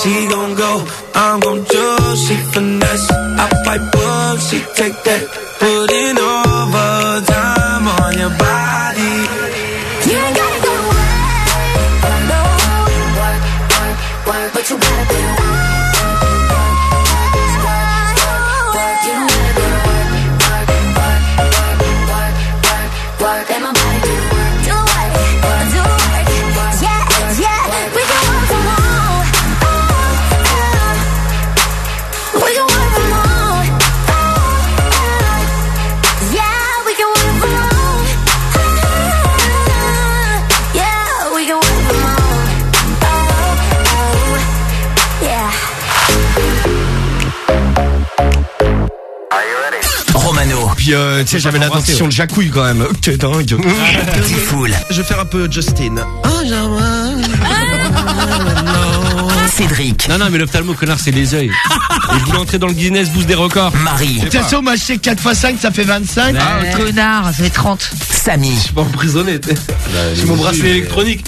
she gon' go. I'm gon' choose, she finesse. I fight book, she take that. Put in overtime on your body. Puis euh, tu sais, j'avais la dentition de Jacouille quand même. T'es dingue. Je vais faire un peu Justin. Cédric. Non, non, mais l'ophtalmo, connard, c'est les yeux. Il voulait entrer dans le Guinness Boost des records. Marie. De toute façon, moi je sais que 4 x 5 ça fait 25. Ah, Connard, ça fait 30. Samy. pas emprisonné, t'es. C'est mon bracelet électronique.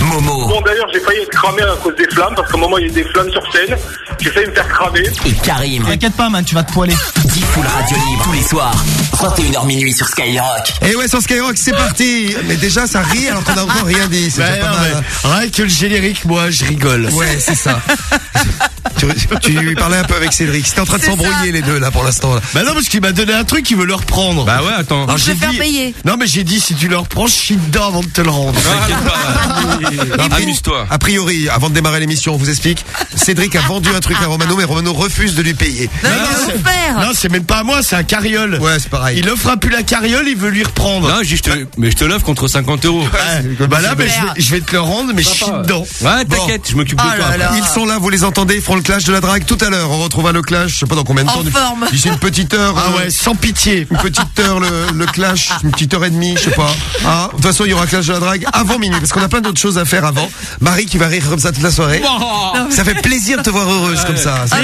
Momo. Bon, d'ailleurs, j'ai failli être cramé à cause des flammes, parce qu'à un moment, il y a eu des flammes sur scène. J'ai failli me faire cramer. Et Karim. T'inquiète pas, man, tu vas te poiler. Diffoul Radio Libre tous les soirs. 21h minuit sur Skyrock. Et ouais, sur Skyrock, c'est parti. Mais déjà, ça rit alors qu'on a encore rien dit. C'est Bah, pas non, mal. mais rien que le générique, moi, je rigole. Ouais, c'est ça. tu, tu lui parlais un peu avec Cédric. C'était en train de s'embrouiller les deux là pour l'instant. Bah non, parce qu'il m'a donné un truc, il veut le reprendre. Bah ouais, attends. Alors, Je vais faire dit- payer. Non, mais j'ai dit, si tu le reprends, je chie dedans avant de te le rendre. Amuse-toi. A priori, avant de démarrer l'émission, on vous explique. Cédric a vendu un truc à Romano, mais Romano refuse de lui payer. Non, Non, il va c'est- le faire. Non, c'est même pas à moi, c'est un carriole. Ouais, c'est pareil. Il offre plus la carriole, il veut lui reprendre. Non, je te, mais je te l'offre contre 50 euros. Ouais, bah là, mais je, vais, je vais te le rendre, mais je chie dedans. Ouais, t'inquiète, je m'occupe de Oh toi. Ils sont là, vous les entendez, ils feront le clash de la drague tout à l'heure. On retrouvera le clash, je sais pas dans combien de En temps. forme. D'ici une petite heure. Ah euh, ouais, sans pitié. Une petite heure le, le clash, une petite heure et demie, je sais pas. Hein de toute façon, il y aura clash de la drague avant minuit parce qu'on a plein d'autres choses à faire avant. Marie qui va rire comme ça toute la soirée. Ça fait plaisir de te voir heureuse comme ça. Ah,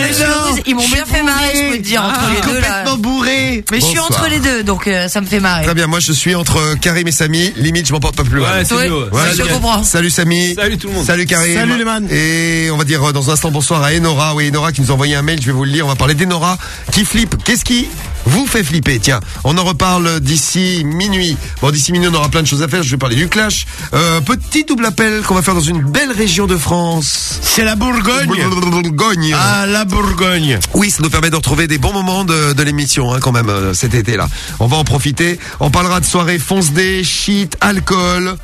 ils m'ont bien fait marrer, je peux te dire, entre Je les suis deux là. complètement bourré. Mais je suis entre les deux, donc euh, ça me fait marrer. Très bien, moi je suis entre Karim et Samy. Limite, je m'en porte pas plus loin. Ouais, c'est Ouais, je comprends. Salut Samy. Salut tout le monde. Salut Karim. Salut les man. Et on va dire euh, dans un instant bonsoir à Enora. Oui, Enora qui nous a envoyé un mail, je vais vous le lire. On va parler d'Enora qui flippe. Qu'est-ce qui vous fait flipper? Tiens, on en reparle d'ici minuit. Bon, d'ici minuit, on aura plein de choses à faire. Je vais parler du clash. Euh, petit double appel qu'on va faire dans une belle région de France. C'est la Bourgogne. Bourgogne. Ah, la Bourgogne. Oui, ça nous permet de retrouver des bons moments de, de l'émission, hein, quand même, euh, cet été-là. On va en profiter. On parlera de soirée fonce-dé, shit, alcool.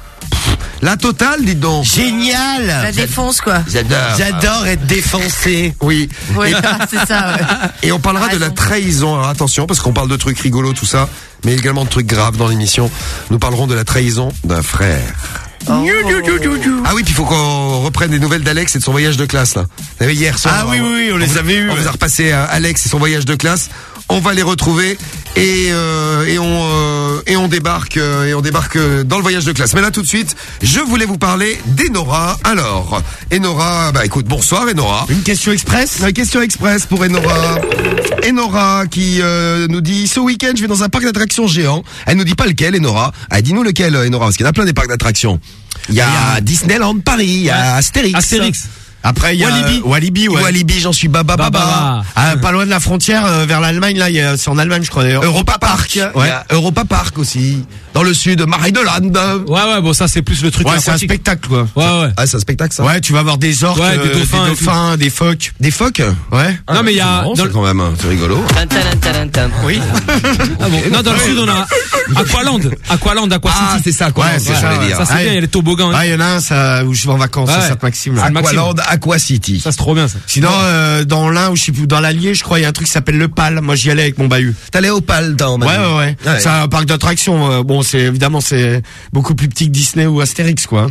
La totale, dis donc. La Génial. défonce, quoi. J'adore. J'adore être défoncé. Oui. Oui, c'est ça, ouais. Et on parlera de la trahison. Alors attention, parce qu'on parle de trucs rigolos, tout ça, mais également de trucs graves dans l'émission. Nous parlerons de la trahison d'un frère. Ah oui, puis il faut qu'on reprenne des nouvelles d'Alex et de son voyage de classe là. Vous savez, hier soir. Ah oui, oui, oui, on les avait eus, On vous a repassé euh, Alex et son voyage de classe. On va les retrouver et euh, et on euh, et on débarque euh, et on débarque euh, dans le voyage de classe. Mais là tout de suite, je voulais vous parler d'Enora. Alors, Enora, bah écoute, bonsoir Enora. Une question express? Une question express pour Enora. Enora qui euh, nous dit ce week-end je vais dans un parc d'attractions géant. Elle nous dit pas lequel Enora. Elle dit nous lequel Enora? Parce qu'il y en a plein des parcs d'attractions. Il y a Disneyland Paris, il y a Astérix. Astérix. Après, il y a Walibi. Walibi, ouais. Walibi, j'en suis baba baba. Baba. Ah, pas loin de la frontière, euh, vers l'Allemagne, là, c'est en Allemagne, je crois d'ailleurs. Europa Park. Y Ouais. a Europa Park aussi. Dans le sud, Marie-de-Lande. Ouais, ouais, bon, ça, c'est plus le truc Ouais, c'est un spectacle, quoi. Ouais, ouais. Ah, c'est un spectacle ça. Ouais, tu vas voir des orques, Ouais, des euh, dauphins des, dauphins, des phoques. Des phoques Ouais. Non, mais il y a. marrant, dans le- quand même, hein. c'est rigolo. Oui. Ah bon. Non, dans le sud, on a Aqualand. Aqualand, Aquacity. Ah, c'est ça quoi. Ouais, c'est ça, dire. Ça, c'est Ah, bien, il y a les toboggans. hein. Ah, il y en a un, ça, où je vais en vacances, à Sainte-Maxime. Ah. Aqualand, Aqua City. Ça, c'est trop bien, ça. Sinon, euh, dans l'un, ou je sais plus, dans l'Allier, je crois, il y a un truc qui s'appelle le PAL. Moi, j'y allais avec mon bahut. T'allais au PAL dans Ouais, ouais, ouais. C'est un parc d'attractions. euh, Bon, c'est évidemment, c'est beaucoup plus petit que Disney ou Astérix, quoi.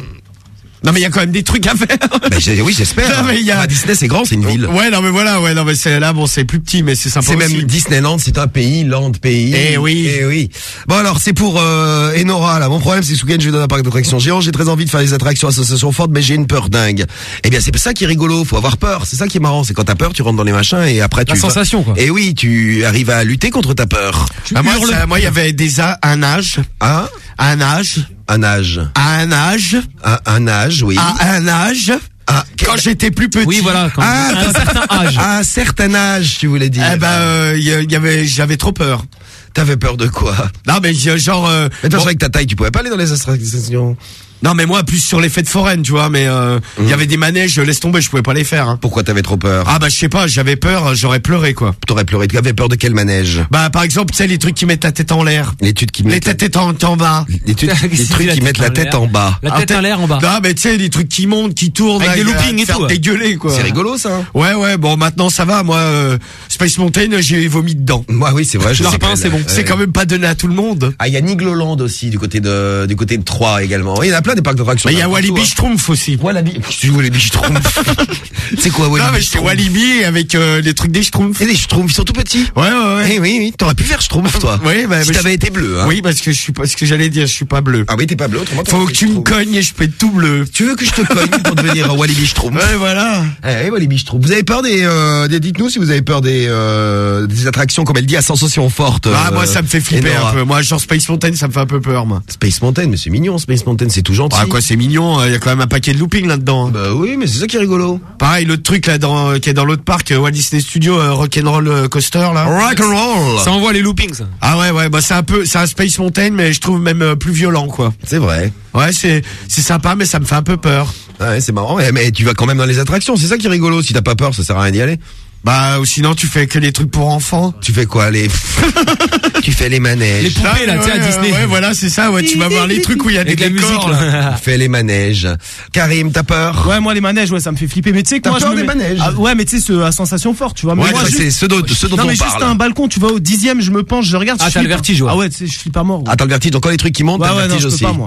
Non, mais il y a quand même des trucs à faire. Ben, j'ai- oui, j'espère. Non, mais il y a- Ah, Disney, c'est grand, c'est une ville. Ouais, non, mais voilà, ouais, non, mais c'est là, bon, c'est plus petit, mais c'est sympa C'est même. Disneyland, c'est un pays, land pays. Eh oui. Eh oui. Bon alors, c'est pour euh, Enora là. Mon problème, c'est ce week-end, je vais dans un parc d'attractions géant. J'ai très envie de faire les attractions association forte, mais j'ai une peur dingue. Eh bien, c'est ça qui est rigolo. Faut avoir peur. C'est ça qui est marrant. C'est quand t'as peur, tu rentres dans les machins et après La tu. sensation, quoi. Et oui, tu arrives à lutter contre ta peur. Ah, moi, ça- moi, il y avait des a- un âge, Hein? Un âge, Un âge. un âge, Un, un âge, oui. à un âge. Ah, Quand j'étais plus petit. Oui, voilà. Quand Ah, à un certain âge. À un certain âge, tu voulais dire. Eh ben, euh, il y, y avait, j'avais trop peur. T'avais peur de quoi? Non, mais genre. euh, Mais attends, bon, avec ta taille, tu pouvais pas aller dans les attractions. Non, mais moi, plus sur les fêtes foraines, tu vois. Mais euh, il y avait des manèges, laisse tomber, je pouvais pas les faire. hein. Pourquoi t'avais trop peur? Ah bah je sais pas, j'avais peur, j'aurais pleuré quoi. T'aurais pleuré. Tu avais peur de quel manège? Bah par exemple, tu sais les trucs qui mettent ta tête en l'air. L'étude qui Les met têtes en, en bas. les trucs, les trucs qui la mettent la tête en bas. La Ah, tête en l'air en bas. Non mais tu sais les trucs qui montent, qui tournent, Avec des loopings et tout. Dégueuler quoi. C'est rigolo ça. hein Ouais ouais, bon maintenant ça va, moi euh, Space Mountain, j'ai vomi dedans. Moi oui, c'est vrai. Je sais quel- c'est bon. C'est quand même pas donné à tout le monde. Ah, il y a Nigloland aussi du côté de du côté de Troyes également. Plein des parcs d'attractions. Mais il y a Walibi hein. Schtroumpf aussi. Walibi. Tu veux les Schtroumpfs C'est quoi Non Walibi mais c'était Walibi avec euh, les trucs des Schtroumpfs. Et les Schtroumpfs, ils sont tout petits. Ouais ouais ouais. Eh oui, oui. T'aurais pu faire Schtroumpf, toi. Oui, bah, si t'avais je- été bleu, hein. Oui parce que je suis pas ce que j'allais dire, je suis pas bleu. Ah oui, t'es pas bleu, autrement. Faut que tu me Schtroumpf. cognes et je être tout bleu. Tu veux que je te cogne pour devenir un Walibi Schtroumpf Ouais voilà. Eh Walibi Schtroumpf. Vous avez peur des, euh, des dites-nous si vous avez peur des, euh, des attractions, comme elle dit, à sensation forte. Ah euh, moi ça me fait flipper un peu. Moi genre Space Mountain ça me fait un peu peur moi. Space Mountain, mais c'est mignon, Space Mountain, c'est tout gentil. Ah quoi c'est mignon, il y a quand même un paquet de looping là-dedans. hein. Bah oui, mais c'est ça qui est rigolo. Pareil l'autre truc là dans qui est dans l'autre parc euh, Walt Disney Studio euh, Rock'n'Roll euh, Coaster là. Rock and roll. Ça envoie les loopings, ça. Ah ouais ouais bah c'est un peu c'est un Space Mountain mais je trouve même euh, plus violent quoi. C'est vrai. Ouais c'est c'est sympa mais ça me fait un peu peur. Ouais, c'est marrant. Mais, mais tu vas quand même dans les attractions. C'est ça qui est rigolo. Si t'as pas peur, ça sert à rien d'y aller. Bah ou sinon tu fais que les trucs pour enfants. Tu fais quoi les Tu fais les manèges. Les poupées, là, tu sais, à Disney. Ouais voilà c'est ça ouais tu vas voir les trucs où il y a des Avec la musique, là. Tu fais les manèges. Karim, t'as peur? Ouais, moi les manèges, ouais, ça me fait flipper. Mais tu sais que T'as moi peur des manèges? Ah, ouais, mais tu sais, ce- à sensation forte, tu vois. Mais Ouais, c'est ce dont, ce dont non, on mais juste un balcon, tu vois, au dixième, je me penche, je regarde. Ah, t'as le vertige, ouais. Ah ouais, tu sais, je flippe à mort. Ah, t'as le vertige. Donc quand les trucs qui montent, Ouais, t'as le vertige aussi. pas, moi.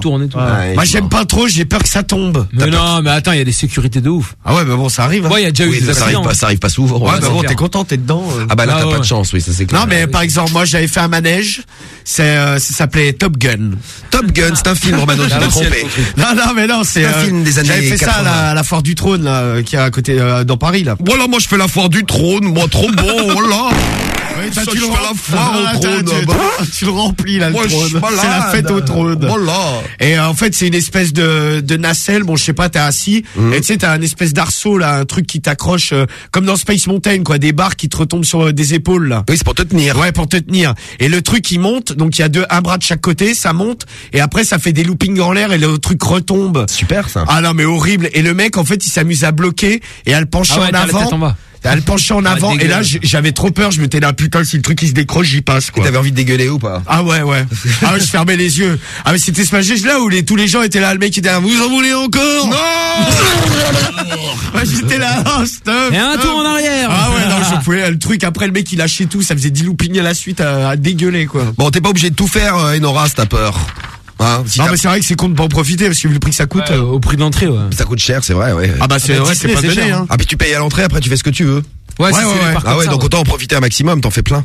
J'aime pas trop, j'ai peur que ça tombe. Mais non, mais attends, il y a des sécurités de ouf. Ah ouais mais bon ça arrive. hein. Ouais, il y a déjà eu des accidents. pas, ça arrive pas souvent. Bon, t'es content, t'es dedans. euh. Ah bah là, Ah t'as ouais. pas de chance, oui, ça c'est clair. Non, mais par exemple, moi, j'avais fait un manège. C'est, euh, ça s'appelait Top Gun. Top Gun, c'est un film, Romano, t'es l'ancienne, trompé. Non, non, mais non, c'est un film des années J'avais fait ça à 80. la, à la foire du trône, là, euh, qui est à côté euh, dans Paris, là. Voilà, moi je fais la foire du trône, moi trop bon, voilà. Ça, tu le la foire au trône, tu, bah. tu le remplis là, le trône. C'est la fête au trône. Et euh, en fait, c'est une espèce de, de nacelle. Bon, je sais pas, t'es assis. Mhm. Et tu sais, t'as un espèce d'arceau, là, un truc qui t'accroche, euh, comme dans Space Mountain, quoi. Des barres qui te retombent sur euh, des épaules, là. Oui, c'est pour te tenir. Ouais, pour te tenir. Et le truc, il monte. Donc, il y a deux, un bras de chaque côté, ça monte. Et après, ça fait des loopings en l'air et le truc retombe. Super ça. Ah non, mais horrible. Et le mec, en fait, il s'amuse à bloquer et à le pencher Ah ouais, en t'as avant. Tête en bas. À le pencher en Ah, avant. et là, j'avais trop peur. Je m'étais là, putain, si le truc il se décroche, j'y passe, quoi. t'avais envie de dégueuler ou pas? Ah ouais ouais. Ah ouais, je fermais les yeux. Ah mais c'était ce manège là où les, tous les gens étaient là, le mec était là, vous en voulez encore? Non Ouais, J'étais là, oh, stop Et un tour en arrière. Ah ouais, non, je pouvais, le truc, après le mec il lâchait tout, ça faisait 10 loopings à la suite à, à dégueuler quoi. Bon, t'es pas obligé de tout faire, euh, Enora, si t'as peur. Hein, si non mais c'est vrai que c'est con de pas en profiter parce que vu le prix que ça coûte. Ouais, au prix de l'entrée, ouais. Ça coûte cher, c'est vrai, ouais. Ah bah c'est Ah bah, pas donné cher, hein. Ah, puis tu payes à l'entrée, après tu fais ce que tu veux. Ouais, Ouais, ouais, ouais. Ah ouais, ça, donc ouais. autant en profiter un maximum, t'en fais plein.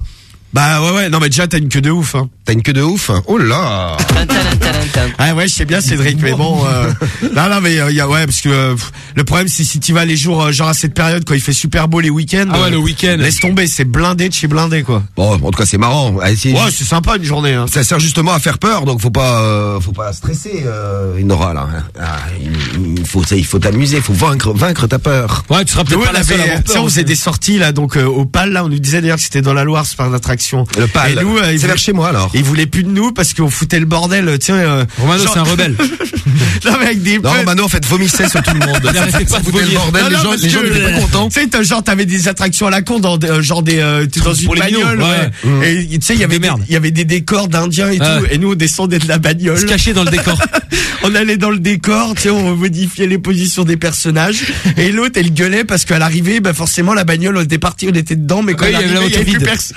Bah ouais ouais, non mais déjà t'as une queue de ouf hein. T'as une queue de ouf Oh là Ah ouais, je sais bien Cédric, mais bon. Euh... non non mais euh, y a, ouais parce que euh, pff, le problème c'est si tu vas les jours euh, genre à cette période quand il fait super beau les week-ends. Ah ouais, euh, le week-end. Laisse tomber, c'est blindé de chez blindé quoi. Bon, en tout cas, c'est marrant. Allez, c'est- Ouais, c'est sympa une journée. Hein. Ça sert justement à faire peur, donc faut pas, euh, faut pas stresser, euh, Enora là. Ah, il, il faut, ça, il faut t'amuser, faut vaincre, vaincre ta peur. Ouais, tu seras peut-être pas on la seule à avoir peur. on faisait des sorties là, donc euh, au PAL là, on nous disait d'ailleurs que c'était dans la Loire, c'est par Le pal. Et nous, euh, ils c'est voulaient- vers chez moi alors. Ils voulaient plus de nous parce qu'on foutait le bordel, sais. Euh, Romano, genre- c'est un rebelle. non, mais avec des Non, pelles. Mano, en fait, vomissait sur tout le monde. Il arrêtait pas de Foutait le vomir. bordel, Non, les non, gens, parce les gens n'étaient pas contents. Tu sais, t'as- genre t'avais des attractions à la con dans des, euh, genre des euh, dans une bagnole, ouais. Et tu sais, il y avait il y avait des décors d'indiens et tout, et nous on descendait de la Se bagnole. cacher dans le décor. on allait dans le décor, tu sais, on modifiait les positions des personnages, et l'autre elle gueulait parce qu'à l'arrivée, bah forcément la bagnole on était parti, on était dedans, mais quand Ouais, elle il y avait plus vide. personne.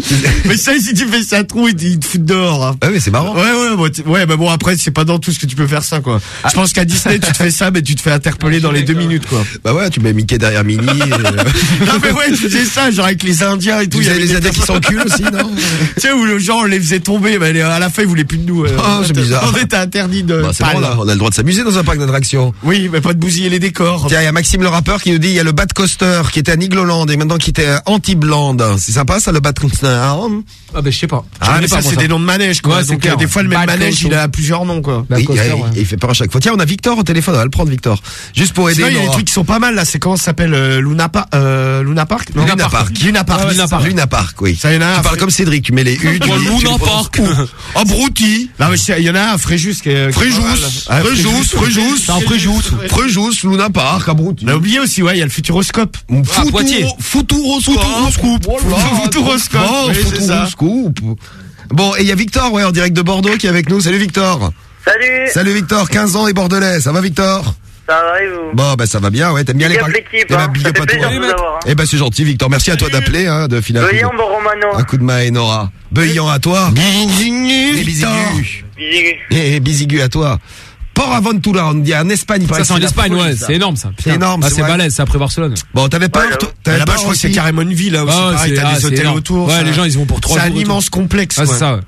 mais ça, si tu fais ça trop, ils te foutent dehors. hein. Ah oui, c'est marrant. Ouais ouais bon, ouais bah bon après c'est pas dans tout ce que tu peux faire ça quoi. Ah. Je pense qu'à Disney tu te fais ça mais tu te fais interpeller dans les deux minutes quoi. Bah ouais, tu mets Mickey derrière Minnie. euh, non mais ouais tu faisais ça genre avec les Indiens et tout. Vous il y avez avait les Indiens qui s'enculent aussi, non Tu sais où le genre on les faisait tomber mais à la fin ils voulaient plus de nous. euh, Oh, c'est bizarre. On était interdit de. Bah, c'est bon là, on a le droit de s'amuser dans un parc d'attractions. Oui mais pas de bousiller les décors. Tiens, il y a Maxime le rappeur qui nous dit il y a le Bad Coaster qui était à Nigloland et maintenant qui était à Antibland. C'est sympa ça le Bad Coaster Down. Ah, ben, je sais pas. Ah, mais pas, ça, c'est des noms de manèges, quoi. Donc, clair. euh, des fois, le même Bad manège, il a plusieurs noms, quoi. Il- ouais. il fait peur à chaque fois. Tiens, on a Victor au téléphone, on va le prendre Victor. Juste pour aider il y a des trucs qui sont pas mal, là. C'est comment ça s'appelle, euh, Luna, euh, Luna Park? Non, Luna Park. Luna Park. Ah, Luna Park. Luna Park, oui. Ça, il y en a un Tu à parles comme Cédric, tu mets les U. tu Oh, Luna Park. où Oh. Non, mais il y en a un à Fréjus qui est. Fréjus. Ah, Fréjus, Fréjus. Un Fréjus. Fréjus, Luna Park, à Brouti. On a oublié aussi, ouais, il y a le Futuroscope. Ah. Futuroscope. Futuroscope. Futuroscope. Oui. Bon, et il y a Victor, ouais, en direct de Bordeaux, qui est avec nous. Salut Victor. Salut, Salut Victor, 15 ans et bordelais. Ça va Victor? Ça va et vous? Bon, bah ça va bien, ouais. T'aimes bien les par- l'équipe, Eh ben, hein. toi. avoir. hein. Eh ben c'est gentil Victor, merci à toi d'appeler, hein, de filer un coup de- Romano. un coup de main à Nora. Beuillant à toi. Et Bizigu. Bisous. Et Bizigu à toi. Port Aventura, on dit en Espagne. il paraît Ça, c'est en Espagne, ouais. C'est énorme, ça. Putain. C'est énorme, Ah, c'est balèze, c'est après Barcelone. Bon, t'avais. T'avais Là-bas, je crois que c'est carrément une ville, là aussi. Ah t'as ah, des hôtels énorme. autour. Ouais, ça- les gens, ils vont pour trois C'est un jours immense complexe, Ah, c'est ça, ouais.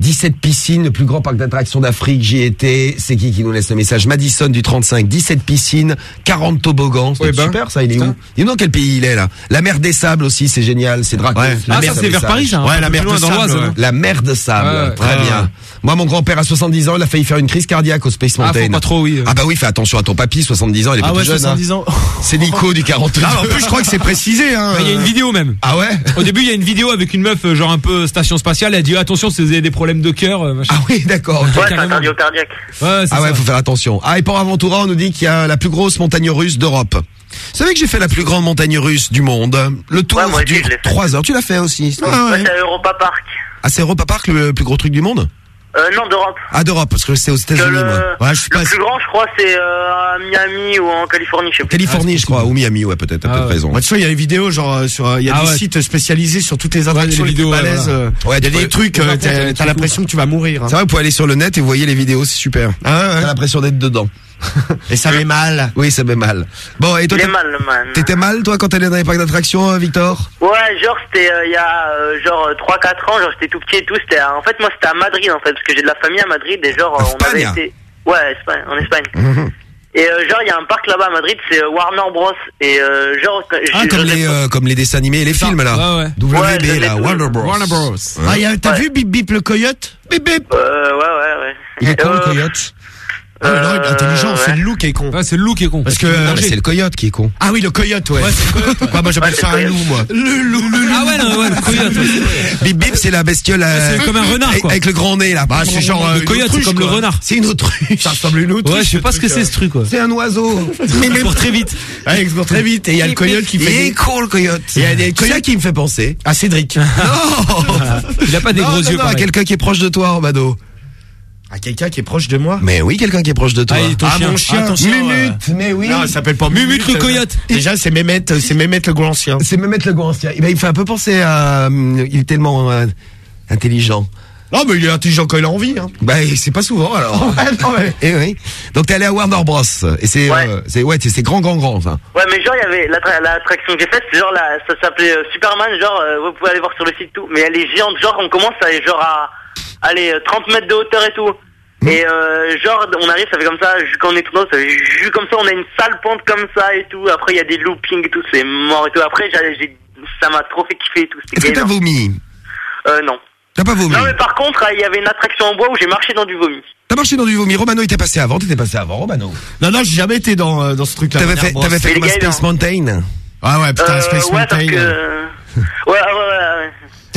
17 piscines, le plus grand parc d'attractions d'Afrique, j'y étais. C'est qui qui nous laisse le message? Madison du 35, 17 piscines, 40 toboggans. C'est Ouais, ben, super ça, il est où? Dis nous dans quel pays il est là? La mer des sables aussi, c'est génial, c'est Draco. Ouais. La Ah, mer ça, c'est vers. Paris, ça. hein, Ouais, la mer de sable, ouais. La mer de sable, très ouais, bien. Moi, mon grand-père a 70 ans, il a failli faire une crise cardiaque au Space Ah, Mountain. faut pas trop, oui. Ah bah oui, fais attention à ton papy, 70 ans, il est Ah pas ouais, tout jeune. hein. 70 ans. C'est Nico du 42. Ah, en plus, je crois que c'est précisé, hein. Il y a une vidéo même. Ah ouais? Au début, il y a une vidéo avec une meuf, euh, genre un peu station spatiale. Elle dit attention, si vous avez des problèmes de cœur, euh, machin. Ah oui, d'accord. Ouais, c'est un carrément. cardio-cardiaque. Ouais, c'est Ah ouais, ça. faut faire attention. Ah, et Port Aventura, on nous dit qu'il y a la plus grosse montagne russe d'Europe. Vous savez que j'ai fait la plus grande montagne russe du monde Le tour Ouais, moi dure je l'ai fait. 3 heures. Tu l'as fait aussi Ah, ouais. c'est à Europa Park. Ah, c'est Europa Park, le plus gros truc du monde? Euh, non, d'Europe. Ah, d'Europe, parce que c'est aux États-Unis, le, moi. Ouais, je sais le pas. plus grand, je crois, c'est euh, à Miami ou en Californie, je sais plus. Californie, je crois, ou Miami, ouais, peut-être, t'as Ah peut-être ouais. raison. Moi, tu vois, il y a des vidéos, genre, euh, sur, euh, il y a Ah des ouais. sites spécialisés sur toutes les attractions les vidéos, ouais, balèzes. voilà. euh, Ouais, Il y a des trucs, t'as l'impression que tu vas mourir. hein. C'est vrai, vous pouvez aller sur le net et vous voyez les vidéos, c'est super. Ah ouais, T'as ouais. l'impression d'être dedans. Et ça fait mal. Oui, ça fait mal. Bon, et toi, t'es- mal, le man. t'étais mal, toi, quand t'allais dans les parcs d'attractions, euh, Victor? Ouais, genre, c'était euh, il y a euh, genre 3-4 ans, genre, j'étais tout petit et tout. C'était à- En fait, moi, c'était à Madrid, en fait, parce que j'ai de la famille à Madrid et genre, En euh, on avait Espagne été. Ouais, Espagne, en Espagne. Mhm. Et euh, genre, il y a un parc là-bas à Madrid, c'est euh, Warner Bros. Et euh, genre, quand- Ah, comme les, euh, comme les dessins animés et les films, là. Ouais, ouais. WB, Ouais, je là, l'ai- Warner Bros. Warner Bros. Ah, y a- t'as Ouais. vu Bip Bip le coyote? Bip Bip Euh, ouais, ouais, ouais. Il est con, le Euh, coyote? Ah, mais non, il est euh, intelligent, c'est le loup qui est con. Ouais, c'est le loup qui est con. Parce que- est danger. c'est le coyote qui est con. Ah oui, le coyote, ouais. Ouais, moi j'appelle Ouais, ça un le loup, moi. Le loup, le loup. Ah ouais, non, ouais, le coyote. Bip Bip, c'est la bestiole euh, c'est comme un renard, avec, quoi. avec le grand nez, là. Bah, c'est genre, euh, Le une coyote, c'est autruche, comme le renard. C'est une autruche. Ça ressemble à une autre. Ouais, je sais pas ce que c'est ce truc, quoi. C'est un oiseau. Il court très vite. Ouais, il explose très vite. Et il y a le coyote qui Il fait est des... con, le coyote. Il y a des C'est ça coyotes- qui me fait penser? à Cédric. Non Il a pas des gros yeux, quelqu'un qui est proche de toi, Romano. À quelqu'un qui est proche de moi. Mais oui, quelqu'un qui est proche de toi. Ah, ton Ah, chien. mon chien. Attention, Mumut, mais oui. Non, il s'appelle pas Mumut le euh, coyote. Déjà, c'est Mehmet, euh, c'est Mehmet le Goulancien. C'est Mehmet le Gourancien. Eh ben, il me fait un peu penser à... hum, Il est tellement euh, intelligent. Non, mais il est intelligent quand il a envie, hein. Bah, c'est pas souvent, alors. Ouais, non, mais- Eh oui. Donc, t'es allé à Warner Bros. Et c'est... Ouais. euh, c'est ouais, c'est grand, grand, grand, ça. Ouais, mais genre, il y avait l'attra- l'attraction que j'ai faite, c'est genre, la, ça s'appelait euh, Superman, genre, euh, vous pouvez aller voir sur le site tout, mais elle est géante, genre, on commence à, genre, à, aller 30 mètres de hauteur et tout. Mmh. Et euh, genre, on arrive, ça fait comme ça, quand on est tout dans, ça fait comme ça, on a une sale pente comme ça et tout. Après, il y a des loopings et tout, c'est mort et tout. Après, j'ai, j'ai- ça m'a trop fait kiffer et tout. Est-ce que t'as vomi? Euh, non. T'as pas vomi? Non, mais par contre, il y avait une attraction en bois où j'ai marché dans du vomi. T'as marché dans du vomi. Romano, il t'est passé avant. T'étais passé avant, Romano. Non, non, j'ai jamais été dans, euh, dans ce truc-là. T'avais fait, Bon, t'avais fait comme Space. Mountain. Ah ouais, putain, Euh, Space ouais, parce Mountain. que... euh. Ouais, ouais, ouais,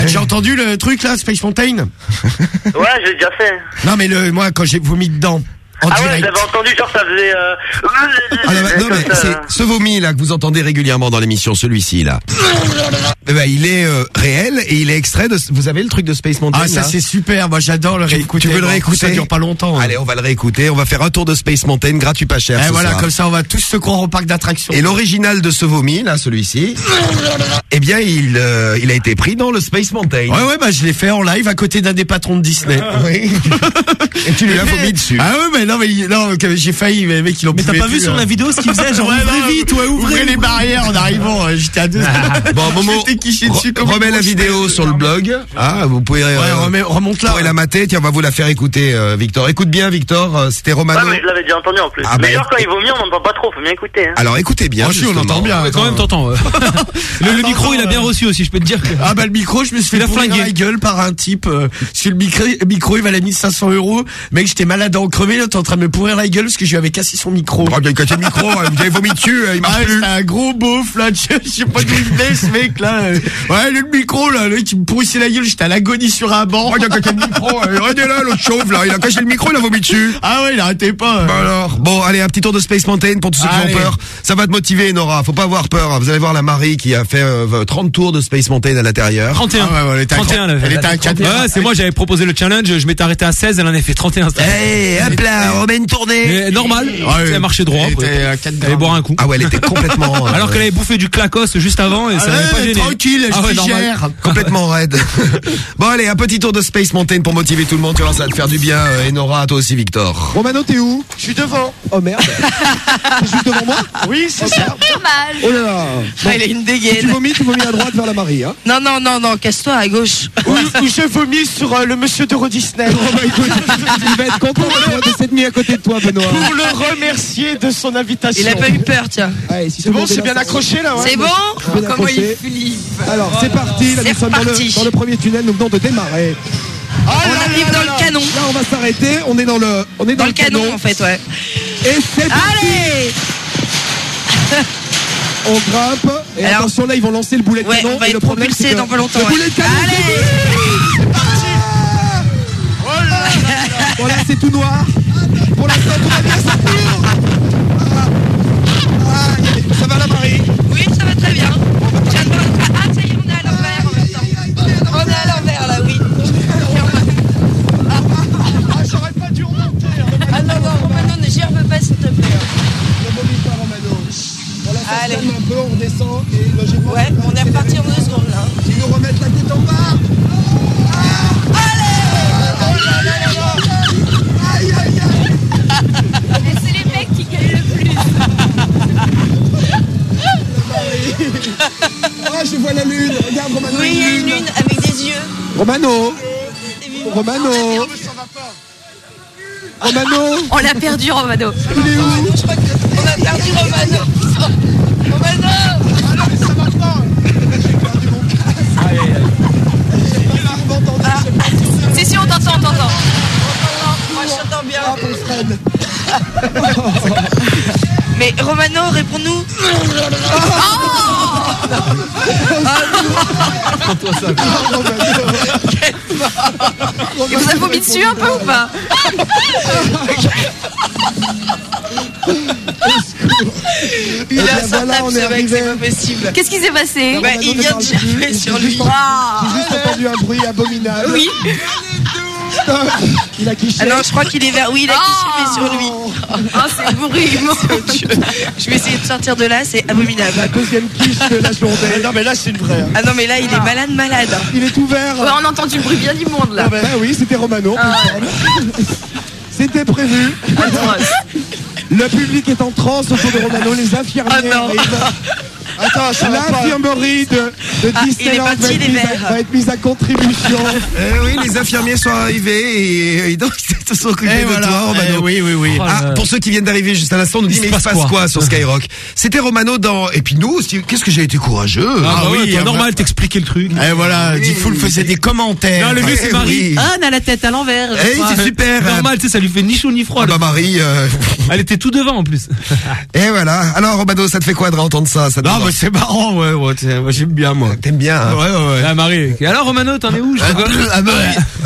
Déjà entendu le truc là, Space Mountain? Ouais. Ouais, j'ai déjà fait. Non, mais le, moi, quand j'ai vomi dedans, en ah ouais, direct. j'avais entendu, genre, ça faisait... Euh... Ah, non, mais- non, comme mais ça, c'est là. ce vomi là que vous entendez régulièrement dans l'émission, celui-ci là. Eh ben, il est euh, réel et il est extrait de. Vous avez le truc de Space Mountain Ah, ça c'est super, moi j'adore le réécouter. Tu veux le réécouter Ça dure pas longtemps. hein. Allez, on va le réécouter. On va faire un tour de Space Mountain gratuit pas cher. Et ce voilà, soir. comme ça on va tous se croire au parc d'attractions. Et l'original de ce vomi là, celui-ci, eh bien, il euh, il a été pris dans le Space Mountain. Ouais, ouais, bah je l'ai fait en live à côté d'un des patrons de Disney. Oui. et tu lui as vomi dessus. Ah ouais, mais non, mais il- non, j'ai failli, mais mecs ils ont Mais t'as pas vu sur la vidéo ce qu'il faisait Genre, Ouais, ouvrez non, vite, ouais, ouvrez. ouvrez les barrières en arrivant, euh, j'étais à deux. Bon, Momo, mec qui chie dessus comme Remets la vidéo sur le blog. Ah, vous pouvez. Ouais, remets- remonte Vous là. pourrez la mater. Tiens, on va vous la faire écouter, euh, Victor. Écoute bien, Victor. euh, C'était Romano. mais je l'avais déjà entendu en plus. Ah, mais bah, genre, quand il vaut mieux, on n'entend pas trop, faut bien écouter. Hein. Alors écoutez bien. Si, on entend bien. Quand même, t'entends. le, micro, il a bien reçu aussi, je peux te dire que. Ah bah le micro, je me suis fait Il flingué. la gueule par un type. Euh, sur le micro, il valait 1500 euros. Mec, j'étais malade en crever. En train de me pourrir la gueule parce que je lui avais cassé son micro. Oh, bien cassé le micro. Vous avez vomi dessus. euh, Il marche Ah, plus. c'est un gros beauf là, je je sais pas d'où il venait ce mec là. Ouais, le micro là, le mec il me pourrissait la gueule, j'étais à l'agonie sur un banc. Oh, il a cassé le micro. Regardez là, l'autre chauve là. Il a cassé le micro. Il a vomi dessus. Ah ouais, il arrêtait pas. euh. Bah alors, bon, allez, un petit tour de Space Mountain pour tous ceux qui ont peur. Ça va te motiver, Nora. Faut pas avoir peur. hein. Vous allez voir la Marie qui a fait euh, 30 tours de Space Mountain à l'intérieur. 31. Ah ouais, ouais, elle était à 31, quatre- elle elle était à quatre- Ouais, c'est moi, j'avais proposé le challenge, je m'étais arrêté à 16, elle en a fait 31. cette fois. Eh, hop là, on remet une tournée. Mais normal, elle a marché droit. Elle après. était à allait grammes. boire un coup. Ah ouais, elle était complètement. euh, Alors qu'elle avait bouffé du clacos juste avant et ça Ah n'avait pas gêné. tranquille, Ah je ouais, normal. digère. Complètement raide. bon allez, un petit tour de Space Mountain pour motiver tout le monde. Tu vois, ça va te faire du bien. euh, Et Nora, toi aussi, Victor. Romano, t'es où? Je suis devant. Oh merde. T'es juste devant moi? Oui, c'est ça. Dommage. Oh là là. Ah, il a une Si tu dégaine. vomis, tu vomis à droite vers la Marie, hein Non, non, non, non, casse-toi à gauche. Ou, ou je vomis sur euh, le monsieur d'Euro Disney. Oh bah écoute, il va être content de de s'être mis à côté de toi, Benoît. Pour le remercier de son invitation. Il a pas eu peur, tiens. Si C'est bon, c'est bien accroché là, ouais. C'est bon il flippe Alors, c'est parti. Là, C'est nous sommes dans le, dans le premier tunnel. Nous venons de démarrer. Ah On là arrive là dans là le là. canon. Là, on va s'arrêter. On est dans le, on est dans, Dans le canon, en fait, ouais. Et c'est parti. Allez On grimpe. Et Alors- attention, là, ils vont lancer le boulet de Ouais, canon. on va et être le problème, c'est que dans pas longtemps. Le ouais. boulet de canon. Allez Bon, là, c'est tout noir. Pour l'instant, tout va bien. Ça. Ah, ah, ça va, la Marie Oui, ça va très bien. Ah, ça y est, on est à l'envers en même temps. On est à l'envers, là, oui. Ah, j'aurais pas dû remonter. hein. Ah non, non, Romano, ne gerbe pas, s'il te plaît. Ne vomis pas, Romano. Bon, là, ça se Allez. un peu. On descend. Et logiquement, Ouais, on est reparti en deux secondes, là. Ils nous remettent la tête en bas. Ah, je vois la lune. Regarde, Romano. Oui, il y a une lune avec des yeux. Romano. Romano. Romano. On l'a perdu, Romano. Il est où On a perdu Romano. Romano C'est sûr, on t'entend, on t'entend. Moi, je t'entends bien. Ah, Fred. Mais Romano, réponds-nous. Il vous a vomi dessus un peu ou pas Il a bien, un voilà, on table, est ce mec, arrivé. c'est pas possible. Qu'est-ce qui s'est passé Bah, il vient de gerber sur lui. J'ai juste entendu un bruit abominable. Oui. Il a quiché. Ah non, je crois qu'il est vers. Oui, il a kiffé sur lui. Ah, c'est horrible. Je vais essayer de sortir de là, c'est abominable. La deuxième quiche de la journée. Non, mais là, c'est une vraie. hein. Ah non, mais là, il est malade, malade. Il est ouvert. Ouais, on a entendu le bruit bien immonde là. Bah oui, c'était Romano. C'était prévu. Le public est en transe autour de Romano. Les infirmiers Ah. Attends, ça. L'infirmerie de, de Ah, Disneyland parti, va, être les mise à, va être mise à contribution. Eh oui, les infirmiers sont arrivés et, et donc ils se sont occupés Eh de voilà, toi, Romano. eh oui, oui, oui. Oh Ah, là. pour ceux qui viennent d'arriver juste à l'instant, on nous dit mais se il se passe quoi quoi sur Skyrock C'était Romano dans et puis nous. Qu'est-ce que j'ai été courageux Ah, bah oui, oui, toi, ah, normal, t'expliquer le truc. Et voilà, Diffoul faisait des commentaires. Non, le mieux, Eh c'est Marie. oui. Ah, on a la tête à l'envers. Eh, c'est super. Normal, tu sais, ça lui fait ni chaud ni froid. Ah bah Marie. euh, Elle était tout devant en plus. Et voilà. Alors Romano, ça te fait quoi de entendre ça, ça te Non, donne- c'est marrant, ouais, ouais, j'aime bien, moi. T'aimes bien hein Ouais, ouais, ouais. Ah, Marie. Et alors, Romano, t'en es où je pas. Ah bah,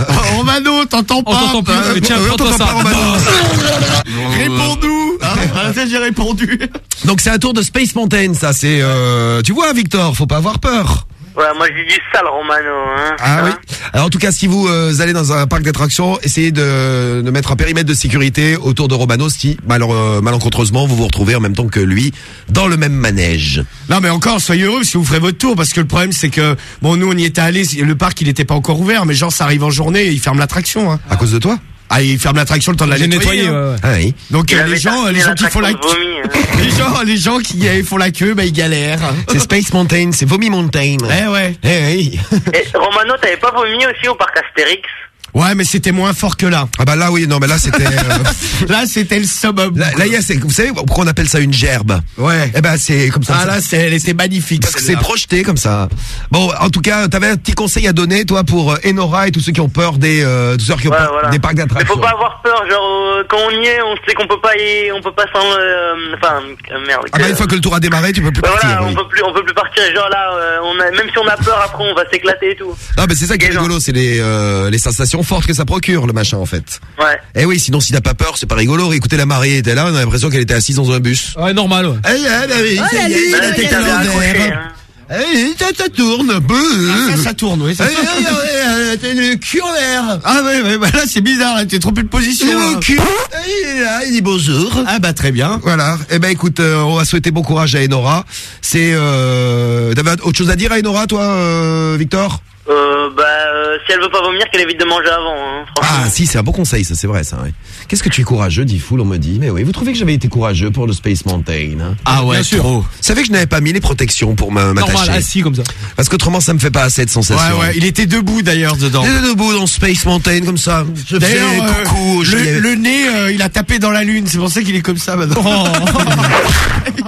Romano, t'entends On pas t'entend pas. Euh, mais Tiens, on prends-toi t'entend ça. Réponds-nous. Ça, J'ai répondu. Donc c'est un tour de Space Mountain, ça. C'est, euh, tu vois, Victor, faut pas avoir peur. Ouais, moi j'ai du sale Romano. Hein. Ah oui. Alors en tout cas, si vous euh, allez dans un parc d'attractions, essayez de, de mettre un périmètre de sécurité autour de Romano si malheure- euh, malencontreusement vous vous retrouvez en même temps que lui dans le même manège. Non, mais encore, soyez heureux si vous ferez votre tour, parce que le problème, c'est que, bon, nous, on y était allés, le parc, il était pas encore ouvert, mais genre, ça arrive en journée et ils ferment l'attraction, hein. À cause de toi? Ah, il ferme l'attraction le temps de la nettoyer. nettoyé, hein. ouais, ouais. Ah oui. Donc euh, avait les gens, les gens qui font la hein. les gens, les gens qui euh, font la queue, bah ils galèrent. C'est Space Mountain, c'est Vomi Mountain. Eh ouais. Eh oui. Et Romano, t'avais pas vomi aussi au parc Astérix? Ouais, mais c'était moins fort que là. Ah bah là oui, non mais là c'était... euh, Là, c'était le summum. là, là, il y a, c'est- vous savez pourquoi on appelle ça une gerbe? Ouais. Eh ben c'est comme ça. Ah là, c'est, elle était magnifique. Parce que c'est celle-là. projeté comme ça. Bon, en tout cas, t'avais un petit conseil à donner, toi, pour euh, Enora et tous ceux qui ont peur des, euh, tous ceux qui ont Ouais, peur voilà. des parcs Mais faut d'attractions. pas avoir peur, genre euh, quand on y est, on sait qu'on peut pas y, on peut pas s'en, euh, enfin euh, merde. Ah bah une fois que le tour a démarré, tu peux plus Ouais, partir. voilà, oui. on peut plus, on peut plus partir. Genre là, euh, on a, même si on a peur, après on va s'éclater et tout. Non, mais c'est ça qui est rigolo, c'est les, euh, les sensations fortes que ça procure, le machin, en fait. Ouais. Eh oui, sinon si t'as pas peur, c'est pas rigolo. Écoutez, la mariée était là, on a l'impression qu'elle était assise dans un bus. Ouais, normal, ouais. Eh, eh, bah oui, ça y est, Bah, la si tête à t'avais accroché, l'envers. hein. Eh, ça, ça tourne. Ah, ça, ça tourne, oui. Ça eh, tourne. eh, eh, t'as le cul en l'air. Ah ouais, ouais, bah là c'est bizarre, là, t'es trompé de position. Le là. cul. Eh, Il est là, il dit bonjour. Ah bah très bien. Voilà. Eh ben écoute, euh, on va souhaiter bon courage à Enora. C'est euh, t'avais autre chose à dire à Enora, toi, euh, Victor? Euh, bah, euh, si elle veut pas vomir, qu'elle évite de manger avant. Hein, franchement. Ah si, c'est un bon conseil, ça c'est vrai, ça. ouais. Qu'est-ce que tu es courageux, dit Foul, on me dit. Mais oui, vous trouvez que j'avais été courageux pour le Space Mountain hein? Ah ouais, Bien sûr. trop. Vous savez que je n'avais pas mis les protections pour me- Normal, m'attacher. assis comme ça. Parce qu'autrement, ça me fait pas assez de sensations. Ouais, ouais, il était debout d'ailleurs dedans. J'étais debout dans Space Mountain comme ça. Je faisais D'ailleurs, euh, coucou. je- il y le, avait- le nez, euh, il a tapé dans la lune. C'est pour ça qu'il est comme ça maintenant.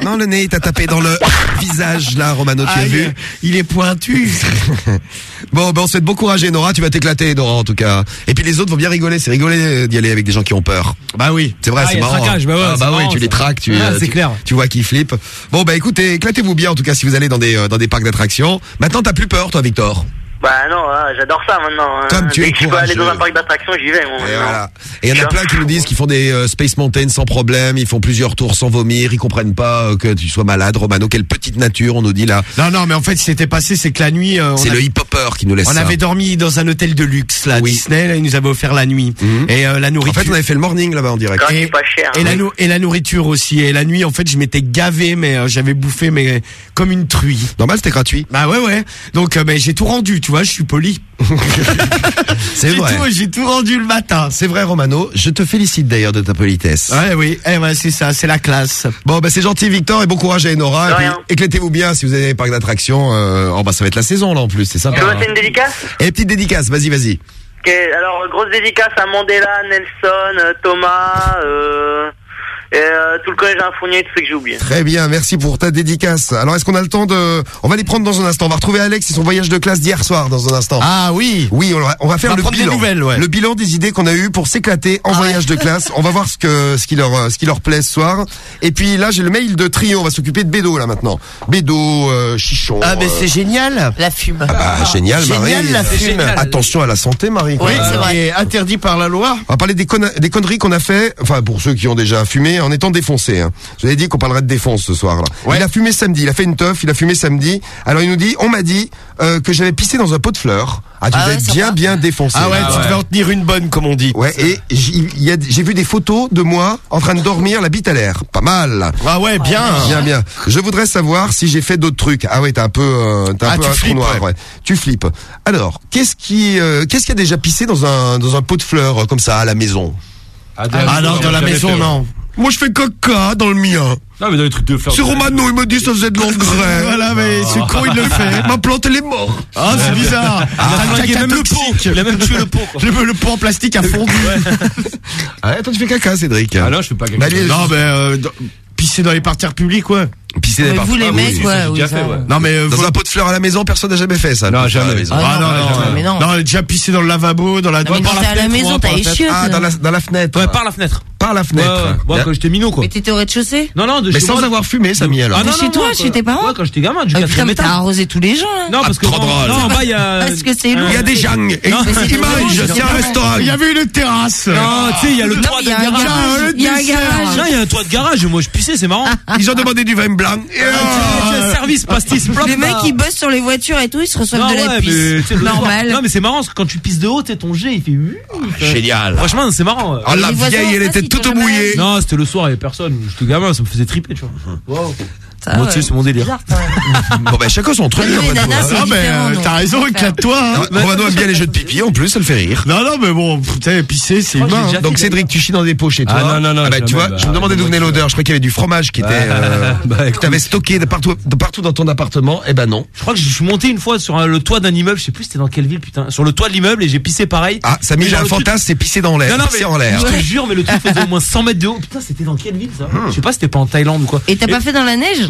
Non, le nez, il t'a tapé dans le visage là, Romano, tu as Aïe, vu? Il est pointu. Bon, ben on te souhaite bon courage, Nora. Tu vas t'éclater, Nora, en tout cas. Et puis les autres vont bien rigoler. C'est rigolé d'y aller avec des gens qui ont peur. bah oui. C'est vrai, Ah, c'est marrant. traquage, bah ouais, Ah, bah oui, tu les traques, tu, Ah, euh, c'est tu- clair. Tu vois qu'ils flippent. Bon, bah écoutez, éclatez-vous bien, en tout cas, si vous allez dans des, euh, dans des parcs d'attractions. Maintenant, t'as plus peur, toi, Victor? Bah non, ah, j'adore ça maintenant. hein. Comme tu Dès es que je peux aller dans un parc d'attractions, j'y vais. Et maintenant. voilà. Et il y en a plein qui nous disent qu'ils font des euh, Space Mountain sans problème, ils font plusieurs tours sans vomir, ils comprennent pas euh, que tu sois malade, Romano. Quelle petite nature, on nous dit là. Non, non, mais en fait, ce qui s'était passé, c'est que la nuit, euh, on, C'est a- le hip-hopper qui nous laisse on ça. avait dormi dans un hôtel de luxe, là, à Oui. Disney. Là, ils nous avaient offert la nuit. Mhm. Et euh, la En nourriture. fait, on avait fait le morning là-bas en direct. Pas cher. Et hein. la, nou- et la nourriture aussi. Et la nuit, en fait, je m'étais gavé, mais euh, j'avais bouffé, mais comme une truie. Normal, c'était gratuit. Bah ouais, ouais. Donc, euh, ben, j'ai tout rendu, tu vois, je suis poli. C'est vrai. J'ai tout rendu le matin. C'est vrai, Romano. Je te félicite d'ailleurs de ta politesse. Ouais, oui. Eh ouais, c'est ça, c'est la classe. Bon, bah c'est gentil, Victor, et bon courage à Enora. Et puis, éclatez-vous bien si vous avez des parcs d'attractions. Euh, oh, bah ça va être la saison là en plus, c'est Tu veux sympa. une dédicace? Et petite dédicace, vas-y, vas-y. Ok, alors grosse dédicace à Mandela, Nelson, euh, Thomas, euh, et euh, tout le collège Infournier et tout ce que j'ai oublié. Très bien, merci pour ta dédicace. Alors, est-ce qu'on a le temps de... On va les prendre dans un instant. On va retrouver Alex et son voyage de classe d'hier soir dans un instant. Ah oui. Oui, on va, on va faire va le prendre des bilan. nouvelles, ouais. Le bilan des idées qu'on a eues pour s'éclater en voyage de classe. On va voir ce que ce qui leur euh, ce qui leur plaît ce soir. Et puis là, j'ai le mail de Trio. On va s'occuper de Bédo là maintenant. Bédo, euh, Chichon. Ah, mais euh, c'est génial. La fume. bah, génial, Génial, Marie. la fume. génial. Attention à la santé, Marie. Oui, c'est vrai. Et interdit par la loi. On va parler des, des conneries qu'on a fait, enfin pour ceux qui ont déjà fumé, en étant défoncés. Hein. Je vous avais dit qu'on parlerait de défonce ce. Ouais. Il a fumé samedi, il a fait une teuf, il a fumé samedi. Alors il nous dit, on m'a dit euh, que j'avais pissé dans un pot de fleurs. Ah, tu Ah devais ouais, être bien, bien défoncé. Ah ouais, Ah tu ouais. devais en tenir une bonne, comme on dit. Ouais, et j'ai vu des photos de moi en train de dormir, la bite à l'air. Pas mal. Ah ouais, bien. Bien, bien. Je voudrais savoir si j'ai fait d'autres trucs. Ah ouais, t'es un peu, euh, t'es un Ah, peu tu un trou flippes, noir, ouais. ouais. Tu flippes. Alors, qu'est-ce qui, euh, qu'est-ce qui a déjà pissé dans un dans un pot de fleurs euh, comme ça à la maison? Ah non, dans la maison, non. Moi, je fais caca dans le mien. Non, mais dans les trucs de fleurs. C'est Romano, il me dit ça faisait de l'engrais. Voilà, mais ce con, il le fait. Ma plante, elle est morte. Ah, c'est bizarre. Il a caca même le pot. Il a même tué le pot. Le, le pot en plastique a fondu. Ah, toi, tu fais caca, Cédric. Ah non, je fais pas Bah, quelque lui, Non, mais euh, pisser dans les parterres publics, ouais. Pisser des vous parties. les Ah, mecs. Non, mais euh, Dans un pot de fleurs à la maison, personne n'a jamais fait ça. Non, jamais. maison. Ah, Ah non, non, non, déjà pissé dans le lavabo, dans la t'es à la fenêtre, maison, t'as par les la fenêtre. chiottes. Ah, dans la, dans fenêtre. Ouais, par la fenêtre. Par la fenêtre. ouais, ouais, quand j'étais minot, quoi. Mais t'étais au rez-de-chaussée Non, non, de Mais chez sans moi. avoir fumé, Samy, alors. Ah, non, De chez toi, chez tes parents Ouais, quand j'étais gamin, du Ah, quatrième mais t'as étage. arrosé tous les gens, là. Non, parce que. non, drôle. Non, en bas, il y a. Parce que c'est lourd. Il y a des gens. Image, drôle, c'est un restaurant. Il y avait une terrasse. Non, tu sais, il y a le toit de il y a garage. Il y a un garage. Non, il y a un toit de garage. Moi, je pissais, c'est marrant. Ils ont demandé du vin blanc. Et, Ah, ah, tiens, service pastis plop. Les mecs, ils bossent sur les voitures et tout, ils se reçoivent Non, de la pisse. Normal. Non, mais c'est marrant, parce que quand tu pisses de haut, tu sais, ton jet, il fait. huit, il fait- Génial. Franchement, c'est marrant. Oh, la vieille, elle était toute te mouillée. Non, c'était le soir, il y avait personne. J'étais gamin, ça me faisait triper, tu vois. Ça, Moi, tu sais, ouais. c'est mon délire. Bizarre. Bon, bah, chacun son truc. Après tout, nanas, hein. Ah, mais euh, t'as raison, éclate-toi. hein. Ah, Romano aime bien les jeux de pipi, en plus, ça le fait rire. Non, non, mais bon, putain, pisser, c'est crois humain. hein. Donc Cédric, tu chies dans des pots chez toi. Ah, non, non, non, bah, tu vois, bah, je me demandais d'où venait l'odeur. Je croyais qu'il y avait du fromage qui était euh, Bah, que t'avais stocké de partout, de partout dans ton appartement. Eh ben non. Je crois que je suis monté une fois sur un- le toit d'un immeuble, je sais plus c'était dans quelle ville, putain, sur le toit de l'immeuble et j'ai pissé pareil. Ah, j'ai genre, un fantasme, c'est pisser dans l'air. Non, non, mais en l'air. je te jure, mais le truc faisait au moins 100 mètres de haut. Putain, c'était dans quelle ville ça? Je sais pas, c'était pas en Thaïlande ou quoi. Et t'as pas fait dans la neige?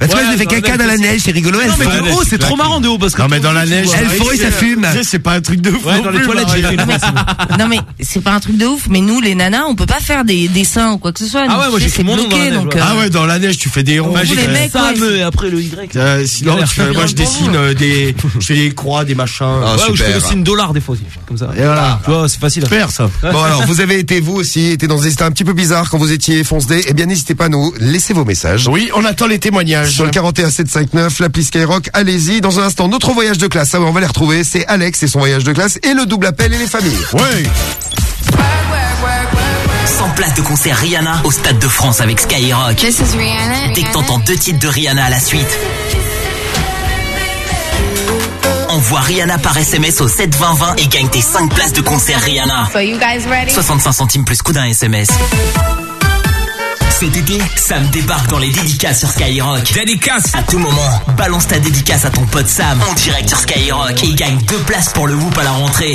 Bah, tu vois, Ouais, elle fait dans la caca neige dans la neige, c'est rigolo. Non, mais de haut, c'est trop marrant de haut parce que. Non, mais dans la neige. Elle faut et ça fume. C'est pas un truc de fou. Non dans les toilettes, j'ai fait. Non mais c'est pas un truc de ouf, mais nous les nanas, on peut pas faire des dessins ou quoi que ce soit. Ah ouais, moi, j'ai fait mon euh, Ah ouais, dans la neige, tu fais des ronds. Vous, j'ai les fait et après le Y. Euh, sinon, moi je dessine euh, des, je fais des croix, des machins. Ah, ouais, ou je fais aussi une dollar des fois aussi. Comme ça. Et voilà. Tu vois, c'est facile. à Faire ça. Bon alors, vous avez été vous aussi, été dans des états un petit peu bizarres quand vous étiez foncedé. Eh bien, n'hésitez pas à nous laisser vos messages. Oui, on attend les témoignages. Sur le 41 759, l'appli Skyrock, allez-y. Dans un instant, notre voyage de classe. Ah ouais, on va les retrouver. C'est Alex et son voyage de classe et le double appel et les familles. Ouais. 100 places de concert Rihanna au Stade de France avec Skyrock. This is Rihanna. Dès que t'entends deux titres de Rihanna à la suite, envoie Rihanna par SMS au 72020 et gagne tes 5 places de concert Rihanna. So you guys ready? 65 centimes plus coût d'un SMS. Cet été, Sam débarque dans les dédicaces sur Skyrock. Dédicace À tout moment, balance ta dédicace à ton pote Sam en direct sur Skyrock et gagne deux places pour le Whoop à la rentrée.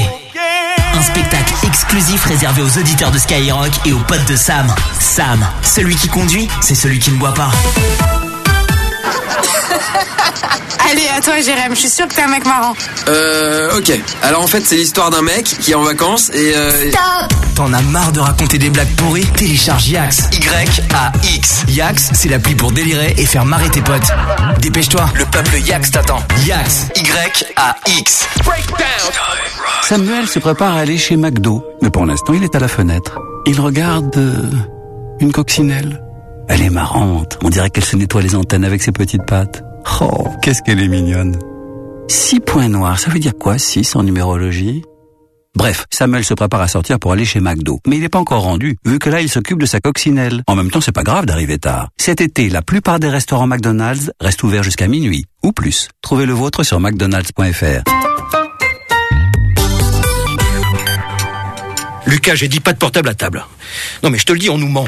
Un spectacle exclusif réservé aux auditeurs de Skyrock et aux potes de Sam. Sam, celui qui conduit, c'est celui qui ne boit pas. Allez, à toi, Jérém. Je suis sûre que t'es un mec marrant. Euh, ok. Alors en fait, c'est l'histoire d'un mec qui est en vacances et euh, T'en as marre de raconter des blagues pourries? Télécharge Yax. Y-A-X. Yax, c'est l'appli pour délirer et faire marrer tes potes. Dépêche-toi, le peuple Yax t'attend. Yax. Y-A-X. Samuel se prépare à aller chez McDo, mais pour l'instant il est à la fenêtre. Il regarde euh, une coccinelle. Elle est marrante, on dirait qu'elle se nettoie les antennes avec ses petites pattes. Oh, qu'est-ce qu'elle est mignonne. Six points noirs, ça veut dire quoi, six en numérologie? Bref, Samuel se prépare à sortir pour aller chez McDo, mais il n'est pas encore rendu, vu que là il s'occupe de sa coccinelle. En même temps, c'est pas grave d'arriver tard. Cet été, la plupart des restaurants McDonald's restent ouverts jusqu'à minuit, ou plus. Trouvez le vôtre sur mcdonalds.fr. Lucas, j'ai dit pas de portable à table. Non mais je te le dis, on nous ment.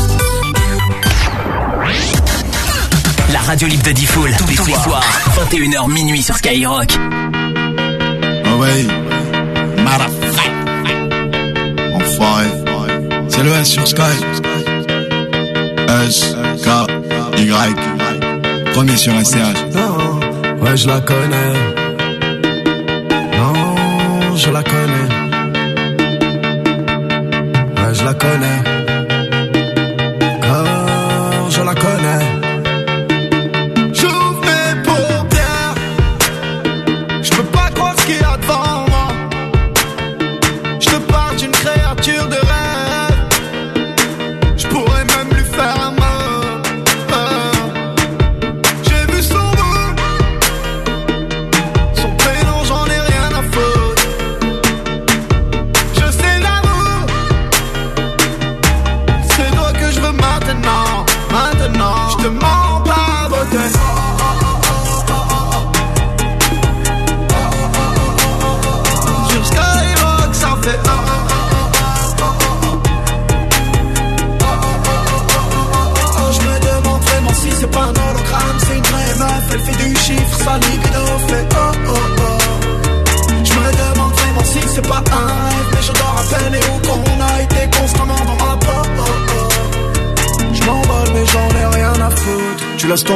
La radio libre de Diffoul, tous les soirs, 21h minuit sur Skyrock. Ah ouais. Motherfuck. Enfoiré. C'est le S sur Sky. S, K, Y. Premier sur SCH. Ouais, je la connais. Non, je la connais. Ouais, je la connais.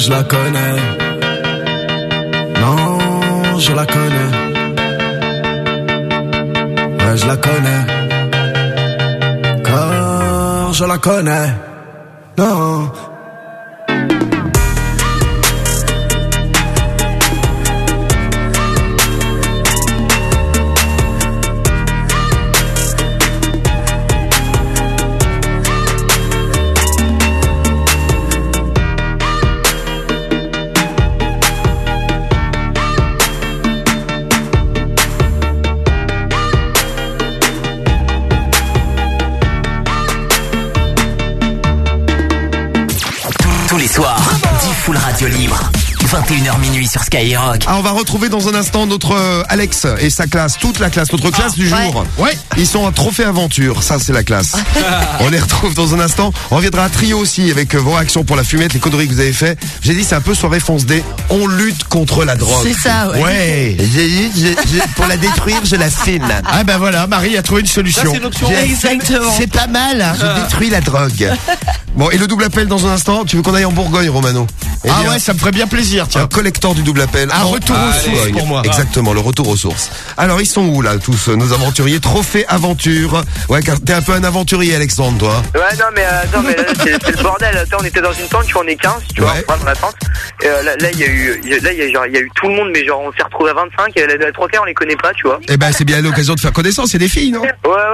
Je la connais. Non, je la connais. Ouais, je la connais. Car je la connais. 21h minuit sur Skyrock. Ah, on va retrouver dans un instant notre euh, Alex et sa classe, toute la classe, notre classe du jour. Ouais. Ils sont en trophée aventure, ça c'est la classe. on les retrouve dans un instant. On reviendra à trio aussi avec euh, vos réactions pour la fumette, les conneries que vous avez fait. J'ai dit c'est un peu soirée fonce D. On lutte contre la drogue. C'est ça, ouais. Ouais. J'ai dit, pour la détruire, je la filme. Ah ben voilà, Marie a trouvé une solution. Exactement. C'est pas mal, hein. je détruis la drogue. Bon, et le double appel dans un instant. Tu veux qu'on aille en Bourgogne, Romano? Eh Ah bien, ouais, ça me ferait bien plaisir, un tiens. collector du double appel. Un retour aux sources pour moi. Exactement, le retour aux sources. Alors, ils sont où là, tous euh, nos aventuriers? Trophée aventure. Ouais, car t'es un peu un aventurier, Alexandre, toi. Ouais, non, mais euh, attends, mais là, c'est le bordel. Attends, on était dans une tente, tu vois, on est 15, tu vois, Ouais. on la tente. Et, euh, là, il y a eu, y a- là, il y a, genre, il y a eu tout le monde, mais genre, on s'est retrouvé à 25, et les, les trois quarts, on les connaît pas, tu vois. Eh ben, c'est bien l'occasion de faire connaissance. C'est des filles, non? Ouais,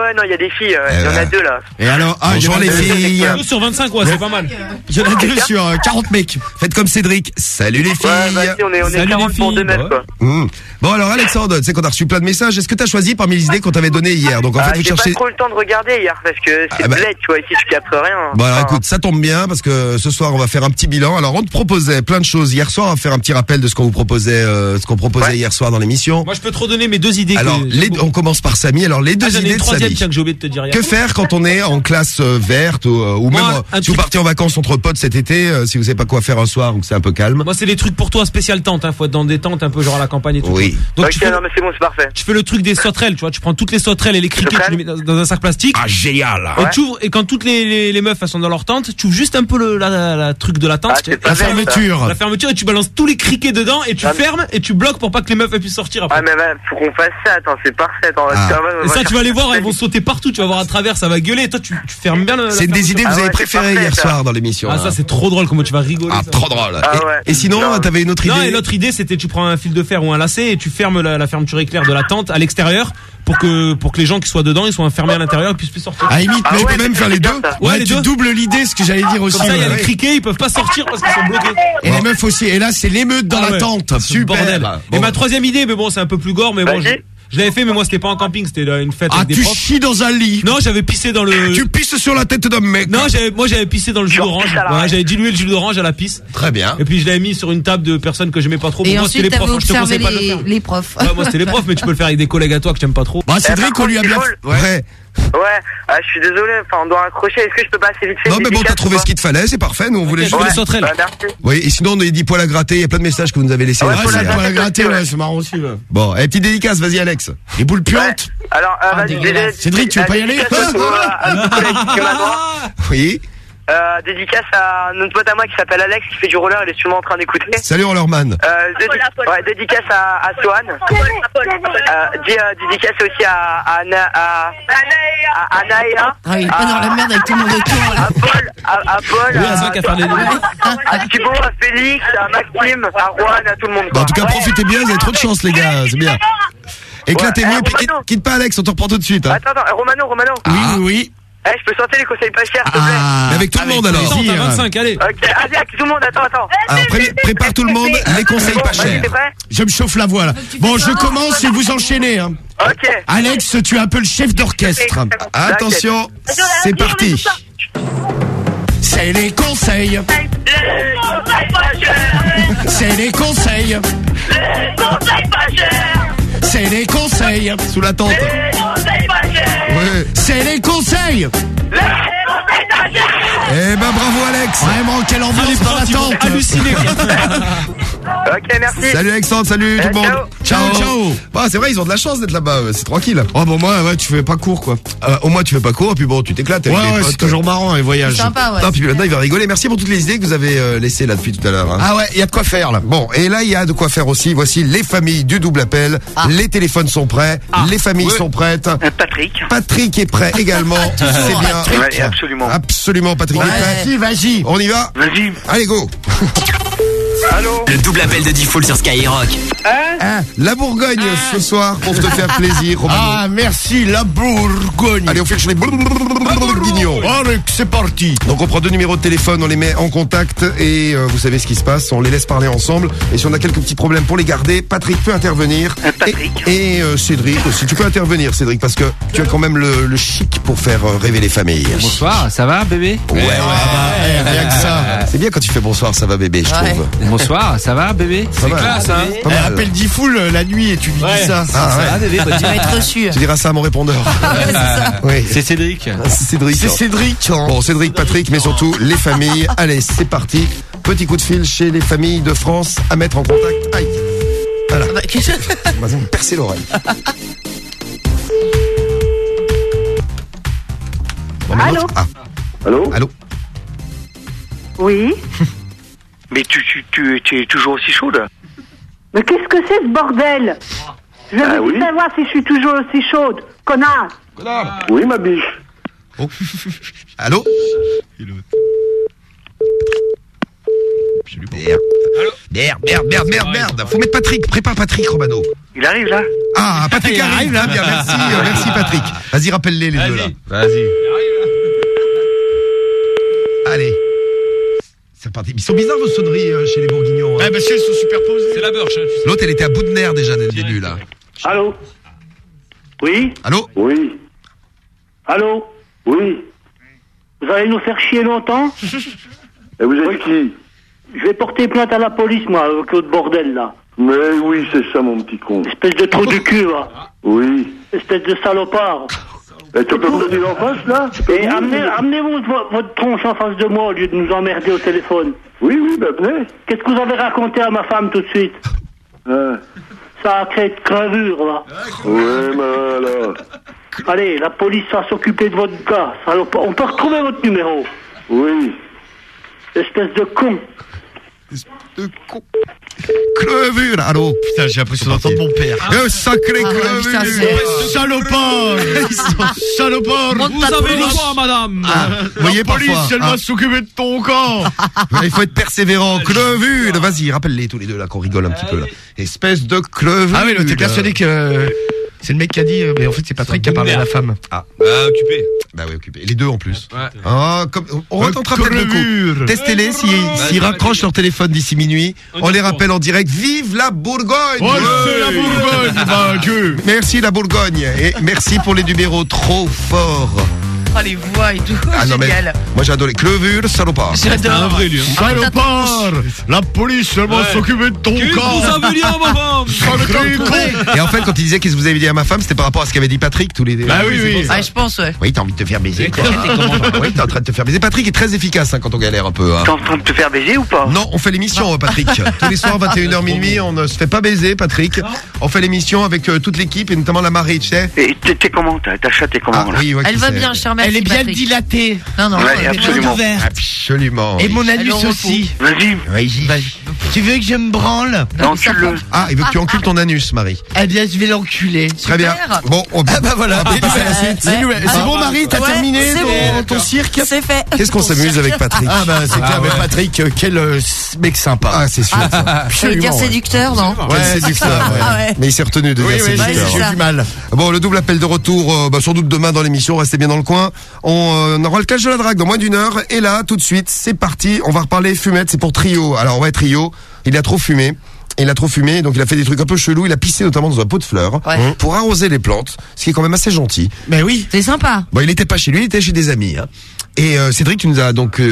ouais, non, il y a des filles, euh, il y en a deux, là. Et alors, ah, Bonjour il y en a les deux- filles. Deux sur 25, ouais, c'est pas mal. Il y en a deux sur euh, 40 mecs. Faites comme Cédric. Salut les filles. Ouais, vas-y, on est, on est Salut, 40 les pour filles, deux meufs, ouais. quoi. Mmh. Bon alors Alexandre, tu sais qu'on a reçu plein de messages. Est-ce que t'as choisi parmi les idées qu'on t'avait données hier Donc en Ah, fait, vous j'ai cherchez. pas trop le temps de regarder hier, parce que c'est Ah, bah. bled, tu vois, ici, je capte rien. Bon alors Enfin, écoute, ça tombe bien parce que ce soir on va faire un petit bilan. Alors on te proposait plein de choses hier soir. On va faire un petit rappel de ce qu'on vous proposait, euh, ce qu'on proposait Ouais. hier soir dans l'émission. Moi, je peux te redonner mes deux idées. Alors que- les, on commence par Samy. Alors les deux Ah, idées une de troisième, Samy. tiens, que j'ai oublié de te dire hier. Que faire quand on est en classe euh, verte ou, euh, ou Moi, même si vous truc- partez en vacances entre potes cet été, euh, si vous savez pas quoi faire un soir ou que c'est un peu calme. Moi, c'est des trucs pour toi spécial tente. Hein. Faut être dans des tentes un peu genre à la campagne et tout. Oui. Donc ok, tu fais, non, mais c'est bon, c'est parfait. tu fais le truc des sauterelles, tu vois. Tu prends toutes les sauterelles et les criquets, tu les mets dans, dans un sac plastique. Ah génial. Et, tu ouvres- et quand toutes les, les, les meufs elles sont dans leur tente, tu ouvres juste un peu le la, la- la truc de la tente, Ah, tu- c'est pas la, bête, fermeture, la fermeture et tu balances tous les criquets dedans et tu Ah, mais- fermes et tu bloques pour pas que les meufs elles puissent sortir après. Ah, mais bah, faut qu'on fasse ça, attends, c'est parfait, attends, Ah. attends, on va et ça faire tu vas les voir, elles vont sauter partout, tu vas voir à travers, ça va gueuler et toi tu, tu fermes bien le, la C'est une des fermeture. idées que Ah vous avez ouais, c'est préférées parfait, hier ça. soir dans l'émission. Ah là. ça c'est trop drôle comment tu vas rigoler. Ah, ça. trop drôle. Ah et, ouais. et sinon, Non. t'avais une autre Non, idée et l'autre idée, c'était tu prends un fil de fer ou un lacet et tu fermes la, la fermeture éclair de la tente à l'extérieur pour que pour que les gens qui soient dedans, ils soient enfermés à l'intérieur et puissent plus sortir. À limite, Ah mais même faire les deux. Ouais, Ouais, les tu deux. doubles l'idée, ce que j'allais dire aussi. Comme ça, il y a ouais. les criquets, ils peuvent pas sortir parce qu'ils sont bloqués. Et les meufs aussi. Et là, c'est l'émeute dans Ah la ouais. tente. Super. bordel. Bon. Et ma troisième idée, mais bon, c'est un peu plus gore, mais bon, je. Je l'avais fait, mais moi, c'était pas en camping, c'était là, une fête Ah, avec des tu profs. chies dans un lit. Non, j'avais pissé dans le. Tu pisses sur la tête d'un mec. Non, j'avais, moi, j'avais pissé dans le jus d'orange. Ouais, j'avais dilué le jus d'orange à la pisse. Très bien. Et puis, je l'avais mis sur une table de personnes que j'aimais pas trop. Et Pour moi, c'était ensuite, les t'avais profs. hein, je te observé conseille pas de le les, faire. les profs. Ouais, moi, c'était les profs, mais tu peux le faire avec des collègues à toi que t'aimes pas trop. Bah, Eh, Cédric, par on lui a bien. il faut Ouais. Ouais, ah, je suis désolé, enfin, on doit raccrocher. Est-ce que je peux passer vite fait Non, mais bon, t'as trouvé ou ce qu'il te fallait, c'est parfait. Nous, on voulait juste. Ouais. les sauterelles. Bah, merci. Oui, et sinon, on a dit poils à gratter. Il y a plein de messages que vous nous avez laissés Ouais, là-dessus. poils à Ouais, pour la gratter, Ouais. c'est marrant aussi. Bon, et petite dédicace, vas-y, Alex. Les boules Ouais. puantes. Alors, euh, vas-y, dégueulasse. j'ai- Cédric, tu veux pas y aller à là-bas. Oui. Euh, dédicace à notre pote à moi qui s'appelle Alex qui fait du roller, il est sûrement en train d'écouter. Salut Rollerman. Euh, dédi- ouais, dédicace à, à Swan. Euh, euh, dédicace aussi à, à, Ana- à, à Anaïa. Ah, il est pas dans la merde avec tout le monde autour, là. À Paul, à, à Paul, Oui, à, à les- à Thibaut, à Félix, à Maxime, à Juan, à tout le monde. Bah, en tout cas, profitez bien, vous avez trop de chance, les gars, c'est bien. Éclatez-vous Ouais, eh, quitte, pas Alex, on te reprend tout de suite. Hein. Attends, attends, Romano, Romano. Oui, oui, oui. Eh, je peux sortir les conseils pas chers, s'il te plaît. Mais avec tout le monde alors. Attends, t'as 25, allez. Ok, allez, avec tout le monde, attends, attends. Alors, pré- prépare tout le monde, les conseils pas chers. t'es prêt Je me chauffe la voix là. Bon, je commence et vous enchaînez. Hein. Ok. Alex, tu es un peu le chef d'orchestre. Attention, c'est parti. C'est les conseils. C'est les conseils. C'est les conseils. Sous la tente. Ouais. C'est les conseils. Eh ben bravo Alex. Vraiment, quelle ambiance dans la tente. Halluciné. Ok, merci. Salut Alexandre, salut tout le monde. Ciao, ciao. Bah, c'est vrai, ils ont de la chance d'être là-bas, euh, c'est tranquille. Oh bon moi ouais tu fais pas court quoi. Euh, au moins tu fais pas court, et puis bon, tu t'éclates Ouais les ouais c'est toujours marrant les voyages. Sympa, ouais. Non, puis là-dedans, il va rigoler. Merci pour toutes les idées que vous avez euh, laissées là depuis tout à l'heure. hein. Ah ouais il y a de quoi faire là. Bon, et là, il y a de quoi faire aussi. Voici les familles du double appel. Ah. Les téléphones sont prêts. les familles sont prêtes. Euh, Patrick. Patrick est prêt également. C'est bien. Ouais, absolument. Absolument, Patrick est prêt. Vas-y vas-y. On y va Vas-y. Allez, go Allô Le double appel de Diffoul sur Skyrock. Hein La Bourgogne ce soir pour te faire plaisir, Romano. Ah merci la Bourgogne. Allez, on fait le bourguignon. Allez c'est parti. Donc on prend deux numéros de téléphone, on les met en contact et euh, vous savez ce qui se passe, on les laisse parler ensemble et si on a quelques petits problèmes pour les garder, Patrick peut intervenir. Euh, Patrick. Et, et, euh, Cédric aussi, tu peux intervenir Cédric parce que tu as quand même le, le chic pour faire euh, rêver les familles. Bonsoir, ça va bébé? Ouais, ouais. Eh, rien que ça. C'est bien quand tu fais bonsoir, ça va bébé, je Ouais. trouve. Bonsoir, ça va bébé C'est classe, hein. Pas Eh, mal. appelle Diffoul euh, la nuit et tu lui Ouais. dis ça. Ah, Ça ouais. va bébé Tu vas être reçu. Tu diras ça à mon répondeur. Oui. C'est Cédric. C'est Cédric. C'est Cédric. hein. Bon, Cédric, Patrick, mais surtout les familles. Allez, c'est parti. Petit coup de fil chez les familles de France à mettre en contact. Aïe. Voilà. Bah, On va me percer l'oreille. Bon, maintenant, Allô Ah, Allô allô Oui Mais tu, tu, tu, tu es toujours aussi chaude Mais qu'est-ce que c'est ce bordel? Je veux Ah oui savoir si je suis toujours aussi chaude. Connard Oui, ma biche. Allô? Merde. Merde, merde, merde, merde, merde. Faut mettre Patrick. Prépare Patrick, Romano. Il arrive là Ah, Patrick arrive là. Bien, merci, euh, merci Patrick. Vas-y, rappelle-les les deux là. Vas-y. Allez. C'est parti. Ils sont bizarres vos sonneries euh, chez les Bourguignons. hein. Eh ben si elles sont superposées. C'est la beurge, hein, tu sais. L'autre, elle était à bout de nerfs déjà dès le début là. Allô Oui Allô Oui. Allô Oui. Vous allez nous faire chier longtemps Et vous êtes qui Je vais porter plainte à la police, moi, avec votre bordel, là. Mais oui, c'est ça, mon petit con. Espèce de trou du cul, là. Oui. Espèce de salopard. Et tu peux me dire en face, là Et amenez, amenez-vous vo- votre tronche en face de moi au lieu de nous emmerder au téléphone. Oui, oui, ben venez. Qu'est-ce que vous avez raconté à ma femme tout de suite Hein. Ça a créé de crevure, là. Ouais, mais alors. Allez, la police va s'occuper de votre gars. salopard. On peut retrouver votre numéro. Oui. Espèce de con. De con. Crevure, allô Putain, j'ai l'impression d'entendre mon père. Euh, sacré Ah, crevure putain, c'est- Salopard Salopard Vous avez le police. droit, madame. Vous voyez La police, parfois elle va s'occuper de ton camp Il faut être persévérant. Crevure Vas-y, rappelle-les tous les deux là qu'on rigole un petit peu là. Espèce de crevure Ah oui, t'es persuadé que euh, c'est le mec qui a dit, euh, mais en fait c'est Patrick qui a parlé à la femme. Ah, Ah, occupé. bah oui, occupé. Les deux en plus. Ouais. Ah, comme, on retentera peut-être le coup. Testez-les s'ils s'ils raccrochent leur téléphone d'ici minuit. On les rappelle en direct. Vive la Bourgogne Oh, la Bourgogne, bah, Dieu Merci la Bourgogne et merci pour les numéros trop forts. Oh, les voix et tout. Ah non mais Génial. moi j'ai adoré crevure salopard. C'est un J'adore. vrai. Salopard La police, elle va Ouais. s'occuper de ton Qu'est-ce que camp vous avez dit à ma femme Sacré con Et en fait quand il disait qu'est-ce que vous avez dit à ma femme, c'était par rapport à ce qu'avait dit Patrick tous les deux. Bah oui, oui. Ah, je pense, ouais. Oui, t'as envie de te faire baiser. quoi. oui, t'es en train de te faire baiser. Patrick est très efficace hein, quand on galère un peu. hein. T'es en train de te faire baiser ou pas? Non, on fait l'émission, euh, Patrick. Tous les soirs, 21h minuit, on ne se fait pas baiser, Patrick. On fait l'émission avec euh, toute l'équipe et notamment la Marie, tu sais. Et t'es t'es comment T'as ta chatte est comment Ah là? oui, ouais, Elle qui va sait. bien, cher Elle Elle est bien Patrick. dilatée. Non, non, Ouais, elle est bien absolument. ouverte. Absolument. Et mon anus le aussi. Vas-y. Vas-y. Tu veux que je me branle Encule-le. Ah, il veut que tu encules ton anus, Marie. Eh bien, je vais l'enculer. Très bien. Bon, on... Ah bah voilà. suite. Dis-nous, C'est bon, Marie, t'as Ouais, terminé c'est ton, bon. ton cirque C'est fait. Qu'est-ce qu'on s'amuse avec Patrick Ah bah c'est clair, mais Patrick, euh, quel euh, mec sympa. Ah, c'est sûr. Ça veut dire Absolument, ouais. séducteur, non Ouais, séducteur, ouais. Ah ouais. Mais il s'est retenu de Oui, dire oui, Ouais, séducteur. c'est j'ai du mal. Bon, le double appel de retour, euh, bah, sans doute demain dans l'émission, restez bien dans le coin. On, euh, on aura le cache de la drague dans moins d'une heure. Et là, tout de suite, c'est parti. On va reparler fumette, c'est pour Trio. Alors, on va être Trio. Il a trop fumé. Il a trop fumé, donc il a fait des trucs un peu chelous. Il a pissé notamment dans un pot de fleurs Ouais. pour arroser les plantes, ce qui est quand même assez gentil. Mais oui. C'est sympa. Bon, il était pas chez lui, il était chez des amis. Hein. Et euh, Cédric, tu nous as donc euh,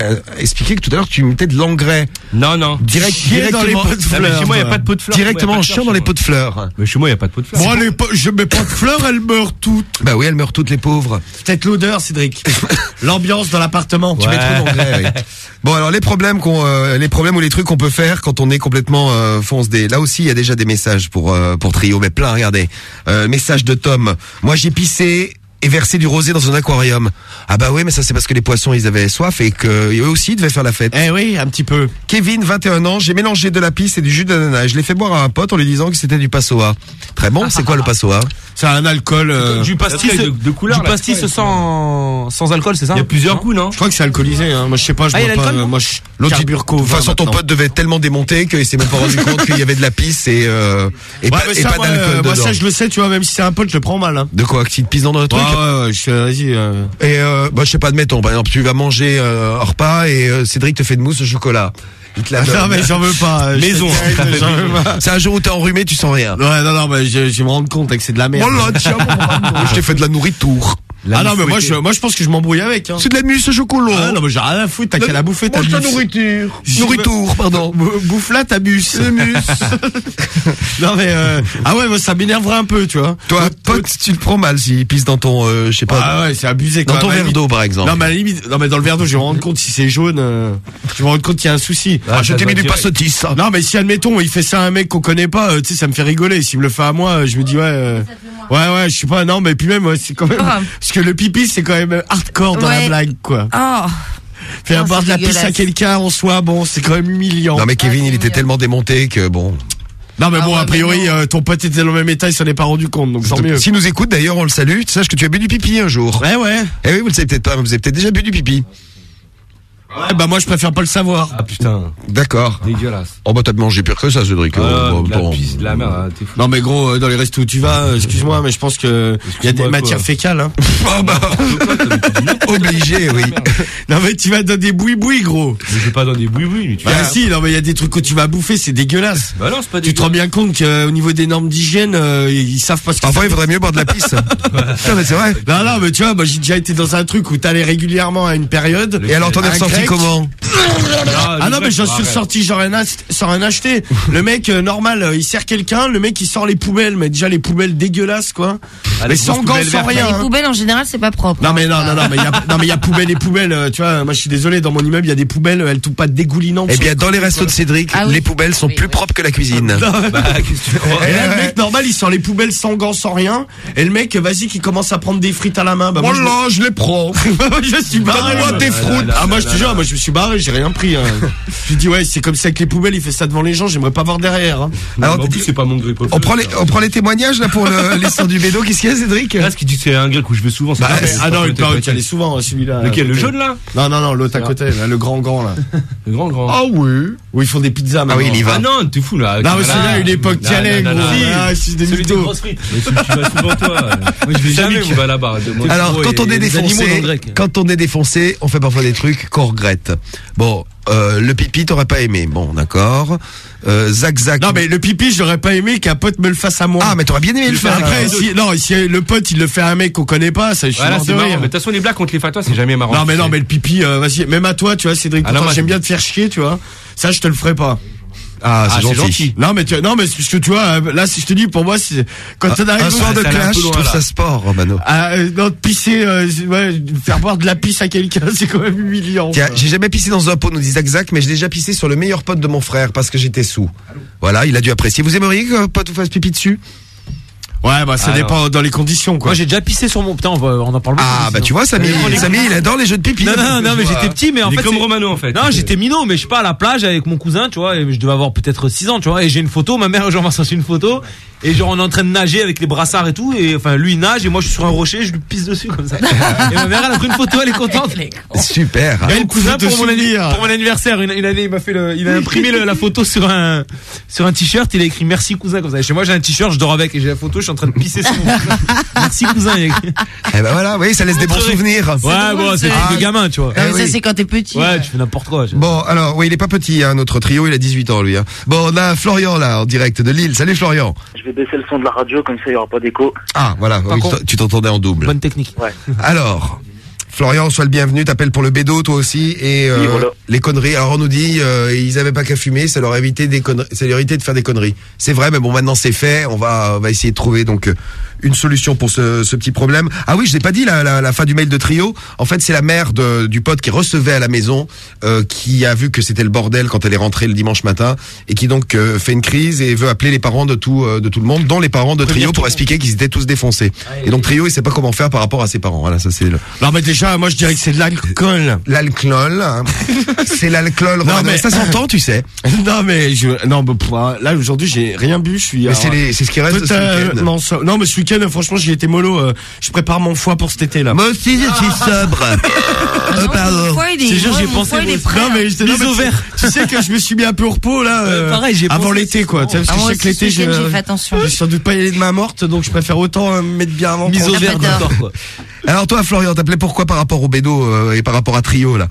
euh, expliqué que tout à l'heure tu mettais de l'engrais Non, non. direct, Chier dans les directement, pots de Ah, mais fleurs. chez moi, il n'y a pas de pot de fleurs. directement en chiant dans les pots de fleurs. Mais chez moi, il n'y a pas de pot de fleurs. Moi, les po- je mets pas de fleurs, elles meurent toutes. Bah oui, elles meurent toutes les pauvres. Peut-être l'odeur, Cédric. L'ambiance dans l'appartement. Tu mets trop d'engrais. oui. Bon alors les problèmes qu'on, euh, les problèmes ou les trucs qu'on peut faire quand on est complètement euh, fonce des. Là aussi il y a déjà des messages pour euh, pour Trio, mais plein. Regardez, euh, message de Tom. Moi j'ai pissé et versé du rosé dans un aquarium. Ah bah oui, mais ça c'est parce que les poissons ils avaient soif et que eux aussi ils devaient faire la fête. Eh oui, un petit peu. Kevin, 21 ans, j'ai mélangé de la pisse et du jus d'ananas. Je l'ai fait boire à un pote en lui disant que c'était du passoa. Très bon, c'est quoi le passoa? C'est un alcool. euh, Du pastis, de- de couleur, du là, pastis sans, sans alcool, c'est ça Il y a plusieurs coups, non Je crois que c'est alcoolisé. Hein. Moi, je sais pas. Je Ah, bois pas. euh, moi, je L'autre, de toute façon, ton pote devait être tellement démonté qu'il s'est même pas rendu compte qu'il y avait de la pisse et, euh, et Ouais, pas, et ça, pas d'alcool moi, ça, je le sais, tu vois, même si c'est un pote, je le prends mal. Hein. De quoi Que tu te pisses dans le truc Ouais, ouais, ouais, je fais, vas-y. euh. Et euh, bah, je sais pas, admettons, par exemple, tu vas manger euh, un repas et Cédric te fait de mousse au chocolat. Il te la donne. Non, mais j'en veux pas. euh, Maison, je sais, j'en veux pas. C'est un jour où t'es enrhumé, tu sens rien. Ouais, non, non, mais je, je vais me rendre compte que c'est de la merde. Oh là, tiens, je t'ai fait de la nourriture. Ah non, mais moi, je, moi, je pense que je m'embrouille avec. Hein. C'est de la mousse au chocolat. Ah non, mais j'ai rien à foutre, t'as qu'à la bouffer, ta Mange ta nourriture. Nourriture, pardon. Bou- Bouffe là ta non mais euh, ah ouais, moi, ça m'énerverait un peu, tu vois. Toi, pote, tu le prends mal s'il pisse dans ton, euh, je sais pas. Ah ouais, c'est abusé. Dans quoi. ton verre d'eau, par exemple. Non mais à la limite, non mais dans le verre d'eau, je vais me rendre compte si c'est jaune. euh, je vais me rendre compte qu'il y a un souci. Ah, je t'ai mis du passotis, ça. Non mais si admettons, il fait ça à un mec qu'on connaît pas, euh, tu sais, ça me fait rigoler. S'il me le fait à moi, je me dis ouais, ouais ouais, je sais pas. Non mais puis même, c'est quand même Ah. Que le pipi, c'est quand même hardcore dans la blague, quoi. Oh. Faire boire de la pisse à quelqu'un en soi, bon, c'est quand même humiliant. Non, mais Kevin, il était tellement démonté que bon. Non mais Ah bon, ouais, a priori, euh, ton pote était dans le même état, il s'en est pas rendu compte, donc tant mieux. S'il nous écoute, d'ailleurs, on le salue. Tu saches que tu as bu du pipi un jour. Ouais ouais. Eh oui, vous le savez peut-être pas, mais vous avez peut-être déjà bu du pipi. Ouais, bah moi je préfère pas le savoir. Ah putain, D'accord. dégueulasse. Oh bah t'as mangé pire que ça, Cédric. Ah, Euh, bon, de la bon. pisse, de la merde, hein, t'es fou. Non mais gros, euh, dans les restos où tu vas, euh, excuse-moi, mais je pense que il y a des matières quoi. fécales. Hein. Oh bah, obligé, oui. Non mais tu vas dans des bouis-bouis, gros. Mais je vais pas dans des bouis-bouis, tu Bah si, non mais il y a des trucs que tu vas bouffer, c'est dégueulasse. Bah non, c'est pas Tu te rends bien compte qu'au niveau des normes d'hygiène, euh, ils savent pas ce que Parfois, il faudrait mieux boire de la pisse. non, mais c'est vrai. Non, non, mais tu vois, moi j'ai déjà été dans un truc où t'allais régulièrement à une période. Et alors, t'en es. Comment Ah non, mais j'en suis sorti sans rien, rien acheter. Le mec, euh, normal, euh, il sert quelqu'un, le mec il sort les poubelles, mais déjà les poubelles dégueulasses, quoi. Ah, mais les sans gants, poubelles sans rien. Les hein. poubelles en général c'est pas propre. Non mais non non non mais il y a non mais il y a poubelle et poubelle euh, tu vois moi je suis désolé dans mon immeuble il y a des poubelles elles tout pas dégoulinantes Eh bien, dans les restos de Cédric, Ah oui. les poubelles sont plus propres que la cuisine. Non, Bah, qu'est-ce que tu crois et là, le mec normal il sort les poubelles sans gants sans rien et le mec vas-y qui commence à prendre des frites à la main bah moi, je, je les prends. je suis barré Donne-moi moi. tes fruits. ah moi je te jure moi je me suis barré j'ai rien pris hein. je dis ouais c'est comme ça avec les poubelles il fait ça devant les gens j'aimerais pas voir derrière hein. Alors, en plus, c'est pas mon gré On prend les, on prend les témoignages, là, pour l'histoire du vélo. Qu'est-ce qu'il y a, Cédric? Là, ce qu'il dit, c'est un grec où je vais souvent. Bah, pas- ah non c'est une pas- période qui allait souvent hein, celui-là Lequel, le côté. jaune, là? Non non non l'autre à côté là, le grand grand là Le grand, grand. Ah oui. où ils font des pizzas Ah oui, il y va. Ah non, t'es fou, là. non c'est là une époque qui allait. Ah, c'est des Celui des grosses frites. Que tu vas souvent, toi. Moi, je vais jamais qui va là-bas. Alors, quand on il est défoncé, quand on est défoncé, on fait parfois des trucs qu'on regrette. Bon, euh, le pipi, t'aurais pas aimé. Bon, d'accord. Euh, Zach Zach. Non mais le pipi, je l'aurais pas aimé qu'un pote me le fasse à moi. Ah, mais t'aurais bien aimé le faire. Après, là. si, non, si le pote il le fait à un mec qu'on connaît pas, ça je suis Voilà, mort de marrant. Mais rire. de toute façon, les blagues contre les fatwas, c'est jamais marrant. Non mais non sais. mais le pipi, euh, vas-y, même à toi, tu vois, Cédric, Ah j'aime bien te faire chier, tu vois. Ça, je te le ferai pas. Ah, c'est Ah, c'est gentil. gentil. Non mais tu, non mais parce que tu vois, euh, là, si je te dis, pour moi, c'est quand on arrive Un soir de clash, je trouve là. ça sport, Romano. à, euh, non, pisser, euh, ouais, faire boire de la pisse à quelqu'un, c'est quand même humiliant. Tiens, j'ai jamais pissé dans un pot, nous dit Zach Zach, mais j'ai déjà pissé sur le meilleur pote de mon frère parce que j'étais sous. Voilà, il a dû apprécier. Vous aimeriez que votre pote vous fasse pipi dessus? Ouais, bah ça Alors. dépend dans les conditions quoi. Moi j'ai déjà pissé sur mon. Putain, on, va- on en parle beaucoup. Ah, bah tu vois, Samy, Samy, il adore les jeux de pipi. Non, non, non, mais j'étais petit, mais en Il est fait. comme Romano, en fait. Non, j'étais minot, mais je sais pas, à la plage avec mon cousin, tu vois, et je devais avoir peut-être 6 ans, tu vois, et j'ai une photo, ma mère, genre, m'a sorti une photo, et genre, on est en train de nager avec les brassards et tout, et enfin, lui, il nage, et moi, je suis sur un rocher, je lui pisse dessus, comme ça. et ma mère, elle a pris une photo, elle est contente. Super. Et Une mon cousin, photo pour mon, pour mon anniversaire, une, une année, il m'a fait le, il a imprimé le- la photo sur un, sur un t-shirt, il a écrit merci cousin, comme ça. Et chez moi, j'ai un t-shirt, je dors avec, et j'ai la photo, je suis en train de pisser sur mon cousin. Merci cousin, il a écrit. Eh ben voilà, oui, ça laisse des bons souvenirs. Ouais, bon, c'est Ah, de gamin, tu vois. Eh Ah, mais ça, oui. c'est quand t'es petit. Ouais, tu fais n'importe quoi. Bon, alors, oui, il est pas petit, hein, notre trio, il a 18 ans, lui. Hein. Bon, on a Florian, là, en direct de Lille. Salut, Florian. Je vais baisser le son de la radio, comme ça il n'y aura pas d'écho. Ah, voilà, oui, tu t'en- tu t'entendais en double. Bonne technique. Ouais. Alors, Florian, sois le bienvenu, t'appelles pour le bédo, toi aussi, et euh, Oui, voilà. les conneries. Alors, on nous dit, euh, ils avaient pas qu'à fumer, ça leur a évité des conneries, ça leur a évité de faire des conneries. C'est vrai, mais bon, maintenant c'est fait, on va, on va essayer de trouver, donc, euh, une solution pour ce, ce petit problème. Ah oui, je n'ai pas dit la, la, la fin du mail de trio. En fait, c'est la mère de, du pote qui recevait à la maison, euh, qui a vu que c'était le bordel quand elle est rentrée le dimanche matin, et qui donc euh, fait une crise et veut appeler les parents de tout, euh, de tout le monde, dont les parents de trio, pour expliquer qu'ils étaient tous défoncés. Et donc trio, il sait pas comment faire par rapport à ses parents. Voilà, ça c'est le. Non mais déjà, moi je dirais que c'est de l'alcool. L'alcool, hein. c'est l'alcool. Non, mais- ça s'entend, tu sais. non mais je, non mais là aujourd'hui j'ai rien bu, je suis. C'est ce qui reste ce non, mais week-end franchement j'ai été mollo. euh, je prépare mon foie pour cet été là. Moi aussi je suis sobre. Oh, pardon. C'est sûr, ouais, j'ai pensé. foie, il prêt, non, mais là. j'étais vert. Tu sais que je me suis mis un peu au repos là. euh, pareil, j'ai avant l'été quoi. Tu sais, parce Ah, que je moi sais que l'été j'ai fait attention. Je suis sans doute pas y aller de ma morte, donc je préfère autant euh, me mettre bien avant. Mise au vert quoi. Alors toi, Florian, t'appelais pourquoi par rapport au bédo euh, et par rapport à trio là?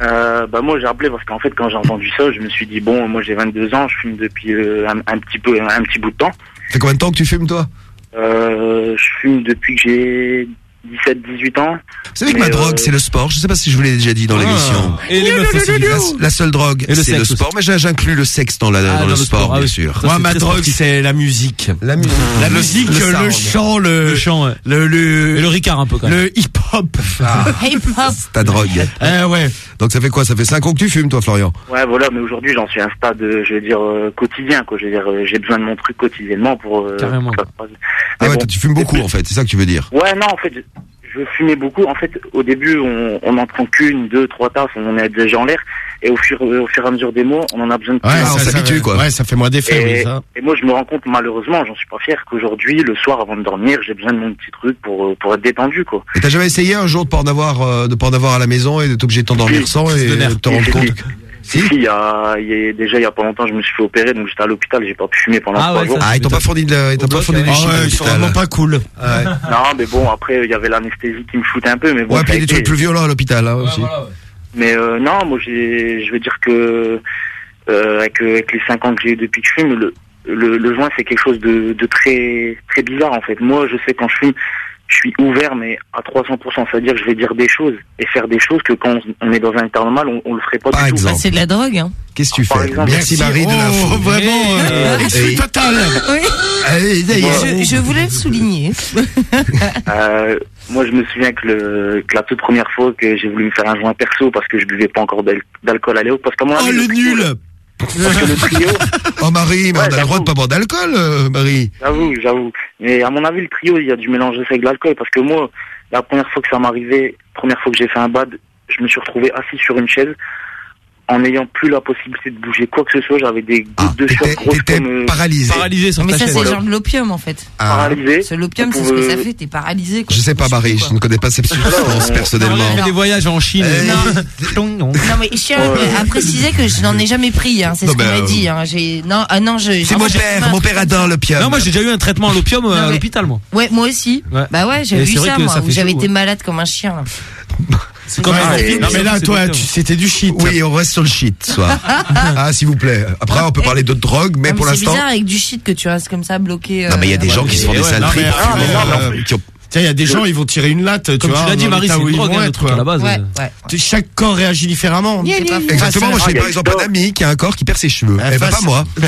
Euh, bah moi j'ai appelé parce qu'en fait quand j'ai entendu ça, je me suis dit bon moi j'ai 22 ans, je fume depuis euh, un, un petit peu un petit bout de temps. Ça fait combien de temps que tu fumes toi? Euh, je fume depuis que j'ai 17-18 ans. Vous savez que ma drogue, euh, c'est le sport? Je sais pas si je vous l'ai déjà dit dans Ah. l'émission. Et les meufs aussi. La, la seule drogue, le c'est le sport. Mais j'inclus le sexe dans, la, Ah, dans, dans le, le sport, sport, ah bien oui. sûr. Ça, Moi, ma drogue, c'est la musique. La musique, La musique, le, chant, le, Le chant, ouais. le, le, Et le Ricard un peu quand même. le hip-hop. Hey, pop. ta drogue. Eh ouais. Donc ça fait quoi? Ça fait 5 ans que tu fumes, toi, Florian? Ouais voilà, mais aujourd'hui j'en suis à un stade, euh, je veux dire euh, quotidien quoi. Je veux dire j'ai besoin de mon truc quotidiennement pour. euh, Carrément. Ah ouais, tu fumes beaucoup en fait. C'est ça que tu veux dire Ouais, non, en fait, je, fumais beaucoup. En fait, au début, on, on en prend qu'une, deux, trois tasses, on est déjà en l'air. Et au fur, au fur et à mesure des mois, on en a besoin de plus. Ouais, Ah, on s'habitue, quoi. Ouais, ça fait moins d'effet, oui, Et, ça. et moi, je me rends compte, malheureusement, j'en suis pas fier, qu'aujourd'hui, le soir, avant de dormir, j'ai besoin de mon petit truc pour, pour être détendu, quoi. Et t'as jamais essayé un jour de pas en avoir, euh, de pas en avoir à la maison et d'être obligé de t'endormir sans et de de te rendre compte si. Il y a, il y a- déjà, il y a pas longtemps, je me suis fait opérer, donc j'étais à l'hôpital, j'ai pas pu fumer pendant Ah trois ouais, jours. Ah, ils t'ont pas fourni de, ils t'ont pas fourni ouais, ils sont vraiment pas cool. Ouais. Non, mais bon, après, il y avait l'anesthésie qui me foutait un peu, mais bon. Ouais, puis a il y a des trucs plus violents à l'hôpital hein, aussi. Mais euh, non, moi j'ai, je veux dire que euh, avec, avec les cinq ans que j'ai eu depuis que je fume, le, le, le joint c'est quelque chose de, de très très bizarre en fait. Moi, je sais quand je fume, je suis ouvert mais à 300%, c'est-à-dire que je vais dire des choses et faire des choses que quand on est dans un état normal, on, on le ferait pas Par du exemple. Bah, c'est de la drogue, hein. Qu'est-ce que tu fais exemple. Merci Marie de Oh, l'info. vraiment, euh, total. Oui. Allez. Je, je voulais le souligner. tout. Euh, moi, je me souviens que, le, que la toute première fois que j'ai voulu me faire un joint perso parce que je buvais pas encore d'al- d'alcool à l'époque, parce qu'à mon Oh le nul parce que le trio, Oh Marie, mais Ouais, on a le droit de pas boire d'alcool, euh, Marie. J'avoue, j'avoue. Mais à mon avis, le trio, il y a du mélange de ça avec de l'alcool. Parce que moi, la première fois que ça m'arrivait, première fois que j'ai fait un bad, je me suis retrouvé assis sur une chaise en n'ayant plus la possibilité de bouger quoi que ce soit. J'avais des gouttes de sueur grosses Ah, T'étais comme... euh, paralysé. Paralysé sur Mais ta ça, c'est genre de l'opium, en fait. Ah. paralysé. C'est l'opium, c'est ce que ça pouvait- fait. T'es paralysé, quoi. Je sais pas Marie, je ne connais pas cette substance On personnellement. a fait des voyages en Chine. Eh, Non. non. Non mais je tiens à préciser que je n'en ai jamais pris, hein. c'est Non, ce qu'on bah, m'a dit. Hein. J'ai non, ah non, je. C'est moi, mon j'ai- père, mon père adore l'opium. Non, moi j'ai déjà eu un traitement à l'opium euh, Non, à l'hôpital, moi. Ouais, moi aussi. Bah ouais, j'ai vrai ça, moi, j'avais été malade comme un chien. C'est comme Ouais, ça. non mais là, toi, tu- c'était du shit. Oui, on reste sur le shit, ce soir. ah, s'il vous plaît. Après, on peut parler d'autres drogues, mais Non, pour mais c'est l'instant. bizarre avec du shit que tu restes comme ça bloqué. Non, mais il y a des euh, gens qui se font des ouais, sales non, tripes. mais- pour ah, fumer, mais non, mais en euh, plus- qui ont- Tiens, il y a des gens, ils vont tirer une latte, tu Comme vois. tu l'as dit, dans Marie, l'état c'est où une ils drogue, vont hein, le être, truc quoi. à la base. Ouais, euh. Chaque corps réagit différemment. Exactement, moi Ah, j'ai par exemple une un ami qui a un corps qui perd ses cheveux. Eh ben face- pas moi. tu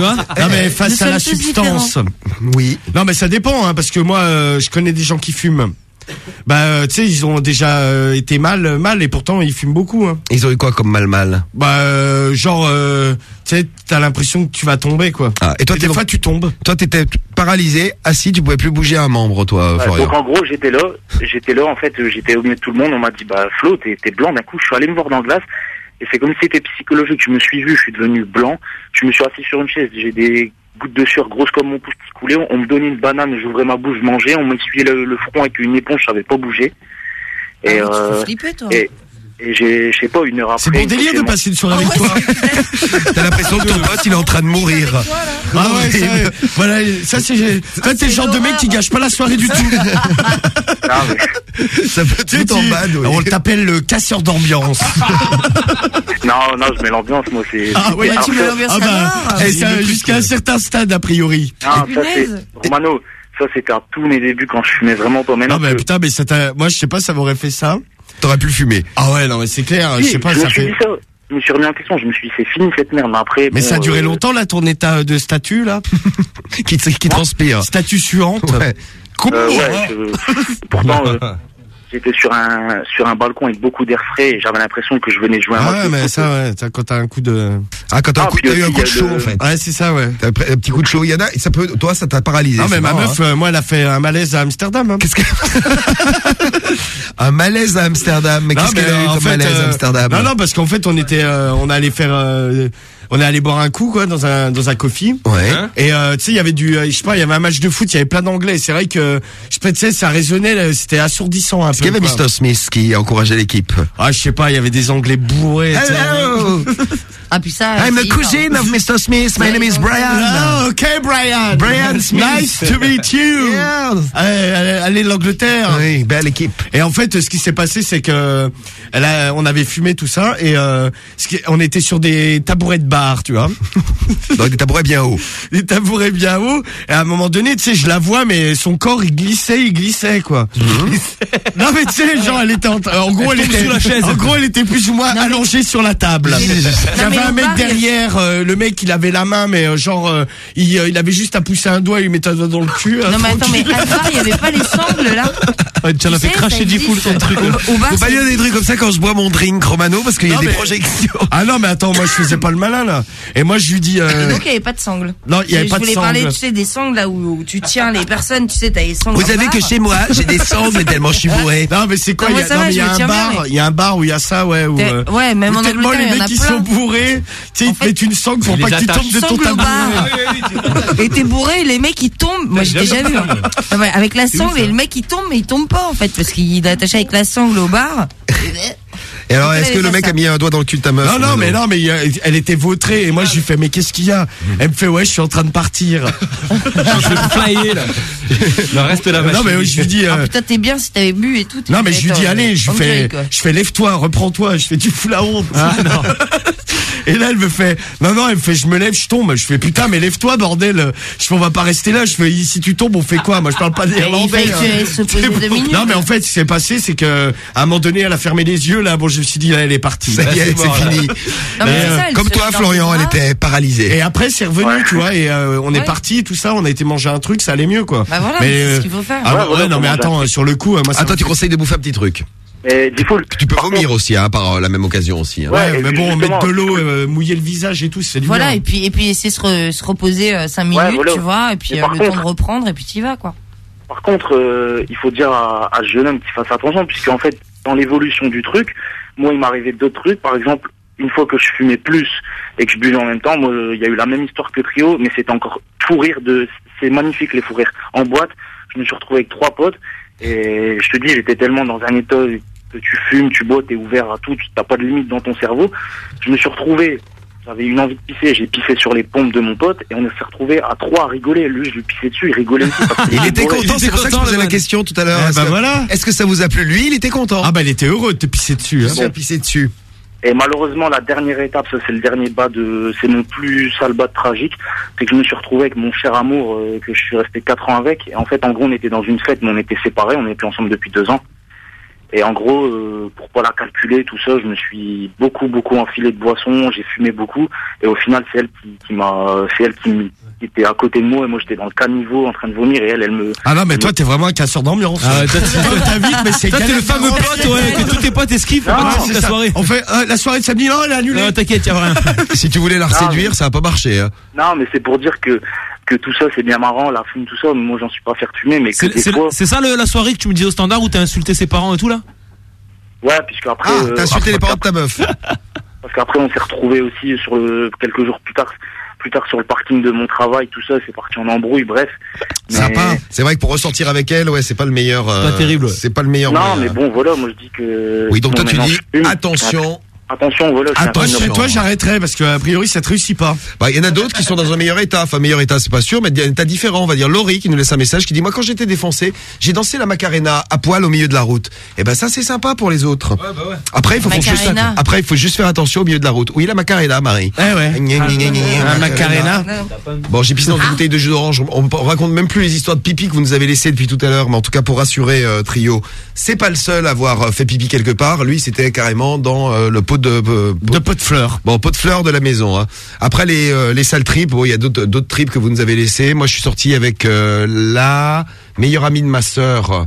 vois Non mais face à la tous substance. Oui. Non mais ça dépend hein, parce que moi euh, je connais des gens qui fument Bah, euh, tu sais, ils ont déjà euh, été mal, mal, et pourtant ils fument beaucoup. Hein. Ils ont eu quoi comme mal mal? Bah, euh, genre, euh, tu sais, t'as l'impression que tu vas tomber, quoi. Ah, et toi, des t'es- fois, tu tombes. Toi, t'étais paralysé, assis, tu pouvais plus bouger un membre, toi, Ouais, Florian. donc en gros, j'étais là, j'étais là, en fait, j'étais au milieu de tout le monde, on m'a dit, bah Flo, t'es t'es blanc d'un coup, je suis allé me voir dans le glace, et c'est comme si c'était psychologique, je me suis vu, je suis devenu blanc, je me suis assis sur une chaise, j'ai des gouttes de sueur grosses comme mon pouce qui coulait, on, on me donnait une banane, j'ouvrais ma bouche, je mangeais, on m'essuyait le, le front avec une éponge, je savais pas bouger. Et, Ah oui, tu euh, fais flipper, toi. et, et j'ai, je sais pas, une heure après... C'est bon délire de passer une soirée avec toi. T'as l'impression que ton pote, il est en train de mourir. Ah ouais, ça, euh, voilà, ça c'est. Toi, t'es le genre de mec qui gâche pas la soirée du tout. Ça peut tout en bad, oui. On t'appelle le casseur d'ambiance. Non, non, je mets l'ambiance, moi, c'est... Ah oui, Alors tu mets l'ambiance ah bah, ça, jusqu'à un certain stade a priori. Non, ça c'est... Romano, ça c'était à tous mes débuts quand je fumais vraiment pas maintenant. Non mais putain, mais ça t'a. Moi, je sais pas, ça m'aurait fait ça. T'aurais pu le fumer. Ah ouais, non mais c'est clair. Je sais pas, je ça me suis fait. dit ça. Je me suis remis en question, je me suis dit c'est fini cette merde, mais après... Mais bon, ça a duré euh, longtemps là ton état de statut là qui, qui transpire. Statut suante. Ouais. euh, ouais, je- pourtant, euh, j'étais sur un sur un balcon avec beaucoup d'air frais et j'avais l'impression que je venais jouer un Ah match ouais, mais ça ouais, t'as- quand t'as un coup de. Ah, quand t'as un Ah, eu un coup de chaud, le- en fait. Ouais, c'est ça ouais. T'as un petit coup de chaud. Il y en a, ça peut, toi, ça t'a paralysé. Non mais ma marrant, meuf, hein. euh, moi, elle a fait un malaise à Amsterdam. Hein. Qu'est-ce que... un malaise à Amsterdam. Mais Non, qu'est-ce qu'elle a mais eu comme malaise à euh, Amsterdam Non, non, parce qu'en fait, on était, euh, on allait faire, euh, on est allé boire un coup, quoi, dans un, dans un coffee. Ouais. Et euh, tu sais, il y avait du, euh, je sais pas, il y avait un match de foot, il y avait plein d'anglais. C'est vrai que, je sais pas, tu sais, ça résonnait, c'était assourdissant un Est-ce peu. qu'il y avait quoi. Mr. Smith qui encourageait l'équipe? Ah, je sais pas, il y avait des anglais bourrés. tu sais. Hello Ah, puis ça. I'm the cousin of Mr. Smith. My name is Brian. Ah, ok, Brian. Brian Smith. Nice to meet you. Yeah. Allez, allez, allez, l'Angleterre. Oui, belle équipe. Et en fait, ce qui s'est passé, c'est que elle a, on avait fumé tout ça et euh, ce qui- on était sur des tabourets de bar, tu vois, Donc des tabourets bien hauts. des tabourets bien hauts. Et à un moment donné, tu sais, je la vois, mais son corps, il glissait, il glissait, quoi. non, mais tu sais, genre, elle était en, en gros, elle, était sous la chaise. En gros, elle était plus ou moins allongée sur la table. Il y avait mais un mec derrière, euh, le mec, il avait la main, mais euh, genre, euh, il, euh, il avait juste à pousser un doigt, il mettait un doigt dans le cul. hein, Non, mais attends, mais bar, il y avait pas les sangles, là Ouais, tu en as Tu fait cracher ça du full existe. ton truc. Au, au bar, Faut pas dire des trucs comme ça quand je bois mon drink Romano parce qu'il y a Non, des mais- projections. Ah non, mais attends, moi, je faisais pas le malin, là. Et moi, je lui dis, euh, Et donc, il n'y avait pas de sangles. Non, il y avait Je pas de voulais sangles. parler, tu sais, des sangles là où, où tu tiens les personnes, tu sais, t'as les sangles. Vous savez bar. que chez moi, j'ai des sangles tellement je suis bourré. Non mais c'est quoi Il y a, ça non, va, mais il y je a me un bar, mais- il y a un bar où il y a ça, ouais. Où, euh, ouais, même où en tellement Angleterre, les mecs plein. sont bourrés, tu sais ils te mettent une sangle pour Ils pas que tu tombes de ton Sangle bar. Et t'es bourré, et les mecs ils tombent. Moi j'ai déjà jamais vu. ouais, avec la sangle et le mec il tombe, mais il tombe pas en fait parce qu'il est attaché avec la sangle au bar. Et alors, est-ce que le mec ça. a mis un doigt dans le cul de ta meuf Non non mais non mais il y a- elle était vautrée et moi je lui fais mais qu'est-ce qu'il y a? Elle me fait ouais je suis en train de partir. Je vais flyer là. Le reste de la machine. Non mais je lui dis euh, Ah putain t'es bien si t'avais bu et tout. tu non mais devais je lui être, dis euh, allez je fais quoi. je fais lève-toi reprends-toi je fais tu fous la honte. Ah non. Et là, elle me fait, non, non, elle me fait, je me lève, je tombe. Je fais, putain, mais lève-toi, bordel. Je fais, on va pas rester là. Je fais, si tu tombes, on fait quoi? Moi, je parle pas Ah, il que tu hein. ailles se poser deux minutes. Non, mais en fait, ce qui s'est passé, c'est que, à un moment donné, elle a fermé les yeux, là. Bon, je me suis dit, là, elle est partie. Ça y est, c'est fini. Non, mais Mais, c'est euh, ça, elle Comme toi, Florian, le elle était paralysée. Et après, c'est revenu, tu vois, et euh, on est parti, tout ça, on a été manger un truc, ça allait mieux, quoi. Bah voilà, Mais, c'est ce euh, qu'il faut faire. Ah, Ouais, ouais, voilà, non, mais attends, sur le coup, moi, Attends, tu conseilles de bouffer un petit truc. Et du coup, Tu peux vomir aussi, hein, par euh, la même occasion aussi. hein. Ouais, Ouais, mais bon, mettre de l'eau, euh, mouiller le visage et tout, c'est du Voilà, bien. et puis, et puis essayer de se, re- se reposer 5 minutes, Ouais, voilà. tu vois, et puis euh, le temps de reprendre, et puis t'y vas, quoi. Par contre, euh, il faut dire à, à ce jeune homme qu'il fasse attention, puisqu'en fait, dans l'évolution du truc, moi, il m'arrivait d'autres trucs. Par exemple, une fois que je fumais plus et que je buvais en même temps, moi, il y a eu la même histoire que Trio, mais c'était encore fou rire de... C'est magnifique, les fous rires. En boîte, je me suis retrouvé avec trois potes, et je te dis, j'étais tellement dans un état que tu fumes, tu bois, t'es ouvert à tout, t'as pas de limite dans ton cerveau. Je me suis retrouvé... J'avais une envie de pisser, j'ai pissé sur les pompes de mon pote et on s'est retrouvé à trois à rigoler. Lui, je lui pissais dessus, il rigolait aussi. parce qu'il Il était content, c'est pour ça que je posais la question tout à l'heure. Eh Est-ce ben que- voilà. Est-ce que ça vous a plu? Lui, il était content. Ah, bah, il était heureux de te pisser dessus, hein. pisser dessus. Et malheureusement, la dernière étape, ça c'est le dernier bas de, c'est mon plus sale bas de tragique, c'est que je me suis retrouvé avec mon cher amour euh, que je suis resté quatre ans avec. Et en fait, en gros, on était dans une fête, mais on était séparés, on n'est plus ensemble depuis deux ans. Et en gros, euh, pour pas la calculer, tout ça, je me suis beaucoup, beaucoup enfilé de boissons, j'ai fumé beaucoup, et au final, c'est elle qui, qui m'a, c'est elle qui, qui était à côté de moi et moi j'étais dans le caniveau en train de vomir et elle, elle me. Ah non, mais toi, t'es vraiment un casseur d'ambiance. Ah ouais, toi, t'es- mais c'est Toi, le fameux pote, ouais, que tous tes potes esquivent pour Ah, c'est la ça. soirée. On fait euh, la soirée de samedi, non, elle est annulée. Non, t'inquiète, y'a rien. Si tu voulais la séduire, ça a pas marché. Hein. Non, mais c'est pour dire que que tout ça c'est bien marrant, la fume, tout ça. Moi, j'en suis pas faire fumer, mais que C'est fois. c'est ça le- la soirée que tu me dis au standard où t'as insulté ses parents et tout là? Ouais, puisque après. Ah, euh, t'as insulté après- les parents de ta meuf. Parce qu'après, on s'est retrouvés aussi sur le, quelques jours plus tard, plus tard sur le parking de mon travail, tout ça, c'est parti en embrouille, bref. Mais- Sympa. C'est vrai que pour ressortir avec elle, ouais, c'est pas le meilleur. euh, Pas terrible. C'est pas le meilleur. Non, moyen. mais bon, voilà, moi je dis que. Oui, donc toi tu dis attention. Attention, voilà. je suis Attends, un chez toi, j'arrêterai parce que a priori, ça te réussit pas. Bah, il y en a d'autres qui sont dans un meilleur état. Enfin, meilleur état, c'est pas sûr, mais il y a un état différent. On va dire Laurie qui nous laisse un message qui dit, moi, quand j'étais défoncé, j'ai dansé la Macarena à poil au milieu de la route. Et ben, ça, c'est sympa pour les autres. bah Après, il faut, juste, Macarena. après, il faut juste faire attention au milieu de la route. Oui, la Macarena, Marie. Eh ouais. Gna, gna, gna, gna, Un Macarena. Bon, j'ai pissé dans une bouteille de jus d'orange. On, on raconte même plus les histoires de pipi que vous nous avez laissées depuis tout à l'heure, mais en tout cas pour rassurer euh, Trio, c'est pas le seul à avoir euh, fait pipi quelque part. Lui, c'était carrément dans euh, le pot de euh, pot- De pot de fleurs. Bon, pot de fleurs de la maison. hein. Après les euh, les sales trips, bon, il y a d'autres d'autres trips que vous nous avez laissés. Moi, je suis sorti avec euh, la meilleure amie de ma sœur.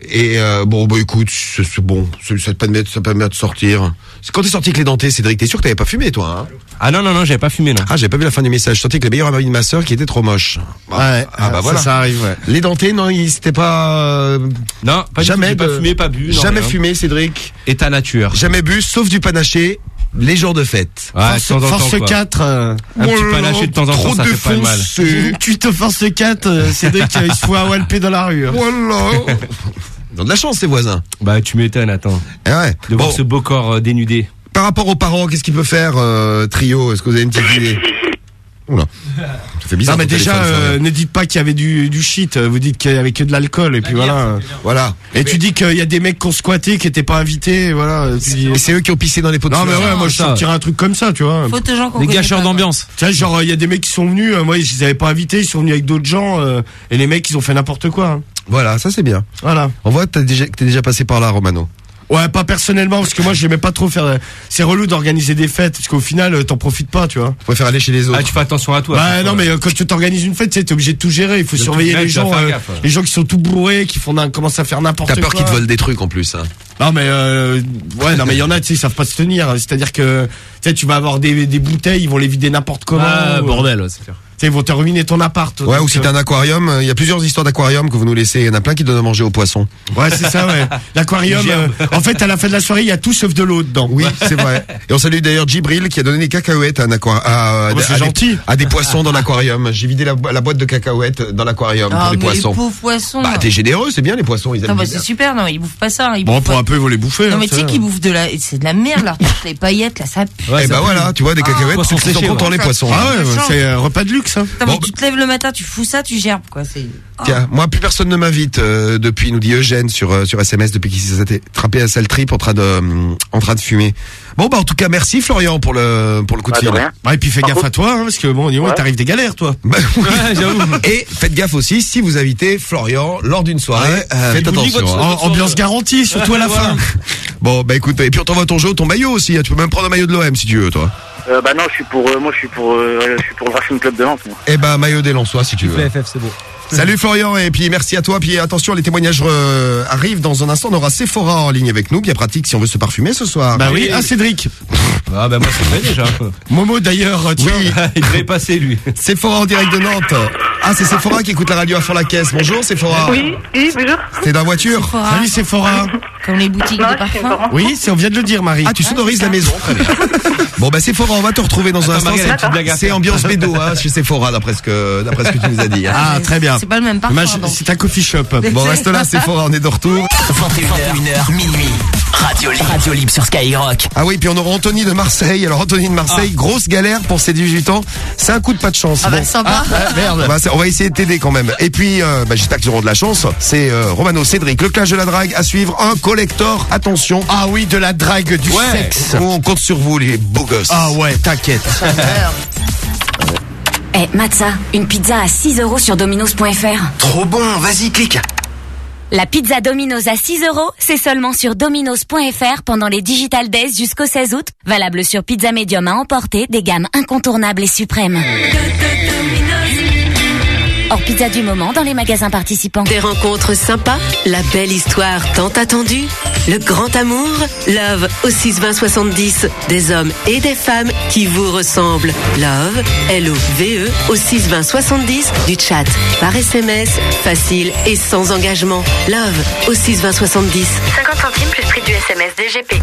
Et euh, bon, bah écoute, c'est bon, ça te permet, ça te permet de sortir. Quand t'es sorti avec les dentés, Cédric, t'es sûr que t'avais pas fumé, toi hein? Ah non, non, non, j'avais pas fumé, non. Ah, j'ai pas vu la fin du message. Je sorti avec la meilleure amie de ma sœur qui était trop moche. Bah, Ouais, ah bah ça, voilà. ça arrive, ouais. Les dentés, non, ils c'était pas. euh, Non, pas du tout, jamais j'ai pas fumé, pas bu. non, jamais rien. fumé, Cédric. État nature. Jamais bu, sauf du panaché. Les jours de fête. Ouais, de Force, temps temps, force quoi. 4. euh, Un petit panaché de temps en temps, trop ça fait pas de mal. tu te force 4, euh, Cédric, il se fout à walper dans la rue. hein. Voilà. Ils ont de la chance, ces voisins. Bah, tu m'étonnes, attends. Eh ouais. De voir Bon, ce beau corps euh, dénudé. par rapport aux parents, qu'est-ce qu'il peut faire, euh, trio? Est-ce que vous avez une petite idée? Oula. Ça fait bizarre. Non, mais déjà, euh, ne dites pas qu'il y avait du, du shit. euh, Vous dites qu'il y avait que de l'alcool et puis voilà. Voilà. Et tu dis qu'il y a des mecs qui ont squatté, qui étaient pas invités, voilà. Et c'est eux qui ont pissé dans les pots de Non mais ouais, moi je ça. sortirais un truc comme ça, tu vois. Faut gens Des gâcheurs d'ambiance. Tu vois, genre il y a des mecs qui sont venus, euh, moi je les avais pas invités, ils sont venus avec d'autres gens euh, et les mecs ils ont fait n'importe quoi. hein. Voilà, ça c'est bien. Voilà. On voit que t'as déjà, que t'es déjà passé par là, Romano. Ouais, pas personnellement parce que moi j'aimais pas trop faire. euh, C'est relou d'organiser des fêtes parce qu'au final euh, t'en profites pas, tu vois. Tu préfères aller chez les autres. Ah, tu fais attention à toi. Bah non mais euh, quand tu t'organises une fête, tu sais, t'es obligé de tout gérer. Il faut De surveiller les gens, faire euh, gaffe, ouais. les gens qui sont tout bourrés, qui font commencent à faire n'importe T'as quoi. peur qu'ils te volent des trucs en plus. Hein. Non mais euh, ouais non mais il y en a tu sais ils savent pas se tenir c'est-à-dire que tu sais tu vas avoir des, des bouteilles ils vont les vider n'importe comment Ah, bordel, ouais, c'est clair. Tu sais ils vont te ruiner ton appart Ouais, Donc, ou si euh, t'as un aquarium, euh, il y a plusieurs histoires d'aquarium que vous nous laissez. Il y en a plein qui donnent à manger aux poissons. ouais c'est ça ouais l'aquarium euh, en fait à la fin de la soirée il y a tout sauf de l'eau dedans Oui, c'est vrai. Et on salue d'ailleurs Djibril qui a donné des cacahuètes à, un aqua- à, à- Oh, c'est à des- gentil. à des poissons dans l'aquarium. J'ai vidé la, la boîte de cacahuètes dans l'aquarium Ah, pour les mais poissons. les pauvres poissons. Bah, t'es généreux, c'est bien les poissons, ils Non, bah, c'est super, non, ils bouffent pas ça. Ils bon pour pas- un peu ils vont les bouffer Non, hein, mais tu sais qu'ils bouffent de la, c'est de la merde, leur les paillettes, là, ça pue. Ouais, Eh bah voilà, tu vois, des cacahuètes, poissons ceux qui sont contents les poissons. ah ouais Méchant. c'est repas de luxe Attends, mais Bon. tu te lèves le matin, tu fous ça, tu gerbes, quoi. C'est. Tiens, moi plus personne ne m'invite euh, depuis, nous dit Eugène sur euh, sur SMS depuis qu'il s'est attrapé à sale trip en train de euh, en train de fumer. Bon bah en tout cas merci Florian pour le pour le coup de de fil. Ouais, et puis fais Par gaffe contre- à toi hein, parce que bon Ouais. t'arrives des galères toi Bah, oui. Ouais, j'avoue. Et faites gaffe aussi si vous invitez Florian lors d'une soirée, Ouais, euh, faites attention. votre- hein. En- ambiance garantie surtout à la fin Bon bah écoute et puis on t'envoie ton jeu, ton maillot aussi. hein. Tu peux même prendre un maillot de l'OM si tu veux toi. Euh, bah non, je suis pour, euh, moi je suis pour, euh, je suis pour le Racing Club de. Moi. Eh ben maillot des Lensois si tu veux. Le FF, c'est beau. Salut Florian et puis merci à toi. Puis attention, les témoignages euh, arrivent dans un instant. On aura Sephora en ligne avec nous, bien pratique si on veut se parfumer ce soir. bah oui ah Cédric Ah, bah, moi, c'est fait déjà. Momo d'ailleurs tiens Oui, Il devait passer, lui. Sephora en direct de Nantes. Ah, c'est Sephora qui écoute la radio à fond la caisse. Bonjour Sephora. Oui, oui, bonjour. T'es dans la voiture Sephora, salut Sephora comme les boutiques Non, de je suis parfum. Florent. oui c'est on vient de le dire Marie Ah, tu sonorises la maison. Très bien. Bon, bah Sephora, on va te retrouver dans un instant. C'est ambiance bédo hein, chez Sephora, d'après ce que d'après ce que tu nous as dit. hein. ah très bien C'est pas le même parfum. C'est un coffee shop Bon, reste là, Sephora, on est de retour. 21h, minuit. Radio Libre. Radio Libre sur Skyrock. Ah oui, puis on aura Anthony de Marseille. Alors Anthony de Marseille, grosse galère pour ses 18 ans. C'est un coup de pas de chance. Ah bah, Bon. sympa. Ah, merde. On va, on va essayer de t'aider quand même. Et puis, euh, bah, j'espère qu'ils auront de la chance. C'est euh, Romano, Cédric, le clash de la drague à suivre. Un collector, attention. ah oui de la drague du sexe On compte sur vous, les beaux gosses. ah ouais t'inquiète Eh, Matza, une pizza à 6 euros sur dominos.fr. Trop bon, vas-y, clique. La pizza Domino's à 6 euros, c'est seulement sur dominos.fr pendant les Digital Days jusqu'au 16 août. Valable sur pizza médium à emporter, des gammes incontournables et suprêmes. Hors pizza du moment dans les magasins participants. Des rencontres sympas, la belle histoire tant attendue, le grand amour, Love au 62070, des hommes et des femmes qui vous ressemblent. Love, L-O-V-E E au 62070, du chat par SMS, facile et sans engagement. Love au 62070. 50 centimes plus prix du SMS DGP.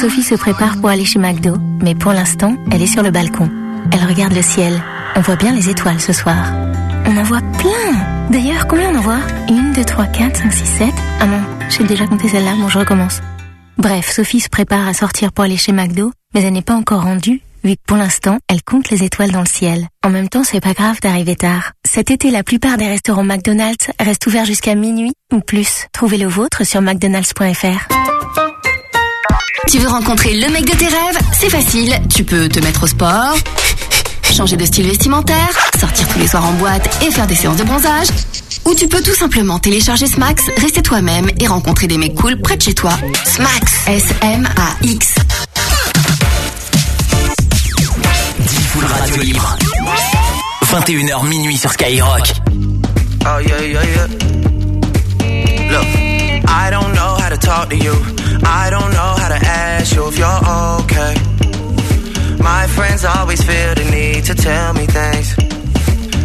Sophie se prépare pour aller chez McDo, mais pour l'instant, elle est sur le balcon. Elle regarde le ciel. On voit bien les étoiles ce soir. On en voit plein D'ailleurs, combien on en voit? Une, deux, trois, quatre, cinq, six, sept. Ah non, j'ai déjà compté celle-là, bon je recommence. Bref, Sophie se prépare à sortir pour aller chez McDo, mais elle n'est pas encore rendue, vu que pour l'instant, elle compte les étoiles dans le ciel. En même temps, c'est pas grave d'arriver tard. Cet été, la plupart des restaurants McDonald's restent ouverts jusqu'à minuit ou plus. Trouvez le vôtre sur mcdonalds.fr. Tu veux rencontrer le mec de tes rêves? C'est facile. Tu peux te mettre au sport, changer de style vestimentaire, sortir tous les soirs en boîte et faire des séances de bronzage. Ou tu peux tout simplement télécharger Smax, rester toi-même et rencontrer des mecs cool près de chez toi. Smax. S-M-A-X. Full Radio Libre. 21h minuit sur Skyrock. Oh yeah, yeah, yeah. Look, I don't know how to talk to you. I don't know how to ask you if you're okay. My friends always feel the need to tell me things.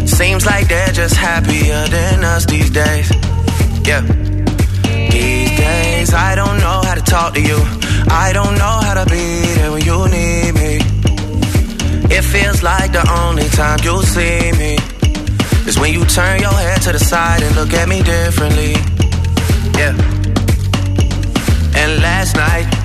Seems like they're just happier than us these days. Yeah. These days, I don't know how to talk to you. I don't know how to be there when you need me. It feels like the only time you see me is when you turn your head to the side and look at me differently. Yeah. And last night,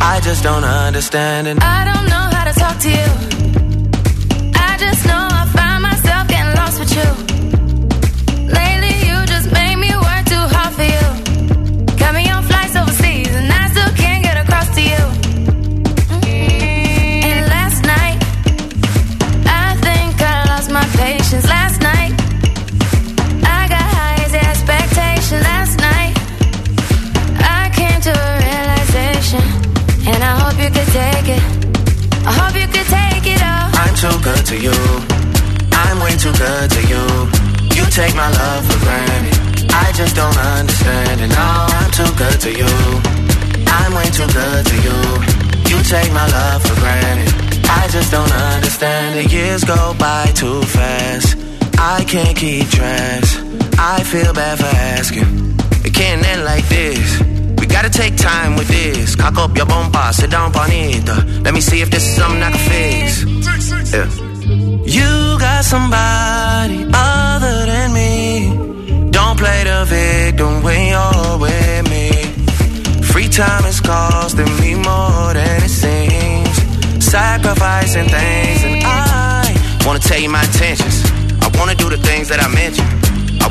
I just don't understand it. I don't know how to talk to you. I just know I find myself getting lost with you. You could take it. I hope you could take it all. I'm too good to you. I'm way too good to you. You take my love for granted. I just don't understand it. No, I'm too good to you. I'm way too good to you. You take my love for granted. I just don't understand it. Years go by too fast. I can't keep track. I feel bad for asking. It can't end like this. We gotta take time with this. Cock up your bomba, sit down, bonita. Let me see if this is something I can fix. Yeah. You got somebody other than me. Don't play the victim when you're with me. Free time is costing me more than it seems. Sacrificing things, and I wanna tell you my intentions. I wanna do the things that I mentioned.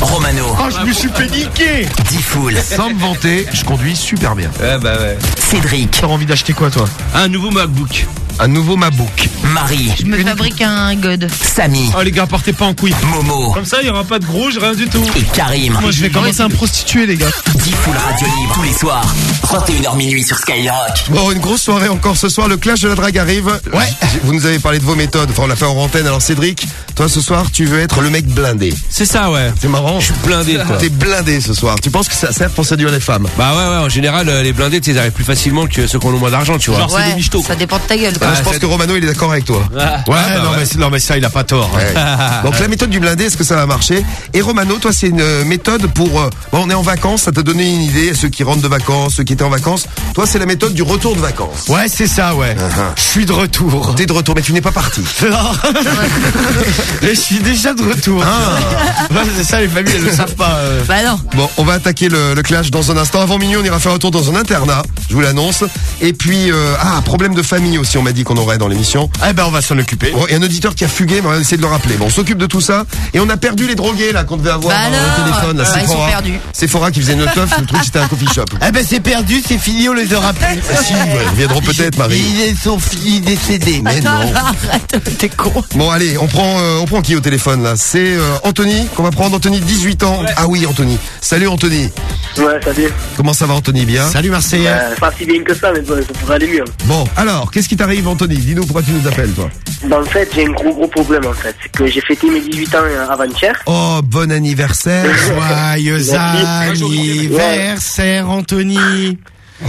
Romano. Oh, je me suis fait niquer Diffoul. Sans me vanter, je conduis super bien. Ouais, bah ouais. Cédric. T'as envie d'acheter quoi, toi? Un nouveau MacBook. Un nouveau MacBook. Marie. Je me fabrique un god. Samy. Oh les gars, partez pas en couille. Momo. Comme ça, il y aura pas de gros, j'ai rien du tout. Et Karim. Moi, je vais commencer à me prostituer, les gars. Diffoul Radio Libre tous les soirs. 21h minuit sur Skyrock. Bon, une grosse soirée encore ce soir. Le clash de la drague arrive. Ouais. Vous nous avez parlé de vos méthodes. Enfin, on l'a fait en antenne. Alors, Cédric, toi, ce soir, tu veux être le mec blindé. C'est c'est ça, ouais. C'est marrant. Je suis blindé, quoi. T'es blindé ce soir. Tu penses que ça sert pour séduire les femmes? Bah ouais, ouais. En général, euh, les blindés, tu les arrives plus facilement que ceux qui ont moins d'argent, tu vois. C'est. Ça dépend de ta gueule, je pense que Romano, il est d'accord avec toi. Ouais, bah non. Mais, ça, il a pas tort. Donc la méthode du blindé, est-ce que ça va marcher? Et Romano, toi, c'est une euh, méthode pour. Euh, bon, on est en vacances, ça t'a donné une idée à ceux qui rentrent de vacances, ceux qui étaient en vacances. Toi, c'est la méthode du retour de vacances. Ouais, c'est ça, ouais. Ah, ah. Je suis de retour. T'es de retour, mais tu n'es pas parti. Non. Je suis déjà de retour. Ah. c'est ça, les familles, elles le savent pas. Euh. Bah non. Bon, on va attaquer le, clash dans un instant. Avant minuit, on ira faire un tour dans un internat, je vous l'annonce. Et puis, euh, ah, problème de famille aussi, on m'a dit qu'on aurait dans l'émission. Eh ben, on va s'en occuper. Il y a un auditeur qui a fugué, mais on va essayer de le rappeler. Bon, on s'occupe de tout ça. Et on a perdu les drogués, là, qu'on devait avoir Bah euh, alors, téléphone. Bah, ils sont Sephora. qui faisait une teuf, le truc c'était un coffee shop. Eh ben c'est perdu, c'est fini, on les aura plus. Ah, si, ils reviendront peut-être, Marie. Ils sont finis décédés. Mais non. Arrête, t'es con. Bon, allez, on prend, euh, on prend qui au téléphone, là? C'est Anthony qu'on va prendre. Anthony, 18 ans. Ah oui, Anthony. Salut, Anthony. Ouais, salut. Comment ça va, Anthony Bien Salut, Marseille. Ben, pas si bien que ça, mais bon, ça pourrait aller mieux. Bon, alors, qu'est-ce qui t'arrive, Anthony Dis-nous pourquoi tu nous appelles, toi. Ben, en fait, j'ai un gros, gros problème, en fait. C'est que j'ai fêté mes 18 ans euh, avant-hier. Oh, bon anniversaire. Joyeux anniversaire, Anthony.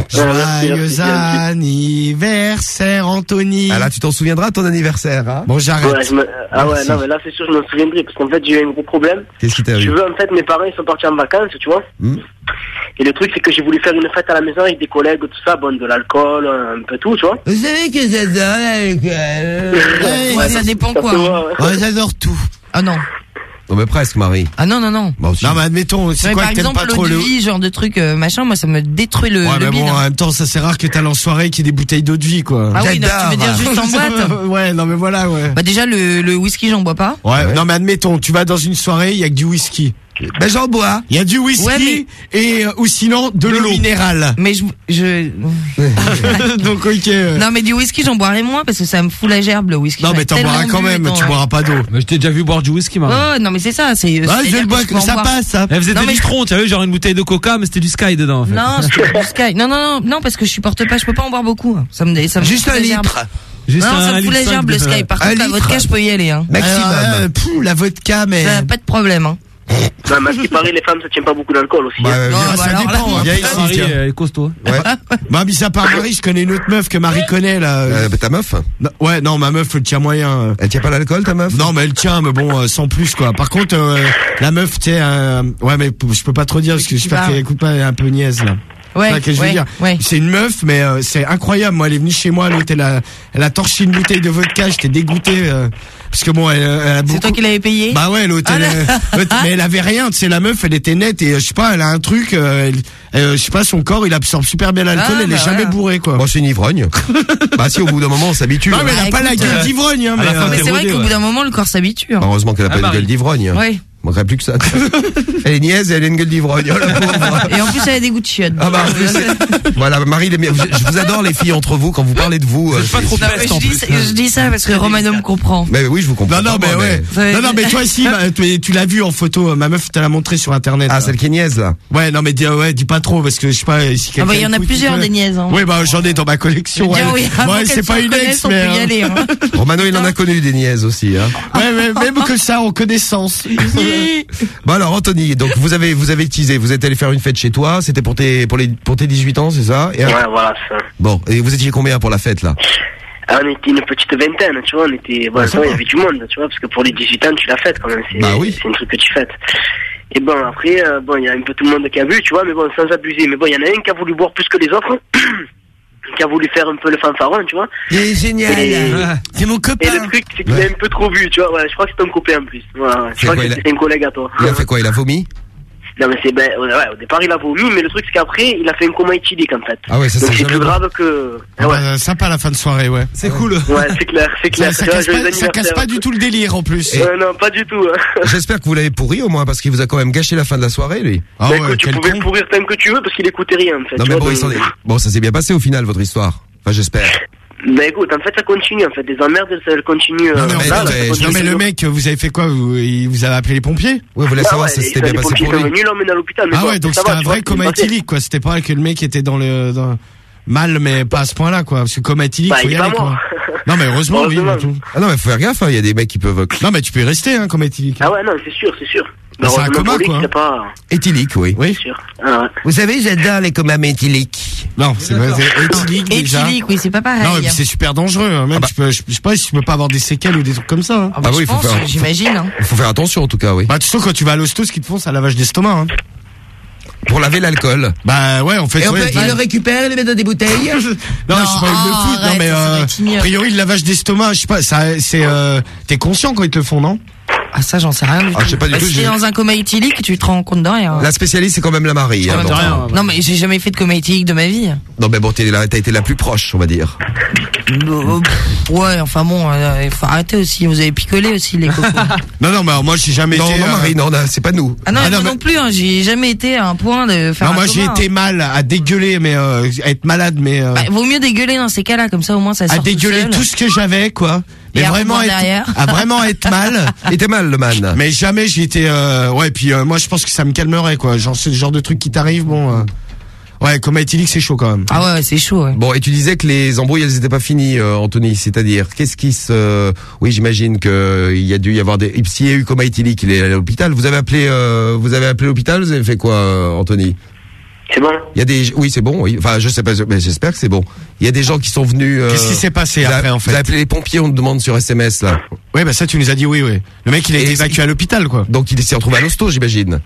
Joyeux anniversaire, Anthony. Ah là, tu t'en souviendras ton anniversaire, hein Bon, j'arrête. Ah ouais, non, mais là, c'est sûr, je me souviendrai parce qu'en fait, j'ai eu un gros problème. Qu'est-ce qui t'est arrivé? Tu veux, en fait, mes parents, ils sont partis en vacances, tu vois. Hmm. Et le truc, c'est que j'ai voulu faire une fête à la maison avec des collègues, tout ça, bon, de l'alcool, un peu tout, tu vois. Vous savez que j'adore l'alcool. ouais, ça dépend quoi. Hein. Ouais, j'adore tout. Ah non. Non mais presque Marie. Ah non non non. Bah, non mais admettons, c'est quoi par exemple, l'eau de le... vie, genre de truc euh, machin, moi ça me détruit le, Ouais le mais bide, bon, en même temps, ça c'est rare que t'as en soirée qu'il y ait des bouteilles d'eau de vie quoi. Ah oui, non, tu veux dire juste en boîte ouais, non mais voilà, ouais. Bah déjà le, le whisky j'en bois pas. Ouais, non mais admettons, tu vas dans une soirée, il y a que du whisky. Ben j'en bois. Il y a du whisky ouais, et euh, ou sinon de, de l'eau minérale. Mais je, je... donc ok. Non mais du whisky j'en boirai moins parce que ça me fout la gerbe le whisky. Non mais t'en boiras quand même, tu hein. boiras pas d'eau. Mais je t'ai déjà vu boire du whisky Marie. Oh non mais c'est ça, c'est. Ah, je le bois, ça passe. Ça. Elle faisait non, des mais... litrons, tu vu genre une bouteille de Coca mais c'était du Sky dedans. Non c'était du Sky. Non non non non parce que je supporte pas, je peux pas en boire beaucoup. Hein. Ça me, ça me Juste un litre. Juste non, ça me fout la gerbe le Sky. Par contre la vodka je peux y aller. Hein. Maximum. Euh, la vodka mais. Euh, pas de problème. Non, mais à ce qui paraît, les femmes, ça tient pas beaucoup d'alcool aussi. Bah, hein. euh, non, ça dépend. Là, hein, putain, Marie, tiens. elle costaud. Ouais. bah, mis à part Marie, je connais une autre meuf que Marie connaît, là. Euh. euh, bah, ta meuf Ouais, non, ma meuf, elle tient moyen. Euh. Elle tient pas l'alcool, ta meuf? Non, mais elle tient, mais bon, sans plus, quoi. Par contre, euh, la meuf, tu sais, ouais, mais je peux pas trop dire, parce que je j'espère qu'elle écoute pas, elle est un peu niaise, là. Ouais, C'est une meuf, mais euh, c'est incroyable. Moi, elle est venue chez moi, l'autre, elle a, elle a torché une bouteille de vodka, j'étais dégoûté. Euh, parce que bon, elle, euh, elle a beaucoup... C'est toi qui l'avais payé? Bah ouais, l'autre, ah, euh, elle, mais elle avait rien, tu sais, la meuf, elle était nette et euh, je sais pas, elle a un truc, euh, je sais pas, son corps, il absorbe super bien l'alcool, ah, elle bah est jamais bourrée, quoi. Bon, c'est une ivrogne. bah si, au bout d'un moment, on s'habitue. Non, mais elle a hein. pas la gueule d'ivrogne, hein, mais, c'est vrai qu'au bout d'un moment, le corps s'habitue. Hein. Heureusement qu'elle a pas une gueule d'ivrogne. Ouais manquerait plus que ça. elle est niaise et elle a une gueule d'ivrogne. Oh, et en plus, elle a des goûts de chiottes. Ah bah, voilà, Marie, je vous adore les filles entre vous quand vous parlez de vous. Euh, pas trop non, je, dis, ça, parce que Romano me comprend. Mais oui, je vous comprends. Non, non, mais, ouais. Non, non, mais toi ici, bah, tu, l'as vu en photo. Euh, ma meuf, t'as la montré sur internet. Ah, là. celle qui est niaise là. Ouais, non, mais dis, ouais, dis pas trop parce que je sais pas si ah bah, il y en a plusieurs des niaises. Hein. Oui, bah, j'en ai dans ma collection. Ouais, c'est pas une ex, mais. Hein. Hein. Romano, il en a connu des niaises aussi. Ouais, même que ça en connaissance. Bon alors Anthony, donc vous avez vous avez teasé, vous êtes allé faire une fête chez toi, c'était pour tes pour les pour tes 18 ans, c'est ça? Ouais, voilà ça. Bon, et vous étiez combien pour la fête là? Ah, on était une petite vingtaine, tu vois, on était, bon, ah, il y avait du monde, tu vois, parce que pour les 18 ans, tu l'as fête quand même, c'est bah, oui. c'est une truc que tu fêtes. Et bon, après, euh, bon, il y a un peu tout le monde qui a vu tu vois, mais bon, sans abuser, mais bon, il y en a un qui a voulu boire plus que les autres. qui a voulu faire un peu le fanfaron, tu vois. Il est génial. Et... Ouais. C'est mon copain. Et le truc, c'est qu'il a un peu trop bu, tu vois. Ouais, je crois que c'est ton copain en plus. je crois que c'est un collègue à toi. Il a fait quoi Il a vomi? Non, mais c'est ben, ouais, au départ il a vomi, mais le truc c'est qu'après il a fait une coma éthylique en fait. Ah ouais, ça, Donc c'est plus grave que. Ah bah, ouais. bah, sympa la fin de soirée, ouais. C'est cool. Ouais, c'est clair, c'est clair. Ça, casse pas, du tout le délire en plus. Et... Euh, non, pas du tout. J'espère que vous l'avez pourri au moins parce qu'il vous a quand même gâché la fin de la soirée, lui. Bah, ah ouais, tu pouvais pourrir tant que tu veux parce qu'il écoutait rien en fait. Non mais vois, bon, donc... bon, ça s'est bien passé au final votre histoire. Enfin, j'espère. Bah écoute, en fait ça continue, en fait des emmerdes euh, ça continue. Non mais, le mec, vous avez fait quoi? Vous, vous avez appelé les pompiers? Ouais, vous voulez ah savoir ouais, si c'était bien passé pour lui? Venus, à l'hôpital. Ah quoi, ouais, donc c'était un vrai coma éthylique quoi. C'était pas que le mec était dans le mal, mais pas à ce point-là quoi. Parce que coma bah, éthylique, faut y aller quoi. Non mais heureusement, oui. Ah non mais faut faire gaffe, hein, il y a des mecs qui peuvent. Non mais tu peux y rester hein, coma éthylique. Ah ouais, non, c'est sûr, c'est sûr. Bah, c'est un coma, quoi. c'est pas. Éthylique, oui. Oui. Sûr. Ah, ouais. Vous savez, j'adore les comas éthyliques. Non, c'est vrai, c'est éthylique déjà. Éthylique, oui, c'est pas pareil. Non, puis c'est super dangereux. hein. Même, Ah bah. peux, je je sais pas si tu peux pas avoir des séquelles ou des trucs comme ça. Hein. Ah bah, je pense, j'imagine. hein. Il faut faire attention en tout cas, oui. Bah, tu sais, quand tu vas à l'hosto, ce qu'ils te font, c'est un lavage d'estomac. Hein. Pour laver l'alcool. Bah ouais, en fait. Et on ouais, peut- il le récupère, il le met dans des bouteilles. Non, je sais pas, il le fout. Non, mais euh, a priori, le lavage d'estomac, je sais pas, ça, c'est, euh, t'es conscient quand ils te le font, non? Ah, ça, j'en sais rien du tout. Ah, je sais pas du Bah, tout, Si t'es dans un coma éthylique, tu te rends compte de rien. La spécialiste, c'est quand même la Marie. hein, Ah, bah, ça. Non, mais j'ai jamais fait de coma éthylique de ma vie. Non, mais bon, t'es là- t'as été la plus proche, on va dire. Euh, ouais, enfin bon, euh, il faut arrêter aussi. Vous avez picolé aussi, les cocos. Non, non, mais moi, j'ai jamais Non, été. non, euh, Marie, non, non, c'est pas nous. Ah non, Ah, moi non, non, plus, hein, j'ai jamais été à un point de faire Non, un moi, j'ai coma, été hein. mal à dégueuler, mais euh, à être malade, mais euh, Bah, vaut mieux dégueuler dans ces cas-là, comme ça au moins ça sort à dégueuler tout, ce que j'avais, quoi. Mais Et à vraiment être, à vraiment être mal. Était mal, le man. Mais jamais j'ai été. Euh, ouais, puis euh, moi, je pense que ça me calmerait, quoi. Genre, c'est le genre de truc qui t'arrive, bon. euh, ouais, comme éthylique, c'est chaud quand même. Ah ouais, c'est chaud. Ouais. Bon, et tu disais que les embrouilles, elles étaient pas finies, euh, Anthony. C'est-à-dire, qu'est-ce qui se... Oui, j'imagine que il y a dû y avoir des... S'il y a eu coma éthylique, il est allé à l'hôpital. Vous avez appelé, euh, vous avez appelé l'hôpital, vous avez fait quoi, euh, Anthony? C'est bon Il y a des... Oui, c'est bon, oui. Enfin, je sais pas, mais j'espère que c'est bon. Il y a des gens qui sont venus... euh, Qu'est-ce qui s'est passé vous après, en fait Vous avez appelé les pompiers, on te demande sur SMS, là. Ouais, bah ça, tu nous as dit oui, oui. Le mec, il a été évacué à l'hôpital, quoi. Donc, il s'est retrouvé à l'hosto, j'imagine.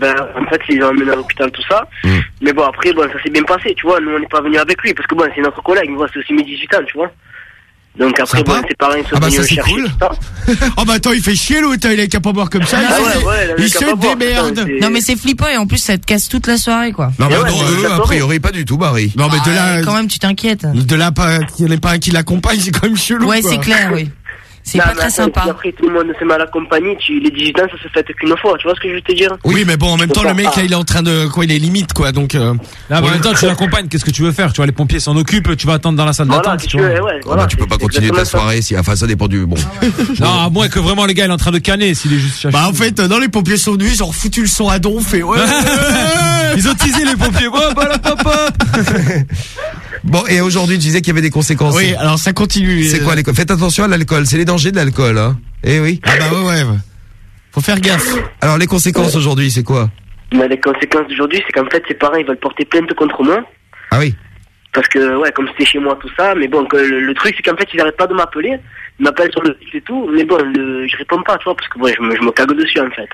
Ben, en fait, ils ont emmené à l'hôpital, tout ça. Hmm. Mais bon, après, bon, ça s'est bien passé, tu vois. Nous, on n'est pas venu avec lui, parce que bon, c'est notre collègue, moi, c'est aussi mes 18 ans, tu vois. Donc après, bon, ses parents, ils sont Ah bah, venus ça, le chercher, cool. Oh bah attends, il fait chier l'autre, il est capable de boire comme ça. Ah il ouais, se- ouais, il mec se boire, démerde. Non mais c'est flippant et en plus ça te casse toute la soirée quoi. Non, mais ouais, non, eux, ça a priori, pas du tout, Marie. Non, mais de Ah, là, quand même tu t'inquiètes. de là, pas, qu'il n'y en ait pas un qui l'accompagne, c'est quand même chelou. Ouais c'est clair oui. C'est Non, pas mais très attends, sympa. si Après, tout le monde s'est mal accompagné, tu, les 18 ans, ça se fait qu'une fois, tu vois ce que je veux te dire Oui, mais bon, en même temps, le mec, là, il est en train de, quoi, il est limite, quoi, donc, euh, Là, en même temps, tu l'accompagnes, qu'est-ce que tu veux faire Tu vois, les pompiers s'en occupent, tu vas attendre dans la salle Voilà, d'attente. si tu tu veux, vois. ouais, Ah voilà. tu peux pas continuer ta soirée si, enfin, ça dépend du, bon. Non, à moins que vraiment les gars, il est en train de canner, s'il est juste cherché. bah, en fait, dans les pompiers sont venus, ils ont foutu le son à donf et ouais. Ils ont teasé les pompiers. Là, pop, pop. Bon, et aujourd'hui, tu disais qu'il y avait des conséquences. oui, alors ça continue. C'est quoi les Faites attention à l'alcool, c'est les dangers de l'alcool, hein. Eh oui. Ah bah ouais, ouais. Faut faire gaffe. Alors les conséquences aujourd'hui, c'est quoi? Mais les conséquences d'aujourd'hui, c'est qu'en fait, ses parents, ils veulent porter plainte contre moi. Ah oui. Parce que, ouais, comme c'était chez moi, tout ça. Mais bon, que le, le truc, c'est qu'en fait, ils n'arrêtent pas de m'appeler. Ils m'appellent sur le site et tout. Mais bon, le, je réponds pas, tu vois, parce que ouais, je, me, je me cague dessus, en fait.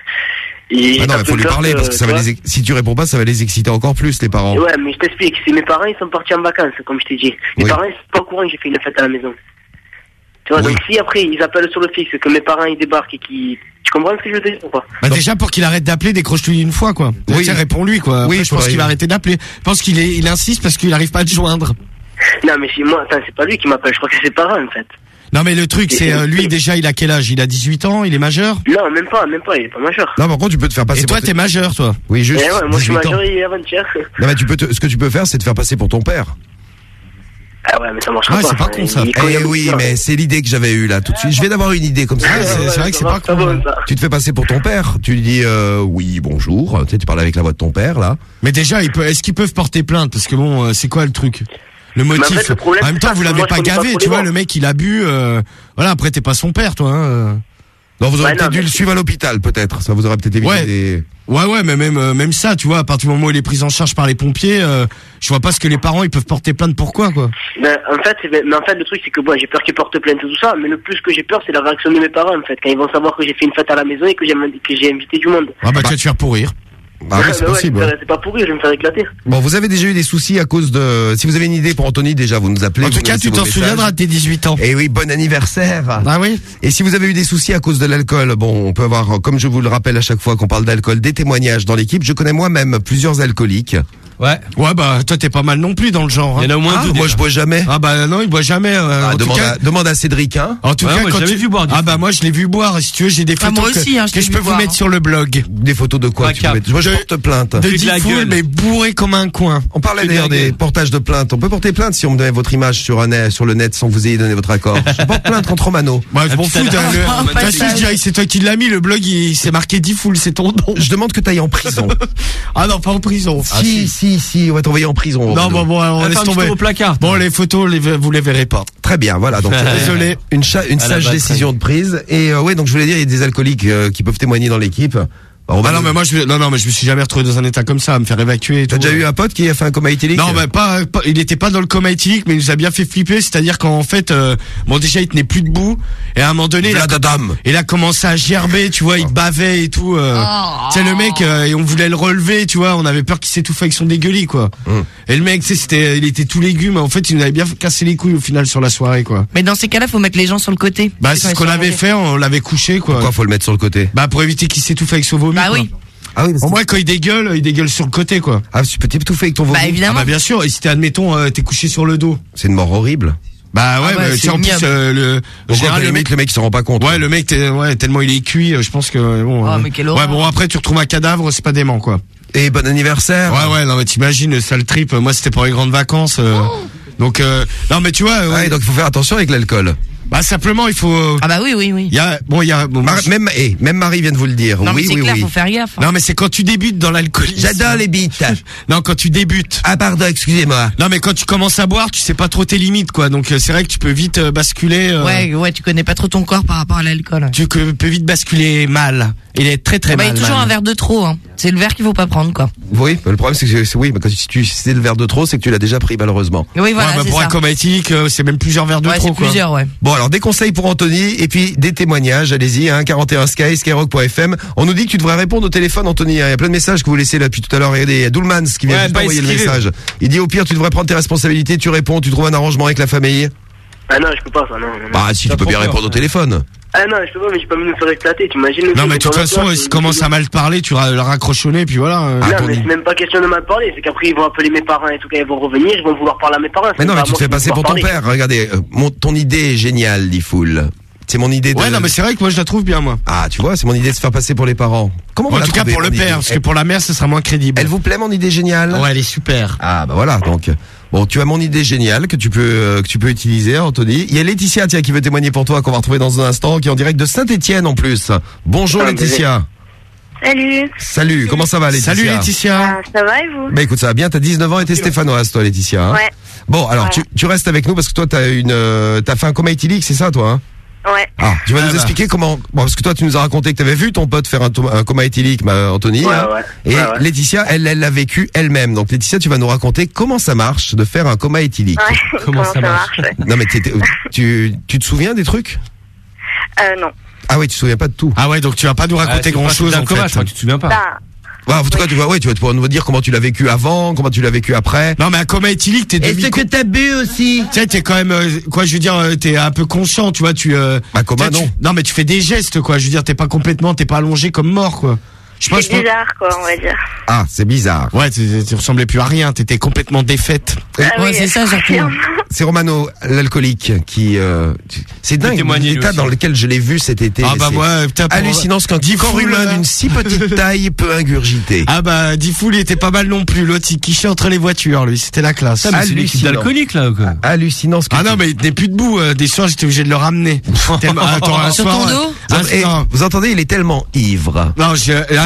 Et Ah non, il faut lui parler parce que ça va les si tu réponds pas, ça va les exciter encore plus les parents. Ouais, mais je t'explique. C'est mes parents, ils sont partis en vacances, comme je t'ai dit. Mes Oui. parents, ils sont pas au courant que j'ai fait une fête à la maison. Tu vois, Oui. donc si après, ils appellent sur le fixe, que mes parents, ils débarquent et qui Tu comprends ce que je veux dire ou pas? Bah déjà pour qu'il arrête d'appeler, décroche-lui une fois quoi. Oui. Réponds-lui quoi. Oui, Après, je pense qu'il va arrêter d'appeler. Je pense qu'il est, il insiste parce qu'il arrive pas à te joindre. Non, mais si moi, attends, c'est pas lui qui m'appelle, je crois que c'est ses parents en fait. Non mais le truc c'est euh, lui déjà il a quel âge? Il a 18 ans, il est majeur? Non, même pas, même pas, il est pas majeur. Non, par contre, tu peux te faire passer Et toi t'es majeur toi? Oui, juste. Eh ouais, moi je suis 18 ans. majeur et avant-hier. Non, mais tu peux te- ce que tu peux faire, c'est te faire passer pour ton père. Ah ouais, mais ça marchera Ouais, pas. c'est pas con, ça. Eh oui, mais c'est l'idée que j'avais eue là tout de suite. Je viens d'avoir une idée comme ça. Ouais, c'est- vrai que c'est pas con. Tu te fais passer pour ton père. Tu lui dis euh, oui, bonjour. Tu sais, tu parles avec la voix de ton père là. Mais déjà il peut, est-ce qu'ils peuvent porter plainte? Parce que bon, euh, c'est quoi le truc? Le en motif. fait, le problème, en même temps, vous l'avez moi, pas gavé, tu vois. Le mec, il a bu. euh, voilà, après t'es pas son père, toi. Hein, euh. Non, vous aurez Ouais, peut-être dû le suivre à l'hôpital, peut-être. Ça vous aurait peut-être évité Ouais. des. Ouais, ouais, mais même euh, même ça, tu vois, à partir du moment où il est pris en charge par les pompiers, euh, je vois pas ce que les parents ils peuvent porter plainte pourquoi quoi. Ben, en fait, c'est- mais en fait, le truc, c'est que bon, j'ai peur qu'ils portent plainte et tout ça, mais le plus que j'ai peur, c'est la réaction de mes parents, en fait, quand ils vont savoir que j'ai fait une fête à la maison et que j'ai invité du monde. Ah bah tu vas te faire pourrir. Bah oui, c'est ouais, possible. ouais. pas- C'est pas pourri, je vais me faire éclater. Bon, vous avez déjà eu des soucis à cause de. Si vous avez une idée pour Anthony, déjà, vous nous appelez. En tout cas, tu t'en souviendras de tes 18 ans. Et oui, bon anniversaire. Ah oui. Et si vous avez eu des soucis à cause de l'alcool, bon, on peut avoir, comme je vous le rappelle à chaque fois qu'on parle d'alcool, des témoignages dans l'équipe. Je connais moi-même plusieurs alcooliques. Ouais. Ouais, bah toi t'es pas mal non plus dans le genre. hein. Il y en a au moins Ah, deux, Moi déjà. je bois jamais. Ah bah non, il boit jamais. euh, Ah, en tout demande, cas- à, demande à Cédric, hein. En tout Ouais, cas, moi, quand tu- vu boire. Ah bah moi je l'ai vu boire. Si tu veux, j'ai des Ah, photos moi aussi, hein, je que, je peux vous boire, mettre hein. sur le blog. Des photos de quoi tu peux mettre? Moi, je porte plainte. De 10 foules, mais bourré comme un coin. On parlait d'ailleurs des portages de plainte. On peut porter plainte si on me donnait votre image sur, un, sur le net sans que vous ayez donné votre accord. Je porte plainte contre Romano. Moi je m'en fous. De c'est toi qui l'as mis. Le blog il s'est marqué 10 foules, c'est ton nom. Je demande que tu ailles en prison. ah non, pas en prison. si, si, si, on va t'envoyer en prison. Non, bon, bon, on laisse tomber. Bon, les photos, les- vous les verrez pas. Très bien, voilà. Donc, Désolé. Une, une sage décision de prise. Et euh, ouais, donc je voulais dire, il y a des alcooliques euh, qui peuvent témoigner dans l'équipe. Bah, non mais moi je non non mais je me suis jamais retrouvé dans un état comme ça à me faire évacuer. T'as déjà eu un pote qui a fait un coma éthylique Non mais pas, pas- il était pas dans le coma éthylique mais il nous a bien fait flipper. C'est-à-dire qu'en fait euh, bon déjà il tenait plus debout. Et à un moment donné il a, il a commencé à gerber tu vois il bavait et tout euh, tu sais le mec euh, et on voulait le relever tu vois on avait peur qu'il s'étouffe avec son dégueulis quoi. Et le mec tu sais c'était il était tout légume. En fait il nous avait bien cassé les couilles au final sur la soirée quoi. Mais dans ces cas-là, faut mettre les gens sur le côté. bah c'est ce qu'on avait fait on l'avait couché quoi. Pourquoi faut le mettre sur le côté? Bah pour éviter qu'il s'étouffe avec son vomi Bah quoi. oui. Ah oui, Au moins quand il dégueule, il dégueule sur le côté quoi. Ah, tu peux t'étouffer avec ton vomi Bah, évidemment. Ah bah bien sûr, et si t'es admettons euh, t'es couché sur le dos. C'est une mort horrible. Bah ouais, Ah ouais, mais c'est tu sais, en plus euh, le en général, le mec, le mec, il s'en rend pas compte. Ouais, le mec t'es- ouais, tellement il est cuit, euh, je pense que bon. Oh, euh, mais ouais, bon après tu retrouves un cadavre, c'est pas dément quoi. Et bon anniversaire. Ouais ouais, non mais t'imagines le sale trip, moi c'était pour les grandes vacances euh, Donc euh, non mais tu vois Ouais, ouais, donc il faut faire attention avec l'alcool. Bah simplement il faut Ah bah oui, oui, oui. il y a bon il y a bon, Mar- même, eh, même Marie vient de vous le dire. Non, mais oui, c'est oui, clair, oui. faut faire gaffe. hein. Non mais c'est quand tu débutes dans l'alcoolisme. J'adore les bites. Non, quand tu débutes. Ah pardon, excusez-moi. Non mais quand tu commences à boire, tu sais pas trop tes limites quoi. Donc euh, c'est vrai que tu peux vite euh, basculer euh, Ouais, ouais, tu connais pas trop ton corps par rapport à l'alcool. tu que- peux vite basculer mal. Il est très très Ah bah, il mal. y a toujours mal. un verre de trop. Hein. C'est le verre qu'il faut pas prendre, quoi. Oui, mais le problème c'est que c'est- oui, mais quand tu, tu- si c'est le verre de trop, c'est que tu l'as déjà pris malheureusement. Oui, voilà, ouais, bah, c'est pour ça. un coma éthylique, euh, c'est même plusieurs verres de Ouais, trop c'est quoi. plusieurs, ouais. Bon alors des conseils pour Anthony et puis des témoignages, allez-y, hein, 41 Sky, skyrock.fm. On nous dit que tu devrais répondre au téléphone Anthony, hein. il y a plein de messages que vous laissez là depuis tout à l'heure. Regardez, il y a Doulmans qui vient Ouais, juste pas d'envoyer le message. Il dit au pire tu devrais prendre tes responsabilités, tu réponds, tu trouves un arrangement avec la famille. Ah non, je peux pas ça, non. non, non. Bah si tu peux bien répondre au téléphone. Ah non, je peux pas, mais j'ai pas envie de me faire éclater, t'imagines Non mais de toute façon, toi, s'il c'est- commence à mal te parler, tu ra- le raccrochonner puis voilà. euh. Non, Ah, mais i- c'est même pas question de mal parler, c'est qu'après ils vont appeler mes parents et tout, quand ils vont revenir, ils vont vouloir parler à mes parents. Mais c'est non, pas mais tu te moi fais qu'ils vont passer pour vouloir ton parler. père. Regardez, euh, mon, ton idée est géniale, dit Foul. C'est mon idée de. Ouais, non mais c'est vrai que moi je la trouve bien moi. Ah, tu vois, c'est mon idée de se faire passer pour les parents. Comment vous en la tout cas pour le idée père, parce que Elle- pour la mère, ce sera moins crédible. Elle vous plaît mon idée géniale Ouais, elle est super. Ah bah voilà donc bon tu as mon idée géniale que tu peux euh, que tu peux utiliser Anthony. Il y a Laetitia tiens qui veut témoigner pour toi qu'on va retrouver dans un instant qui est en direct de Saint-Étienne en plus. Bonjour Laetitia. Salut. Salut comment ça va Laetitia Salut Laetitia. Ah, ça va et vous? Bah écoute ça va bien t'as 19 ans et t'es stéphanoise toi Laetitia. hein? Ouais. Bon alors Ouais. tu, tu restes avec nous parce que toi t'as une euh, t'as fait un coma éthylique c'est ça toi hein? Ouais. Ah, tu vas Ah nous bah. expliquer comment bon, parce que toi tu nous as raconté que tu avais vu ton pote faire un, coma éthylique ma- Anthony Ouais, hein. ouais. et Ouais, ouais. Laetitia elle elle l'a vécu elle-même. Donc Laetitia tu vas nous raconter comment ça marche de faire un coma éthylique. Ouais. Comment, ça marche, ouais. Non mais tu tu te souviens des trucs? Euh, non. Ah oui, tu te souviens pas de tout. Ah ouais, donc tu vas pas nous raconter grand chose en fait. tu te souviens pas. Bah, Ouais, en tout cas, tu vas, ouais, tu vas pouvoir nous dire comment tu l'as vécu avant, comment tu l'as vécu après. Non mais un coma éthylique, t'es demi t'as bu aussi Tu sais, t'es quand même, euh, quoi, je veux dire, euh, t'es un peu conscient, tu vois, tu. Euh, Bah, coma, tu sais, non. tu- non, mais tu fais des gestes, quoi. Je veux dire, t'es pas complètement, t'es pas allongé comme mort, quoi. Je sais pas, je c'est pense- bizarre, quoi, on va dire. Ah, c'est bizarre. Ouais, tu, tu ressemblais plus à rien. T'étais complètement défaite. Ah Ouais, oui, c'est ça, surtout. C'est Romano, l'alcoolique, qui, euh, c'est dingue l'état dans lequel je l'ai vu cet été. Ah bah moi, putain, pour- hallucinant ce qu'un Dix corps humain d'une si petite taille peut ingurgiter. Ah bah, Diffoul, il était pas mal non plus. L'autre, il quichait entre les voitures, lui. C'était la classe. Mais c'est l'équipe d'alcooliques là ou quoi Hallucinant ce que Ah non, mais il tenait plus debout. euh, Des soirs, j'étais obligé de le ramener. Tellement- Attends, un Sur ton dos un Eh, vous entendez, il est tellement ivre. Non,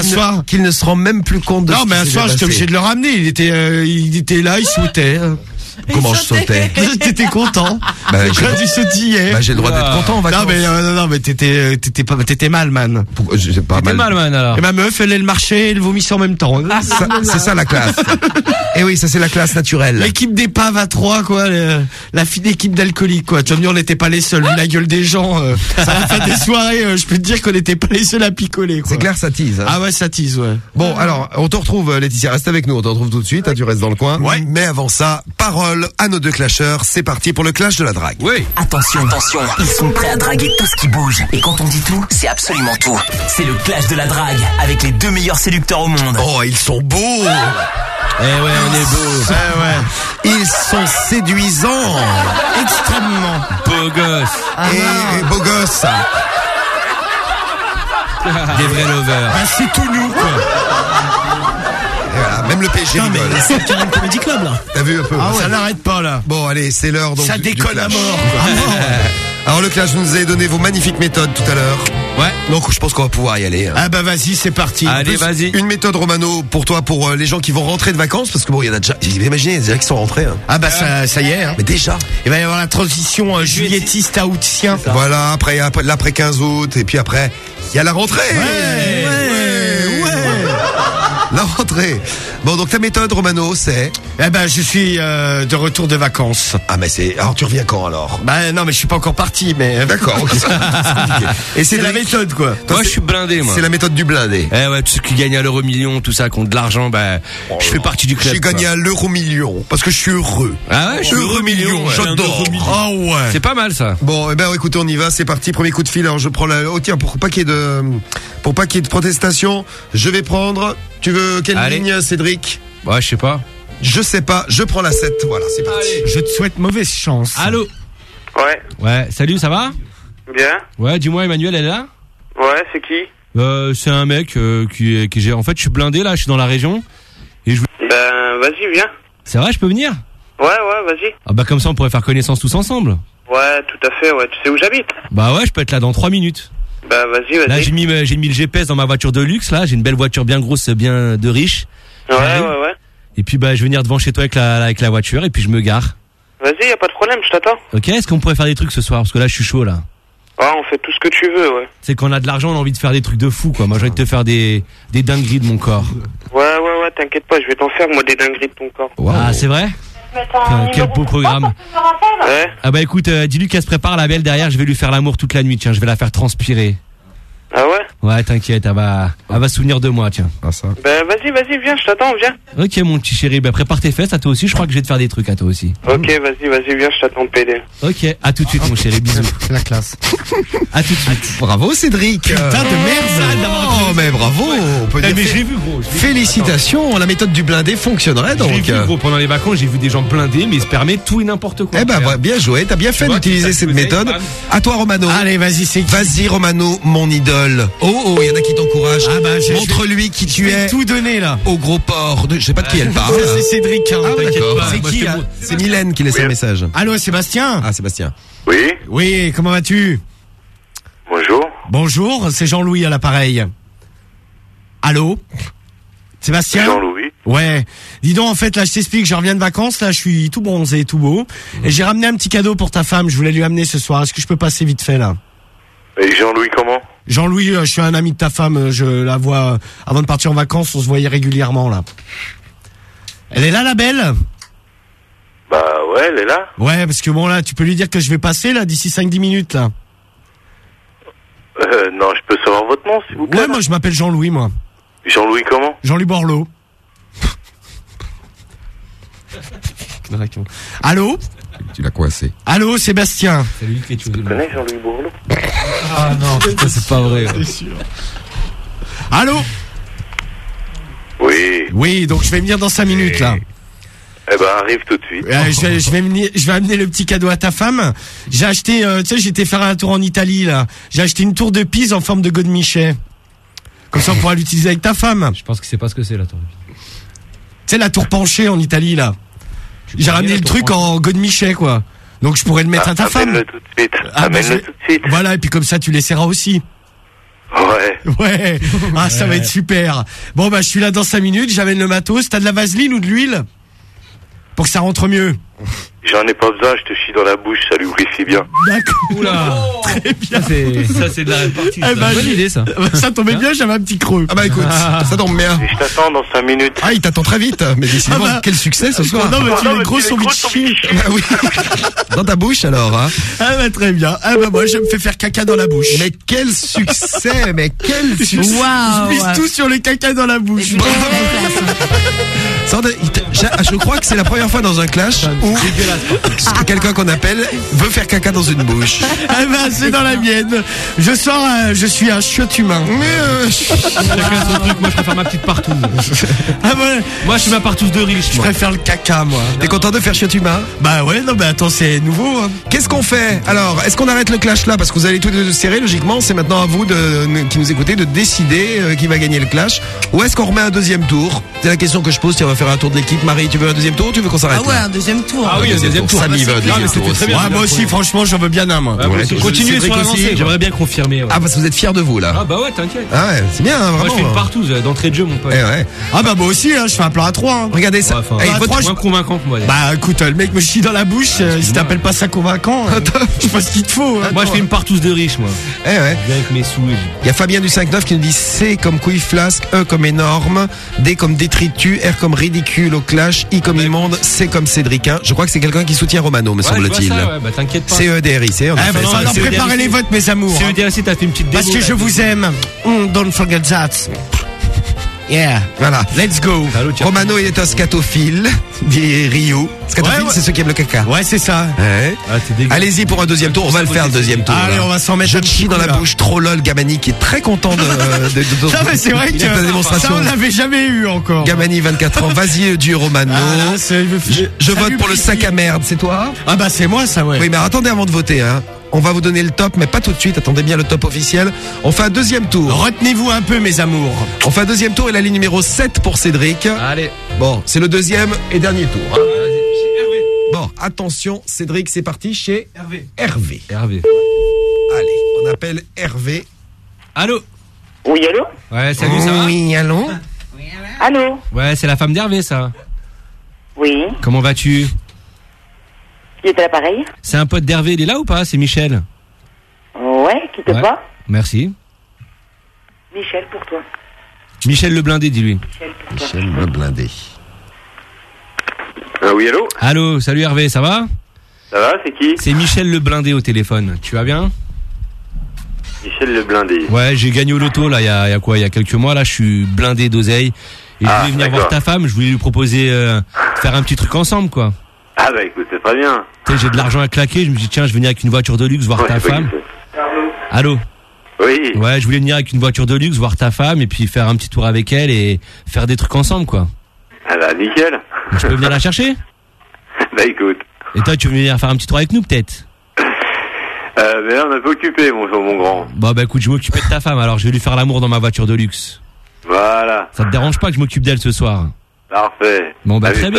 un qu'il ne- soir. qu'il ne se rend même plus compte de Non, ce mais un s'est soir, j'étais passé. obligé de le ramener. Il était, euh, il était là, il sautait. Euh. Comment je sautais T'étais content. Bah, Le j'ai- crâne, il sautillait. Bah, j'ai le droit d'être content en Non vacances. mais euh, non, non mais t'étais t'étais pas t'étais mal man. Pourquoi- je sais pas T'es mal, man, alors. Et ma meuf elle elle marchait elle vomissait en même temps. Ça- C'est ça la classe. Et oui, ça c'est la classe naturelle. L'équipe d'épave à trois quoi, le- la fine équipe d'alcooliques quoi. Tu vois, nous, on n'était pas les seuls. La gueule des gens, euh, ça a fait des soirées. euh, je peux te dire qu'on n'était pas les seuls à picoler. Quoi. C'est clair, ça tease. hein. Ah ouais ça tease ouais. Bon, alors, on te retrouve, euh, Laetitia, reste avec nous, on te retrouve tout de suite, hein, tu restes dans le coin. Ouais. Mais avant ça, parole à nos deux clasheurs, c'est parti pour le clash de la drague. Oui. Attention, attention, ils sont prêts à draguer tout ce qui bouge. Et quand on dit tout, c'est absolument tout. C'est le clash de la drague avec les deux meilleurs séducteurs au monde. Oh, ils sont beaux Eh ouais, on est beau. Ouais ouais. Ils sont séduisants Extrêmement. Beau gosse. et, et beaux gosses. Des vrais lovers. Bah, c'est tout nous quoi. Même le PSG rigole. c'est le Carême Comedy Club là. T'as vu un peu Ah ouais. Ça n'arrête pas là. Bon, allez, c'est l'heure donc Ça du- du décolle à mort. À mort. Alors le clash, vous nous avez donné vos magnifiques méthodes tout à l'heure. Ouais. Donc je pense qu'on va pouvoir y aller. hein. Ah bah vas-y c'est parti. Allez, vas-y. Une méthode Romano pour toi, pour euh, les gens qui vont rentrer de vacances, parce que bon, il y en a déjà. Imaginez, il y en a déjà qui sont rentrés. hein. Ah bah ça, ça y est. Hein. Mais déjà. Il va y avoir la transition euh, à outien. Voilà, après, après l'après 15 août, et puis après, il y a la rentrée. ouais, ouais. La rentrée. Bon, donc ta méthode, Romano, c'est Eh ben, je suis euh, de retour de vacances. Ah, mais c'est. Alors, tu reviens quand alors? Bah non, mais je suis pas encore parti, mais. D'accord, ok. Et C'est la méthode, quoi. Toi, Moi, je suis blindé, moi. C'est la méthode du blindé. Eh ouais, tous ceux qui gagnent à l'euro million, tout ça, qui ont de l'argent, bah, je fais partie du club. J'ai gagné quoi. à l'euro million parce que je suis heureux. Ah ouais, je suis heureux million, ouais. j'adore. Ah ouais. C'est pas mal, ça. Bon, eh ben écoutez, on y va, c'est parti. Premier coup de fil. Alors je prends la. Oh tiens, pour pas qu'il y ait de, pour pas qu'il y ait de protestation, je vais prendre. Tu veux quelle Allez. ligne, Cédric? Ouais, je sais pas. Je sais pas. Je prends la 7. Voilà, c'est parti. Je te souhaite mauvaise chance. Allô Ouais, Ouais, salut, ça va? Bien. Ouais, dis-moi, Emmanuel, elle est là? Ouais, c'est qui? Euh, C'est un mec euh, qui est, qui gère. En fait, je suis blindé là, je suis dans la région. Et je... Ben, vas-y, viens. C'est vrai, je peux venir? Ouais, ouais, vas-y. Ah bah comme ça, on pourrait faire connaissance tous ensemble. Ouais, tout à fait, ouais. Tu sais où j'habite? Bah ouais, je peux être là dans 3 minutes. Ben, vas-y, Là, vas-y. j'ai mis, j'ai mis le GPS dans ma voiture de luxe. Là, j'ai une belle voiture bien grosse, bien de riche. Ouais, ouais, ouais. Et puis bah, je vais venir devant chez toi avec la, avec la voiture et puis je me gare. Vas-y, y a pas de problème, je t'attends. Ok, est-ce qu'on pourrait faire des trucs ce soir? Parce que là, je suis chaud là. Ouais, on fait tout ce que tu veux, ouais. C'est qu'on a de l'argent, on a envie de faire des trucs de fou quoi. Moi, j'ai envie de te faire des, des dingueries de mon corps. Ouais, ouais, ouais, t'inquiète pas, je vais t'en faire, moi, des dingueries de ton corps. Ah, c'est vrai? Putain, Quel beau programme. Ouais. Ah bah écoute, euh, dis-lui qu'elle se prépare la belle derrière, je vais lui faire l'amour toute la nuit, tiens, je vais la faire transpirer. Ah ouais Ouais, t'inquiète, elle va, elle va se souvenir de moi, tiens. Ah ça. Ben, vas-y, vas-y, viens, je t'attends, viens. Ok mon petit chéri, bah prépare tes fesses à toi aussi, je crois que je vais te faire des trucs à toi aussi. Ok, vas-y, vas-y, viens, je t'attends, PD. Ok, à tout de suite mon chéri, bisous. C'est la classe. À tout de suite. Bravo, Cédric. Putain de merde. Oh, mais bravo. On peut Eh, dire mais l'ai vu gros. je l'ai vu. Félicitations, la méthode du blindé fonctionnerait Attends, donc. J'ai vu gros pendant les vacances, j'ai vu des gens blindés, mais ils se permettent tout et n'importe quoi. Eh ben, ouais, bien joué, t'as bien fait vois, d'utiliser cette méthode. bam. À toi, Romano. Allez, vas-y, c'est qui Vas-y, Romano, mon idole. Oh, oh, il y en a qui t'encouragent. Ah bah, Montre-lui qui tu es tout donner là. au gros port. de- Je sais pas de qui elle parle. C'est Cédric. hein, Ah. C'est qui c'est moi. C'est Mylène qui laisse un message. Allô, Sébastien Ah, Sébastien. Oui, Oui, comment vas-tu bonjour. Bonjour, c'est Jean-Louis à l'appareil. Allô Sébastien Jean-Louis. Ouais. Dis donc, en fait, là, je t'explique, je reviens de vacances, là, je suis tout bronzé, tout beau. Et j'ai ramené un petit cadeau pour ta femme, je voulais lui amener ce soir. Est-ce que je peux passer vite fait, là? Et Jean-Louis comment? Jean-Louis, euh, je suis un ami de ta femme, euh, je la vois, euh, avant de partir en vacances, on se voyait régulièrement, là. Elle est là, la belle? Bah ouais, elle est là. Ouais, parce que bon, là, tu peux lui dire que je vais passer, là, d'ici 5-10 minutes, là. Euh, non, je peux savoir votre nom, s'il vous plaît Ouais, moi, je m'appelle Jean-Louis, moi. Jean-Louis comment? Jean-Louis Borloo. Allô Tu l'as coincé. Allô, Sébastien C'est lui qui est Tu connais Jean-Louis Bourlot Ah non, putain, c'est pas vrai. Allô Oui. Oui, donc je vais venir dans 5 minutes, là. Eh ben, arrive tout de suite. Euh, je, vais, je, vais venir- je vais amener le petit cadeau à ta femme. J'ai acheté, euh, tu sais, j'étais faire un tour en Italie, là. J'ai acheté une tour de Pise en forme de godemichet. Comme ça, on pourra l'utiliser avec ta femme. Je pense que c'est pas ce que c'est là, toi. Tu sais, la tour penchée en Italie, là. J'ai ramené le truc en godemichet, quoi. Donc, je pourrais le mettre à ta femme. Amène-le tout de suite. Ah, tout de suite. Voilà, et puis comme ça, tu l'essaieras aussi. Ouais. Ouais. Ah, ça va être super. Bon, bah, je suis là dans 5 minutes, j'amène le matos. T'as de la vaseline ou de l'huile? Pour que ça rentre mieux. J'en ai pas besoin, je te chie dans la bouche, ça lubrifie bien. D'accord. Oula Très bien. Ça, c'est, de la répartie. Eh ben, bonne j'ai- idée, ça. Ça tombait bien, j'avais un petit creux. Ah bah écoute, ça tombe bien. Et je t'attends dans 5 minutes. Ah, il t'attend très vite. Mais décidément, Ah bah. quel succès ce soir. Non, mais tu Non, les mais gros tu les sont gros vite sont chiés. Ah oui. Dans ta bouche alors, hein. Ah bah très bien. Ah bah moi je me fais faire caca dans la bouche. Mais quel succès, mais quel succès. Waouh. je mise tout sur le caca dans la bouche. De- Je crois que c'est la première fois dans un clash où quelqu'un qu'on appelle veut faire caca dans une bouche. Ah bah c'est dans la mienne. Je sors, euh, je suis un chiotte humain. Mais euh, Chacun son truc, moi je préfère ma petite partouze. Ah ouais, Moi je suis ma partouze de riche, je moi. préfère le caca moi. t'es content de faire chiotte humain? Bah ouais, non bah attends, c'est nouveau. hein. Qu'est-ce qu'on fait? Alors, est-ce qu'on arrête le clash là? Parce que vous allez tous les deux serrer, logiquement, c'est maintenant à vous de, qui nous écoutez de décider euh, qui va gagner le clash. Ou est-ce qu'on remet un deuxième tour? C'est la question que je pose, si on va faire un tour de l'équipe. Marie, tu veux un deuxième tour ou tu veux qu'on s'arrête Ah ouais, là? un deuxième tour. Ah oui, un deuxième tour. Samy veut un deuxième tour aussi. Ouais, moi aussi, franchement, j'en veux bien un, moi. Ouais, Continuez sur la aussi. lancée, j'aimerais bien confirmer. Ah, parce que vous êtes fiers de vous, là. Ah bah ouais, t'inquiète. Ah ouais, c'est bien, hein, Moi, vraiment. je fais une partout euh, d'entrée de jeu, mon pote. Eh. Ah bah moi aussi, hein, je fais un plan à 3 hein. Regardez ça. Eh, moins convaincant que moi. Bah écoute, euh, le mec me chie dans la bouche, euh, si t'appelles pas ça convaincant, je sais pas ce qu'il te faut. hein. Moi, je fais une partouze de riche, moi. Eh ouais. Avec mes sous. Il y a Fabien du 5-9 qui nous dit C comme couille flasque, E comme énorme, D comme détritus, R comme ridicule au clash, I comme immonde, C comme cédricain. Je crois que c'est quelqu'un qui soutient Romano, me Ouais, semble-t-il. ouais, bah t'inquiète pas. C-E-D-R-I-C. on a Eh, fait bah, ça. c'est préparez les votes, mes amours. C'est. EDRC, t'as fait une petite Parce que je vous aime. Mm, don't forget that. Yeah. Voilà. Let's go. Allô. Romano il est un scatophile, dit Rio. Scatophile, Ouais, ouais. c'est ceux qui aiment le caca. Ouais, c'est ça. Ouais. Ah. Allez-y pour un deuxième tour, on va le faire le deuxième tour. Allez, là. on va s'en mettre Je chie dans la bouche, trop lol, Gamani qui est très content de, de, de, de- Non, mais c'est vrai que la ça, on l'avait jamais eu encore. Gamani 24 ans, vas-y Dieu Romano. Ah, là, je je vote pour le sac à merde, c'est toi? Ah bah c'est moi ça, ouais. Oui, mais attendez avant de voter. Hein. On va vous donner le top, mais pas tout de suite. Attendez bien le top officiel. On fait un deuxième tour. Retenez-vous un peu, mes amours. On fait un deuxième tour et la ligne numéro 7 pour Cédric. Allez. Bon, c'est le deuxième et dernier tour. hein. Bon, attention, Cédric, c'est parti chez Hervé. Hervé. Hervé. Allez, on appelle Hervé. Allô Oui, allô Ouais, salut, ça va Oui, allô Allô Ouais, c'est la femme d'Hervé, ça. Oui. Comment vas-tu Qui est à l'appareil C'est un pote d'Hervé, il est là ou pas C'est Michel. Ouais, qui te Ouais. pas Merci. Michel, pour toi. Michel le blindé, dis-lui. Michel. Michel le blindé. Ah oui, allô Allô, salut Hervé, ça va Ça va, c'est qui C'est Michel le blindé au téléphone. Tu vas bien Michel le blindé. Ouais, j'ai gagné au loto là, il y a, il y a quoi Il y a quelques mois là, je suis blindé d'oseille. Et je Ah, voulais venir voir ta femme, je voulais lui proposer euh, de faire un petit truc ensemble quoi. Ah bah écoute, c'est très bien. Tu sais, j'ai de l'argent à claquer, je me dis tiens, je vais venir avec une voiture de luxe voir Ouais, ta femme. Allô Oui. Ouais, je voulais venir avec une voiture de luxe voir ta femme et puis faire un petit tour avec elle et faire des trucs ensemble quoi. Ah bah nickel. Je peux venir la chercher Bah écoute. Et toi, tu veux venir faire un petit tour avec nous peut-être Euh, mais là on est un peu occupé mon, mon grand. Bon bah écoute, je m'occupe de ta femme, alors je vais lui faire l'amour dans ma voiture de luxe. Voilà. Ça te dérange pas que je m'occupe d'elle ce soir Parfait. Bon bah Ah oui, très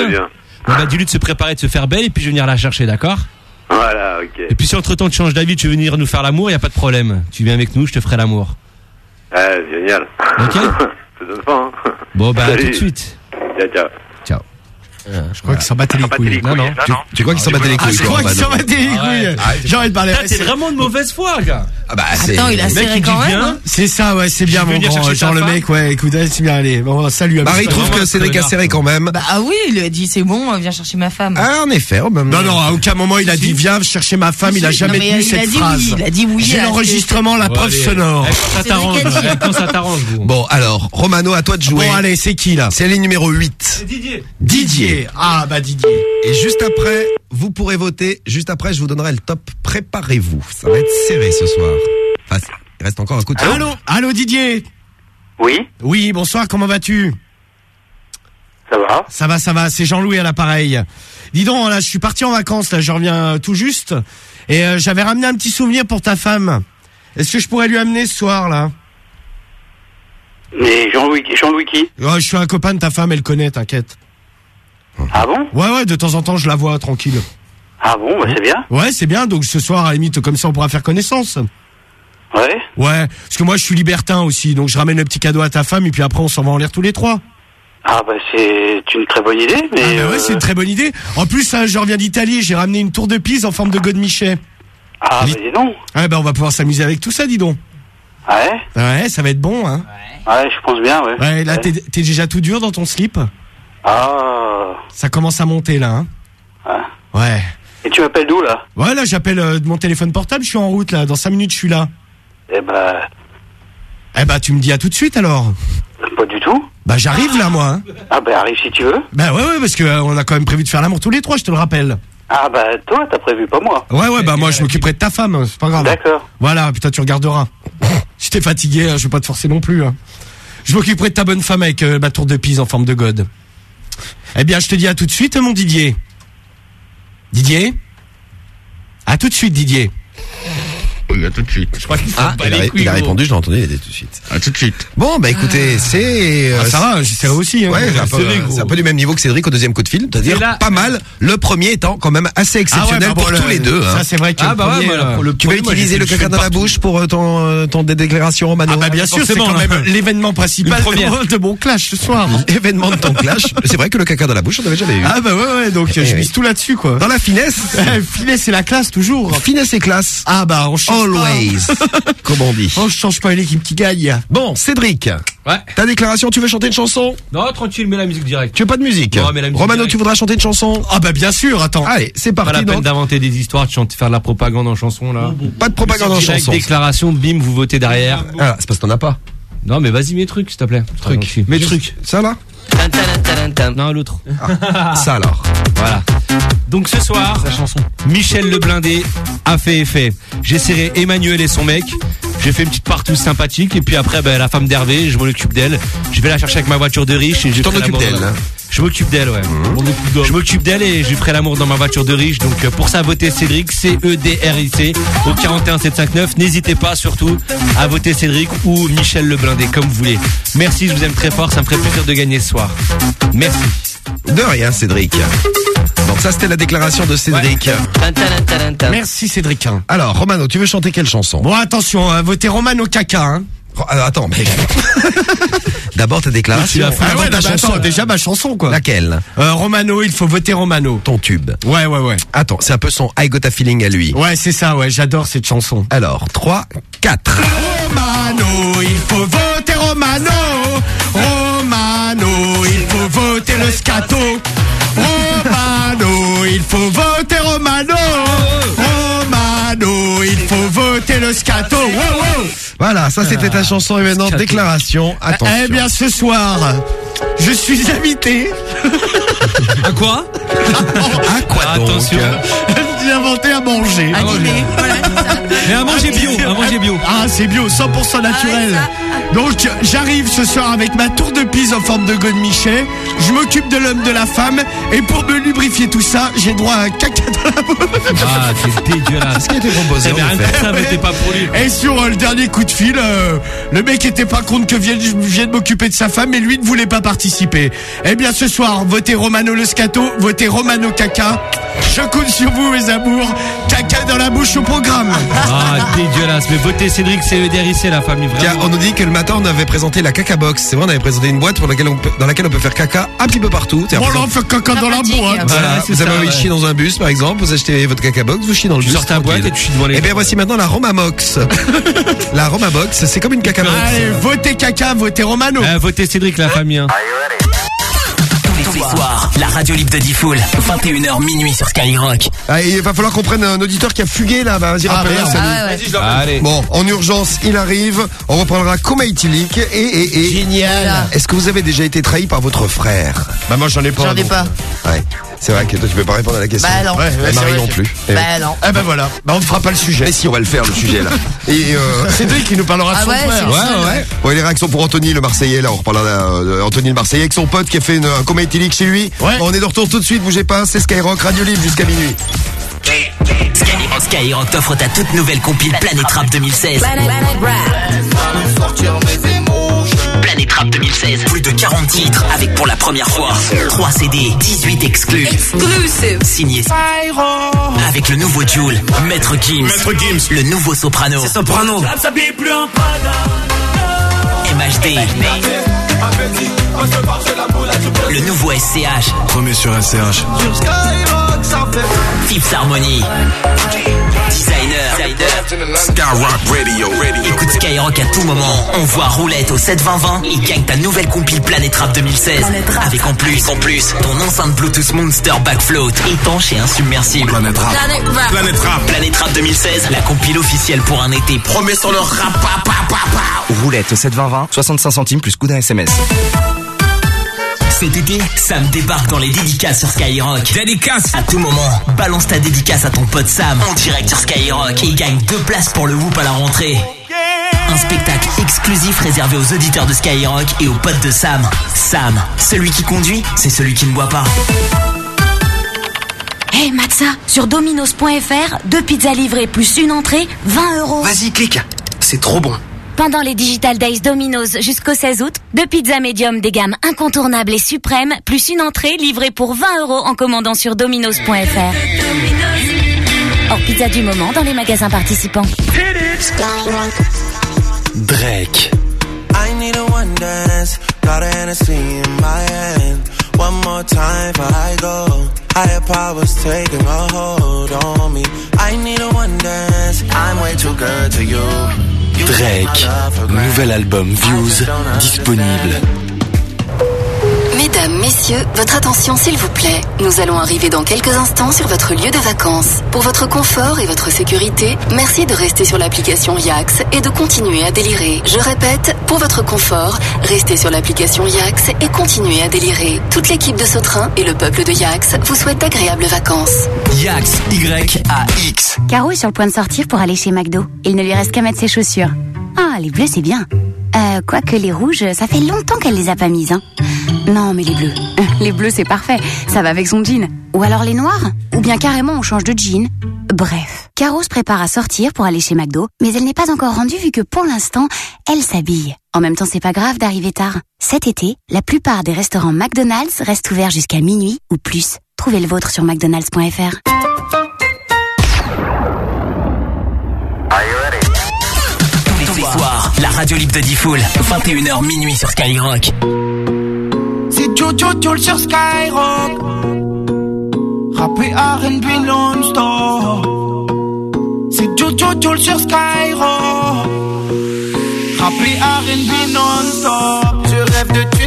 bien. Bon bah dis-lui de se préparer, de se faire belle et puis je vais venir la chercher, d'accord Voilà, ok. Et puis si entre temps tu changes d'avis, tu veux venir nous faire l'amour, y a pas de problème. Tu viens avec nous, je te ferai l'amour. Ah, génial. Ok. Ça donne pas, hein. Bon bah à tout de suite. Ciao, ciao. Je crois qu'il s'en battait les couilles. Non non. Tu, crois qu'il s'en battait les Ah, couilles je crois qu'il s'en battait les couilles. J'ai envie de parler. T'es vraiment de mauvaise foi, gars. Ah bah c'est... Attends, il a serré quand même. C'est ça, ouais, c'est bien, mon grand. Genre le mec, ouais, écoute, c'est bien, allez. Bon, salut. à Marie trouve que Cédric a serré quand même. Bah ah oui, il lui a dit c'est bon, viens chercher ma femme. Ah, en effet, Romano. Non, non, à aucun moment il a dit viens chercher ma femme, il a jamais mais tenu il a cette dit phrase. oui, il a dit oui. J'ai l'enregistrement, la preuve sonore. Quand ça C'est t'arrange. Bon, alors, Romano, à toi de jouer. Bon, allez, c'est qui là? C'est la ligne numéro 8. Didier. Didier. Ah, bah Didier. Et juste après, vous pourrez voter. Juste après, je vous donnerai le top. Préparez-vous. Ça va être serré ce soir. Enfin, il reste encore un coup de fil. Allô? Allô Didier? Oui, Oui, bonsoir, comment vas-tu? Ça va? Ça va, ça va, c'est Jean-Louis à l'appareil. Dis donc, là, je suis parti en vacances, là, je reviens tout juste. Et euh, j'avais ramené un petit souvenir pour ta femme. Est-ce que je pourrais lui amener ce soir, là? Mais Jean-Louis Jean-Louis qui? Ouais, Je suis un copain de ta femme, elle connaît, t'inquiète. Ah bon Ouais, ouais, de temps en temps, je la vois, tranquille. Ah bon, bah c'est bien. Ouais, c'est bien, donc ce soir, à la limite, comme ça, on pourra faire connaissance. Ouais. Ouais, parce que moi, je suis libertin aussi, donc je ramène le petit cadeau à ta femme, et puis après, on s'en va en l'air tous les trois. Ah bah c'est une très bonne idée, mais... Ah, bah ouais, euh, c'est une très bonne idée. En plus, hein, je reviens d'Italie, j'ai ramené une tour de Pise en forme de godemichet. Ah bah dis donc. Ouais, bah on va pouvoir s'amuser avec tout ça, dis donc. Ouais, Ouais, ça va être bon, hein. ouais, je pense bien, ouais. Ouais, là, t'es déjà tout dur dans ton slip? Ah, Ça commence à monter, là, hein. ouais. Ouais. Et tu m'appelles d'où, là Ouais, là, j'appelle euh, de mon téléphone portable, je suis en route, là. Dans 5 minutes, je suis là. Eh bah, Eh bah, tu me dis à tout de suite, alors. pas du tout. Bah, j'arrive, là, moi, hein. Ah bah arrive si tu veux. Bah, ouais, ouais, parce que euh, on a quand même prévu de faire l'amour tous les trois, je te le rappelle. Ah bah toi, t'as prévu, pas moi. Ouais, ouais, bah, moi, je m'occuperai de ta femme, c'est pas grave. D'accord. Voilà, putain, tu regarderas. si t'es fatigué, hein, je vais pas te forcer non plus. hein. Je m'occuperai de ta bonne femme avec euh, ma tour de Pise en forme de god. Eh bien, je te dis à tout de suite, mon Didier. Didier? À tout de suite, Didier. À tout de suite. Je crois qu'il Ah, il a, il a répondu, je l'ai entendu, il a dit tout de suite. À tout de suite. Bon, bah écoutez, c'est... Ah, ça va, j'essaierai aussi. Hein. Ouais, c'est un, peu, c'est un peu du même niveau que Cédric au deuxième coup de fil, c'est-à-dire Et là- pas mal. Le premier étant quand même assez exceptionnel Ah ouais, bah pour bon, tous le- les deux. ça, hein. c'est vrai que Ah le bah ouais, premier, euh, le Tu vas premier, moi, utiliser j'ai le fait- caca dans la bouche pour euh, ton, euh, ton dé- déclaration, Romano Ah bah bien sûr, c'est Forcément, quand là. même l'événement principal Une première. de- mon clash ce soir. Événement de ton clash. C'est vrai que le caca dans la bouche, on avait jamais eu. Ah bah ouais ouais, donc Eh je oui. mise tout là-dessus quoi. Dans la finesse, Eh, Filet c'est la classe toujours. finesse et classe. Ah bah on change Always. Comme on dit. pas. Oh, je change pas l'équipe qui gagne. Bon, Cédric. Ouais. Ta déclaration, tu veux chanter une chanson Non, tranquille, mets la musique directe. Tu veux pas de musique Non, mais la musique Romano, directe. tu voudras chanter une chanson Ah bah bien sûr, attends. Allez, c'est Pas la parti peine d'inventer des histoires, de chanter, faire de la propagande en chanson là. Pas de propagande en chanson. déclaration, bim, vous votez derrière. Ah, c'est parce que t'en as pas. Non, mais vas-y, mes trucs, s'il te plaît. Truc. Mes trucs. Ça là Non, l'autre. Ça alors. Voilà. Donc ce soir, Michel le blindé a fait effet. J'ai serré Emmanuel et son mec. J'ai fait une petite partout sympathique et puis après ben, la femme d'Hervé, je m'en occupe d'elle. Je vais la chercher avec ma voiture de riche et je l'amour d'elle, dans- hein Je m'occupe d'elle, ouais. Je m'occupe d'elle et je lui ferai l'amour dans ma voiture de riche. Donc euh, pour ça, votez Cédric, C-E-D-R-I-C, au 41 759. N'hésitez pas surtout à voter Cédric ou Michel le blindé, comme vous voulez. Merci, je vous aime très fort, ça me ferait plaisir de gagner ce soir. Merci. De rien, Cédric. Donc ça, c'était la déclaration de Cédric. Merci Cédric. hein. Alors, Romano, tu veux chanter quelle chanson? Bon attention, hein, votez Romano caca. Hein. Euh, Attends, mais... D'abord ta déclaration. Tu Ah ouais, ta non, mais chanson. attends, déjà ma chanson quoi. Laquelle? Euh, Romano, il faut voter Romano. Ton tube. Ouais ouais ouais. Attends, c'est un peu son I Got a Feeling à lui. Ouais c'est ça, ouais, j'adore cette chanson. Alors, 3, 4. Romano, il faut voter Romano. Romano, il faut voter le scato. Romano, il faut voter Romano. Romano, il faut voter le scato. Wow, wow. Voilà, ça c'était ta chanson et maintenant déclaration. Attention. Eh bien ce soir, je suis invité. À quoi? À quoi donc Attention. À manger. À dîner. Voilà. Mais à manger bio, à manger bio. Ah, c'est bio, 100% naturel. Donc, j'arrive ce soir avec ma tour de pise en forme de godemichet. Je m'occupe de l'homme, de la femme. Et pour me lubrifier tout ça, j'ai droit à un caca dans la bouche. Ah, c'est dégueulasse. Ce qui a été proposé, rien que ça, mais t'es pas pour lui. Et sur euh, le dernier coup de fil, euh, le mec était pas compte que vienne, je vienne m'occuper de sa femme, mais lui ne voulait pas participer. Eh bien, ce soir, votez Romano le scato, votez Romano caca. Je compte sur vous, mes amours. Caca dans la bouche au programme. Ah, dégueulasse. Mais votez Cédric, c'est le DRIC, la famille, Tiens, vraiment. on nous dit que le matin on avait présenté la caca box. C'est vrai, on avait présenté une boîte pour laquelle on peut- dans laquelle on peut faire caca un petit peu partout. Bon, là, on fait caca dans la boîte. Voilà, vous avez envie de ouais. chier dans un bus par exemple, vous achetez votre caca box, vous chiez dans le Tu bus. sors ta boîte et tu chies devant les Et bien voici maintenant la Romamox. la Romabox, c'est comme une caca box. Allez, votez caca, votez Romano. Euh, votez Cédric, la famille. hein. Tous les soirs, la radio libre de Diffoul, 21h minuit sur Skyrock. Ah, il va falloir qu'on prenne un auditeur qui a fugué là, bah, vas-y Ah, rappelle merde. Ah, ouais, ouais. Allez. Bon, en urgence, il arrive. On reprendra Komaitilik et, et, et. Génial. Est-ce que vous avez déjà été trahi par votre frère Bah, moi, j'en ai pas. J'en ai donc. pas. Ouais. C'est vrai que toi tu peux pas répondre à la question. Bah non. Ouais, ouais, Marie vrai, non plus. Eh oui. Bah non. Eh ben voilà. Bah, on ne fera pas le sujet. Mais si on va le faire le sujet là. Et euh, C'est lui qui nous parlera de Ah son ouais, frère. seul. ouais. Bon, et les réactions pour Anthony le Marseillais là, on reparlera euh, d'Anthony le Marseillais avec son pote qui a fait une, un coma chez lui. Ouais. Bon, on est de retour tout de suite, bougez pas, c'est Skyrock Radio Libre jusqu'à minuit. Skyrock, Skyrock t'offre ta toute nouvelle compile Planète Rap 2016. Planète Rap 2016, plus de 40 titres avec pour la première fois 3 CD, 18 exclus. Exclusive. Signé avec le nouveau Joule, Maître Gims, le nouveau Soprano, Soprano, MHD, le nouveau SCH, Premier sur SCH. Tips Harmony, Designer, Skyrock Radio. Radio. Écoute Skyrock à tout moment. On voit roulette au 72020 et gagne ta nouvelle compile Planète Rap 2016. Avec en plus, en plus, ton enceinte Bluetooth Monster Backfloat étanche et insubmersible. Planète Rap. Planet Rap. Planète Rap. Planète Rap 2016, la compile officielle pour un été. Promet sur le rap. pa, pa, pa, pa. Roulette au 72020, 65 centimes plus coup d'un SMS. Cet été, Sam débarque dans les dédicaces sur Skyrock. Dédicace À tout moment, balance ta dédicace à ton pote Sam en direct sur Skyrock et gagne deux places pour le Whoop à la rentrée. Un spectacle exclusif réservé aux auditeurs de Skyrock et aux potes de Sam. Sam, celui qui conduit, c'est celui qui ne boit pas. Hey Matza, sur dominos.fr, deux pizzas livrées plus une entrée, 20 euros. Vas-y, clique. C'est trop bon. Pendant les Digital Days Domino's jusqu'au 16 août, deux pizzas médium des gammes incontournables et suprêmes, plus une entrée livrée pour 20 euros en commandant sur dominos.fr. Hors pizza du moment dans les magasins participants. Drake. I need a one dance, got a Hennessy in my hand. One more time before I go. Higher powers taking a hold on me. I need a one dance, I'm way too good to you. Drake. Nouvel album Views disponible. Messieurs, votre attention s'il vous plaît. Nous allons arriver dans quelques instants sur votre lieu de vacances. Pour votre confort et votre sécurité, merci de rester sur l'application Yax et de continuer à délirer. Je répète, pour votre confort, restez sur l'application Yax et continuez à délirer. Toute l'équipe de Sautrin et le peuple de Yax vous souhaitent d'agréables vacances. Yax, Y-A-X. Caro est sur le point de sortir pour aller chez McDo. Il ne lui reste qu'à mettre ses chaussures. Ah, les bleus, c'est bien. Euh, quoique les rouges, ça fait longtemps qu'elle les a pas mises, hein. Non, mais les bleus. Les bleus, c'est parfait. Ça va avec son jean. Ou alors les noirs. Ou bien carrément, on change de jean. Bref. Caro se prépare à sortir pour aller chez McDo, mais elle n'est pas encore rendue vu que pour l'instant, elle s'habille. En même temps, c'est pas grave d'arriver tard. Cet été, la plupart des restaurants McDonald's restent ouverts jusqu'à minuit ou plus. Trouvez le vôtre sur mcdonalds.fr. la radio libre de Diffoul. 21h minuit sur Skyrock. C'est Jojo Joel sur Skyrock. Rappé R&B non-stop. C'est Jojo Joel sur Skyrock. Rappé R&B non-stop. Je rêve de thunes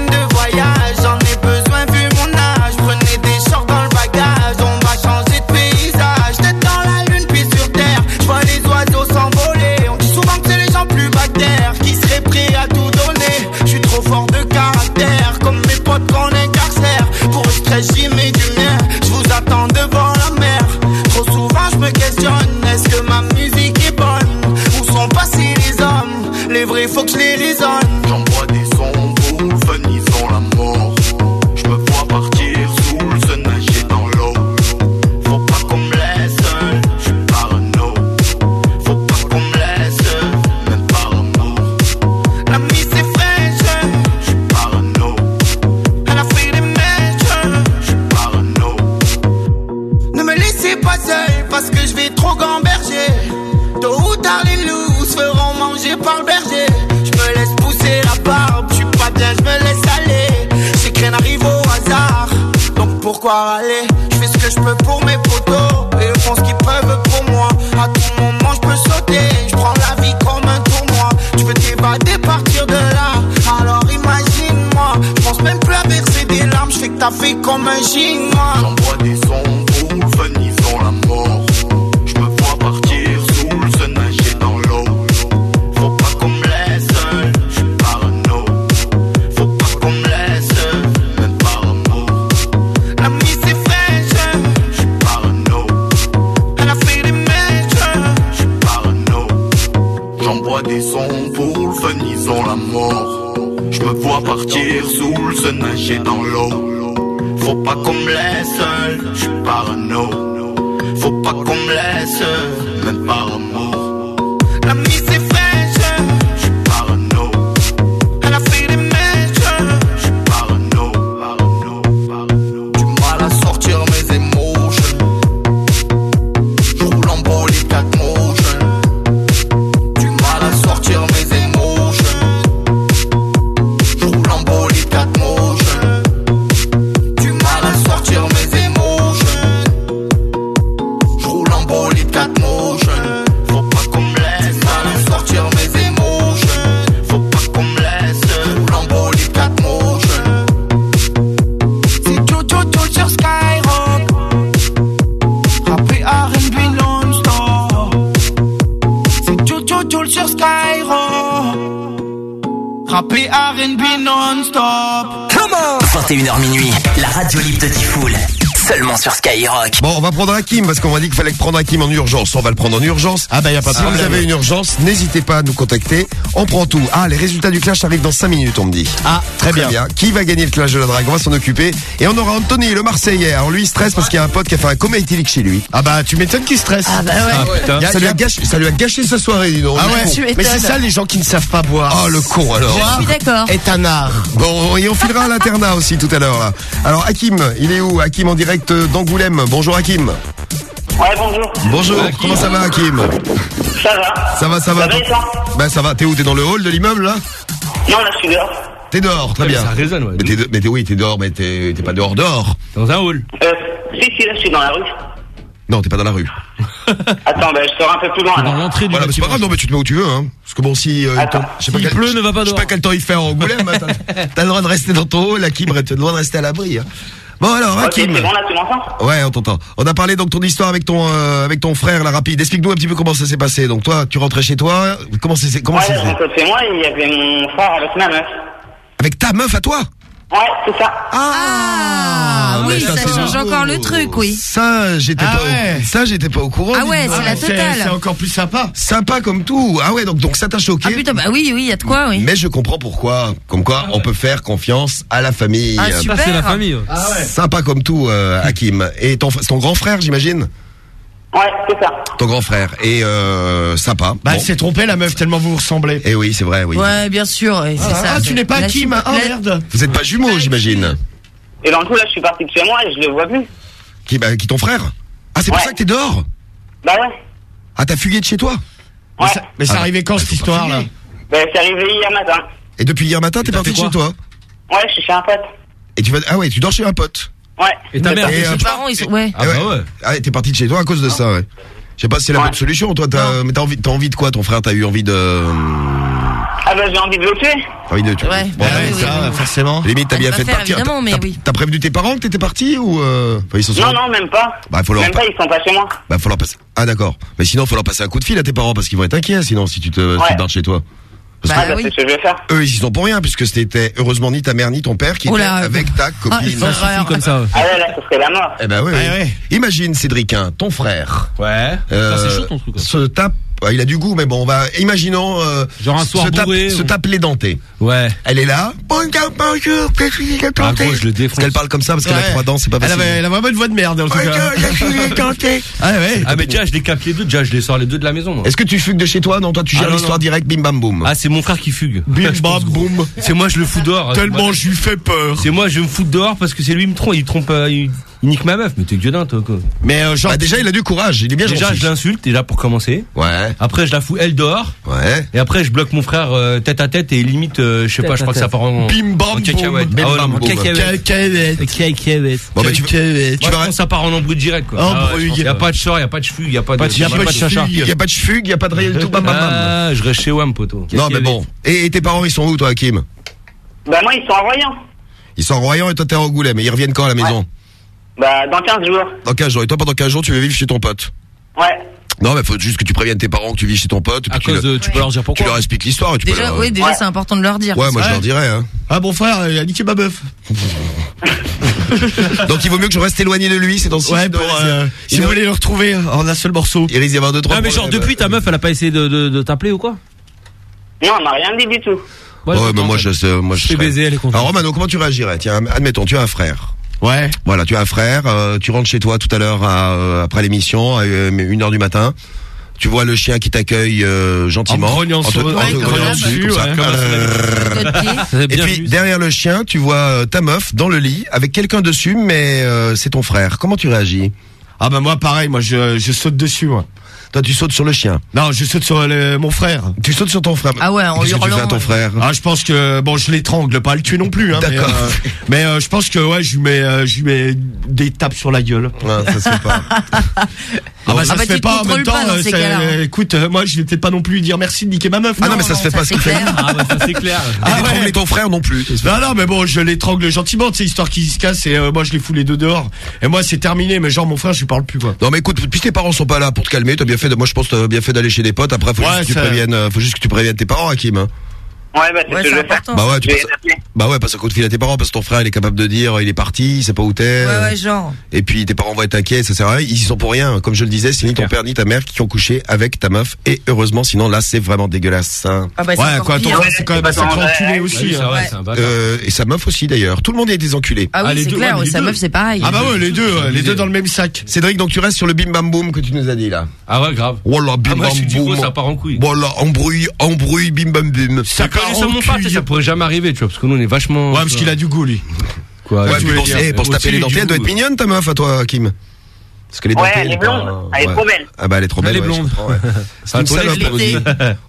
qu'on incarcère. Pour stress, j'y mets du mien. Je vous attends devant la mer. Trop souvent, je me questionne est-ce que ma musique est bonne? Où sont passés les hommes? Les vrais, faut que je les raisonne. Pourquoi aller Je fais ce que je peux pour mes potos et ils font ce qu'ils peuvent pour moi. À tout moment, je peux sauter, je prends la vie comme un tournoi. Tu veux t'évader, partir de là, alors imagine-moi. Je pense même plus à verser des larmes, je fais que t'as fait comme un chinois. J'envoie des sons nager dans l'eau. Faut pas qu'on me laisse seul, je suis parano. Faut pas qu'on me laisse même par non-stop. Come on 21h minuit, la radio libre de Diffoul. Seulement sur Skyrock. Bon, on va prendre Hakim parce qu'on m'a dit qu'il fallait prendre Hakim en urgence. On va le prendre en urgence. Ah bah y a pas de Si vous problème. avez une urgence, n'hésitez pas à nous contacter. On prend tout. Ah, les résultats du clash arrivent dans 5 minutes, on me dit. Ah, très bien. Qui va gagner le clash de la drague? On va s'en occuper. Et on aura Anthony, le Marseillais. Alors lui, il stresse parce qu'il y a un pote qui a fait un coma éthylique chez lui. Ah bah tu m'étonnes qu'il stresse. Ah bah ouais. Ah, putain. Y a- ça, lui a gâché, ça lui a gâché sa soirée, dis donc. Ah ouais. Tu Mais m'étonnes. c'est ça les gens qui ne savent pas boire. Oh, le con alors. Je suis d'accord. Est un art. Bon, et on filera à l'internat aussi tout à l'heure. là. Alors Hakim, il est où? Hakim en direct d'Angoulême. Bonjour Hakim. Ouais, bonjour. Bonjour, comment ça va Hakim Ça va Ça va, ça va. Ça va et toi Ben ça va, t'es où? T'es dans le hall de l'immeuble là? Non, là, je suis dehors. T'es dehors, très Ouais, bien. ça résonne, ouais. Mais t'es, de- mais t'es- oui, t'es dehors, mais t'es, t'es pas dehors, dehors. Dans un hall. Euh, si, si, là, je suis dans la rue. Non, t'es pas dans la rue. Attends, ben, je sors un peu plus loin. Dans alors. l'entrée du Voilà, mais c'est pas grave, non, mais tu te mets où tu veux, hein. Parce que bon, si, euh, Attends. je sais pas S'il quel, pleut, ne va pas je sais dehors. pas quel temps il fait en Angoulême, hein, t'as, t'as le droit de rester dans ton hall, Hakim, t'as le droit de rester à l'abri, hein. Bon alors, Hakim. bon, là, tu m'entends Ouais, on t'entend. On a parlé donc ton histoire avec ton euh, avec ton frère, la rapide. Explique-nous un petit peu comment ça s'est passé. Donc toi, tu rentrais chez toi. Comment c'est comment Ouais, je rentre chez moi, il y avait mon frère avec ma meuf. Avec ta meuf à toi? Ouais, c'est ça. Ah, mais oui, ça, change encore le truc, oui. Ça, j'étais Ah pas ouais. au... ça j'étais pas au courant. Ah ouais, c'est la totale. C'est encore plus sympa. Sympa comme tout. Ah ouais, donc donc ça t'a choqué. Ah putain, bah oui, oui, il y a de quoi, oui. Mais je comprends pourquoi. Comme quoi, on peut faire confiance à la famille. Ah, super. c'est la famille. ouais. Sympa comme tout, euh, Hakim. Et ton, ton grand frère, j'imagine? Ouais, c'est ça. Ton grand frère. Et euh, sympa. Bah Bon. elle s'est trompée la meuf tellement vous vous ressemblez. Eh oui, c'est vrai, oui. Ouais, bien sûr, oui, c'est Ah, ça. ah, tu n'es pas La Kim. super- Ah la- merde. Vous êtes pas jumeaux, j'imagine. Et dans le coup, là, je suis parti de chez moi et je le vois plus. Qui, bah, qui ton frère? Ah, c'est pour Ouais. ça que t'es dehors? Bah ouais. Ah, t'as fugué de chez toi? Mais Ouais. ça- Mais c'est Ah, arrivé quand cette histoire là? Ben, c'est arrivé hier matin. Et depuis hier matin, t'es t'as parti fait de chez toi? Ouais, je suis chez un pote. Et tu vas ah ouais, tu dors chez un pote. Ouais. Et ta mère Et, euh, Mes parents, ils sont, ouais. Ah bah ouais. Ah t'es parti de chez toi à cause de ça, ouais. Je sais pas si c'est la Ouais. bonne solution. Toi, t'as, mais t'as envie, t'as envie de quoi, ton frère? T'as eu envie de, Ah ben, j'ai envie de le tuer. t'as envie de, tu- Ouais. Bon, Bah ouais, oui, Ça, oui. forcément. Limite, t'as bien fait de partir. évidemment, mais T'as- oui. T'as prévenu tes parents que t'étais parti ou euh... enfin, ils sont Non, non, même pas. Bah, faut leur Même pas- ils sont pas chez moi. Bah, faut leur passer. Ah d'accord. Mais sinon, faut leur passer un coup de fil à tes parents parce qu'ils vont être inquiets sinon si tu te, tu te barres de chez toi. Parce Bah Ah, bah, oui. c'est ce que je vais faire. que eux, ils y sont pour rien puisque c'était heureusement ni ta mère ni ton père qui Oh étaient là. avec ta Ah, copine. suffit comme ça. Ah ouais, là, ce serait la mort. Eh ben oui. Ouais, oui. Imagine Cédricain, ton frère. Ouais. euh, Ça, c'est chaud ton truc. quoi. Se tape. Ah, Il a du goût, mais bon, on va. Imaginons. euh, Genre un soir se tape, bourré, se ou- tape les dentés. Ouais. Elle est là. Bonjour, bonjour, je suis le Ah, je le défonce. Parce qu'elle parle comme ça parce qu'elle a Ouais. trois dents, c'est pas Elle facile. avait, elle avait vraiment une voix de merde en tout Bonjour, cas. je suis le denté. Ah ouais. Ah mais déjà je les capte les deux, déjà je les sors les deux de la maison. moi. Est-ce que tu fugues de chez toi Non, toi tu Ah, gères non, l'histoire non. direct, bim bam boum. Ah c'est mon frère qui fugue. Bim Je bam pense, gros. boum. C'est moi je le fous dehors. Tellement je lui fais peur. C'est moi je me fous dehors parce que c'est lui il me trompe, il trompe, euh, il, il nique ma meuf. Mais t'es gueudin toi quoi. Mais euh, genre Bah, déjà, il a du courage, il est bien Déjà gentil. je l'insulte déjà pour commencer. Ouais, Après je la fous elle dehors. ouais. Et après je bloque mon frère euh, tête à tête et limite euh, je sais pas je à crois que ça part en bim bam en boum. cacahuète. Bim, Ah bam, en boum. cacahuète. Cacahuète. Cacahuète. Bon, bah, tu, Cacahuète. tu vas. ça part en embrouille direct quoi. Embrouille. Ah ouais, je pense. y a pas de short, y a pas de fugue, y a pas de de- y a pas de chacha. fugue. Il y a pas de fugue, il y a pas de rien du tout, bam bam bam. Ah, je reste chez WAM poteau. Non, mais bon. Et, et tes parents, ils sont où, toi, Hakim? Bah, moi, ils sont en voyant. Ils sont en Royan et toi, t'es en Angoulême. Mais ils reviennent quand à la maison? Bah, dans 15 jours. Dans 15 jours. Et toi, pendant 15 jours, tu vas vivre chez ton pote? Ouais. Non, mais faut juste que tu préviennes tes parents que tu vis chez ton pote. À tu cause le- de, tu peux leur dire Tu pourquoi. leur expliques l'histoire et tu peux Déjà, leur- oui, déjà, Ouais. c'est important de leur dire. Ouais, moi je leur dirais. Hein. Ah bon frère, il a niqué ma meuf. Donc il vaut mieux que je reste éloigné de lui, c'est dans ce Ouais, pour, euh, si vous voulez le retrouver en un seul morceau. Il risque d'y avoir deux trois. Ah, mais genre, problèmes. depuis, ta meuf, elle a pas essayé de, de, de t'appeler ou quoi? Non, elle m'a rien dit du tout. Ouais, mais moi je moi je serais- baiser, elle est contente. Alors Romano, comment tu réagirais? Tiens, admettons, tu as un frère. Ouais. Voilà, tu as un frère, euh, tu rentres chez toi tout à l'heure à, euh, après l'émission, à euh, une heure du matin. Tu vois le chien qui t'accueille euh, gentiment. En en te ouais, grognant grognant dessus, dessus, comme ça. ouais. Euh, Et puis derrière le chien, tu vois euh, ta meuf dans le lit avec quelqu'un dessus, mais euh, c'est ton frère. Comment tu réagis? Ah bah moi pareil, moi je, je saute dessus moi. Toi tu sautes sur le chien. Non, je saute sur le- mon frère. Tu sautes sur ton frère. Ah ouais, en Qu'est-ce que tu fais à ton ouais. frère? Ah je pense que bon je l'étrangle, pas le tuer non plus hein, mais, D'accord. euh, mais euh, je pense que ouais je lui mets euh, je lui mets des tapes sur la gueule. Ouais, ça se fait pas. Ah bah ça Ah bah, se fait te pas en même temps. pas dans euh, ces ça- cas-là, écoute, euh, moi je vais peut-être pas non plus lui dire merci de niquer ma meuf. Ah non, mais ça se fait pas ce qu'il fait. Ah bah ça c'est clair. Et d'étrangler ton frère non plus. Non non mais bon je l'étrangle gentiment, tu sais histoire qu'il se casse et euh, moi je les fous les deux dehors. Et moi c'est terminé, mais genre mon frère je lui parle plus quoi. Non mais écoute, puisque tes parents sont pas là pour te calmer, t'as bien fait. De, moi je pense que t'as bien fait d'aller chez des potes. Après, faut Ouais, juste que tu ça- préviennes, euh, faut juste que tu préviennes tes parents, Hakim. hein. Ouais, bah, c'est ce que je vais faire. Bah ouais, tu passes, bah ouais, passe un coup de fil à tes parents parce que ton frère il est capable de dire il est parti, il sait pas où t'es. Ouais, ouais, genre. Et puis tes parents vont être inquiets, ça sert à rien. Ils y sont pour rien. Comme je le disais, c'est ni ton père ni ta mère qui ont couché avec ta meuf. Et heureusement, sinon là c'est vraiment dégueulasse. hein. Ah bah, c'est Ouais, quoi, ton frère, c'est quand même un sacré enculé aussi. et sa meuf aussi d'ailleurs. Tout le monde est des enculés. Ah oui, c'est clair, sa meuf, c'est pareil. Ah bah ouais, les deux, ouais, les deux dans le même sac. Cédric, donc tu restes sur le bim bam boum que tu nous as dit là. Ah ouais, grave. Voilà, bim Ah, bam boum. gros, ça part en couille. Voilà, embrouille, embrouille, bim bam bim. Ça connaît sur mon part, ça pourrait jamais arriver, tu vois, parce que nous on est vachement. Ouais, parce qu'il a du goût, lui. Quoi Ouais, tu pour, dire, eh, pour se taper les dentelles, elle doit être mignonne ta meuf à toi, Kim. Parce que les Ouais, dentelles, elle est blonde. Elle est ouais. trop belle. Ah bah elle est trop belle. Elle est ouais, blonde. ouais. C'est Ah, une salope aussi.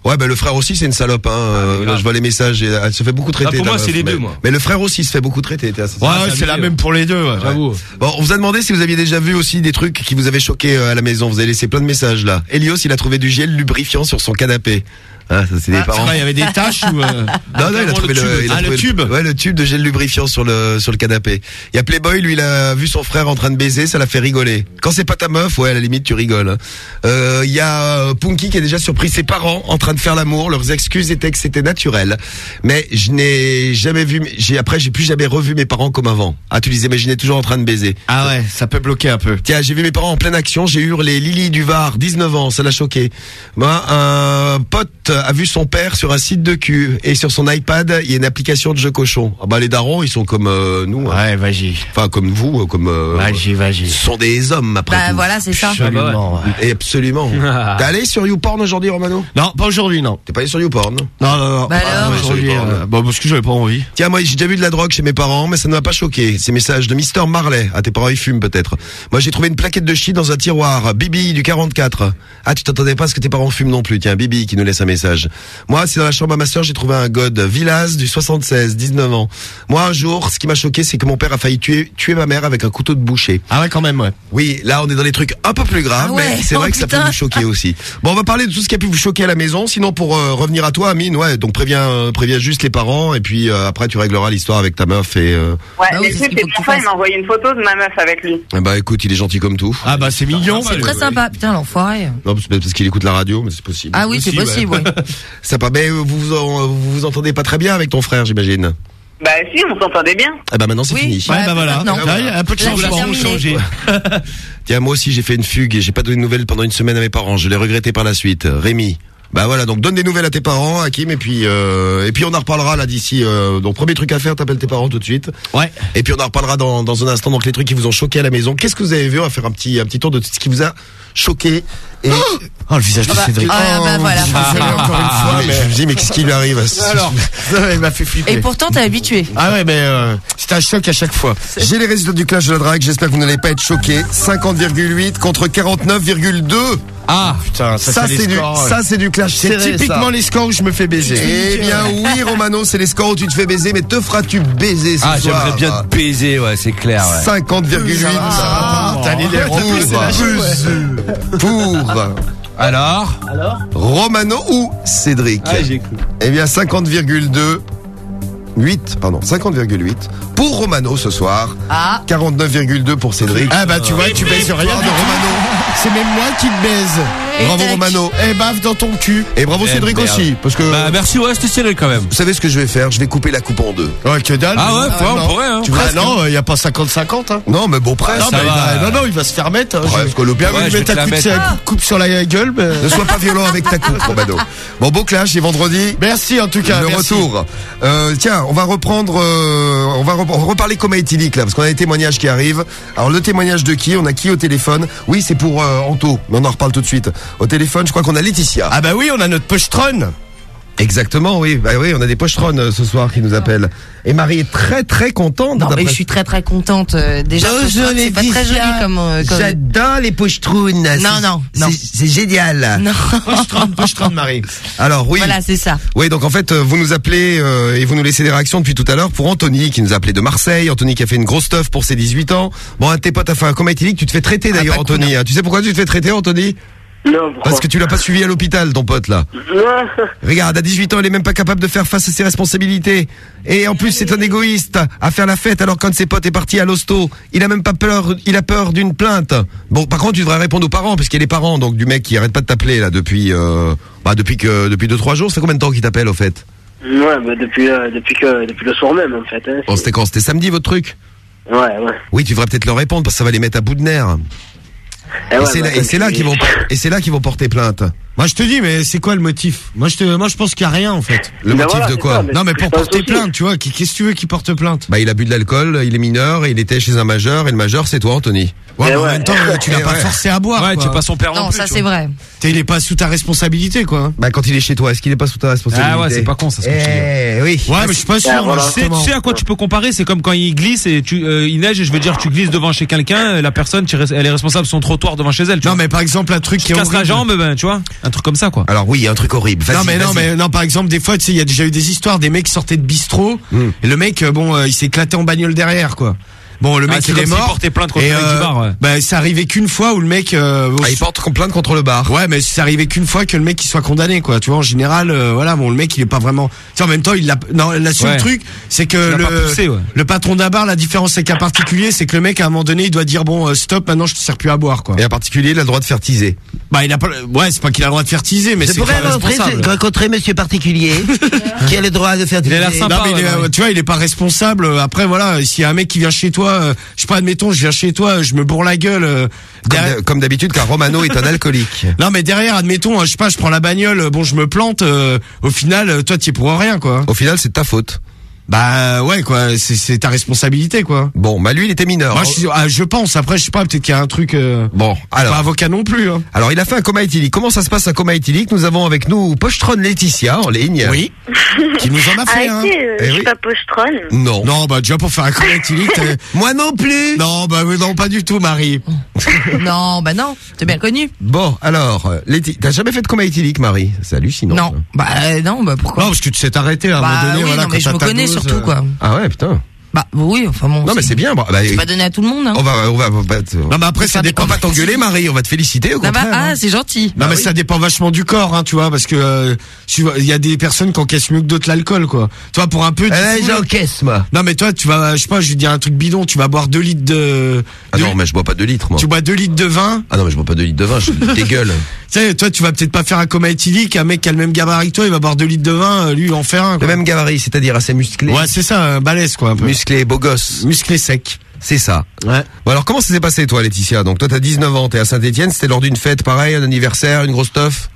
Ouais bah le frère aussi c'est une salope hein. Euh, je vois les messages et elle se fait beaucoup traiter. Ah, pour moi, c'est les deux, moi. Mais le frère aussi se fait beaucoup traiter. Ouais, Ah, ouais, c'est la même pour les deux. ouais. J'avoue. Bon, on vous a demandé si vous aviez déjà vu aussi des trucs qui vous avaient choqué euh, à la maison. Vous avez laissé plein de messages là. Elios, il a trouvé du gel lubrifiant sur son canapé. Ah, ça c'est des Ah, parents. il y avait des taches ou. euh, Non, non, il a trouvé le, tube. il a Ah, le tube. Ouais, le tube de gel lubrifiant sur le, sur le canapé. Il y a Playboy, lui, il a vu son frère en train de baiser, ça l'a fait rigoler. Quand c'est pas ta meuf, ouais, à la limite, tu rigoles. Euh, il y a euh, Punky qui a déjà surpris ses parents en train de faire l'amour. Leurs excuses étaient que c'était naturel. Mais je n'ai jamais vu, j'ai, après, j'ai plus jamais revu mes parents comme avant. Ah, tu les imaginais toujours en train de baiser. Ah ouais, ça peut bloquer un peu. Tiens, j'ai vu mes parents en pleine action, j'ai hurlé Lily du Var, 19 ans, ça l'a choqué. Moi, un pote a vu son père sur un site de cul et sur son iPad, il y a une application de jeu cochon. Ah bah les darons, ils sont comme euh, nous. hein. Ouais, vas-y. Enfin comme vous, euh, comme euh, Vas-y, vas-y. ce sont des hommes après Bah tout. voilà, c'est ça. Absolument. ouais. Et absolument. T'es allé sur YouPorn aujourd'hui, Romano? Non, pas aujourd'hui, non. T'es pas allé sur YouPorn? Non, non, non. Bah Ah, alors aujourd'hui, euh, bon, parce que j'avais pas envie. Tiens, moi j'ai déjà vu de la drogue chez mes parents, mais ça ne m'a pas choqué. Ces messages de Mister Marley. Ah, tes parents ils fument peut-être. Moi j'ai trouvé une plaquette de shit dans un tiroir. Bibi du 44. Ah, tu t'attendais pas à ce que tes parents fument non plus. Tiens, Bibi qui nous laisse un message. Moi, c'est dans la chambre à ma sœur, j'ai trouvé un god Villas du 76, 19 ans. Moi un jour, ce qui m'a choqué, c'est que mon père a failli tuer tuer ma mère avec un couteau de boucher. Ah ouais, quand même, ouais. Oui, là on est dans les trucs un peu plus graves, Ah ouais, mais c'est oh vrai que ça peut vous choquer aussi. Bon, on va parler de tout ce qui a pu vous choquer à la maison. Sinon, pour euh, revenir à toi, Amine, ouais, donc préviens, euh, préviens juste les parents et puis euh, après tu régleras l'histoire avec ta meuf et. Euh, Ouais, Bah oui, tu mon frère, il m'a envoyé une photo de ma meuf avec lui. eh bah écoute, il est gentil comme tout. Ah bah c'est mignon. C'est très sympa. Putain, l'enfoiré. Non, parce qu'il écoute la radio, mais c'est possible. Ah oui, c'est possible, ouais. Ça pas, mais vous vous, en- vous vous entendez pas très bien avec ton frère, j'imagine. Bah si, on s'entendait bien. Eh bah maintenant c'est Oui. fini. Ouais, bah voilà. Non. Là, il y a un peu de changer. Tiens, moi aussi j'ai fait une fugue et j'ai pas donné de nouvelles pendant une semaine à mes parents. Je l'ai regretté par la suite. Rémi. Bah voilà, donc donne des nouvelles à tes parents, Hakim, et puis euh, et puis on en reparlera là d'ici. Euh, donc premier truc à faire, t'appelles tes parents tout de suite. Ouais. Et puis on en reparlera dans, dans un instant. Donc les trucs qui vous ont choqué à la maison. Qu'est-ce que vous avez vu? On va faire un petit un petit tour de tout ce qui vous a choqué. Et Oh, le visage de Cédric. Ah bah voilà. Désolé encore une fois, mais je me dis mais qu'est-ce qui lui arrive Alors, il m'a fait flipper. Et pourtant, t'es habitué. Ah ouais, mais euh, c'est un choc à chaque fois. J'ai les résultats du clash de la drague. J'espère que vous n'allez pas être choqués. 50,8 contre 49,2. Ah putain, ça, Ça c'est du ça c'est du clash C'est typiquement ça. les scores où je me fais baiser. Eh bien oui Romano, c'est les scores où tu te fais baiser, mais te feras-tu baiser ce Ah, soir j'aimerais bien te baiser, ouais, c'est clair, ouais. 50,8 Ah, t'as les lèvres de plus, c'est la chou, pour Alors Romano ou Cédric Ah, j'ai cru. Eh bien 50,2 8 pardon 50,8 pour Romano ce soir. Ah. 49,2 pour Cédric. Ah bah tu vois, tu baises rien de Romano. C'est même moi qui baise. Bravo Romano. Eh baffe dans ton cul. Et bravo Eh, Cédric merde. aussi parce que Bah, merci, ouais, c'était serré quand même. vous savez ce que je vais faire? Je vais couper la coupe en deux. Ouais, que dalle. Ah ouais, faut- on non. pourrait, hein. Tu vois, non, il y a pas 50-50, hein. Non mais bon presque. non, mais il va. va- non, non, il va se faire mettre. hein. Presque, Je- le bien un coup de coupe sur la gueule. mais- Ne sois pas violent avec ta coupe Romano. Bon beau clash et vendredi. Merci en tout cas. le merci. retour. Euh, tiens, on va reprendre, euh, on va re- reparler comme éthylique là, parce qu'on a des témoignages qui arrivent. Alors le témoignage de qui? On a qui au téléphone? Oui, c'est pour euh, Anto, mais on en reparle tout de suite. Au téléphone, je crois qu'on a Laetitia. Ah bah oui, on a notre pochetron. Exactement, oui. Bah oui, on a des pochetrons euh, ce soir qui nous appellent. Et Marie est très très contente. Non, mais je suis très très contente. euh, Déjà, Bonjour, c'est pas très joli comme. euh, comme- J'adore les pochetrons. Non, non, non. C'est génial. Non. Pochetron, pochetron, Marie. Alors oui. Voilà, c'est ça. Oui, donc en fait, euh, vous nous appelez euh, et vous nous laissez des réactions depuis tout à l'heure pour Anthony qui nous a appelé de Marseille. Anthony qui a fait une grosse stuff pour ses 18 ans. Bon, un de tes potes a fait un coma éthylique. Tu te fais traiter d'ailleurs, pas cool, Anthony. hein. Tu sais pourquoi tu te fais traiter, Anthony? Non, Parce que tu l'as pas suivi à l'hôpital, ton pote là. Regarde, à 18 ans, il est même pas capable de faire face à ses responsabilités. Et en plus, c'est un égoïste à faire la fête alors quand ses potes est parti à l'hosto. Il a même pas peur, il a peur d'une plainte. Bon, par contre, tu devrais répondre aux parents parce qu'il y a les parents donc du mec qui arrête pas de t'appeler là depuis euh, bah depuis que depuis deux trois jours. Ça fait combien de temps qu'il t'appelle au fait? Ouais, bah depuis, euh, depuis, que, depuis le soir même, en fait. Hein. Bon, c'était quand? C'était samedi votre truc? Ouais, ouais. Oui, tu devrais peut-être leur répondre parce que ça va les mettre à bout de nerfs. Eh Et ouais, c'est bah, là, et c'est là qu'ils vont et c'est là qu'ils vont porter plainte. Moi je te dis, mais c'est quoi le motif? Moi je te, moi je pense qu'il y a rien en fait. Le Ben motif voilà, de quoi? ça, mais Non mais pour porter plainte, tu vois, qu'est-ce que tu veux qu'il porte plainte? Bah, il a bu de l'alcool, il est mineur et il était chez un majeur et le majeur c'est toi, Anthony. Ouais, mais en ouais. même temps, tu l'as pas ouais. forcé à boire. Ouais, quoi. tu es pas son père non, Non, plus. ça c'est vrai. T'es- Il est pas sous ta responsabilité, quoi. Bah, quand il est chez toi, est-ce qu'il est pas sous ta responsabilité? Ah ouais, c'est pas con ça ce que. Eh oui. Ouais, mais je suis pas sûr. Ah, voilà. Tu sais, justement. tu sais à quoi tu peux comparer? C'est comme quand il glisse et tu, euh, il neige et je veux dire tu glisses devant chez quelqu'un, la personne, elle est responsable de son trottoir devant chez elle. Tu Non, vois. mais par exemple, un truc qui casses la jambe, ben tu vois, un truc comme ça quoi. Alors oui, un truc horrible. Non mais non mais non par exemple des fois tu sais il y a déjà eu des histoires des mecs qui sortaient de bistrot Hmm. et le mec euh, bon euh, il s'est éclaté en bagnole derrière quoi. Bon le Ah, mec il est mort. portait plainte contre et, le mec du bar, ouais. Bah c'est arrivé qu'une fois où le mec euh, Ah, il porte plainte contre le bar. Ouais mais c'est arrivé qu'une fois que le mec il soit condamné quoi. Tu vois en général euh, voilà bon le mec il est pas vraiment tu sais en même temps il l'a non la seule Ouais. truc c'est que le poussé, ouais. le patron d'un bar la différence c'est qu'un particulier c'est que le mec à un moment donné il doit dire bon euh, stop maintenant je te sers plus à boire quoi. Et en particulier, il a le droit de faire teaser. Bah il a pas ouais c'est pas qu'il a le droit de faire teaser mais Je c'est pourrais qu'il est rencontrer, responsable. rencontrer monsieur particulier qui a le droit de faire du Il a l'air sympa. Non mais il est, ouais, euh, ouais. tu vois, il est pas responsable. Euh, Après voilà, s'il y a un mec qui vient chez toi, euh, je sais pas, admettons, je viens chez toi, je me bourre la gueule. euh, Comme derrière- d'hab- Comme d'habitude, car Romano est un alcoolique. Non mais derrière, admettons, euh, je sais pas, je prends la bagnole, bon, je me plante. au final, toi, tu es pour rien, quoi. Au final, c'est de ta faute. Bah ouais, quoi. C'est c'est ta responsabilité, quoi. Bon, bah lui, il était mineur. Moi, je, suis- ah, je pense. Après, je sais pas, peut-être qu'il y a un truc. euh, Bon, alors. Pas avocat non plus. Hein. Alors, il a fait un coma éthylique. Comment ça se passe un coma éthylique? Nous avons avec nous Postron Laetitia en ligne. Oui. Qui nous en a fait. Hein. Arrêtez, euh, Eh je oui. suis pas postronne. Non. Non, bah déjà pour faire un coma éthylique. t'es- Moi non plus. non, bah non, pas du tout, Marie. Non, bah non, c'est bien connu. Bon, alors, euh, t'as jamais fait de coma éthylique, Marie? C'est hallucinant. Non, bah euh, non, bah pourquoi? Non, parce que tu sais t'arrêter à un Bah moment donné. oui, voilà, non, mais quand je t'as me ta connais surtout quoi. Ah ouais, putain. Bah oui, enfin bon. Non, mais c'est bien. Bah, bah, C'est pas donné à tout le monde. Hein. on va, on va, on va, te- Non, mais après, ça dépend. on va t'engueuler, Marie. On va te féliciter, au Ah, bah, contraire. ah, hein. c'est gentil. Non mais ça dépend vachement du corps, hein, tu vois, parce que euh, tu vois, il y a des personnes qui encaissent mieux que d'autres l'alcool, quoi. Toi, pour un peu. de Eh, j'encaisse moi. non mais toi, tu vas, je sais pas, je vais dire un truc bidon, tu vas boire 2 litres de. Ah de- non, mais je bois pas de litres, moi. Tu bois 2 litres de vin? Ah non, mais je bois pas de litres de vin, je dégueule. Tu sais, toi, tu vas peut-être pas faire un coma éthylique. Un mec qui a le même gabarit que toi, il va boire 2 litres de vin, euh, lui, il va en faire un. Le même gabarit, c'est-à-dire assez musclé. Ouais, c'est ça, balèze, quoi, un peu. Musclé, beau gosse. Musclé sec. C'est ça. Ouais. Bon alors comment ça s'est passé toi Laetitia? Donc toi t'as 19 ans, t'es à Saint-Etienne, c'était lors d'une fête pareil, un anniversaire, une grosse teuf?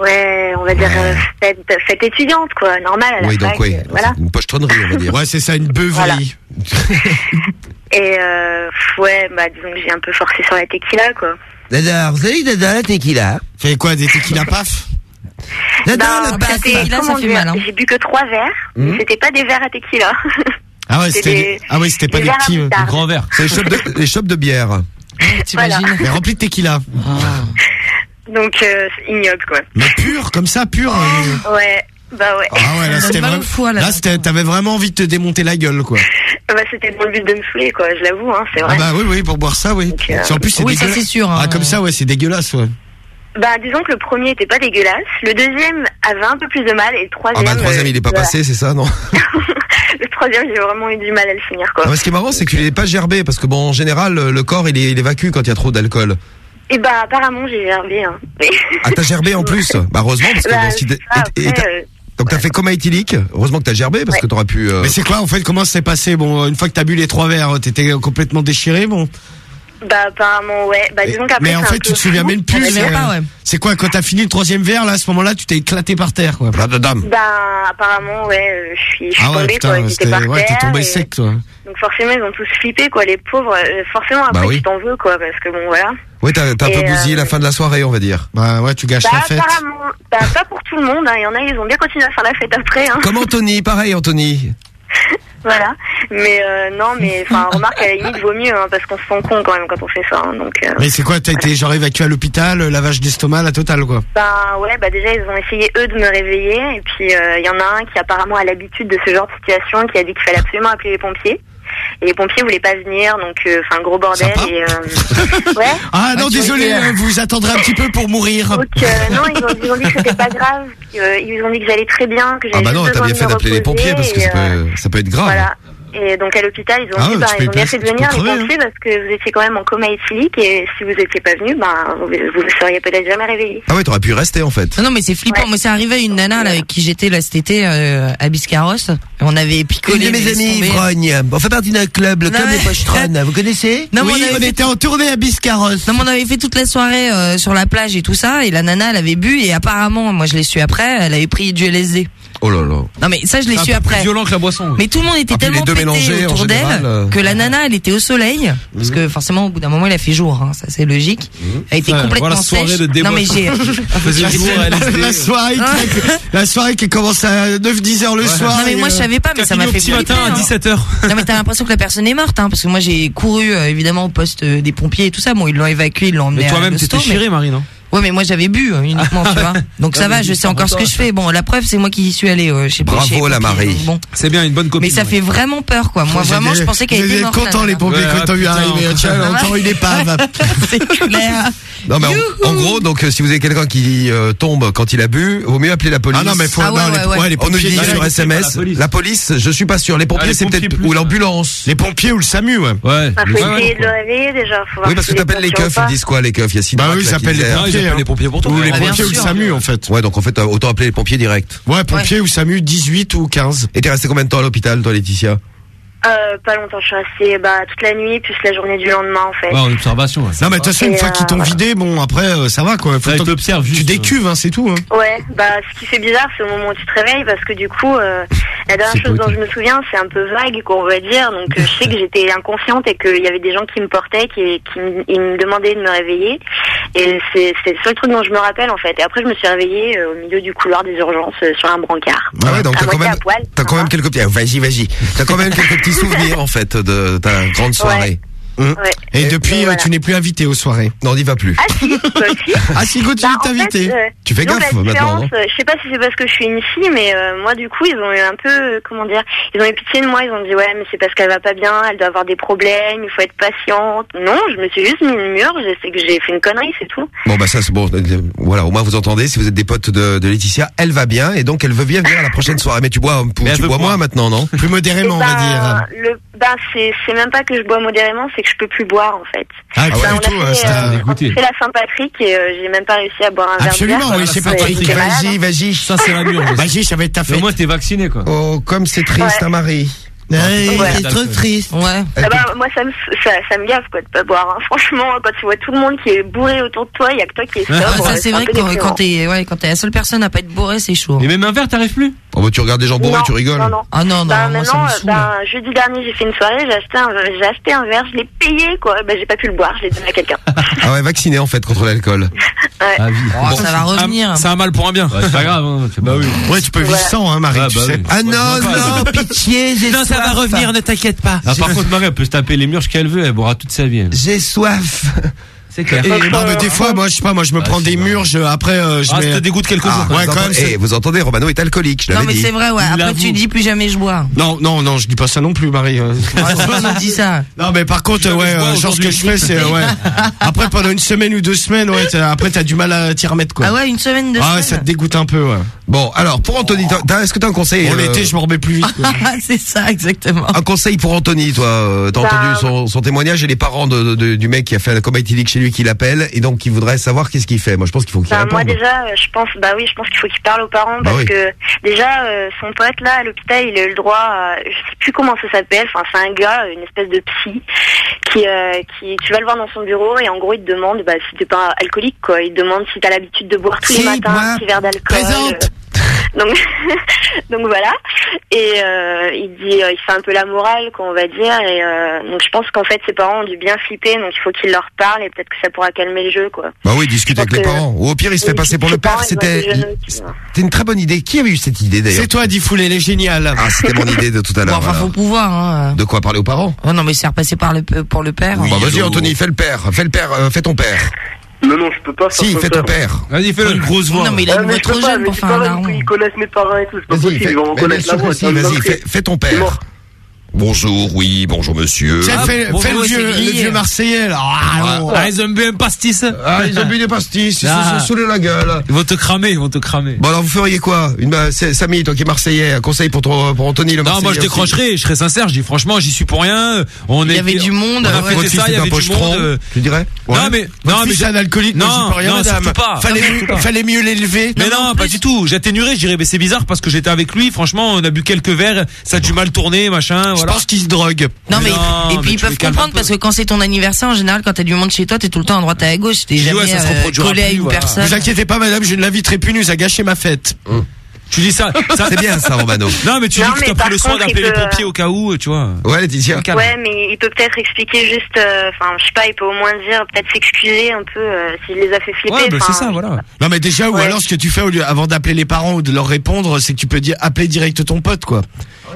Ouais, on va dire euh, fête, fête étudiante, quoi, normal à la Oui fac, donc oui, euh, voilà. une pochetronnerie on va dire. Ouais, c'est ça, une beuverie. Voilà. Et euh, ouais, bah disons que j'ai un peu forcé sur la tequila, quoi. Dada, vous savez, Dada, la tequila? Fait quoi, des tequila paf? Dada, la paf. c'est- tequila, ça fait mal, hein. J'ai bu que trois verres, mais c'était pas des verres à tequila. Ah ouais, c'était. des- Ah oui, c'était pas des verres petits. euh, moutarde. Grand verre. C'est les chopes de, les chopes de bière. T'imagines Mais remplis de tequila. Donc euh, c'est ignoble, quoi. Mais pur, comme ça, pur. euh, Ouais, bah ouais. Ah ouais, là c'était vraiment. foi, là. Là, c'était, t'avais vraiment envie de te démonter la gueule, quoi. Bah c'était dans le but de me saouler, quoi, je l'avoue, hein, c'est Ah vrai. bah oui, oui, pour boire ça, oui. Donc, euh, C'est- En plus, c'est Oui, ça dégueulasse. c'est sûr. hein. Ah, comme ça, ouais, c'est dégueulasse, ouais. Bah disons que le premier était pas dégueulasse, le deuxième avait un peu plus de mal, et le Ah troisième... bah le troisième euh, il est pas voilà. passé, c'est ça non? troisième, j'ai vraiment eu du mal à le finir, quoi. Ce qui est marrant c'est que tu l'es pas gerbé parce que bon en général le corps il, est, il évacue quand il y a trop d'alcool. Et bah apparemment j'ai gerbé, hein. Mais- Ah t'as gerbé en plus Bah heureusement parce que Bah, bon, si euh, donc t'as fait coma éthylique. Heureusement que t'as gerbé parce Ouais. que t'aurais pu. euh, Mais c'est quoi, en fait, comment ça s'est passé? Bon, une fois que t'as bu les trois verres, t'étais complètement déchiré, bon? Bah apparemment ouais, bah disons qu'après Mais en fait, tu te souviens même plus. On C'est quoi, quand t'as fini le troisième verre, là, à ce moment-là, tu t'es éclaté par terre, quoi. Bladadam. Bah apparemment ouais, euh, je suis, je suis Ah ouais, tombée quoi, putain, j'étais c'était, par ouais, t'es terre. tombé et- sec, toi. Donc forcément ils ont tous flippé quoi, les pauvres. Euh, Forcément après Bah oui. tu t'en veux quoi, parce que bon voilà. Ouais t'as t'as un peu bousillé euh, la fin de la soirée on va dire. Bah ouais, tu gâches Bah la fête. apparemment, bah pas pour tout le monde, hein. il y en a ils ont bien continué à faire la fête après. Hein. Comme Anthony, pareil Anthony. Voilà. Mais euh, non, mais enfin, remarque, à la limite, vaut mieux, hein, parce qu'on se sent con quand même quand on fait ça. hein, donc, euh, Mais c'est quoi, t'as été genre évacué à l'hôpital, euh, lavage d'estomac, la totale, quoi? bah ouais, bah déjà, ils ont essayé, eux, de me réveiller. Et puis, euh, il y en a un qui apparemment a l'habitude de ce genre de situation, qui a dit qu'il fallait absolument appeler les pompiers. Et les pompiers voulaient pas venir, donc, euh, enfin, gros bordel. Sympa. Et, euh, ouais. Ah non, désolé, euh, vous attendrez un petit peu pour mourir. Donc, euh, non, ils ont, ils ont dit que c'était pas grave. euh, ils ont dit que j'allais très bien, que Ah j'avais bah non t'as bien fait d'appeler les pompiers parce que ça euh, peut ça peut être grave. Voilà. Et donc à l'hôpital, ils ont Ah dit, ouais, bah, ils ont bien fait de venir les crever, hein. pompiers parce que vous étiez quand même en coma éthylique et si vous étiez pas venu, bah, vous ne seriez peut-être jamais réveillé. Ah ouais, t'aurais pu rester en fait. Non, non, mais c'est flippant. Moi, c'est arrivé à une nana là, avec qui j'étais là cet été euh, à Biscarrosse. On avait picolé. Une de mes amies, tomber. Ivrogne. On fait partie d'un club, le Non, club des Pochetrons. Vous connaissez Non, mais on, fait- en tournée à Biscarros. Non, mais on avait fait toute la soirée euh, sur la plage et tout ça, et la nana, elle avait bu, et apparemment, moi je l'ai su après, elle avait pris du LSD. Oh là là. Non, mais ça, je l'ai su plus après. violent que la boisson. Mais tout le monde était Ah, tellement deux pété mélangés, autour d'elle euh. que la nana, elle était au soleil, parce Mhm. que forcément, au bout d'un moment, il a fait jour, hein, ça c'est logique. Elle était Ouais, complètement voilà, soirée sèche. de non, mais j'ai. La, soirée qui, la soirée qui commence à 9-10 heures le soir. Non mais moi je euh, savais pas mais ça m'a fait petit matin à hein. 17h. Non mais t'as l'impression que la personne est morte hein, parce que moi j'ai couru euh, évidemment au poste des pompiers et tout ça. Bon ils l'ont évacué, ils l'ont emmené Mais à toi-même, l'hosto, t'étais mais- chiré, Marie, non? Ouais mais moi j'avais bu euh, uniquement tu vois. Donc Ah, ça mais va, je sais encore ce que je fais. Bon la preuve c'est moi qui y suis allé euh, chez Bravo, chez la pompiers, Marie. donc Bon. C'est bien, une bonne copine. Mais ça fait vraiment peur quoi. Moi vraiment je pensais qu'elle était morte. contents la les nana. pompiers Ouais, quand t'as vu putain, arriver. encore. Tiens, encore une épave. C'est clair. Non mais en, en gros, donc euh, si vous avez quelqu'un qui euh, tombe quand il a bu, vaut mieux appeler la police. Ah non, mais faut, Ah ouais, non, les, ouais, ouais. les On nous pompiers, dit sur SMS, la police. la police, je suis pas sûr. Les pompiers, Ah, les c'est pompiers peut-être plus, ou l'ambulance. les pompiers ou le SAMU, ouais. Ouais. Enfin, faut Ouais, ouais, essayer de le réveiller déjà. Faut voir Oui, parce que s'il est t'appelles les conscient ou keufs, pas. ils disent quoi les keufs? Il y a Sidra Bah oui, qui ils appellent les disait- Non, ils pompiers. hein. les pompiers pour toi. Ou les Ah, pompiers ou le. SAMU, en fait. Ouais, donc en fait, euh, autant appeler les pompiers direct. Ouais, pompiers ou SAMU, 18 ou 15. Et t'es resté combien de temps à l'hôpital, toi, Laetitia? Euh, pas longtemps, je suis restée bah, toute la nuit, plus la journée du lendemain en fait. Ouais, en observation. ouais. Non, mais de toute façon, une fois euh, qu'ils t'ont voilà. vidé, bon, après, euh, ça va, quoi. Faut Ouais, que tu décuves, hein, c'est tout, hein. Ouais, bah ce qui fait bizarre, c'est au moment où tu te réveilles parce que du coup, euh, la dernière chose dont je me souviens, c'est un peu vague, qu'on va dire. Donc euh, je sais que j'étais inconsciente et qu'il y avait des gens qui me portaient, qui, qui me- ils me demandaient de me réveiller. Et c'est c'est le seul truc dont je me rappelle en fait. Et après, je me suis réveillée euh, au milieu du couloir des urgences euh, sur un brancard. Ah ouais, donc t'as quand même, quand même quelques petits, ah, vas-y, vas-y. T'as quand même quelques petits souvenirs, en fait, de ta grande soirée. Ouais. Et depuis, Et euh, voilà. tu n'es plus invité aux soirées. Non, on n'y va plus. Ah si, toi aussi. Ah, si, continue Bah, t'inviter. euh, Tu fais gaffe la maintenant, non euh, Je sais pas si c'est parce que je suis une fille, mais euh, moi du coup ils ont eu un peu, euh, comment dire, ils ont eu pitié de moi. Ils ont dit ouais, mais c'est parce qu'elle va pas bien, elle doit avoir des problèmes, il faut être patiente. Non, je me suis juste mis une mur. Je sais que j'ai fait une connerie, c'est tout. Bon, bah ça, c'est bon. euh, Voilà, au moins vous entendez, si vous êtes des potes de, de Laetitia, elle va bien et donc elle veut bien venir à la prochaine soirée. Mais tu bois, Mais tu bois moins maintenant, non? Plus modérément, on Eh va ben, dire. Le, ben c'est c'est même pas que je bois modérément, c'est que je peux plus boire en fait. Ah, Ben, pas on du a tout, fait, euh, ça- euh, on dégoûté. a fait la Saint-Patrick et euh, j'ai même pas réussi à boire un verre Absolument, oui, c'est Ouais, Patrick. j'étais malade. Vas-y, vas-y. Ça, c'est la mûre. Vas-y, ça va être ta Mais fête. au moins, t'es vacciné, quoi. Oh, comme c'est triste, Ouais. hein, Marie. Ouais, Ouais. C'est trop triste. Ouais. Ah bah, moi ça me ça, ça me gave quoi de pas boire. hein. Franchement, quand tu vois tout le monde qui est bourré autour de toi, il y a que toi qui es sobre. Ah, ça euh, c'est vrai que quand, t'es ouais, quand t'es la seule personne à pas être bourré, c'est chaud. Et même un verre, t'arrives plus? Oh, bah, tu regardes des gens bourrés, Non, tu rigoles. Non, non. Ah non non, Bah, moi ça maintenant, me saoule. bah, jeudi dernier, j'ai fait une soirée, j'ai acheté un, j'ai acheté un verre, je l'ai payé, quoi. Bah, j'ai pas pu le boire, je l'ai donné à quelqu'un. Ah ouais, vacciné en fait contre l'alcool. Ouais. Ah, vie. Oh, ça va revenir. C'est un mal pour un bien. Ouais, c'est pas grave. Hein. Bah oui. Ouais, tu peux vivre sans, hein, Marie, Ah, tu bah sais. oui. Ah non, non, pitié, j'ai soif. ne t'inquiète pas. Ah, par contre, Marie, elle peut se taper les murs qu'elle veut, elle boira toute sa vie. J'ai soif. C'est clair. Et, non, mais des fois, moi, je sais pas, moi, je me Ah, prends des murs, je, après, euh, je Ah, mets. ça te dégoûte quelques Ah, jours. vous ouais, quand entendez- même, eh, vous entendez, Romano est alcoolique, je Non mais c'est vrai ouais. Après tu dis plus jamais je bois. Non, non, non, je dis pas ça non plus, Marie. euh. Ah, on nous dit ça. Non, mais par contre, ouais, je euh, genre ce que je fais, c'est, euh, ouais. Après, pendant une semaine ou deux semaines, ouais, après, t'as du mal à t'y remettre, quoi. Ah ouais, une semaine de Ah ouais, ça te dégoûte un peu, ouais. Bon, alors pour Anthony, t'as- est-ce que t'as un conseil euh, l'été, je me remets plus vite, quoi. c'est ça exactement. Un conseil pour Anthony, toi, euh, t'as Bah, entendu son, témoignage et les parents du mec qui a fait un éthylique chez lui qui l'appelle et donc qui voudrait savoir qu'est-ce qu'il fait. Moi, je pense qu'il faut qu'il Bah, moi déjà, euh, je pense, bah oui, je pense qu'il faut qu'il parle aux parents Bah parce oui. que déjà euh, son pote là à l'hôpital, il a eu le droit, à, je sais plus comment ça s'appelle, enfin c'est un gars, une espèce de psy qui, euh, qui, tu vas le voir dans son bureau et en gros il te demande, bah si t'es pas alcoolique quoi, il te demande si t'as l'habitude de boire tous Si, les matins un petit verre d'alcool. présente. donc, donc voilà. Et euh, il dit, euh, il fait un peu la morale, quoi, on va dire. Et euh, donc je pense qu'en fait ses parents ont dû bien flipper, donc il faut qu'il leur parle et peut-être que ça pourra calmer le jeu, quoi. Bah oui, discute avec les parents. Ou au pire, il se fait passer pour ses le père. C'était, hein. c'était une très bonne idée. Qui avait eu cette idée d'ailleurs C'est toi, Difool, elle est géniale. Ah, c'était mon idée de tout à Bon, l'heure. enfin voilà. faut pouvoir hein. De quoi parler aux parents Oh non mais c'est repassé par le pour le père. Bah vas-y, Anthony, fais le père, fais le père, euh, fais ton père. Non, non, je peux pas faire Si, fais ton père. Vas-y, fais-le. Une grosse voix. Non mais il a une voix trop pas, jeune pour faire un daron. Ils connaissent mes parents et tout, c'est pas possible, ils vont reconnaître la voix. vas-y, fais ton père. Bonjour, oui, bonjour monsieur. Tiens, fais, fais le, vieux, le vieux Marseillais, là. Ah, non. Ah, ils ont bu un pastis. Ah, ils ont bu des pastis, ils se Ah. sont saoulés la gueule. Ils vont te cramer, ils vont te cramer. Bon alors vous feriez quoi? Une bah, c'est- Samy, toi qui es Marseillais, un conseil pour ton pour Anthony le Non, Marseillais. moi je décrocherai, je serai sincère, je dis franchement, j'y suis pour rien. On Il y est- avait du monde, On a ouais. fêté ça, il y un avait du monde. euh, tu dirais? Non mais Votre non mais fils est un alcoolique, moi, non, j'y peux rien, non, madame. surtout pas. Fallait, Non, surtout pas. fallait mieux l'élever. Mais non, pas du tout. J'atténuerais, je dirais, mais c'est bizarre parce que j'étais avec lui. Franchement, on a bu quelques verres, ça a du mal tourné, machin. Je Voilà. pense qu'il se drogue. Non mais, et mais puis ils peuvent comprendre parce que quand c'est ton anniversaire en général quand t'as du monde chez toi t'es tout le temps à droite et à gauche t'es jamais ouais, ça se euh, collé à une voilà. personne. Vous inquiétez pas, madame, je ne l'inviterai plus, nous a gâché ma fête. Tu dis ça, ça C'est bien ça, Romano. Non, mais tu Non, dis que t'as pris le soin d'appeler les pompiers au cas où, tu vois. Ouais, Laetitia. Ouais, mais il peut peut-être expliquer juste, euh, enfin, je sais pas, il peut au moins dire, peut-être s'excuser un peu euh, s'il les a fait flipper. Ouais, bah, c'est ça, voilà. Non mais déjà, ou Ouais. alors ce que tu fais au lieu, avant d'appeler les parents ou de leur répondre, c'est que tu peux dire appeler direct ton pote quoi.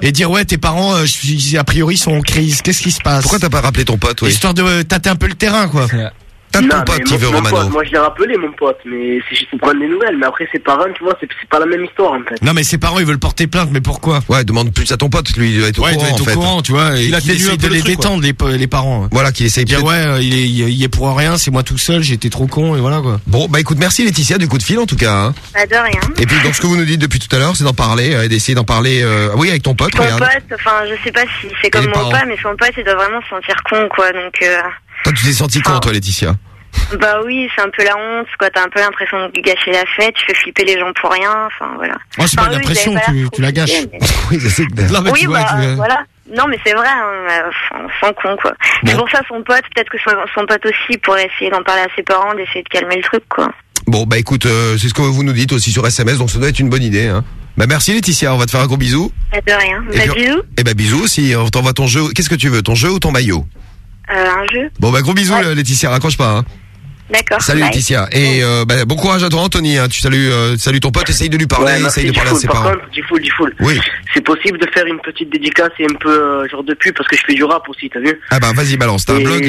Et dire ouais tes parents, euh, je suis- a priori sont en crise. Qu'est-ce qui se passe? Pourquoi t'as pas rappelé ton pote, oui? Histoire de euh, tâter un peu le terrain quoi. T'as Non, ton mais pote qui mon- veut mon Romano. pote, moi je l'ai rappelé mon pote, mais c'est juste pour prendre des nouvelles. Mais après ses parents, tu vois, c'est pas la même histoire en fait. Non mais ses parents ils veulent porter plainte, mais pourquoi? Ouais, demande plus à ton pote, lui, il doit être au Ouais, il doit courant être en au fait. courant, tu vois. Et Il a peu de le les truc, détendre les, pa- les parents. Voilà, qu'il essaye Dire ouais, il est, il est pour rien, c'est moi tout seul, j'étais trop con et voilà quoi. Bon, bah écoute, merci Laetitia du coup de fil en tout cas. hein. Bah, de rien. Et puis donc ce que vous nous dites depuis tout à l'heure, c'est d'en parler, euh, d'essayer d'en parler. euh, oui, avec ton pote, regarde. pote, enfin, je sais pas si c'est comme mon pas, mais son pote, il doit vraiment se sentir con, quoi. Donc, euh, Toi, tu t'es senti Ah. quand, toi, Laetitia bah oui, c'est un peu la honte, quoi. T'as un peu l'impression de gâcher la fête, tu fais flipper les gens pour rien, enfin, voilà. Oh, c'est pas l'impression, avaient pas tu, la gâches. Oui, vois, bah, tu- voilà. Non, mais c'est vrai, hein, euh, s'en con, quoi. C'est pour ça, son pote, peut-être que son, son pote aussi pourrait essayer d'en parler à ses parents, d'essayer de calmer le truc, quoi. Bon, bah écoute, euh, c'est ce que vous nous dites aussi sur SMS, donc ça doit être une bonne idée. Hein. Bah merci Laetitia, on va te faire un gros bisou. Pas de rien. Bah, bisous. Et bah bisous aussi, on t'envoie ton jeu. Qu'est-ce que tu veux, ton jeu ou ton maillot? Euh, un jeu. Bon bah gros bisous Laetitia, raccroche pas. Hein. D'accord. Salut bye. Laetitia. Et euh, bah, bon courage à toi Anthony, hein. tu salues, euh, salues ton pote, essaye de lui parler, Ouais, merci, essaye de parler à ses Par parents. contre, Diffoul, Diffoul. Oui. C'est possible de faire une petite dédicace et un peu euh, genre de pub parce que je fais du rap aussi, t'as vu Ah bah vas-y balance, t'as un blog,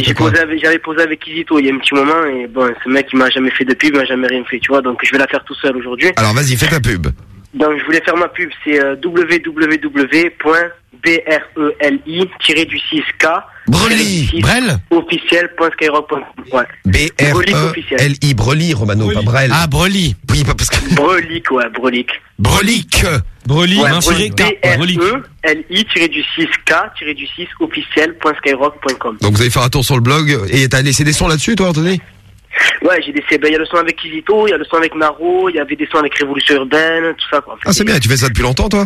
J'avais posé avec Kizito il y a un petit moment et bon, ce mec il m'a jamais fait de pub, il m'a jamais rien fait, tu vois, donc je vais la faire tout seul aujourd'hui. Alors vas-y, fais ta pub. Donc je voulais faire ma pub, c'est euh, www.breli-du-6k Breli, Brel officiel.skyrock.com. Ouais. Brelic officiel. B-R-E-L-I, Breli, Romano, pas Brel. Ah, Breli. Oui, pas parce que... Brelic, ouais, Brelic. Brelic. Breli, Ouais, m'inspirer K. Breli. B-R-E-L-I-du-6k-officiel.skyrock.com. Donc vous allez faire un tour sur le blog, et t'as laissé des sons là-dessus toi Anthony? Ouais, j'ai des ben, il y a le son avec Kizito, il y a le son avec Naro, il y avait des sons avec Révolution Urbaine, tout ça, quoi. Ah c'est bien, tu fais ça depuis longtemps toi?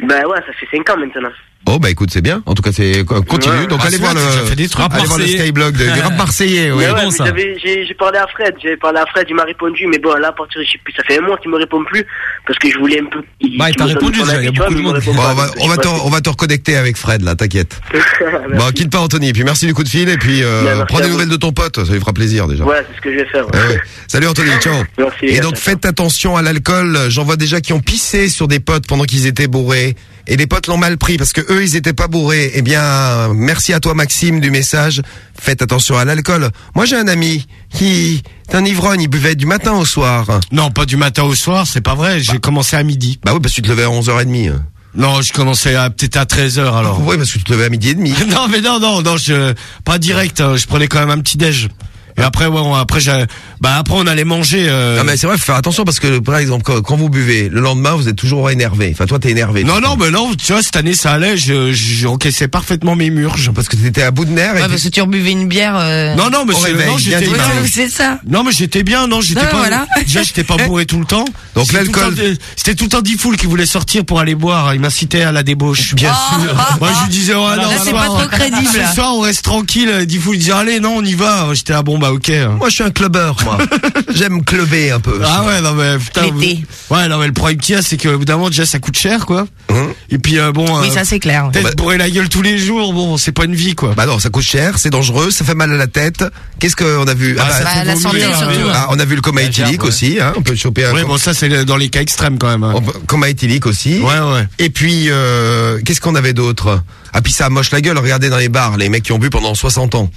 Ben ouais, ça fait 5 ans maintenant. Oh bah écoute c'est bien, en tout cas c'est continue, Ouais. donc Ah, allez c'est voir le, allez voir le skyblog de, du rap marseillais, ouais, bon, mais ça. j'avais- j'ai j'ai parlé à Fred, j'avais parlé à Fred, il m'a répondu, mais bon là à partir de je sais plus, ça fait un mois qu'il me répond plus parce que je voulais un peu. qu'il- Bah, il t'a répondu il y a beaucoup de il monde. Bon, pas, on va, on va te, on va te reconnecter avec Fred là, t'inquiète. Bon, quitte pas Anthony, et puis merci du coup de fil, et puis euh, prends des nouvelles de ton pote, ça lui fera plaisir déjà. Ouais, c'est ce que je vais faire. Ouais, ouais. Salut Anthony, ciao. Merci, Et donc faites attention à l'alcool. J'en vois déjà qui ont pissé sur des potes pendant qu'ils étaient bourrés. Et les potes l'ont mal pris parce que eux ils étaient pas bourrés. Eh bien, merci à toi Maxime du message. Faites attention à l'alcool. Moi j'ai un ami qui est un ivrogne, il buvait du matin au soir. Non, pas du matin au soir, c'est pas vrai. J'ai commencé à midi. Bah oui, parce que tu te levais à 11h30. Non, je commençais à peut-être à 13h alors. Oui, parce que tu te levais à midi et demi. non, mais non, non, non, je pas direct. hein, Je prenais quand même un petit déj. Et après, ouais, on- après, j'ai, bah après, on allait manger. euh, Non mais c'est vrai, faut faire attention parce que par exemple quand, quand vous buvez, le lendemain vous êtes toujours énervé. Enfin toi t'es énervé. Non, non, mais non, tu vois, cette année, ça allait. Je, j'encaissais parfaitement mes murges. Parce que t'étais à bout de nerfs. Ouais, parce que tu rebuvais une bière. euh, Non, non, mais j'étais bien. C'est ça. Non, mais j'étais bien. Non, j'étais pas. voilà. Déjà, j'étais pas bourré tout le temps. Donc C'était tout le l'alcool- temps- C'était tout le temps Diffoul qui voulait sortir pour aller boire. Il m'incitait à la débauche. Bien Oh, sûr. oh, Moi, je lui disais, ouais, non, c'est pas soir, trop crédible. Ce soir, on reste tranquille. Diffoul, il disait, allez, non, on y va. J'étais bon, bah, ok. Moi je suis un clubbeur moi. J'aime clubber un peu. Ah ouais, non mais putain. L'été. vous- Ouais, non mais le problème qu'il y a, c'est que bout d'un moment déjà ça coûte cher, quoi. Hein Et puis euh, bon. Oui, euh, ça c'est clair. Peut-être Bah- bourrer la gueule tous les jours, bon, c'est pas une vie, quoi. Bah non, ça coûte cher, c'est dangereux, ça fait mal à la tête. Qu'est-ce qu'on a vu Ah, ça Bah, fait la santé, hein, surtout. mais- Ah, on a vu le coma La éthylique ouais. aussi, hein, on peut choper un Ouais, bon, ça c'est dans les cas extrêmes quand même. hein. peut- coma éthylique aussi. Ouais, ouais. Et puis euh, qu'est-ce qu'on avait d'autre? Ah puis ça moche la gueule, regardez dans les bars, les mecs qui ont bu pendant 60 ans.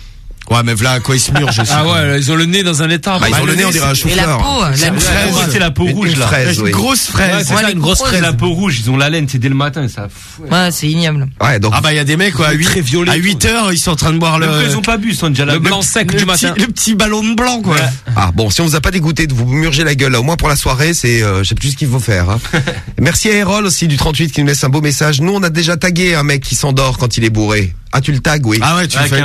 Ouais, mais voilà à quoi ils se murgent aussi. Ah ouais, ils ont le nez dans un état. Bah, ils ont le nez, on dirait un Et la peau, la une fraise. C'est la peau rouge une là. fraise, Une grosse Ouais, fraise. c'est Ouais, ça, les une grosse fraise. La peau rouge, ils ont la laine, c'est dès le matin, ça. fout. Ouais, c'est ignoble. Ouais, donc Ah bah il y a des mecs quoi, à 8, Très violet, à 8 heures ils sont en train de boire le ils ont pas bu, ils sont déjà là. Le blanc sec le du petit, matin. le petit ballon de blanc quoi. Ah bon, si on vous a pas dégoûté de vous murger la gueule, là, au moins pour la soirée, c'est, euh, je sais plus ce qu'il faut faire. hein. Merci à Erol aussi du 38 qui nous laisse un beau message. Nous, on a déjà tagué un mec qui s'endort quand il est bourré. Ah, tu le tags, oui. Ah ouais, tu fais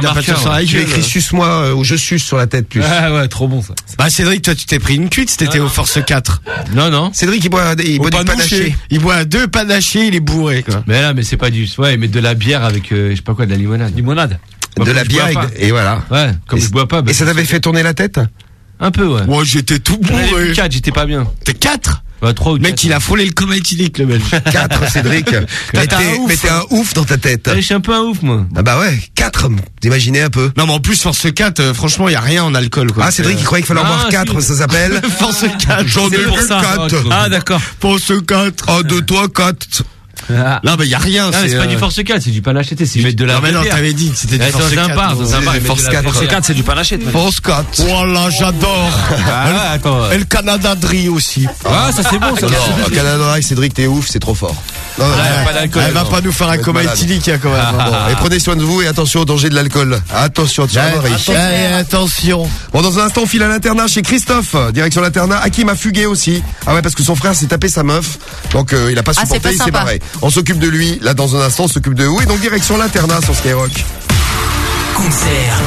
suce-moi euh, ou je suce sur la tête plus. Ouais, ouais, trop bon ça. Bah Cédric, toi tu t'es pris une cuite, c'était au Force 4. Non, non. Cédric, il boit, il boit du panaché. Il boit deux panachés, il est bourré quoi. Mais là, mais c'est pas du. Ouais, mettent de la bière avec, euh, je sais pas quoi, de la limonade. Limonade. De la je bière et, et voilà. Ouais, comme Et- je bois pas. bah, Et ça t'avait fait tourner la tête Un peu, ouais. Moi j'étais tout bourré. plus quatre, j'étais pas bien. T'es 4 Ouais, trois ou Mec, quatre. il a frôlé le coma éthylique le belge. 4, Cédric. T'as Mettez un ouf, un ouf dans ta tête. Allez, je suis un peu un ouf, moi. Ah bah ouais, 4, imaginez un peu. Non mais en plus Force 4, euh, franchement il y a rien en alcool quoi. Ah, Cédric, il croyait qu'il fallait en Ah, boire 4, si. ça s'appelle Force 4. J'en ai pour bu ça. 4. Ah d'accord. Force 4. 1, 2, 3, 4. Ah. Non mais il y a rien. C'est pas euh, du Force 4, c'est du panaché, c'est ils mettent de la Non mais non, t'avais dit que c'était du Force dans un 4. bar, dans un gros. bar, ils mettent Force de la 4. bière. Force 4, c'est du panaché. Force 4. Voilà, j'adore. Ah, attends. Et le Canada Dry aussi. Ah, ça c'est bon, ça. Non, au Canada, et Cédric, t'es ouf, c'est trop fort. Non, non, Ouais. Elle va pas nous faire un coma éthylique hein, quand même. Bon, et prenez soin de vous et attention au danger de l'alcool. Attention, attention, Marie. Allez, attention. Bon, dans un instant, on file à l'internat chez Christophe. Direction l'internat. Hakim a fugué aussi. Ah ouais, parce que son frère s'est tapé sa meuf. Donc, euh, il a pas Ah, c'est supporté, pas il s'est barré. On s'occupe de lui. Là, dans un instant, on s'occupe de. Et donc, direction l'internat sur Skyrock. Concert.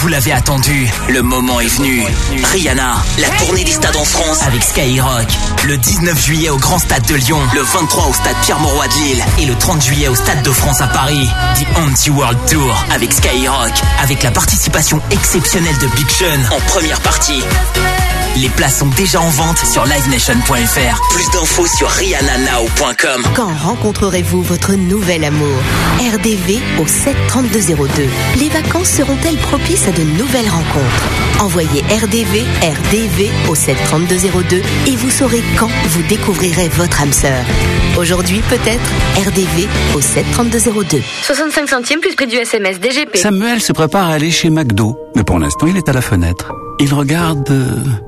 Vous l'avez attendu, le moment est venu. Rihanna, la tournée des stades en France avec Skyrock. Le 19 juillet au Grand Stade de Lyon, le 23 au Stade Pierre-Mauroy de Lille et le 30 juillet au Stade de France à Paris. The Anti-World Tour avec Skyrock, avec la participation exceptionnelle de Big Sean en première partie. Les places sont déjà en vente sur livenation.fr. Plus d'infos sur rihannanow.com. Quand rencontrerez-vous votre nouvel amour? RDV au 73202. Les vacances seront-elles propices à de nouvelles rencontres? Envoyez RDV, RDV au 73202 et vous saurez quand vous découvrirez votre âme sœur. Aujourd'hui peut-être RDV au 73202. 65 centimes plus prix du SMS DGP. Samuel se prépare à aller chez McDo, mais pour l'instant il est à la fenêtre. Il regarde euh,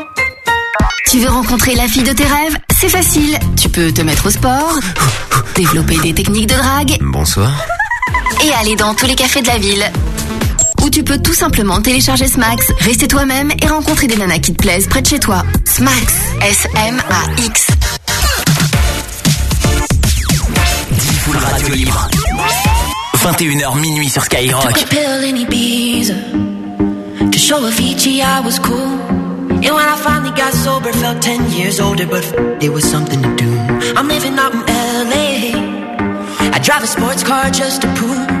Tu veux rencontrer la fille de tes rêves? C'est facile. Tu peux te mettre au sport, développer des techniques de drague Bonsoir. et aller dans tous les cafés de la ville. Ou tu peux tout simplement télécharger Smax, rester toi-même et rencontrer des nanas qui te plaisent près de chez toi. Smax, S-M-A-X. Full radio libre. 21h minuit sur Skyrock. Took a pill in Ibiza to show Avicii I was cool. And when I finally got sober, felt 10 years older, but it was something to do. I'm living out in LA. I drive a sports car just to prove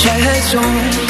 吹海风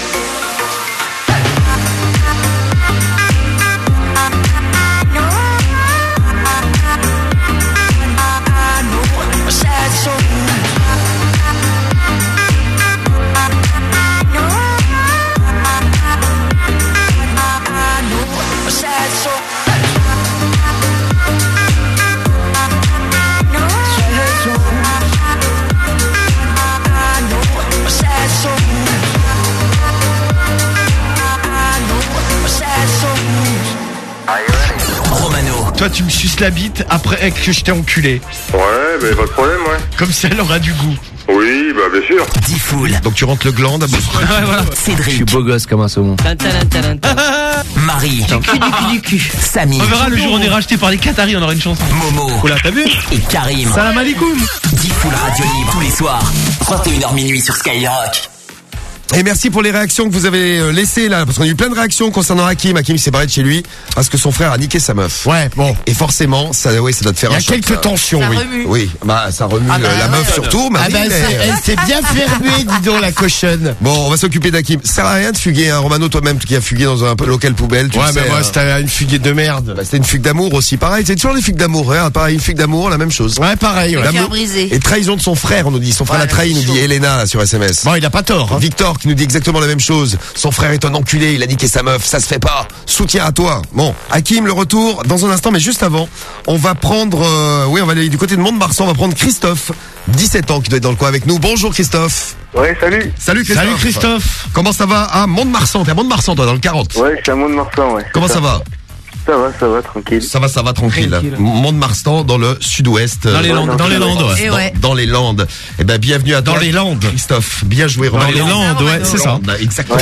Toi, tu me suces la bite après que je t'ai enculé. Ouais, mais pas de problème, ouais. Comme ça, elle aura du goût. Oui, bah bien sûr. Diffoul. Donc tu rentres le gland d'abord. Ouais, voilà. Cédric. Je suis beau gosse comme un saumon. Marie. Du cul, du cul, du cul. Samy. On verra le jour où on est racheté par les Qataris, on aura une chanson. Momo. Oula, t'as vu Et Karim. Salam alaikum. Diffoul Radio Libre tous les soirs. 21h minuit sur Skyrock. Et merci pour les réactions que vous avez euh, laissées là, parce qu'on a eu plein de réactions concernant Hakim. Hakim s'est barré de chez lui parce que son frère a niqué sa meuf. Ouais, bon. Et forcément, ça, oui, ça doit te faire Il y un a quelques tensions, Ça oui. remue. Oui, bah ça remue Ah bah, euh, la ouais. meuf surtout, Ah bah, ça- elle s'est bien fermée, dis donc, la cochonne. Bon, on va s'occuper d'Hakim. Ça sert à rien de fuguer, hein, Romano, toi-même qui a fugué dans un peu local poubelle. Tu Ouais, mais moi, hein. c'était une fugue de merde. Bah, c'était une fugue d'amour aussi. Pareil, c'est toujours des fugues d'amour. Hein, pareil, une fugue d'amour, la même chose. Ouais, pareil, ouais. Et trahison de son frère, on nous dit. Son frère Ouais, l'a trahi, nous dit. Elena sur SMS. Bon, il a pas tort. hein. Victor qui nous dit exactement la même chose. Son frère est un enculé, il a niqué sa meuf, ça se fait pas. Soutien à toi. Bon, Hakim, le retour dans un instant, mais juste avant, on va prendre, euh, oui, on va aller du côté de Mont-de-Marsan, on va prendre Christophe, 17 ans, qui doit être dans le coin avec nous. Bonjour Christophe. Ouais, salut. Salut Christophe. Salut Christophe. Comment ça va? À Mont-de-Marsan T'es à Mont-de-Marsan, toi, dans le 40. Ouais, je suis à Mont-de-Marsan, ouais. Comment ça va? Ça va, ça va, tranquille. Ça va, ça va, tranquille. Tranquille. Mont-de-Marsan, dans le sud-ouest. Dans les euh, Landes. Dans les Landes, ouais. Dans, ouais. dans les Landes. Eh ben, bienvenue à Dans toi, les Landes. Christophe. Bien joué, Romain. Dans les Landes, ouais, c'est ça. Landes, Exactement.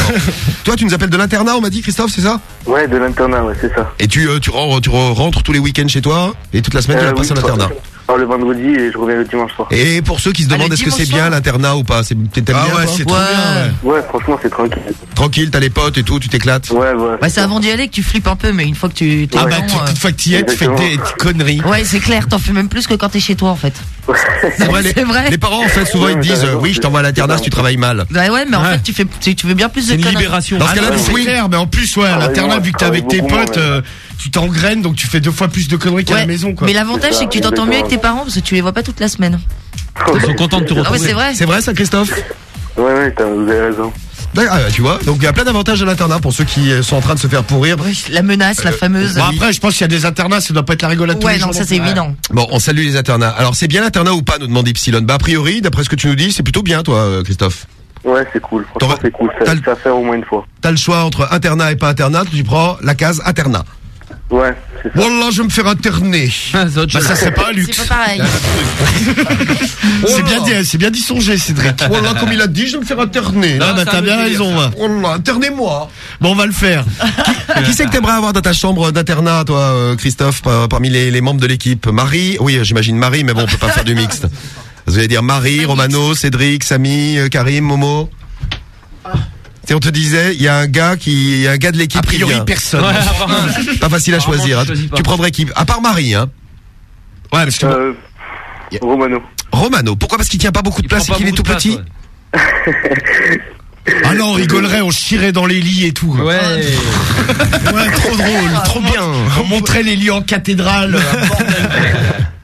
Toi, tu nous appelles de l'internat, on m'a dit, Christophe, c'est ça? Ouais, de l'internat, ouais, c'est ça. Et tu, euh, tu, ren- tu re- rentres tous les week-ends chez toi et toute la semaine tu Euh, vas passer oui, à l'internat. Pars le vendredi et je reviens le dimanche soir. Et pour ceux qui se Ah, demandent est-ce que c'est bien l'internat ou pas, c'est t'aimes Ah bien ouais, c'est trop bien, ouais. Ouais, franchement, c'est tranquille. Tranquille, t'as les potes et tout, tu t'éclates. Ouais, ouais. Bah, c'est avant d'y aller que tu flippes un peu, mais une fois que tu t'es Ah bah, euh, toute fois que t'y es, tu fais des, des conneries. Ouais, c'est clair, t'en fais même plus que quand t'es chez toi en fait. C'est vrai, les, C'est vrai. les parents en fait souvent Ouais, ils disent euh, oui je t'envoie à l'internat si tu travailles mal. Bah ouais, mais en Ouais. fait, tu fais, tu, tu veux bien plus de C'est une conneries. libération. Dans ce Ah cas-là, tu clair, mais en plus, ouais, Ah l'internat, vu que t'es je avec tes potes, euh, tu t'engraines, donc tu fais deux fois plus de conneries qu'à Ouais, la maison, quoi. Mais l'avantage, C'est que tu t'entends mieux avec tes parents parce que tu les vois pas toute la semaine. Ils sont contents de te Ah ouais, retrouver. c'est vrai. C'est vrai ça Christophe Ouais, ouais, t'as- vous avez raison. Ah, Tu vois, donc il y a plein d'avantages à l'internat pour ceux qui euh, sont en train de se faire pourrir. Oui, la menace, la fameuse. Bon, après, je pense qu'il y a des internats, ça doit pas être la rigolade tous Ouais, les non, jours ça c'est évident. Bon, on salue les internats. Alors c'est bien l'internat ou pas nous demande Ypsilon? Bah a priori, d'après ce que tu nous dis, c'est plutôt bien toi euh, Christophe. Ouais, c'est cool. Franchement, c'est cool. Ça, ça fait au moins une fois. T'as le choix entre internat et pas internat, tu prends la case internat. Ouais, c'est ça. Voilà, je vais me faire interner. Ah, c'est Bah, ça serait pas un C'est luxe. pas pareil. C'est bien dit, c'est bien d'y songer, Cédric. Voilà, comme il a dit, je vais me faire interner. Ah, bah, t'as bien dire raison. Voilà, internez-moi. Bon, on va le faire. Qui c'est que t'aimerais avoir dans ta chambre d'internat, toi, euh, Christophe, par- parmi les, les membres de l'équipe? Marie? Oui, j'imagine Marie, mais bon, on peut pas faire du mixte. Vous allez dire Marie, Romano, Cédric, Samy, euh, Karim, Momo? On te disait, il y a un gars qui, il y a un gars de l'équipe A priori, qui personne. Ouais. Pas facile à choisir. tu hein. Tu prendrais qui? À part Marie, hein. Ouais, parce que bon, Euh, Romano. Romano. Pourquoi? Parce qu'il tient pas beaucoup de Il place et qu'il est tout petit? place, Ah non, on rigolerait, on chierait dans les lits et tout. Ouais. Ouais. Ouais, trop drôle, trop bien. On montrait les lits en cathédrale.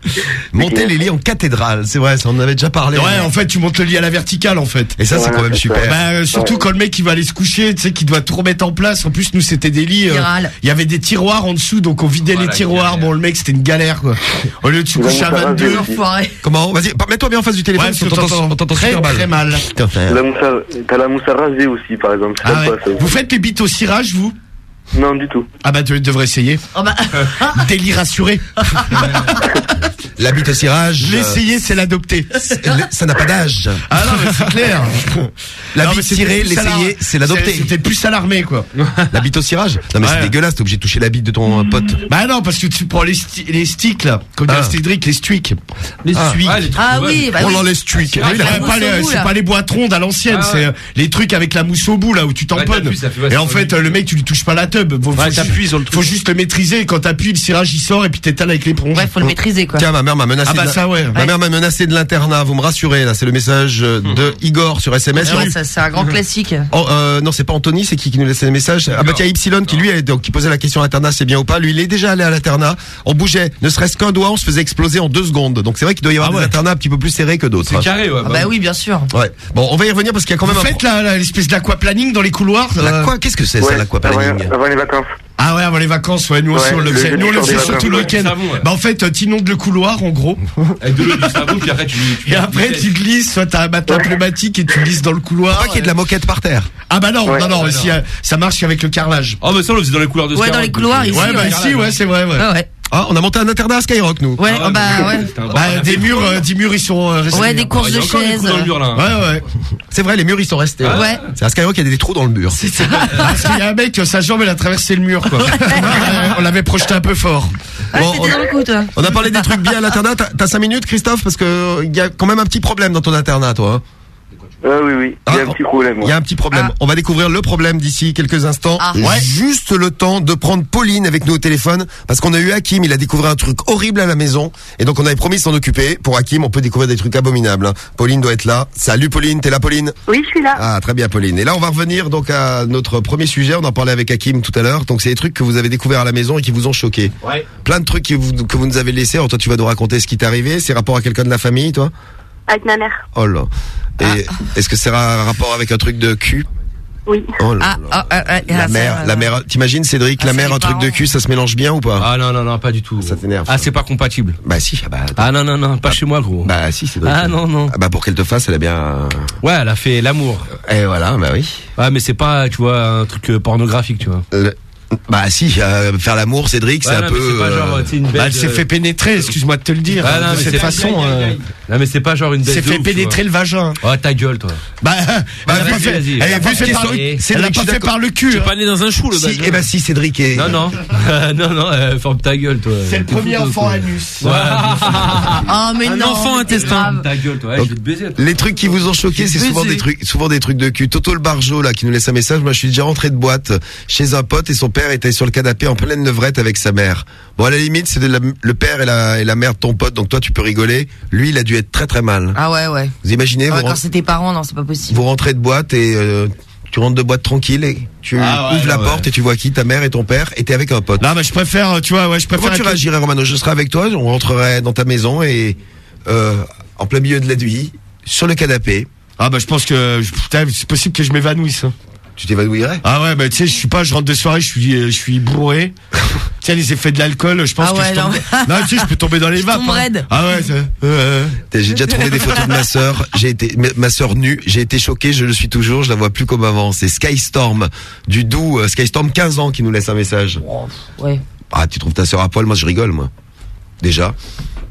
Monter les lits en cathédrale, c'est vrai, ça on en avait déjà parlé. Ouais, en fait, tu montes le lit à la verticale, en fait. Et ça, c'est quand même super. Bah, euh, surtout Ouais. quand le mec il va aller se coucher, tu sais, qu'il doit tout remettre en place. En plus, nous, c'était des lits. euh, Il y avait des tiroirs en dessous, donc on vidait les tiroirs. Bon, le mec, c'était une galère, quoi. Au lieu de se coucher à vont faire 22. raser aussi. Comment Vas-y, mets-toi bien en face du téléphone, on t'entend très, très mal. T'as la mousse à raser aussi, par exemple. Ah ouais. Vous faites les bites au cirage, vous? Non, du tout. Ah bah, tu devrais essayer. Oh bah. Délire assuré. La bite au cirage. euh, L'essayer, c'est l'adopter. Ça n'a pas d'âge. Ah non, mais c'est clair. La Non, bite tirée, l'essayer, c'est l'adopter. C'était plus à l'armée, quoi. La bite au cirage Non mais c'est dégueulasse, t'es obligé de toucher la bite de ton pote. Bah non, parce que tu prends les, sti- les sticks, là. Comme Ah. dit Cédric, les streaks. Les Ah. streaks. Ah, les Ah oui, bah Oh oui. les. Ah, Oui, la- mousse pas au les- bout, c'est pas les bois troncs à l'ancienne, Ah c'est euh, les trucs avec la mousse au bout là où tu tamponnes. et en fait, euh, le mec tu lui touches pas la tub. Faut, juste- le truc. Faut juste le maîtriser. Quand t'appuies, le cirage il sort et puis t'étales avec l'éponge. Ouais, faut le maîtriser, quoi. Tiens, ma mère m'a menacé. Ah bah de la- ça, ouais. Ma mère m'a menacé de l'internat. Vous me rassurez là. C'est le message euh, de Igor sur SMS. Ça, c'est un grand classique. Oh, euh, non, c'est pas Anthony, c'est qui qui nous laissait des messages Ah bah tiens, Ypsilon qui lui, est- donc, qui posait la question à l'internat, c'est bien ou pas. Lui, il est déjà allé à l'internat. On bougeait, ne serait-ce qu'un doigt, on se faisait exploser en deux secondes. Donc c'est vrai qu'il doit y avoir Ah des ouais. internats un petit peu plus serrés que d'autres. C'est carré, ouais. Ah bah oui, bien sûr. Ouais. Bon, on va y revenir parce qu'il y a quand même Vous un faites l'espèce d'aquaplaning dans les couloirs. euh, Qu'est-ce que c'est ça, l'aquaplaning avant, avant les vacances. Ah ouais, avant les vacances, ouais, nous aussi Ouais, on le le faisait. jeudi Nous on le des surtout le week-end. Ouais. Bah en fait, euh, t'inondes le couloir en gros. Avec de l'eau du savon, puis après tu. tu Et après tu glisses, soit t'as un matelas pneumatique et tu glisses dans le couloir. Pas qu'il y ait de la moquette par terre. Ah bah non, Ouais. non, non, Ouais, si, non. euh, ça marche qu'avec le carrelage. Oh, mais ça, on le faisait dans les couloirs de Ouais, dans les couloirs, donc, ici, euh, Ouais, bah ouais. si, ouais, c'est vrai, ouais. Ah ouais. Ah, on a monté un internat à Skyrock, nous. Ouais, oh bah ouais. C'était un Bah, des murs, euh, des murs, ils sont euh, restés. Ouais, des courses Il y a de chaises. trous dans le mur, là. Ouais, ouais. C'est vrai, les murs ils sont restés. Ouais. C'est à Skyrock, il y a des trous dans le mur. Parce qu'il y a un mec, sa jambe, elle a traversé le mur, quoi. Ouais, On l'avait projeté un peu fort. Ah, Bon, c'était dans le coup, toi. On a parlé des trucs bien à l'internat. T'as- T'as 5 minutes, Christophe, parce que il y a quand même un petit problème dans ton internat, toi. hein. Ah oui, oui. Il y a un petit problème. Il y a un petit problème. On va découvrir le problème d'ici quelques instants. Ah. Ouais. Juste le temps de prendre Pauline avec nous au téléphone, parce qu'on a eu Hakim. Il a découvert un truc horrible à la maison, et donc on avait promis de s'en occuper. Pour Hakim, on peut découvrir des trucs abominables. hein. Pauline doit être là. Salut Pauline, t'es là, Pauline? Oui, je suis là. Ah, très bien, Pauline. Et là, on va revenir donc à notre premier sujet. On en parlait avec Hakim tout à l'heure. Donc, c'est des trucs que vous avez découverts à la maison et qui vous ont choqué. Ouais. Plein de trucs que vous, que vous nous avez laissés. Alors, toi, tu vas nous raconter ce qui t'est arrivé. C'est rapport à quelqu'un de la famille, toi? Avec ma mère. Oh là. Et Ah. est-ce que c'est un rapport avec un truc de cul? Oui. Oh là Ah, là. ah, ah, ah, La ah, mère, la euh, mère. T'imagines, Cédric, Ah, la mère, un truc de cul, ça se mélange bien ou pas? Ah non, non, non, pas du tout. Ça t'énerve. Ah, c'est pas compatible. Bah si, ah bah, Ah non, non, non, pas chez moi, gros. bah si, Cédric. Ah non, non. Ah bah pour qu'elle te fasse, elle a bien. Ouais, elle a fait l'amour. Et voilà, bah oui. Ouais, mais c'est pas, tu vois, un truc euh, pornographique, tu vois. Le- Bah si, euh, faire l'amour, Cédric, c'est un peu. c'est pas genre, euh, une Bah, baisse, elle s'est euh, fait pénétrer, excuse-moi de te le dire. Ah, non, de mais cette façon. Non, mais c'est pas genre une baisse de fait pénétrer le vagin. Oh, ta gueule, toi. Bah, elle a vas-y, pas fait, vas-y. elle a pas fait par le, Cédric, elle l'a je pas fait d'accord. par le cul. Tu es pas né dans un chou, le Si, badge. eh ben si, Cédric est. Non, non. non, non, euh, ferme ta gueule, toi. C'est le premier enfant quoi. anus. Ouais. Ah, mais Un non. enfant intestin. Ta gueule, toi. Ouais, je vais te baiser. toi. Les trucs qui vous ont choqué, c'est souvent des trucs, souvent des trucs de cul. Toto le Barjo là, qui nous laisse un message. Moi, je suis déjà rentré de boîte chez un pote et son père était sur le canapé en pleine levrette avec sa mère. Bon, à la limite, c'est le père et la, et la mère de ton pote, donc toi, tu peux rigoler. Lui, il a dû être très très mal. Ah ouais, ouais. Vous imaginez, Ouais, vous, quand tes parents, non, c'est pas possible. vous rentrez de boîte et euh, tu rentres de boîte tranquille et tu Ah ouais, ouvres la ouais. porte et tu vois qui, ta mère et ton père, et t'es avec un pote. Non, mais je préfère, tu vois, ouais, je préfère. Comment tu réagirais, Romano? Je serais avec toi, on rentrerait dans ta maison et euh, en plein milieu de la nuit, sur le canapé, Ah bah je pense que putain, c'est possible que je m'évanouisse. Tu t'évanouirais Ah ouais, bah tu sais, je suis pas, je rentre de soirée, je suis, euh, je suis bourré. Tiens, les effets de l'alcool, je pense Ah que ouais, je tombe. non. Non, tu sais, je peux tomber dans les Tu vapes. hein. raide. Ah ouais, euh, J'ai déjà trouvé des photos de ma sœur. J'ai été ma- ma sœur nue. J'ai été choqué. Je le suis toujours. Je la vois plus comme avant. C'est Skystorm du doux euh, Skystorm 15 ans qui nous laisse un message. Ouais. Ah, tu trouves ta sœur à poil? Moi, je rigole, moi. Déjà.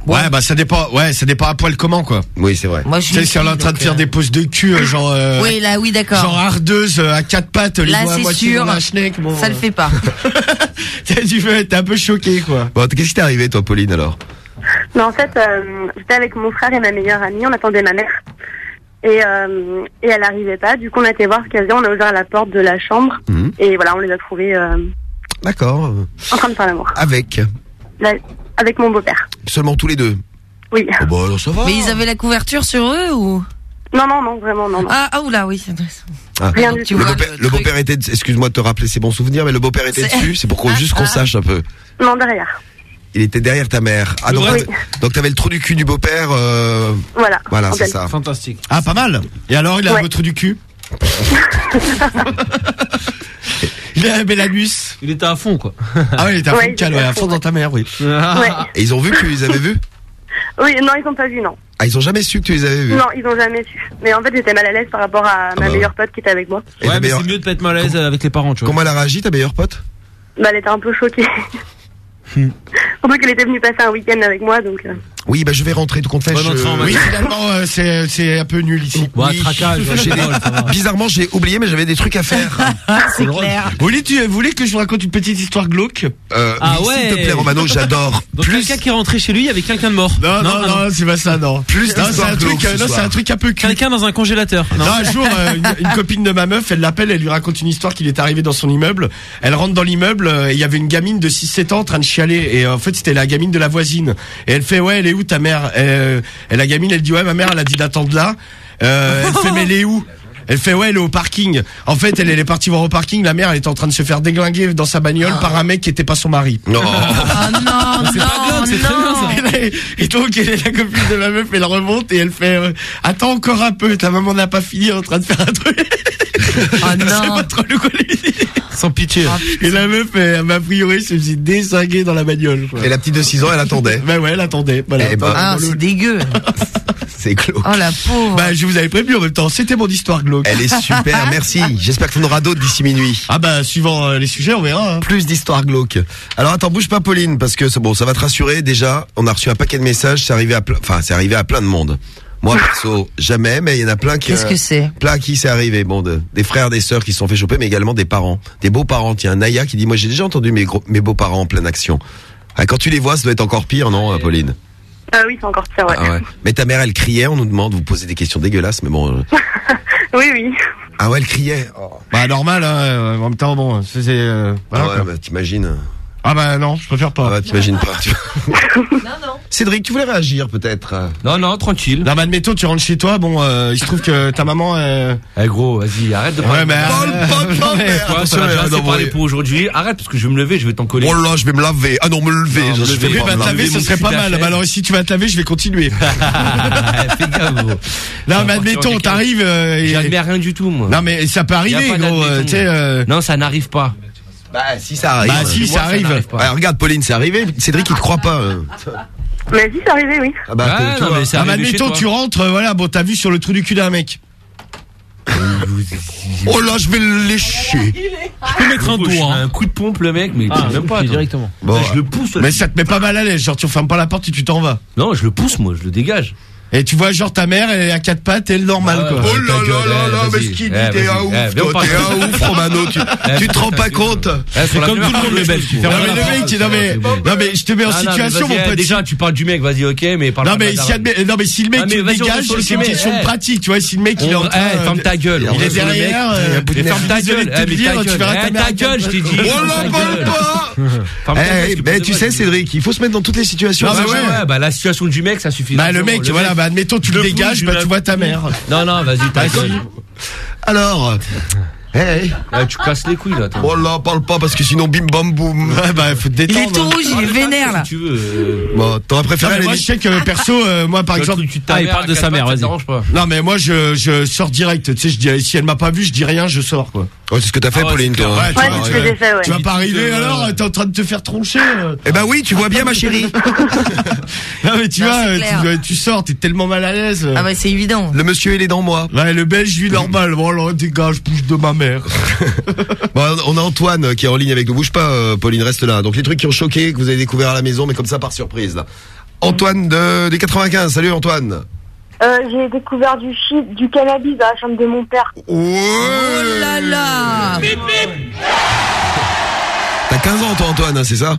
Ouais, bah ça dépend. Ouais, ça dépend à poil comment quoi. Oui, c'est vrai. Moi, je sais, suis si elle est en train de faire euh, des poses de cul, euh, genre. euh, Oui, là, oui, d'accord. Genre ardeuse euh, à quatre pattes, les Là, doigts à c'est moitié sûr. dans la schneck, bon, Ça le fait pas. tu veux, t'es un peu choqué quoi. Bon, qu'est-ce qui t'est arrivé, toi, Pauline, alors? Mais en fait, euh, j'étais avec mon frère et ma meilleure amie, on attendait ma mère. Et, euh, et elle n'arrivait pas, du coup on a été voir ce qu'elle faisait, on a ouvert la porte de la chambre, Mhm. et voilà, on les a trouvés euh, D'accord. en train de faire l'amour. Avec Là, Avec mon beau-père. seulement tous les deux. Oui. Oh, bah alors ça va. Mais ils avaient la couverture sur eux ou? Non, non, non, vraiment, non. non. Ah, ah oula, oui. c'est intéressant. Ah. Rien du tout. Le beau-père, le beau-père était, excuse-moi de te rappeler ces bons souvenirs, mais le beau-père était C'est- dessus. C'est pour qu'on- juste qu'on sache un peu. Non, derrière. Il était derrière ta mère. Ah, donc, Oui. donc t'avais le trou du cul du beau-père. euh, Voilà. Voilà, c'est ça. Fantastique. Ah, pas mal. Et alors, il a Ouais. votre du cul? Il a un Belanus. Il était à fond, quoi. Ah ouais, il était à Ouais, fond ouais, à fond dans ta mère, oui. Ouais. Et ils ont vu que tu les avais vus Oui, non, ils ont pas vu, non. Ah, ils ont jamais su que tu les avais vus? Non, ils ont jamais su. Mais en fait, j'étais mal à l'aise par rapport à ma bah meilleure pote qui était avec moi. Et Ouais, mais meilleure- c'est mieux de pas être mal à l'aise avec les parents, tu vois. Comment elle a réagi, ta meilleure pote? Bah, elle était un peu choquée. Hmm. Surtout qu'elle était venue passer un week-end avec moi, donc. euh, Oui, bah je vais rentrer, tout compte fait. Je- Oui, finalement, euh, c'est c'est un peu nul ici. Bon, Oui. traquage, J'ai des-. Bizarrement, j'ai oublié, mais j'avais des trucs à faire. C'est clair. Vous voulez, tu, vous voulez que je vous raconte une petite histoire glauque Euh, Ah ouais. S'il te plaît, Romano, j'adore. Donc Plus, quelqu'un qui est rentré chez lui, il y avait quelqu'un de mort. Non, non, ah non, c'est pas ça, non. Plus non, c'est d'histoires un truc, euh, ce non, c'est un truc un peu cul. Quelqu'un dans un congélateur. Non, un jour, euh, une, une copine de ma meuf, elle l'appelle, elle lui raconte une histoire qu'il est arrivé dans son immeuble. Elle rentre dans l'immeuble, euh, il y avait une gamine de 6-7 ans en train de chialer. Et en fait, c'était la gamine de la voisine. Et elle fait, ouais, elle est où ta mère Euh, Et la gamine, elle dit, ouais, ma mère, elle a dit d'attendre là. Euh, elle fait, mais elle est où? Elle fait ouais elle est au parking. En fait elle, elle est partie voir au parking. La mère elle était en train de se faire déglinguer dans sa bagnole par un mec qui était pas son mari. Non. Oh non, C'est pas glauque, c'est très bien ça. Et, donc elle est la copine de ma meuf, elle remonte et elle fait euh, attends encore un peu, ta maman n'a pas fini en train de faire un truc. C'est non. pas trop le quoi lui dire. Sans pitié. Et la meuf, elle, a priori, se faisait désinguer dans la bagnole. quoi. Et la petite de 6 ans, elle attendait. Bah ouais, elle attendait. Voilà. Eh ben, Ah, c'est dégueu. C'est glauque. Oh la pauvre. Bah, je vous avais prévenu en même temps. C'était mon histoire glauque. Elle est super, merci. J'espère en auras d'autres d'ici minuit. Ah bah, suivant euh, les sujets, on verra. hein. Plus d'histoires glauques. Alors attends, bouge pas Pauline, parce que c'est bon, ça va te rassurer. Déjà, on a reçu un paquet de messages, c'est arrivé à plein, enfin, c'est arrivé à plein de monde. Moi, perso, jamais, mais il y en a plein qui, Qu'est-ce que c'est? plein à qui c'est arrivé. Bon, de- des frères, des sœurs qui se sont fait choper, mais également des parents, des beaux-parents. Tiens, Naya qui dit, moi, j'ai déjà entendu mes, gros- mes beaux-parents en pleine action. Ah, quand tu les vois, ça doit être encore pire, non, Pauline? Ah oui, c'est encore pire, ouais. Ah ouais. Mais ta mère, elle criait, on nous demande, vous posez des questions dégueulasses, mais bon. euh, Oui, oui. Ah ouais, elle criait. Oh. Bah, normal, hein. euh, En même temps, bon, c'est. euh, voilà, Ah ouais, quoi. bah, t'imagines. Ah bah non, je préfère pas. Ah, t'imagines pas. tu- Cédric, tu voulais réagir peut-être Non, non, tranquille. Non, mais admettons, tu rentres chez toi, bon, euh, il se trouve que ta maman. Euh... Eh gros, vas-y, arrête de parler. Ouais, mais. Parle pas de ma mère. Attention, déjà euh, assez non, parlé ouais. pour aujourd'hui. Arrête parce que je vais me lever, je vais t'en coller. Oh là, je vais me laver. Ah non, me lever. Non, je me je lever, vais pas bah me te laver, ce serait pas mal. Bah, alors, si tu vas te laver, je vais continuer. Fais gaffe, gros. non, mais admettons, t'arrives. euh, et- J'admets rien du tout, moi. Non, mais ça peut arriver, gros. euh, d'admettons. Tu sais. euh, Non, ça n'arrive pas. Bah si ça arrive. Bah, si, Moi, ça arrive. pas. Ouais, regarde Pauline, c'est arrivé. Cédric, il te croit pas. euh. Mais si, c'est arrivé, oui. Ah bah, Ouais, non, mais c'est Ah, mais arrivé chez admettons, toi. tu rentres, euh, voilà, bon, t'as vu sur le trou du cul d'un mec. Oh là, je vais le lécher. Je peux mettre un Gros, je doigt. fais hein. Un coup de pompe, le mec, mais Ah, tu même pas. toi. directement. Bon, je le pousse. Mais ça te met pas mal à l'aise, genre tu fermes pas la porte et tu t'en vas. Non, je le pousse, moi, je le dégage. Et tu vois, genre ta mère, elle est à quatre pattes et elle normal, Ah ouais, quoi. Oh là là gueule, là eh, là, mais ce qu'il dit, Eh, t'es un Eh, ouf, toi, t'es un ouf, Romano, tu, Eh, tu te rends pas compte Eh, C'est comme tout le monde, le belge. Tu Non mais le mec, non mais, non mais je te mets en situation, mon eh, pote. Déjà, tu parles du mec, vas-y, ok, mais parle Non mais, non mais si le mec mais il vas-y, on dégage, reste sur le c'est une question de Eh. pratique, tu vois. Si le mec il est en train, eh, ferme ta gueule. il est derrière, euh, Mais ferme ta gueule. Eh, tu verras ta Eh, gueule, je t'ai dit. Oh là, parle pas Eh, tu tu sais. Cédric, il faut se mettre dans toutes les situations. Change. ouais. Bah la situation du mec, ça suffit. Bah le mec, voilà, bah admettons tu le le dégages, bah tu vois ta mère. Non, non, vas-y, ta Bah, gueule. Alors, hey, Ouais, tu casses les couilles là. toi. oh là, parle pas parce que sinon bim bam boum. Ouais bah faut te Il est détendre. tout rouge, il est vénère là. Si tu veux. euh, Bon, t'aurais Non, préféré mais les moi je sais que perso, euh, moi par le exemple, tu Ah, il parle de sa mère, pattes, ça te vas-y. dérange pas. non mais moi je je sors direct. Tu sais, je dis si elle m'a pas vu, je dis rien, je sors quoi. Ouais, c'est ce que t'as fait, Ah ouais, Pauline, toi. hein. Ouais, Ouais, tu ouais. Tu vas pas arriver euh, alors, t'es en train de te faire troncher. euh. Eh ben oui, tu vois bien, ma chérie. Non mais tu Non, vois, euh, tu, tu sors, t'es tellement mal à l'aise. Ah bah c'est évident. Le monsieur, il est dans moi. Ouais, le belge, lui, normal. Voilà, dégage, bouge de ma mère. Bon, on a Antoine qui est en ligne avec nous. Bouge pas, euh, Pauline, reste là. Donc les trucs qui ont choqué, que vous avez découvert à la maison, mais comme ça par surprise. Là. Antoine de, des 95. Salut Antoine. Euh, j'ai découvert du shit, du cannabis dans la chambre de mon père. Oh là là T'as 15 ans, toi, Antoine, hein, c'est ça?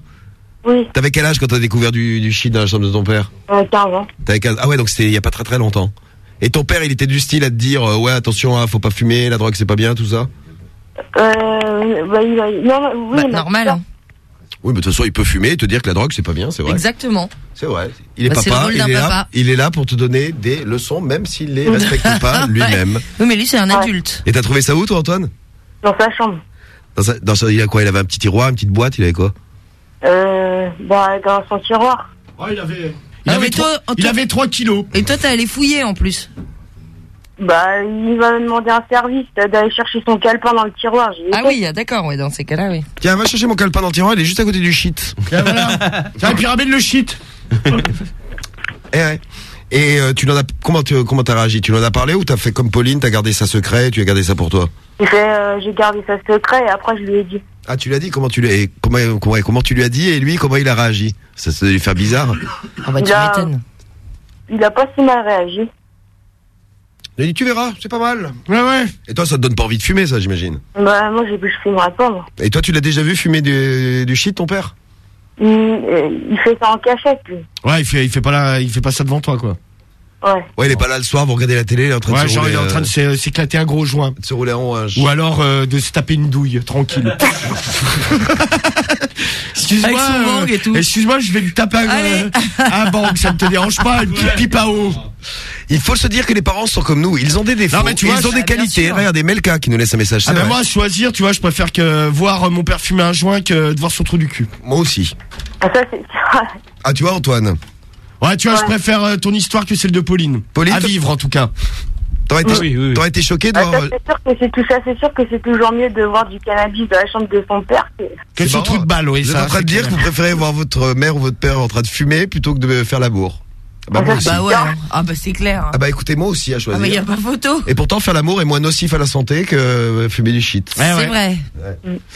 Oui, T'avais quel âge quand t'as découvert du, du shit dans la chambre de ton père? Euh, 15 ans. T'avais 15 Ah ouais, donc c'était il y a pas très très longtemps. Et ton père, il était du style à te dire, euh, ouais, attention, hein, faut pas fumer, la drogue c'est pas bien, tout ça Euh, bah, il a- non, oui, Bah, il m'a Normal. hein. Oui, mais de toute façon, il peut fumer et te dire que la drogue c'est pas bien, c'est vrai. Exactement. C'est vrai. Il est Bah, c'est le papa, rôle il d'un est là, papa. il est là pour te donner des leçons, même s'il les respecte pas lui-même. Oui mais lui c'est un adulte. Et t'as trouvé ça où, toi, Antoine? Dans sa chambre. dans sa, dans sa- il a quoi? Il avait un petit tiroir, une petite boîte, il avait quoi? Euh, bah, dans son tiroir. Oh, il avait. Ah, Il, avait, toi, avait 3 kilos. Et toi, t'es allé fouiller en plus. Bah, il va me demander un service euh, d'aller chercher son calepin dans le tiroir. Ah oui, ah, d'accord, ouais, dans ces cas-là, oui. Tiens, va chercher mon calepin dans le tiroir, il est juste à côté du shit. Tiens, voilà. Tiens, et puis ramène le shit. Eh ouais. Et euh, tu l'en as comment tu comment t'as réagi? Tu l'en as parlé ou t'as fait comme Pauline, t'as gardé ça secret, tu as gardé ça pour toi? J'ai euh, j'ai gardé ça secret et après je lui ai dit. Ah, tu l'as dit comment tu lui et comment, comment comment tu lui as dit et lui comment il a réagi? Ça devait lui faire bizarre. Ah bah Il a- Il a pas si mal réagi. Il a dit tu verras, c'est pas mal. Ouais ouais. Et toi ça te donne pas envie de fumer ça j'imagine? Bah, moi, j'ai je fumerai pas, moi. Et toi tu l'as déjà vu fumer du, du shit ton père? Il, euh, il fait ça en cachette, lui. Ouais, il fait, il fait pas là, il fait pas ça devant toi, quoi. Ouais. Ouais, il est pas là le soir, vous regardez la télé, il est en train de Ouais, se genre, rouler, il est en train de euh, s'é- s'éclater un gros joint. de se rouler en un. Ou alors euh, de se taper une douille, tranquille. Excuse-moi. Avec son bang et tout. Excuse-moi, je vais lui taper un, euh, un bang, ça ne te dérange pas, une petite pipe à eau. Il faut se dire que les parents sont comme nous, ils ont des défauts, Non, mais tu vois, ils ont des bien qualités. Regardez Melka qui nous laisse un message. Ah ben moi, à choisir, tu vois, je préfère que voir euh, mon père fumer un joint que de voir son trou du cul. Moi aussi. Ah, ça, c'est. Ah tu vois Antoine Ouais, tu vois, je préfère euh, ton histoire que celle de Pauline. Pauline, à vivre, en tout cas. T'aurais été, Oui, oui, oui. t'aurais été choqué de Ah, voir. ça, c'est sûr que c'est tout ça, c'est sûr que c'est toujours mieux de voir du cannabis dans la chambre de son père. que- Que ce trou de balle, oui, Vous êtes ça. en train de c'est dire que vous préférez voir votre mère ou votre père en train de fumer plutôt que de faire l'amour. Bah, moi aussi. Bah ouais, hein. ah bah c'est clair. Ah bah écoutez, moi aussi à Ah choisir. bah y a pas photo. Et pourtant, faire l'amour est moins nocif à la santé que euh, fumer du shit. c'est vrai.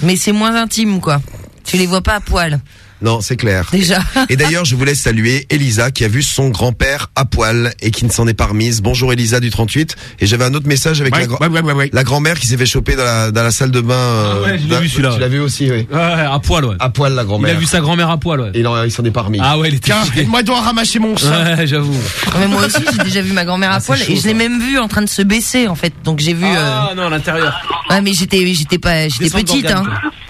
Mais c'est moins intime, quoi. Tu les vois pas à poil. Non, c'est clair. Déjà. Et d'ailleurs, je vous laisse saluer Elisa qui a vu son grand-père à poil et qui ne s'en est pas remise. Bonjour Elisa du 38. Et j'avais un autre message avec Ouais, la, grand- ouais, ouais, ouais, ouais. la grand-mère qui s'est fait choper dans la, dans la salle de bain. euh, Ah ouais, je l'ai d'un- vu, celui-là, Tu l'as vu aussi, oui. Ouais, à poil, ouais. À poil la Il grand-mère. a vu sa grand-mère à poil, ouais. Et non, il s'en est pas remis. Ah ouais, il était Tiens, moi, dois ramasser mon sein. Ouais, j'avoue. Mais moi aussi, j'ai déjà vu ma grand-mère à Ah, poil chaud, et je l'ai même vue en train de se baisser en fait. Donc j'ai vu. Ah non, à l'intérieur. euh, Ouais, mais j'étais, j'étais pas, j'étais petite. Hein.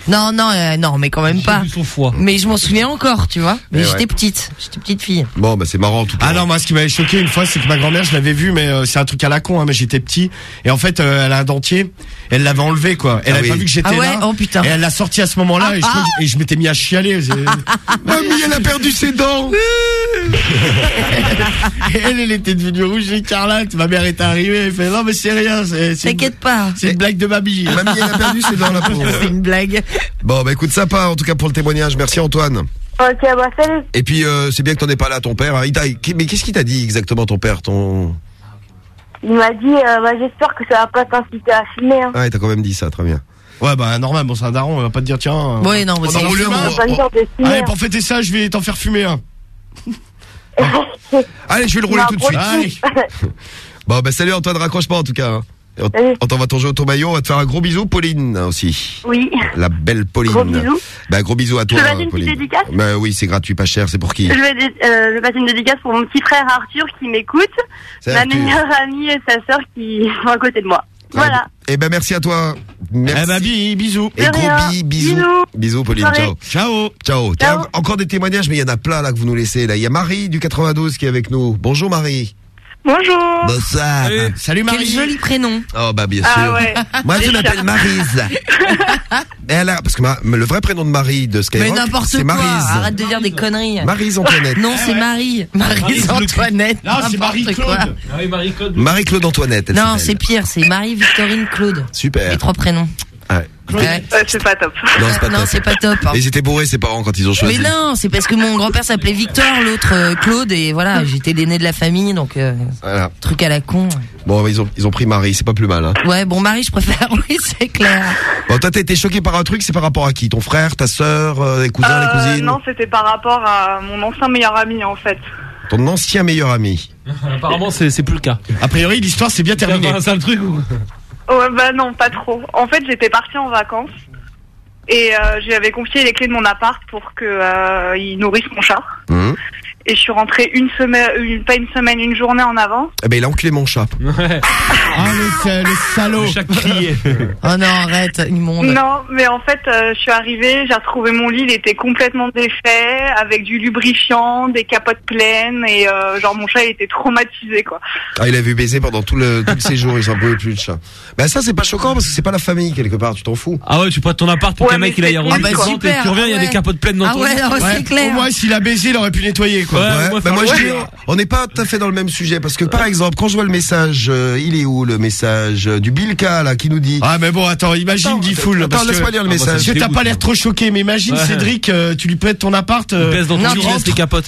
Non, non, euh, non, mais quand même pas. Vu son foie. Mais je m'en souviens encore, tu vois. Mais Eh j'étais ouais. petite, j'étais petite fille. Bon, bah c'est marrant en tout cas. Ah non, moi ce qui m'avait choqué une fois, c'est que ma grand-mère, je l'avais vue, mais euh, c'est un truc à la con, hein, mais j'étais petit. Et en fait, euh, elle a un dentier, elle l'avait enlevé, quoi. Elle Ah avait oui. pas vu que j'étais Ah ouais, là. oh putain. Et elle l'a sorti à ce moment-là, et, je, Ah, et je m'étais mis à chialer. Mamie, elle a perdu ses dents. Et elle, elle était devenue rouge écarlate. Ma mère est arrivée, elle fait non mais c'est rien, T'inquiète pas. c'est une blague de mamie. Mamie, elle a perdu ses dents la pauvre. C'est une blague. Bon, bah écoute, sympa en tout cas pour le témoignage. Merci Antoine. Ok, bah salut. Et puis euh, c'est bien que t'en aies parlé à ton père. hein. Il t'a- mais qu'est-ce qu'il t'a dit exactement ton père ton Il m'a dit, euh, bah, j'espère que ça va pas t'inciter à fumer. Hein. Ah, il t'a quand même dit ça, très bien. Ouais bah normal, bon c'est un daron, on va pas te dire tiens. euh, Ouais, non, mais on c'est un, pas de. Allez, pour fêter ça, je vais t'en faire fumer un. Allez, je vais le rouler tout de suite. Allez. Bon, bah salut Antoine, raccroche pas en tout cas. hein. On, Salut. on t'envoie ton jeu au maillot, on va te faire un gros bisou, Pauline aussi. Oui. La belle Pauline. Gros bisous. Bah gros bisous à toi, peux passer une petite Pauline. dédicace Bah oui, c'est gratuit, pas cher, c'est pour qui Je vais, euh, je vais passer une dédicace pour mon petit frère Arthur qui m'écoute, ma Arthur. meilleure amie et sa sœur qui sont à côté de moi. Voilà. Eh ben merci à toi. Merci. Eh bi- bisous. Et gros bi- bisous. Bisous. Bisous Pauline, ciao. Ciao. Ciao. Ciao. encore des témoignages, mais il y en a plein là que vous nous laissez là. Il y a Marie du 92 qui est avec nous. Bonjour Marie. Bonjour. Bonsoir. Salut, Salut Quel Marie. joli prénom. Oh bah bien sûr. Ah ouais. Moi je C'est m'appelle. Marise. Mais elle a, parce que ma- le vrai prénom de Marie de Mais Skyrock, n'importe c'est quoi. Marise. Arrête de dire des conneries. Marise Antoinette. Non, c'est Marie. Marie Maryse Antoinette. Non, c'est Marie-Claude. Ah Marie-Claude. Antoinette. elle Non, s'appelle. c'est pire. C'est Marie Victorine Claude. Super. Les trois prénoms. Ouais. Ouais. Ouais, c'est pas top. Non, c'est pas Non, top. c'est pas top. hein. Et ils étaient bourrés ses parents quand ils ont choisi. Mais non, c'est parce que mon grand-père s'appelait Victor, l'autre euh, Claude, et voilà, j'étais l'aîné de la famille, donc euh, Voilà. truc à la con. Bon, ils ont ils ont pris Marie, c'est pas plus mal. Hein. Ouais, bon, Marie, je préfère, oui, c'est clair. Bon, toi t'as été choqué par un truc, c'est par rapport à qui? Ton frère, ta sœur, euh, les cousins, les Euh, cousines? non, c'était par rapport à mon ancien meilleur ami en fait. Ton ancien meilleur ami. Apparemment, c'est c'est plus le cas. A priori, l'histoire c'est bien T'as terminé. pas un sale truc ou Ouais, bah non, pas trop. En fait, j'étais partie en vacances et euh, j'avais confié les clés de mon appart pour que euh, il nourrisse mon chat. Hum. Et je suis rentrée une semaine, une, pas une semaine, une journée en avance. Eh ben, il a enculé mon chat. Ah, le, le salaud. Chaque crié. Oh non, arrête, immonde. Non, mais en fait, euh, je suis arrivée, j'ai retrouvé mon lit, il était complètement défait, avec du lubrifiant, des capotes pleines, et euh, genre mon chat il était traumatisé quoi. Ah, il a vu baiser pendant tout le, tout le séjour, il s'en pouvait plus de chat. Ben, ça, c'est pas choquant parce que c'est pas la famille, quelque part, tu t'en fous. Ah ouais, tu prêtes ton appart pour Ouais, mec il plantes et Super, tu reviens, il y a des capotes pleines dans Ah ton ouais, c'est clair. Au moins, s'il a baisé, il aurait pu nettoyer, quoi. Moi, ben moi enfin, je dis, on n'est pas tout à fait dans le même sujet parce que par exemple, quand je vois le message, euh, il est où le message euh, du Bilka là qui nous dit Ah mais bon attends imagine Attends, Diffoul attends, laisse-moi lire le Ah, bah, message. parce que t'as pas l'air trop choqué mais imagine. Cédric euh, tu lui prêtes ton appart Il pèse dans ton Non, lit,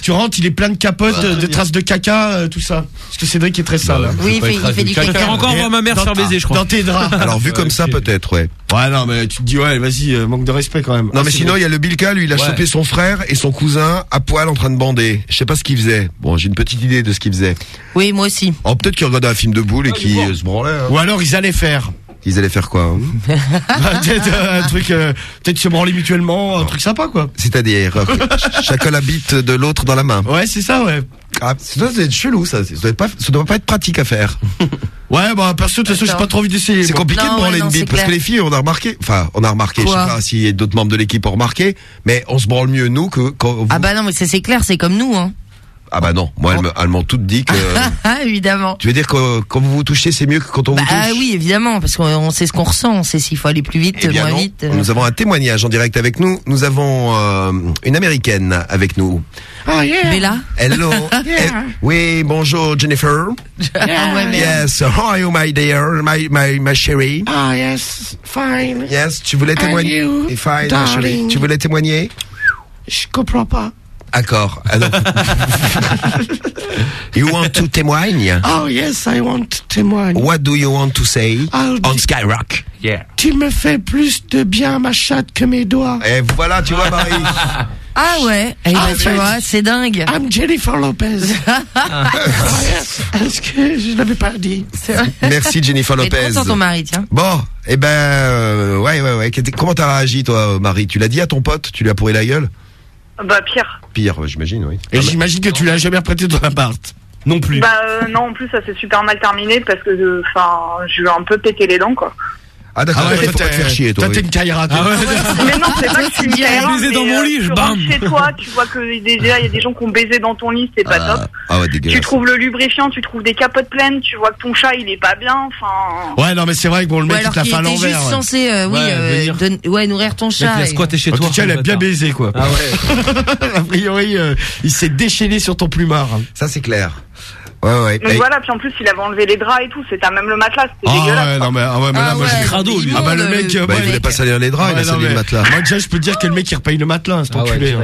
tu rentres il est plein de capotes euh, de traces de caca tout ça parce que Cédric est très sale hein. Oui, il fait, il fait du caca. encore voir ma mère faire baiser, je crois. dans tes draps Alors vu comme ça peut-être, ouais. Ouais non mais tu te dis ouais vas-y euh, manque de respect quand même Non Ah, mais c'est sinon bon. il y a le Bilka, lui il a Ouais. chopé son frère et son cousin à poil en train de bander. Je sais pas ce qu'il faisait. Bon j'ai une petite idée de ce qu'il faisait. Oui, moi aussi. Oh peut-être qu'il regardait un film de boule et qu'il euh, se branlait. hein. ou alors ils allaient faire Ils allaient faire quoi hein Bah, peut-être euh, un truc euh, peut-être se branler mutuellement un truc sympa quoi C'est-à-dire euh, ch- chacun la bite de l'autre dans la main. ouais c'est ça ouais Ah, ça doit être chelou ça. Ça doit, pas, ça doit pas être pratique à faire. ouais bah perso de toute façon j'ai pas trop envie d'essayer C'est compliqué Non, de branler ouais, non, une bite parce que les filles on a remarqué, enfin on a remarqué, Quoi je sais pas si d'autres membres de l'équipe ont remarqué, mais on se branle mieux nous que quand vous... Ah bah non, mais ça c'est clair, c'est comme nous, hein. Ah bah non, moi elles elles m'ont toutes dit que. Ah, évidemment. tu veux dire que quand vous vous touchez c'est mieux que quand on Bah vous touche ah oui, évidemment, parce qu'on on sait ce qu'on ressent, on sait s'il faut aller plus vite, Eh bien moins non. vite. Nous avons un témoignage en direct avec nous. Nous avons euh, une américaine avec nous. ah yeah Bella Hello. Yeah. Eh, oui, bonjour Jennifer. Ah ouais, mais- Yes, how are you my dear, my my my chérie? ah yes fine Yes, tu voulais And témoigner? you, Fine, ma darling. chérie. Tu voulais témoigner? je comprends pas D'accord. Alors, you want to témoigne? oh yes I want to témoigne What do you want to say I'll on Skyrock? Yeah. Tu me fais plus de bien ma chatte que mes doigts. Et voilà, tu vois Marie. Ah ouais, eh ben, Ah, tu vois, c'est dingue. I'm Jennifer Lopez. Est-ce que je l'avais pas dit? Merci Jennifer Lopez. content ton mari, tiens. Bon, eh ben, euh, ouais, ouais, ouais. Comment t'as réagi, toi, Marie? Tu l'as dit à ton pote? Tu lui as pourri la gueule? Bah pire. Pire, ouais, j'imagine, oui. Et j'imagine que tu l'as jamais prêté ton appart. Non plus. Bah euh, non, en plus ça s'est super mal terminé parce que je- enfin, je lui ai un peu pété les dents quoi. Ah d'accord, Ah ouais, faut pas te faire chier, toi. oui. t'es une caillera, toi. Ah ouais. Mais non, c'est pas que tu me Baiser dans mon euh, lit, je tu bam. rentres chez toi, tu vois que déjà il y a des gens qui ont baisé dans ton lit, c'est pas Ah, top. ah ouais, Tu trouves le lubrifiant, tu trouves des capotes pleines, tu vois que ton chat il est pas bien, enfin. Ouais, non, mais c'est vrai que bon, le Ouais, mec, il te l'a fait à juste l'envers. ouais. censé, euh, oui, Ouais, euh, ouais, nourrir ton chat. il a squatté chez toi. cas, il a bien baisé, quoi. Ah ouais. a priori, euh, il s'est déchaîné sur ton plumard. Ça, c'est clair. Ouais, ouais. Donc voilà, puis en plus il avait enlevé les draps et tout, c'était à même le matelas, c'était Ah dégueulasse. ouais, non, mais, ah ouais, mais là, Ah moi, ouais, j'ai crado, lui. Ah bah, le mec, euh, Bah, il voulait pas salir les draps, il a sali mais- le matelas. Moi, déjà, je peux te dire que le mec, il repaye le matelas, c'est Ah ouais, enculé.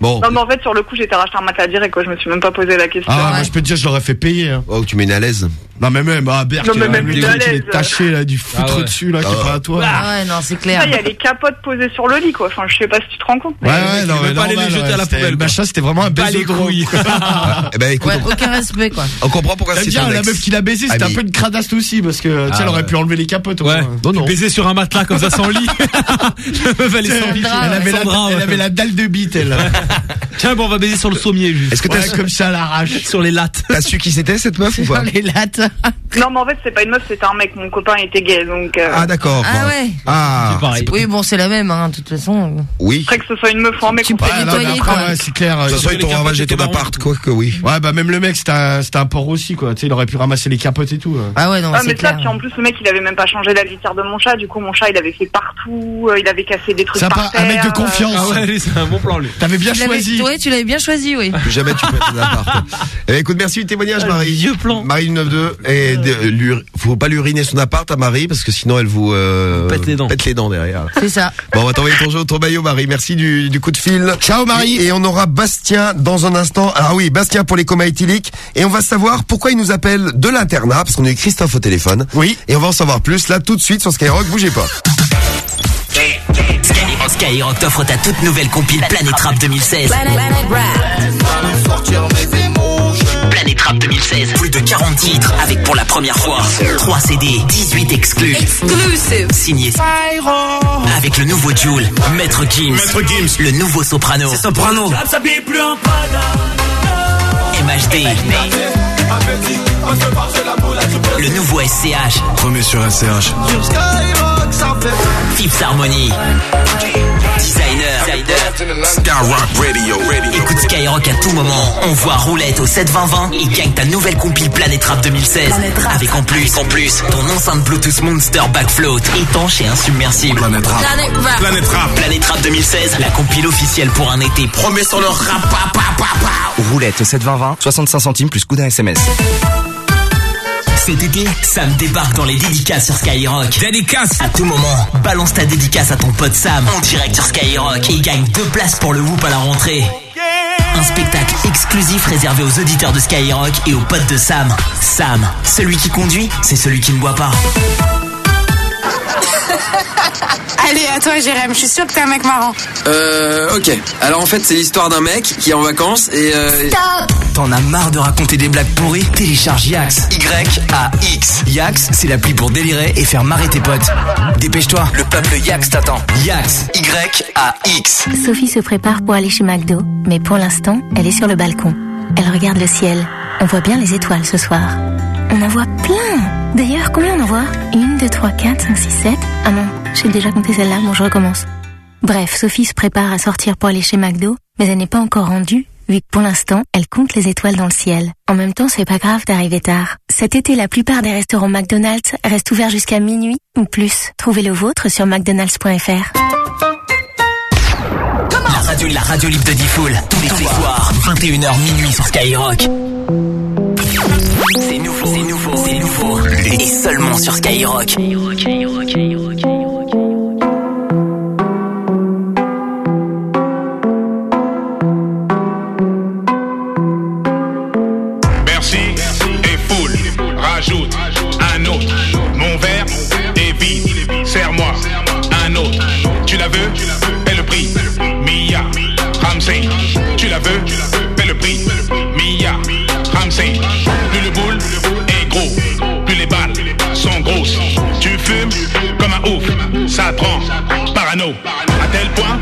Bon. Non mais en fait sur le coup j'étais racheté un matelas direct quoi, je me suis même pas posé la question. Ah, moi, je peux te dire, je l'aurais fait payer. hein. Oh, tu mets une à l'aise. Non, mais même, ah, Berk, Non, mais euh, même le une il est taché, là, du foutre Ah ouais. dessus, là, qui est pas à toi. Ah ouais, non, c'est Ça, clair. il y a les capotes posées sur le lit quoi, enfin je sais pas si tu te rends compte. Ouais, mais- ouais, non, il veut mais pas aller les normal, jeter ouais, à la c'était- poubelle, Le quoi. machin, c'était vraiment un Pas les baiser couilles. Eh ben, écoute, Ouais, aucun respect, quoi. on comprend pourquoi c'est bien, ton la ex. meuf qui l'a baisé, c'était Ah, un mais- peu une cradasse aussi, parce que, tu sais, elle aurait pu enlever les capotes, au Ouais. moins. Non, non. Baiser sur un matelas comme ça sans lit. Sans lit. Elle la, avait la dalle de bite, elle. Tiens, bon, on va baiser sur le sommier, juste. Est-ce que t'as Ouais, comme ça, à l'arrache. Sur les lattes. t'as su qui c'était cette meuf ou pas Les lattes. Non mais en fait c'est pas une meuf, c'était un mec, mon copain était gay donc. euh, Ah d'accord. Ah Bon. ouais. Ah. C'est pareil. Oui, bon, c'est la même, hein, de toute façon. Oui. Après que ce soit une meuf ou un mec, Tu on peux peut nettoyer, après, quoi. ouais, c'est clair. De toute euh, façon, ils t'ont ravagé ton appart, quoi que oui. Ouais, bah, même le mec, c'était un, porc aussi, quoi. Tu sais, il aurait pu ramasser les capotes et tout. euh. Ah ouais, non, Ah mais ça, puis en plus le mec il avait même pas changé la litière de mon chat, du coup mon chat il avait fait partout, il avait cassé des trucs Sympa, par terre. un mec de confiance. Ah ouais, c'est un bon plan, lui. T'avais bien choisi. Tu l'avais bien choisi, oui. Plus jamais tu peux ton appart. Eh écoute, merci du témoignage, Marie. vieux plan. Marie 92. Et de- lui- faut pas lui uriner son appart à Marie parce que sinon elle vous euh, Pète les dents. Pète les dents derrière. C'est ça. Bon, on va t'envoyer ton jeu, ton maillot, Marie. Merci du, du coup de fil. Ciao, Marie. Et, et on aura Bastien dans un instant. Alors oui, Bastien pour les comas éthyliques. Et on va savoir pourquoi il nous appelle de l'internat, parce qu'on a eu Christophe au téléphone. Oui. Et on va en savoir plus là tout de suite sur Skyrock. Bougez pas. Skyrock, Skyrock t'offre ta toute nouvelle compile Planète Rap 2016. Planète Rap 2016. Plus de 40 titres avec pour la première fois 3 CD, 18 exclus. Exclusive. Signé avec le nouveau Joule, Maître Gims. Maître Gims. Le nouveau Soprano. C'est Soprano. MHD. Le nouveau SCH. Premier sur SCH. Tips Harmony. Designer. Skyrock Radio. Écoute Skyrock à tout moment. On voit roulette au 72020 et gagne ta nouvelle compile Planète Rap 2016. Avec en plus, en plus, ton enceinte Bluetooth Monster Backfloat étanche et insubmersible. Planète Rap. Planète Rap. Planète Rap. Planète Rap 2016, la compile officielle pour un été. Promet sur le rap. pa, pa, pa, pa. Roulette au 72020, 65 centimes plus coup d'un SMS. Cet été, Sam débarque dans les dédicaces sur Skyrock. Dédicace À tout moment, balance ta dédicace à ton pote Sam en direct sur Skyrock et gagne deux places pour le Whoop à la rentrée. Un spectacle exclusif réservé aux auditeurs de Skyrock et aux potes de Sam. Sam, celui qui conduit, c'est celui qui ne boit pas. Allez, à toi, Jérém. Je suis sûre que t'es un mec marrant. Euh, ok. Alors en fait, c'est l'histoire d'un mec qui est en vacances et. Euh, T'en as marre de raconter des blagues pourries? Télécharge Yax. Y-A-X. Yax, c'est l'appli pour délirer et faire marrer tes potes. Dépêche-toi, le peuple Yax t'attend. Yax. Y-A-X. Sophie se prépare pour aller chez McDo, mais pour l'instant, elle est sur le balcon. Elle regarde le ciel. On voit bien les étoiles ce soir. On en voit plein D'ailleurs, combien on en voit? Une, deux, trois, quatre, cinq, six, sept. Ah non, j'ai déjà compté celle-là, bon je recommence. Bref, Sophie se prépare à sortir pour aller chez McDo, mais elle n'est pas encore rendue, vu que pour l'instant, elle compte les étoiles dans le ciel. En même temps, c'est pas grave d'arriver tard. Cet été, la plupart des restaurants McDonald's restent ouverts jusqu'à minuit ou plus. Trouvez le vôtre sur mcdonalds.fr. La radio, la radio libre de Diffoul. Tous les, soirs, 21h minuit sur Skyrock. C'est nouveau, c'est nouveau, c'est nouveau. Et seulement sur Skyrock. Tu la veux? Paie le prix. Mia, Ramsey. Plus le boule est gros. Plus les balles sont grosses. Tu fumes comme un ouf. Ça te rend parano. À tel point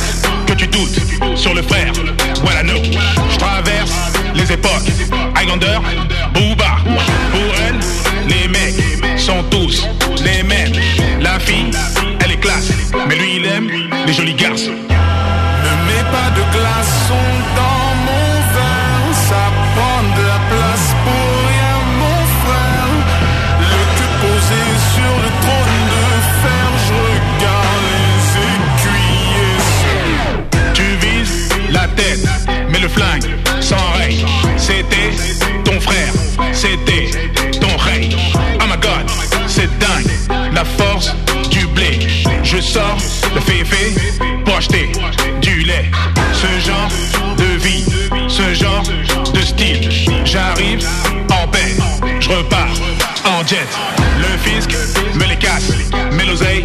que tu doutes sur le frère. Voilà. Je traverse les époques. Highlander, Booba. Pour elle, les mecs sont tous les mêmes. La fille, elle est classe. Mais lui, il aime les jolis garçons. Sors le féfé du lait. Ce genre de vie, ce genre de style. J'arrive en paix, je repars en jet. Le fisc me les casse, met l'oseille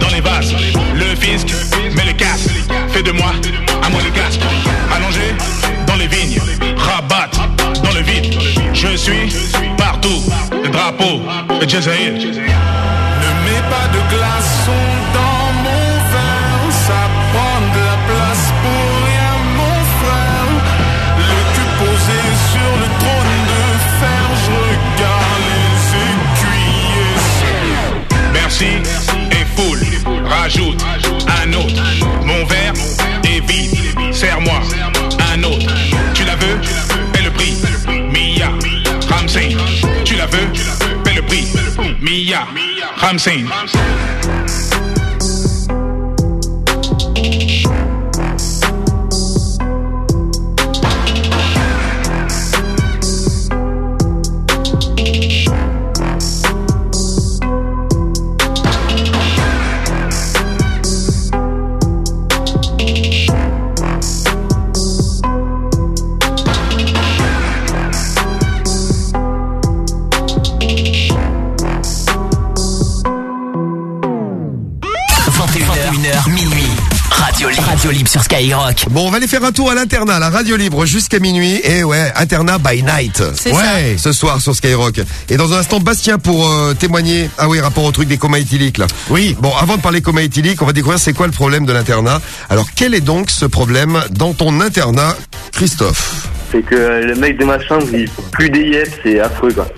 dans les vases. Le fisc me les casse, fait de moi un monégasque. Allongé dans les vignes, rabat dans le vide. Je suis partout, le drapeau Jezreel. Ne mets pas de glaçons Rajoute un autre. Mon verre est vide. Serre-moi un autre. Tu la veux? Paie le prix. Mia, Ramsey. Tu la veux? Paie le prix. Mia, Ramsey. Skyrock. Bon, on va aller faire un tour à l'internat, la radio libre jusqu'à minuit. Et ouais, internat by night. C'est ouais, ce soir sur Skyrock. Et dans un instant, Bastien pour euh, témoigner. Ah oui, rapport au truc des comas éthyliques là. Oui. Bon, avant de parler comas éthyliques, on va découvrir c'est quoi le problème de l'internat. Alors, quel est donc ce problème dans ton internat, Christophe? C'est que le mec de ma chambre, il plus des yeux, c'est affreux quoi.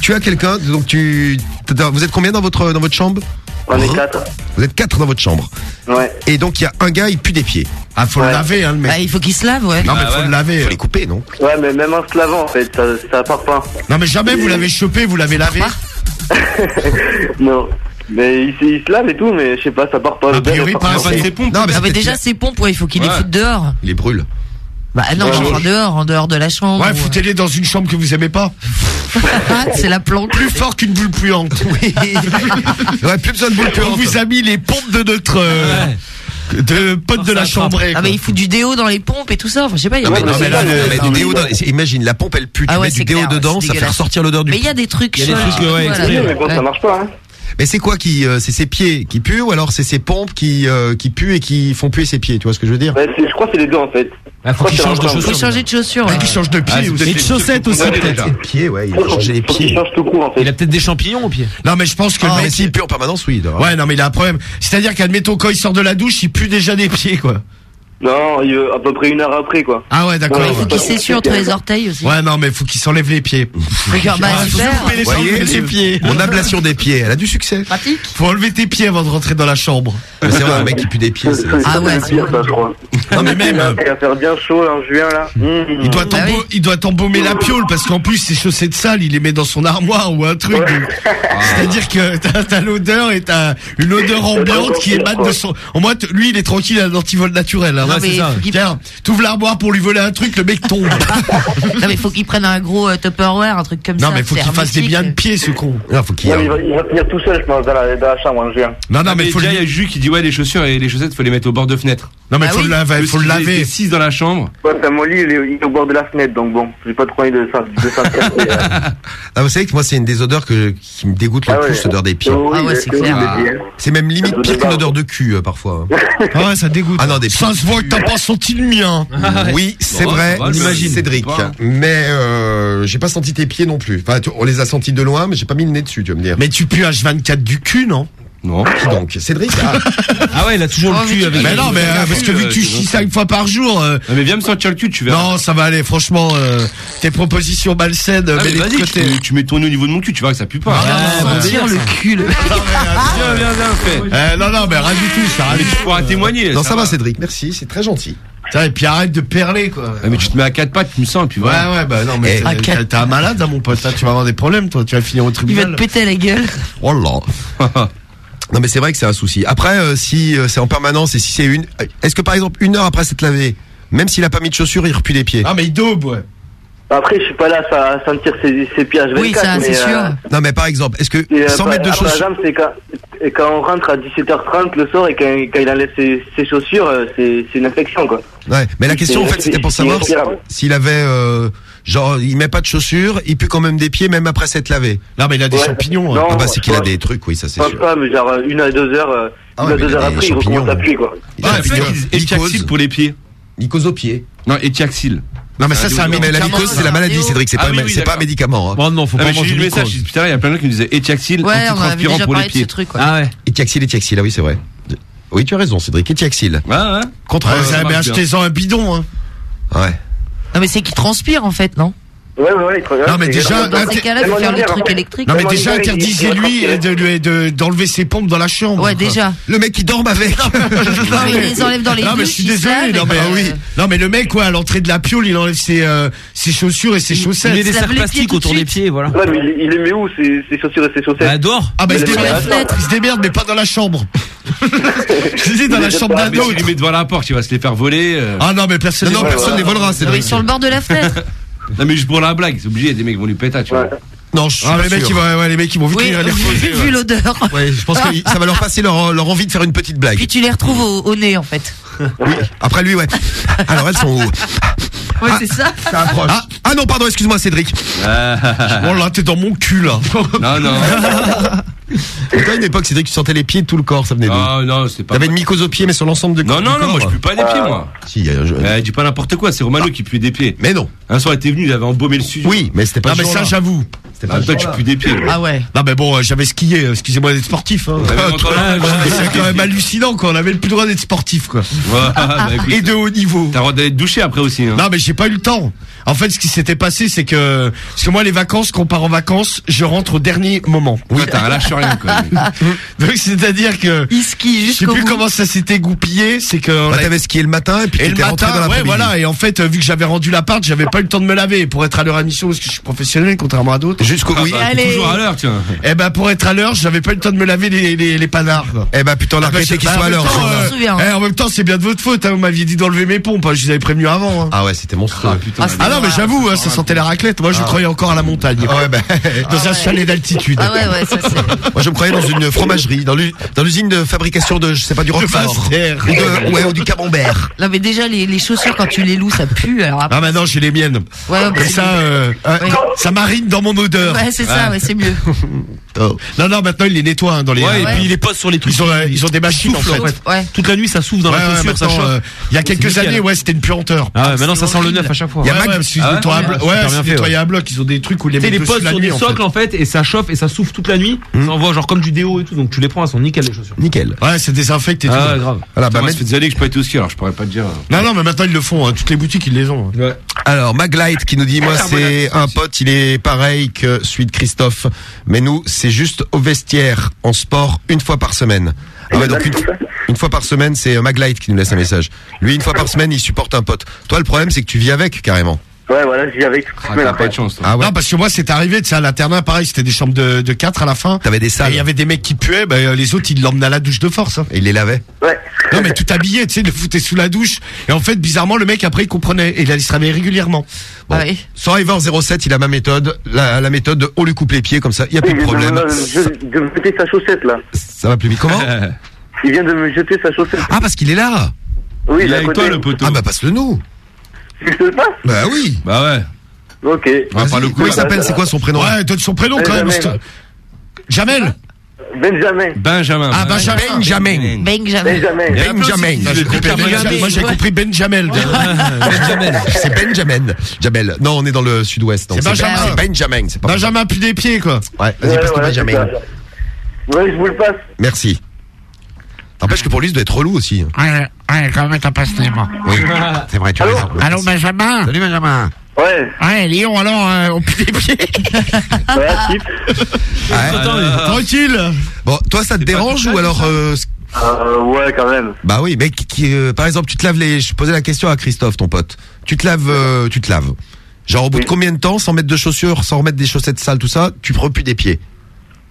Tu as quelqu'un, donc tu, vous êtes combien dans votre dans votre chambre? On est quatre. Vous êtes quatre dans votre chambre. Ouais. Et donc il y a un gars, il pue des pieds. Ah, faut le laver, hein, le mec. Bah, il faut qu'il se lave, ouais. Non, mais faut le laver. Faut les couper, non? Ouais, mais même en se lavant en fait, ça, ça part pas. Non, mais jamais vous l'avez chopé, vous l'avez lavé. Non. Mais il, se- il se lave et tout, mais je sais pas, ça part pas. A priori, pas. Non, mais Ah, c'est mais peut-être déjà, qu'il ces pompes, ouais, il faut qu'il les Ouais. foute dehors. Il les brûle. Bah non, Ouais, en ouais. dehors, en dehors de la chambre. Ouais, ou- foutez-les dans une chambre que vous aimez pas. Ah, c'est la planque. Plus fort qu'une boule puante. Oui. Ouais, plus besoin de boule On puante. vous a mis les pompes de notre euh, de pote de la chambrée. Ah, mais il fout du déo dans les pompes et tout ça. Enfin, je sais pas, il y a Non, mais, pas non, mais là, le- non, du déo dans- imagine, la pompe elle pue, tu Ah ouais, mets du déo clair, dedans, ça fait ressortir l'odeur du Mais il y a des trucs Il y a des trucs, ouais, voilà. mais bon, ça marche pas. Hein. Mais c'est quoi qui, euh, c'est ses pieds qui puent ou alors c'est ses pompes qui, euh, qui puent et qui font puer ses pieds, tu vois ce que je veux dire? Ouais, c'est- je crois que c'est les deux en fait. Ah, faut qu'il change de Faut chaussures. changer de chaussures. ouais. Qui change de pied Ah, Et de chaussettes aussi, peut-être. Les pieds, ouais, il faut changer les Faut qu'il pieds. change tout court en fait. Il a peut-être des champignons au pied. Non, mais je pense que Ah, le mais mec. s'il pue en permanence, oui. il Ouais, non, mais il a un problème. C'est-à-dire qu'admettons, quand il sort de la douche, il pue déjà des pieds, quoi. Non, il, à peu près une heure après quoi. Ah ouais, d'accord. Ouais, Il faut qu'il s'essuie entre les orteils aussi. Ouais, non, mais faut qu'il s'enlève les pieds. Regarde, bah, Ah, super. les voyez, pieds. Mon ablation des pieds, elle a du succès. Pratique. Faut enlever tes pieds avant de rentrer dans la chambre. C'est vrai, un mec qui pue des pieds. Ah ouais, c'est ça, je crois. Non, mais même. Il va faire bien chaud en juin là. Mmh. Il doit, Bah t'embo- oui. il doit t'embaumer la piole parce qu'en plus ses chaussettes sales il les met dans son armoire ou un truc. C'est-à-dire que t'as, l'odeur et t'as une odeur ambiante qui émane de son. Au moins lui il est tranquille à l'antivol naturel. Hein. Non, mais ça. faut Tiens, t'ouvres l'armoire pour lui voler un truc, le mec tombe. Non, mais faut qu'il prenne un gros euh, Tupperware, un truc comme ça. non mais faut qu'il fasse des biens de pied ce con. Non, faut qu'il y Ouais, ait il, va, il va finir tout seul, je pense, dans la, dans la chambre en juin. Non non mais faut déjà, il y a. Jules qui dit ouais les chaussures et les chaussettes faut les mettre au bord de fenêtre. non mais Ah faut oui. le laver, faut le laver. 6 dans la chambre. Ouais, enfin, mon lit, il est, au bord de la fenêtre, donc bon, j'ai pas trop envie de ça. De ça Ah, vous savez que moi, c'est une des odeurs que, qui me dégoûte le Ah plus, l'odeur des pieds. Ah ouais, c'est clair. C'est même limite pire qu'une odeur de cul, euh, parfois. Ah ouais ça dégoûte. Ah non, des Ça t'as pas senti le mien. Oui, c'est Bon, vrai, Cédric. pas. Mais euh, j'ai pas senti tes pieds non plus. Enfin, tu- on les a sentis de loin, mais j'ai pas mis le nez dessus, tu vas me dire. Mais tu pues H24 du cul non? Non. Qui donc Cédric ah, Ah ouais, il a toujours Oh, le mais cul avec. Mais non mais euh, parce que vu que tu chies cinq fois par jour. euh, Ah, mais viens me sentir le cul, tu verras. Non, ça va aller. Franchement, euh, tes propositions malsaines, Ah, mais mais vas-y, tu, tu mets ton nez au niveau de mon cul, tu verras que ça pue pas. Ah, bon Sentir le cul, le mec. Viens, viens, viens, fais. Eh, non, non, mais rien du tout, ça. Ah, mais tu pourras témoigner. Non, ça va, Cédric, merci, c'est très gentil. Et puis arrête de perler, quoi. Ah, mais tu te mets à quatre pattes, tu me sens, et puis Ouais, voilà. ouais, bah non, mais Eh, t'es- à t'es quatre t'es un malade, hein, mon pote. Là, tu vas avoir des problèmes, toi. Tu vas finir au Il va tribunal. te péter la gueule. Oh là. Non mais c'est vrai que c'est un souci. Après, euh, si euh, c'est en permanence et si c'est une, est-ce que par exemple une heure après s'être lavé, même s'il a pas mis de chaussures, il repue les pieds? Ah, mais il daube, ouais. Après, je suis pas là ça, à sentir ses, ses pieds H24. Oui, ça, c'est euh, sûr. Non mais par exemple, est-ce que et, euh, sans par- mettre de après, chaussures, quand, on rentre à 17h30 le soir et quand, quand il enlève ses, ses chaussures, euh, c'est une infection quoi. ouais. Mais la question en fait, c'était pour savoir s'il avait, euh, genre, il met pas de chaussures, il pue quand même des pieds même après s'être lavé. Non, mais il a des Ouais. champignons. hein. Non, Ah bah c'est qu'il a ouais. des trucs, oui, ça c'est sûr. pas, mais genre une à deux heures, euh, Ah une ouais, à mais deux il a heures des après, il champignons. recommence à puer quoi. Il a Ah, pour les pieds. Mycose aux pieds. Non, Etiaxil. Non, mais ça, c'est un Mais la médicament. mycose, c'est la maladie, Cédric, c'est Ah pas, oui, un- oui, c'est pas un d'accord. médicament. Hein. Bon, non, faut pas manger le message, putain, il y a plein de gens qui me disaient Etiaxil, Ouais, antitranspirant pour les pieds. truc, ouais. Ah ouais. Ah oui c'est vrai. Oui, tu as raison, Cédric, Etiaxil. Ouais, ouais. Contre. Ouais, ça, mais achetez-en un bidon, hein. ouais. Non, mais c'est qu'il transpire, en fait, non? Ouais, ouais, il te regarde, Non, mais c'est- déjà, Dans ces cas-là, il faut faire le truc électrique. Non, mais déjà, il- il interdisez-lui va de, de- de- d'enlever ses pompes dans la chambre. Ouais, quoi. déjà. Le mec qui dorme avec. Non, mais il les enlève dans les Non mais je suis il désolé, non mais puis, oui, euh, non mais le mec quoi à l'entrée de la piole il enlève ses euh, ses chaussures et ses Il met chaussettes. des se lave cercles les pieds plastiques autour des pieds, voilà. Ouais, mais il, il les met où ses, ses chaussures et ses chaussettes Bah, dehors. Ah bah il se Mais démerde, la fenêtre. il se démerde mais pas dans la chambre. je disais dans la chambre d'un Mais tu autre. les mets devant la porte, il va se les faire voler. euh. Ah non mais personne. Non, non, les- personne les volera, Cédric. sur le bord de la fenêtre. Non, mais juste pour la blague, c'est obligé, des mecs qui vont lui péter, tu vois. Non, je suis Ah pas les mecs sûr. ils vont ouais, les mecs ils vont vite Oui, les vu, reposer, vu ouais. l'odeur. Ouais, je pense que ça va leur passer leur, leur envie de faire une petite blague. Puis tu les retrouves au, au nez, en fait. Oui. Après lui, ouais. Alors elles sont où Ouais, c'est ça. Ah, ah non, pardon, excuse-moi, Cédric. Oh là, t'es dans mon cul là. Non, non. Toi, à une époque, Cédric, tu sentais les pieds de tout le corps, ça venait d'où Ah non, c'est pas. T'avais une mycose aux pieds, mais sur l'ensemble du Non, corps. non, non, moi je pue pas des pieds, moi. Si, euh, je- Eh, dis pas n'importe quoi, c'est Romano qui pue des pieds. Mais non. Un soir, il était venu, il avait embaumé le studio. Oui, mais c'était pas Non ce mais ça j'avoue. Ah, toi, tu pues des pieds. Ah ouais. Non mais bon, euh, j'avais skié, euh, excusez-moi d'être sportif. Hein. Ouais, mais entre là, Et c'est quand même hallucinant quoi, on avait le plus droit d'être sportif quoi. Ouais, bah, écoute, Et de haut niveau. T'as le droit d'aller te doucher après aussi. Hein. Non mais j'ai pas eu le temps. En fait, ce qui s'était passé, c'est que parce que moi les vacances, quand on part en vacances, je rentre au dernier moment. Oui, t'as un lâche rien, quoi. Donc c'est-à-dire que Il skie je sais plus bout. comment ça s'était goupillé, c'est que Bah, a- t'avais skié le matin et puis et le t'étais rentré matin, dans ouais, voilà. Et en fait, euh, vu que j'avais rendu l'appart, j'avais pas eu le temps de me laver pour être à l'heure à mission parce que je suis professionnel, contrairement à d'autres. Jusqu'au oui. Bah, toujours à l'heure, tiens. Eh ben, pour être à l'heure, j'avais pas eu le temps de me laver les les, les panards. quoi. Eh ben putain, on a Ah bah, regretté je- qu'il bah, soit en à l'heure. euh, Je me souviens. eh, en même temps, c'est bien de votre faute. Hein, vous m'aviez dit d'enlever mes pompes. hein, Je les avais prévenus avant. hein. Ah ouais, c'était monstrueux. Ah, putain. Ah, Ah non, mais j'avoue, ça sentait la raclette. Moi, je croyais encore à la montagne. Ah ouais, ben, Dans un chalet d'altitude. Ah ouais, ouais, ça c'est. Moi je me croyais dans une fromagerie, dans l'u- dans l'usine de fabrication de, je sais pas, du roquefort. Pasteur. Ou de- ouais, ou du camembert. Non mais déjà les, les chaussures quand tu les loues ça pue alors après. Ah maintenant, j'ai les miennes. Ouais, bah, Comme c'est ça, euh, Ouais. ça marine dans mon odeur. Ouais c'est ça ouais c'est mieux. Oh. Non, non, maintenant, ils les nettoient hein, dans les. Ouais, et Ouais. puis il les pose sur les trucs. Ils ont, euh, ils ont des machines en souffle, fait. en fait. Ouais. Toute la nuit, ça souffle dans Ouais, la ouais, chaussure, ça maintenant, chauffe. euh, il y a quelques C'est nickel. années, ouais, c'était une puanteur. Ah ouais, maintenant ça sent le neuf à chaque fois. Il y a Ouais, Mac- ouais, parce qu'ils Ah à ouais, bloc. super Ouais, bien c'est fait, nettoyé ouais. à bloc. Ils ont des trucs où les mettent les la sur des socles en fait et ça chauffe et ça souffle toute la nuit. Ça envoie genre comme du déo et tout donc tu les prends, elles sont nickel les chaussures. Nickel. Ouais, c'est désinfecté et tout. Ah ouais, grave. Voilà, Bah, ça fait des années que je pas été au ski, alors je pourrais pas te dire. Non, non, mais maintenant ils le font. hein. Toutes les boutiques ils les ont. hein. Ouais. Alors, Maglight qui nous dit, moi, c'est un pote, il est pareil que celui de Christophe. Mais nous, c'est juste au vestiaire, en sport, une fois par semaine. Ah ouais, donc une, une fois par semaine, c'est euh, Maglight qui nous laisse un message. Lui, une fois par semaine, il supporte un pote. Toi, le problème, c'est que tu vis avec, carrément. Ouais, voilà, j'y toute Ah, semaine pas de chance, toi. Ah ouais. Non, parce que moi, c'est arrivé, tu sais, à l'internat, pareil, c'était des chambres de, de 4 à la fin. T'avais des Et salles. il y avait des mecs qui puaient, bah, les autres, ils l'emmenaient à la douche de force. Hein. Et il les lavait. Ouais. Non, mais tout habillé, tu sais, le foutait sous la douche. Et en fait, bizarrement, le mec, après, il comprenait. Et il allait se réveiller régulièrement. Bon. Ah oui. Survivor 07, il a ma méthode. La, la méthode, de on lui coupe les pieds, comme ça, il y a plus de de, problème. me- de me jeter sa chaussette, là. Ça va plus vite. Comment Il vient de me jeter sa chaussette. Ah, parce qu'il est là. Oui, Il il est avec côté. toi le poteau. Ah, bah, passe-le nous. Tu passes Bah oui. Bah ouais. Ok. Va pas le coup. Comment il s'appelle? C'est quoi son prénom? Ouais, donne son prénom quand même. Benjamin. Jamel? Benjamin. Benjamin. Ah, Benjamin. Benjamin. Benjamin. Benjamin. Benjamin. Moi, j'ai compris Benjamin. Moi, j'ai compris Benjamel. Benjamin. C'est Benjamin. Jamel. Non, on est dans le sud-ouest. donc C'est Benjamin. C'est Benjamin. Benjamin pue des pieds, quoi. Ouais, vas-y, voilà, Benjamin. Ouais, je vous le passe. Merci. N'empêche que pour lui, ça doit être relou aussi. Ouais, ouais, quand même, t'as pas ce moi. Oui, c'est vrai, tu as raison. Allô, Benjamin? Salut Benjamin. Ouais. Ouais, Lyon, alors, euh, au pied des pieds. Ouais, type. Ouais. Tranquille. Bon, toi, ça te dérange ou alors euh, Euh, ouais, quand même. Bah oui, mais qui, qui, euh, par exemple, tu te laves les. Je posais la question à Christophe, ton pote. Tu te laves, euh, tu te laves. Genre au bout de combien de temps, sans mettre de chaussures, sans remettre des chaussettes sales, tout ça, tu repues des pieds?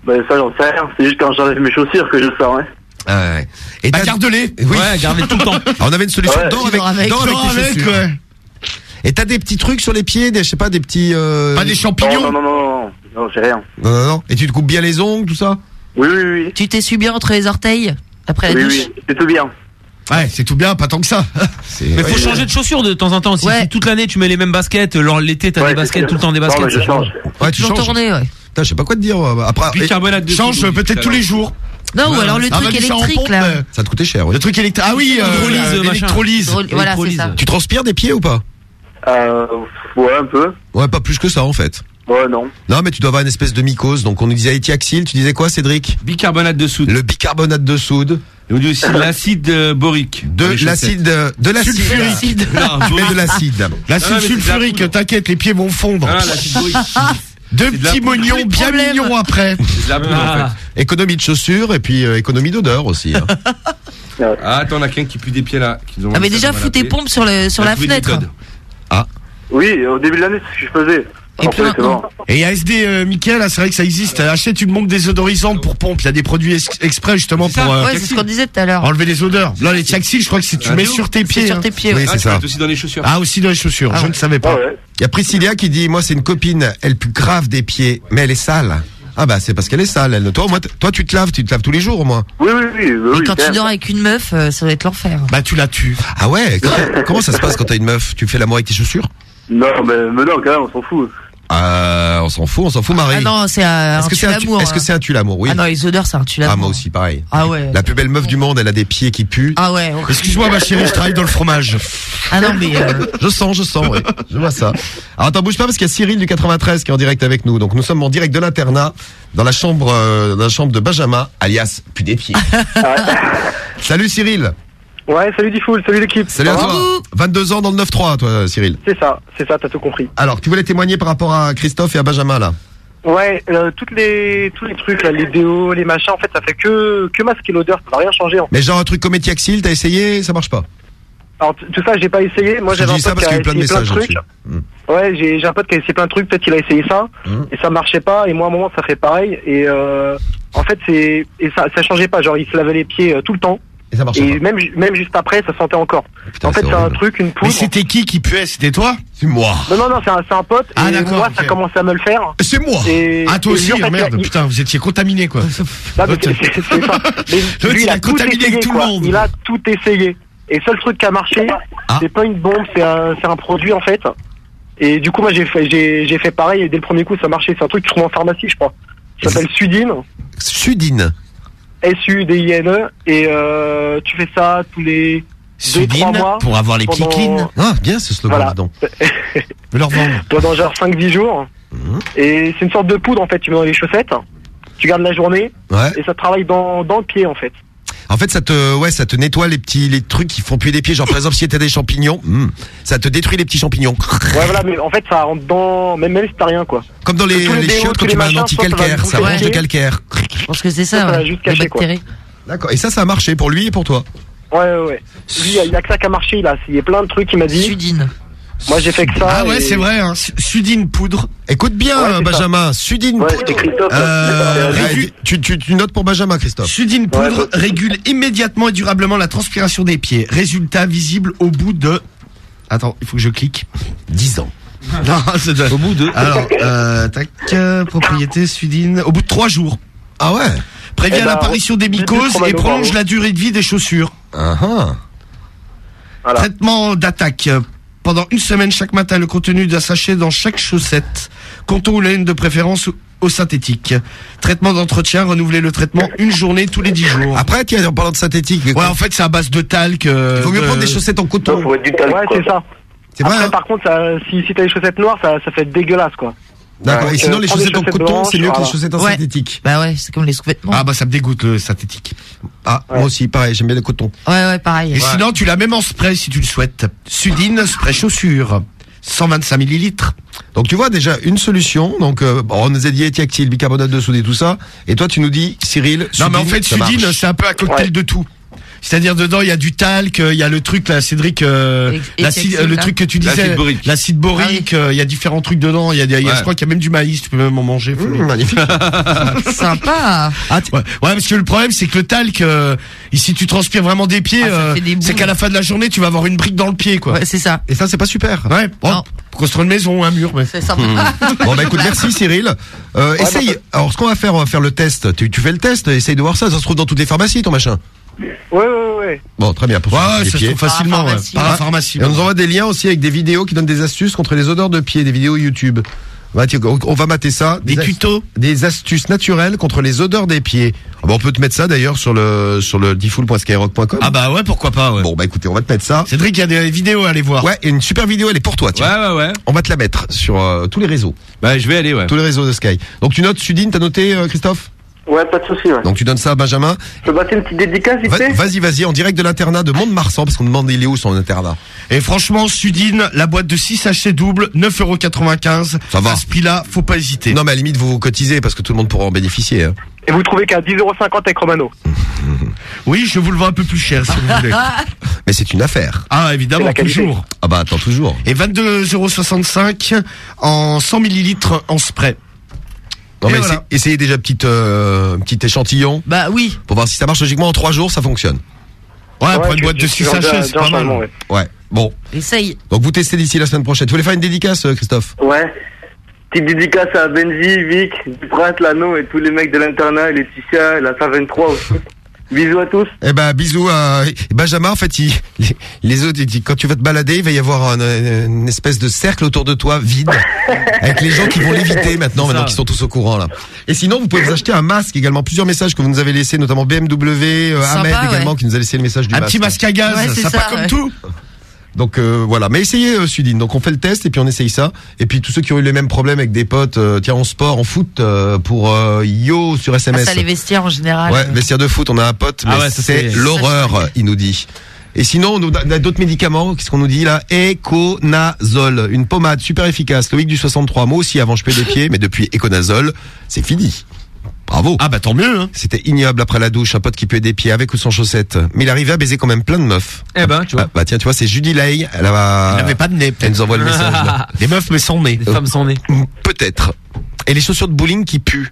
Ben, ça, j'en sais rien. C'est juste quand j'enlève mes chaussures que je le sens, hein. Ah ouais. Et Bah, garde-les. Oui. Ouais, gardez tout le temps. Alors, on avait une solution Ouais. dors Tu avec, avec. dors avec tes ouais. Et t'as des petits trucs sur les pieds, des, je sais pas, des petits. Euh... Pas des Non, champignons. non, non, non, non. Non, j'ai rien. Non, non, non. Et tu te coupes bien les ongles, tout ça Oui, oui, oui. Tu t'essuies bien entre les orteils après la Oui, douche. oui. C'est tout bien. Ouais, c'est tout bien, pas tant que ça. Mais faut changer de chaussures de temps en temps. Si, Ouais. si toute l'année tu mets les mêmes baskets, alors l'été t'as Ouais, des c'est baskets, tout le temps des Non, baskets. mais je ça change. Ouais, tu Toujours changes. tourné, ouais. Putain, je sais pas quoi te dire. euh, Après, et- Change peut-être tous les jours. Non, ou alors le Ah, truc bah, du électrique, là. mais- ça te coûtait cher. oui. Le truc électrique. Ah oui, euh, Hydrolyse, euh, machin. Voilà, c'est Électrolyse. ça. Tu transpires des pieds ou pas? Euh, ouais, un peu. Ouais, pas plus que ça en fait. Ouais, non. Non, mais tu dois avoir une espèce de mycose. Donc on nous disait éthiaxyle. Tu disais quoi, Cédric? Bicarbonate de soude. Le bicarbonate de soude, Et on dit aussi l'acide euh, borique. de les l'acide, de l'acide, Sulfurique. Non, borique. de l'acide. L'acide Ah, mais c'est de la sulfurique, poudre. t'inquiète, les pieds vont fondre. Ah, l'acide borique. Deux petits moignons bien mignons après. C'est de la poudre en Ah. fait. Économie de chaussures et puis euh, économie d'odeur aussi. hein. Ah, attends, on a quelqu'un qui pue des pieds là. Ah, mais déjà, l'appeler. pompes sur, le, sur la fenêtre. méthode. Oui, au début de l'année, c'est ce que je faisais. Et puis Et il y a SD euh, Mickaël, là, c'est vrai que ça existe. Achète une pompe désodorisante pour pompe. Il y a des produits ex- exprès justement pour euh, Ouais, c'est ce qu'on disait tout à l'heure. enlever les odeurs. Là, les Tiaxil, je crois que c'est tu Ah, mets sur tes pieds. sur hein. tes pieds. Oui. Ah, c'est tu peux ça. aussi dans les chaussures. Ah, aussi dans les chaussures. Ah je ne savais Ah pas. Il y a Priscilla qui dit, moi c'est une copine, elle pue grave des pieds, mais elle est sale. Ah bah c'est parce qu'elle est sale. Elle. Toi, toi, tu te laves, tu te laves tous les jours au moins. Oui, oui, oui. oui, Et quand tu dors avec une meuf, euh, ça doit être l'enfer. Bah tu la tues. Ah ouais. Comment, comment ça se passe quand t'as une meuf? Tu fais l'amour avec tes chaussures? Non, mais, mais non, quand même, on s'en fout. Euh, On s'en fout, on s'en fout, Marie. Ah non, c'est un, Est-ce un que c'est un, tu- tue-l'amour, est-ce que hein. c'est un tue l'amour? Oui. Ah non, les odeurs, c'est un tue Ah moi aussi, pareil. Ah ouais. La plus belle meuf du monde, elle a des pieds qui puent. Ah ouais. horrible. Excuse-moi ma chérie, je travaille dans le fromage. Ah non, mais euh, Je sens, je sens, oui. Je vois ça. Alors attends, bouge pas parce qu'il y a Cyril du 93 qui est en direct avec nous. Donc nous sommes en direct de l'internat, dans la chambre, euh, dans la chambre de Benjamin, alias pu des pieds. Salut Cyril. Ouais, salut Diffoul, salut l'équipe. Salut à toi. 22 ans dans le 9-3, toi, Cyril. C'est ça, c'est ça, t'as tout compris. Alors, tu voulais témoigner par rapport à Christophe et à Benjamin, là Ouais, euh, toutes les, tous les trucs, là, les déos, les machins, en fait, ça fait que, que masquer l'odeur, ça va rien changer. En fait. Mais genre un truc comme Etiaxil, t'as essayé, ça marche pas Alors, tout ça, j'ai pas essayé. Moi, j'avais un pote qui a essayé plein de trucs. là-dessus. Ouais, j'ai j'ai un pote qui a essayé plein de trucs, peut-être qu'il a essayé ça, Hum. et ça marchait pas, et moi, à un moment, ça fait pareil, et euh, en fait, c'est, et ça, ça changeait pas, genre, il se lavait les pieds euh, tout le temps. Et ça marchait Et même, ju- même juste après, ça sentait encore. en fait, c'est un truc, une Mais poudre. c'était qui qui puait? C'était toi? C'est moi. Non, non, non, c'est un, c'est un pote, Ah, et d'accord, moi, ok. ça commençait à me le faire. C'est moi Et, Ah toi et aussi, lui, en fait, merde, il- putain, vous étiez contaminé quoi. Non, mais L'autre- c'est- c'est- c'est ça. Mais L'autre, lui, il a tout contaminé essayé, avec tout le quoi. monde. Il a tout essayé. Et seul truc qui a marché, Ah. c'est pas une bombe, c'est un, c'est un produit en fait. Et du coup, moi, j'ai fait, j'ai, j'ai fait pareil et dès le premier coup, ça marchait. C'est un truc que tu trouves en pharmacie, je crois. Ça s'appelle Sudine. Sudine. S-U-D-I-N-E. Et euh, tu fais ça tous les deux, trois Sudine, mois. pour avoir les pieds pendant- clean. Ah, bien ce slogan, Voilà. dis donc. Je vais leur vendre. pendant genre 5-10 jours. Mhm. Et c'est une sorte de poudre en fait, tu mets dans les chaussettes, tu gardes la journée Ouais. et ça travaille dans, dans le pied en fait. En fait, ça te, ouais, ça te nettoie les petits, les trucs qui font puer des pieds. Genre, par exemple, si t'as des champignons, hmm, ça te détruit les petits champignons. Ouais voilà, mais en fait ça rentre dans, même, même si t'as rien quoi. Comme dans les, Tous les les déos, chiottes tous quand les tu mets un machins, anti-calcaire, ça ça mange cacher. calcaire. je pense que c'est Ça, ça, ça va ouais. juste cacher, quoi. D'accord. Et ça, ça a marché pour lui et pour toi? Ouais ouais ouais. Lui, il y a que ça qui a marché, il a essayé plein de trucs, il m'a dit. Sudine. Moi j'ai fait que ça. Ah ouais, et- c'est vrai, hein. Su- Sudine poudre. Écoute bien, Ouais, ça. Benjamin. Sudine. Ouais, Christophe. Euh, tu, tu, tu notes pour Benjamin, Christophe. Sudine poudre Ouais, régule immédiatement et durablement la transpiration des pieds. Résultat visible au bout de... Attends, il faut que je clique. 10 ans. Non, c'est de... Au bout de... Alors, euh, tac, euh, propriété Sudine. Au bout de trois jours. Ah ouais. Prévient Eh ben, l'apparition des mycoses et prolonge la durée de vie des chaussures. Ah ah. Voilà. Traitement d'attaque. Pendant une semaine chaque matin, le contenu d'un sachet dans chaque chaussette. Coton ou laine de préférence au synthétique. Traitement d'entretien, renouveler le traitement une journée tous les dix jours. Après, tiens, en parlant de synthétique, Ouais, en fait, c'est à base de talc. euh, il vaut mieux de- prendre des chaussettes en coton. Faut être du talc, Ouais, c'est ça. C'est vrai, hein par contre, ça, si, si t'as les chaussettes noires, ça, ça fait dégueulasse quoi. D'accord. Et sinon, euh, les chaussettes en coton, c'est mieux que les chaussettes en Ouais. synthétique. Bah ouais, c'est comme les sous-vêtements. Ah bah ça me dégoûte le synthétique. Ah, moi aussi, pareil, j'aime bien le coton. Ouais, ouais, pareil. Et sinon, tu l'as même en spray si tu le souhaites. Sudine, spray chaussure. 125 millilitres. Donc tu vois déjà une solution. Donc euh, bon, on nous a dit étiactile, bicarbonate de soude et tout ça. Et toi tu nous dis Cyril. Non mais en Sudine, fait, Sudine, c'est un peu un cocktail de tout. C'est-à-dire dedans il y a du talc, euh, il y a le truc là, Cédric, euh, Et- l'acide- et le là. truc que tu disais, L'acide borique. l'acide borique, euh, il y a différents trucs dedans. Il y a, des- il y a- Ouais. je crois qu'il y a même du maïs, tu peux même en manger. Mmh, magnifique. Sympa. Ah, ouais. ouais, parce que le problème c'est que le talc, euh, et si tu transpires vraiment des pieds, Ah, ça euh, c'est qu'à la fin de la journée tu vas avoir une brique dans le pied quoi. Ouais, c'est ça. Et ça c'est pas super. Ouais. Bon, construire une maison ou un mur, mais. C'est sympa. Bon bah écoute, merci Cyril. Euh, essaye. Alors ce qu'on va faire, on va faire le test. Tu, tu fais le test. Essaye de voir ça. Ça se trouve dans toutes les pharmacies ton machin. Ouais, ouais, ouais. Bon très bien. Pour Ouais, ça se trouve facilement, ouais. pharmacie. Par la pharmacie. Et on nous envoie des liens aussi avec des vidéos qui donnent des astuces contre les odeurs de pieds, des vidéos YouTube. Ouais, on va mater ça. Des tutos. Des astuces naturelles contre les odeurs des pieds. Ah bah, on peut te mettre ça d'ailleurs sur le sur le diffoul.skyrock.com. Ah bah ouais, pourquoi pas, ouais. Bon bah écoutez, on va te mettre ça. Cédric, il y a des vidéos à aller voir. Ouais, une super vidéo, elle est pour toi. Ouais, Tiens. ouais, ouais. On va te la mettre sur euh, tous les réseaux, Bah, je vais aller, ouais. tous les réseaux de Sky. Donc tu notes Sudine, t'as noté euh, Christophe? Ouais, pas de souci, ouais. Donc tu donnes ça à Benjamin. Je peux passer une petite dédicace vite fait? Vas-y, vas-y, en direct de l'internat de Mont-de-Marsan, parce qu'on demande il est où son internat? Et franchement, Sudine, la boîte de 6 sachets doubles, 9,95€. Ça va. À ce prix-là, faut pas hésiter. Non mais à la limite vous vous cotisez parce que tout le monde pourra en bénéficier. hein. Et vous trouvez qu'à 10,50€ avec Romano. Oui, je vous le vends un peu plus cher si vous voulez. Mais c'est une affaire. Ah, évidemment, toujours. Ah bah attends toujours. Et 22,65€ en 100 millilitres en spray. Non Et mais voilà. essayez déjà petite euh, petit échantillon Bah oui. pour voir si ça marche logiquement en trois jours ça fonctionne. Ouais, pour Ouais, une tu- boîte de tu- 6 tu verras sachets, c'est pas mal. ouais. Ouais. Bon. Essaye. Donc vous testez d'ici la semaine prochaine. Tu voulais faire une dédicace euh, Christophe? Ouais. Petite dédicace à Benji, Vic, Duprat, Lano et tous les mecs de l'internat, et Laetitia, et la 123 aussi. Bisous à tous. Eh ben bisous à Benjamin. En fait, il- les, les autres, il dit, quand tu vas te balader, il va y avoir un- une espèce de cercle autour de toi vide, avec les gens qui vont l'éviter maintenant, maintenant qu'ils sont tous au courant là. Et sinon, vous pouvez vous acheter un masque également. Plusieurs messages que vous nous avez laissés, notamment BMW, euh, Sympa, Ahmed ouais. également qui nous a laissé le message du Un masque. petit masque à gaz, Ouais, c'est sympa ça, comme ouais. tout. Donc euh, voilà, mais essayez euh, Sudine. Donc on fait le test et puis on essaye ça. Et puis tous ceux qui ont eu les mêmes problèmes avec des potes, euh, tiens en sport, en foot, euh, pour euh, Yo sur Ah, SMS. ça, les vestiaires en général. Ouais, vestiaire de foot, on a un pote, mais Ah ouais, ça, c'est l'horreur, il nous dit. Et sinon, on a d'autres médicaments, qu'est-ce qu'on nous dit là? Econazole, une pommade super efficace. Loïc du 63, moi aussi avant je payais des pieds, mais depuis Econazole, c'est fini. Bravo. Ah bah tant mieux. Hein. C'était ignoble après la douche, un pote qui puait des pieds avec ou sans chaussettes. Mais il arrivait à baiser quand même plein de meufs. Eh ben, tu vois. Ah, bah tiens, tu vois, c'est Judy Lay. Elle, a... Elle avait pas de nez, Elle nous envoie le message. là. Des meufs mais sans nez. Des femmes sans nez. Peut-être. Et les chaussures de bowling qui puent.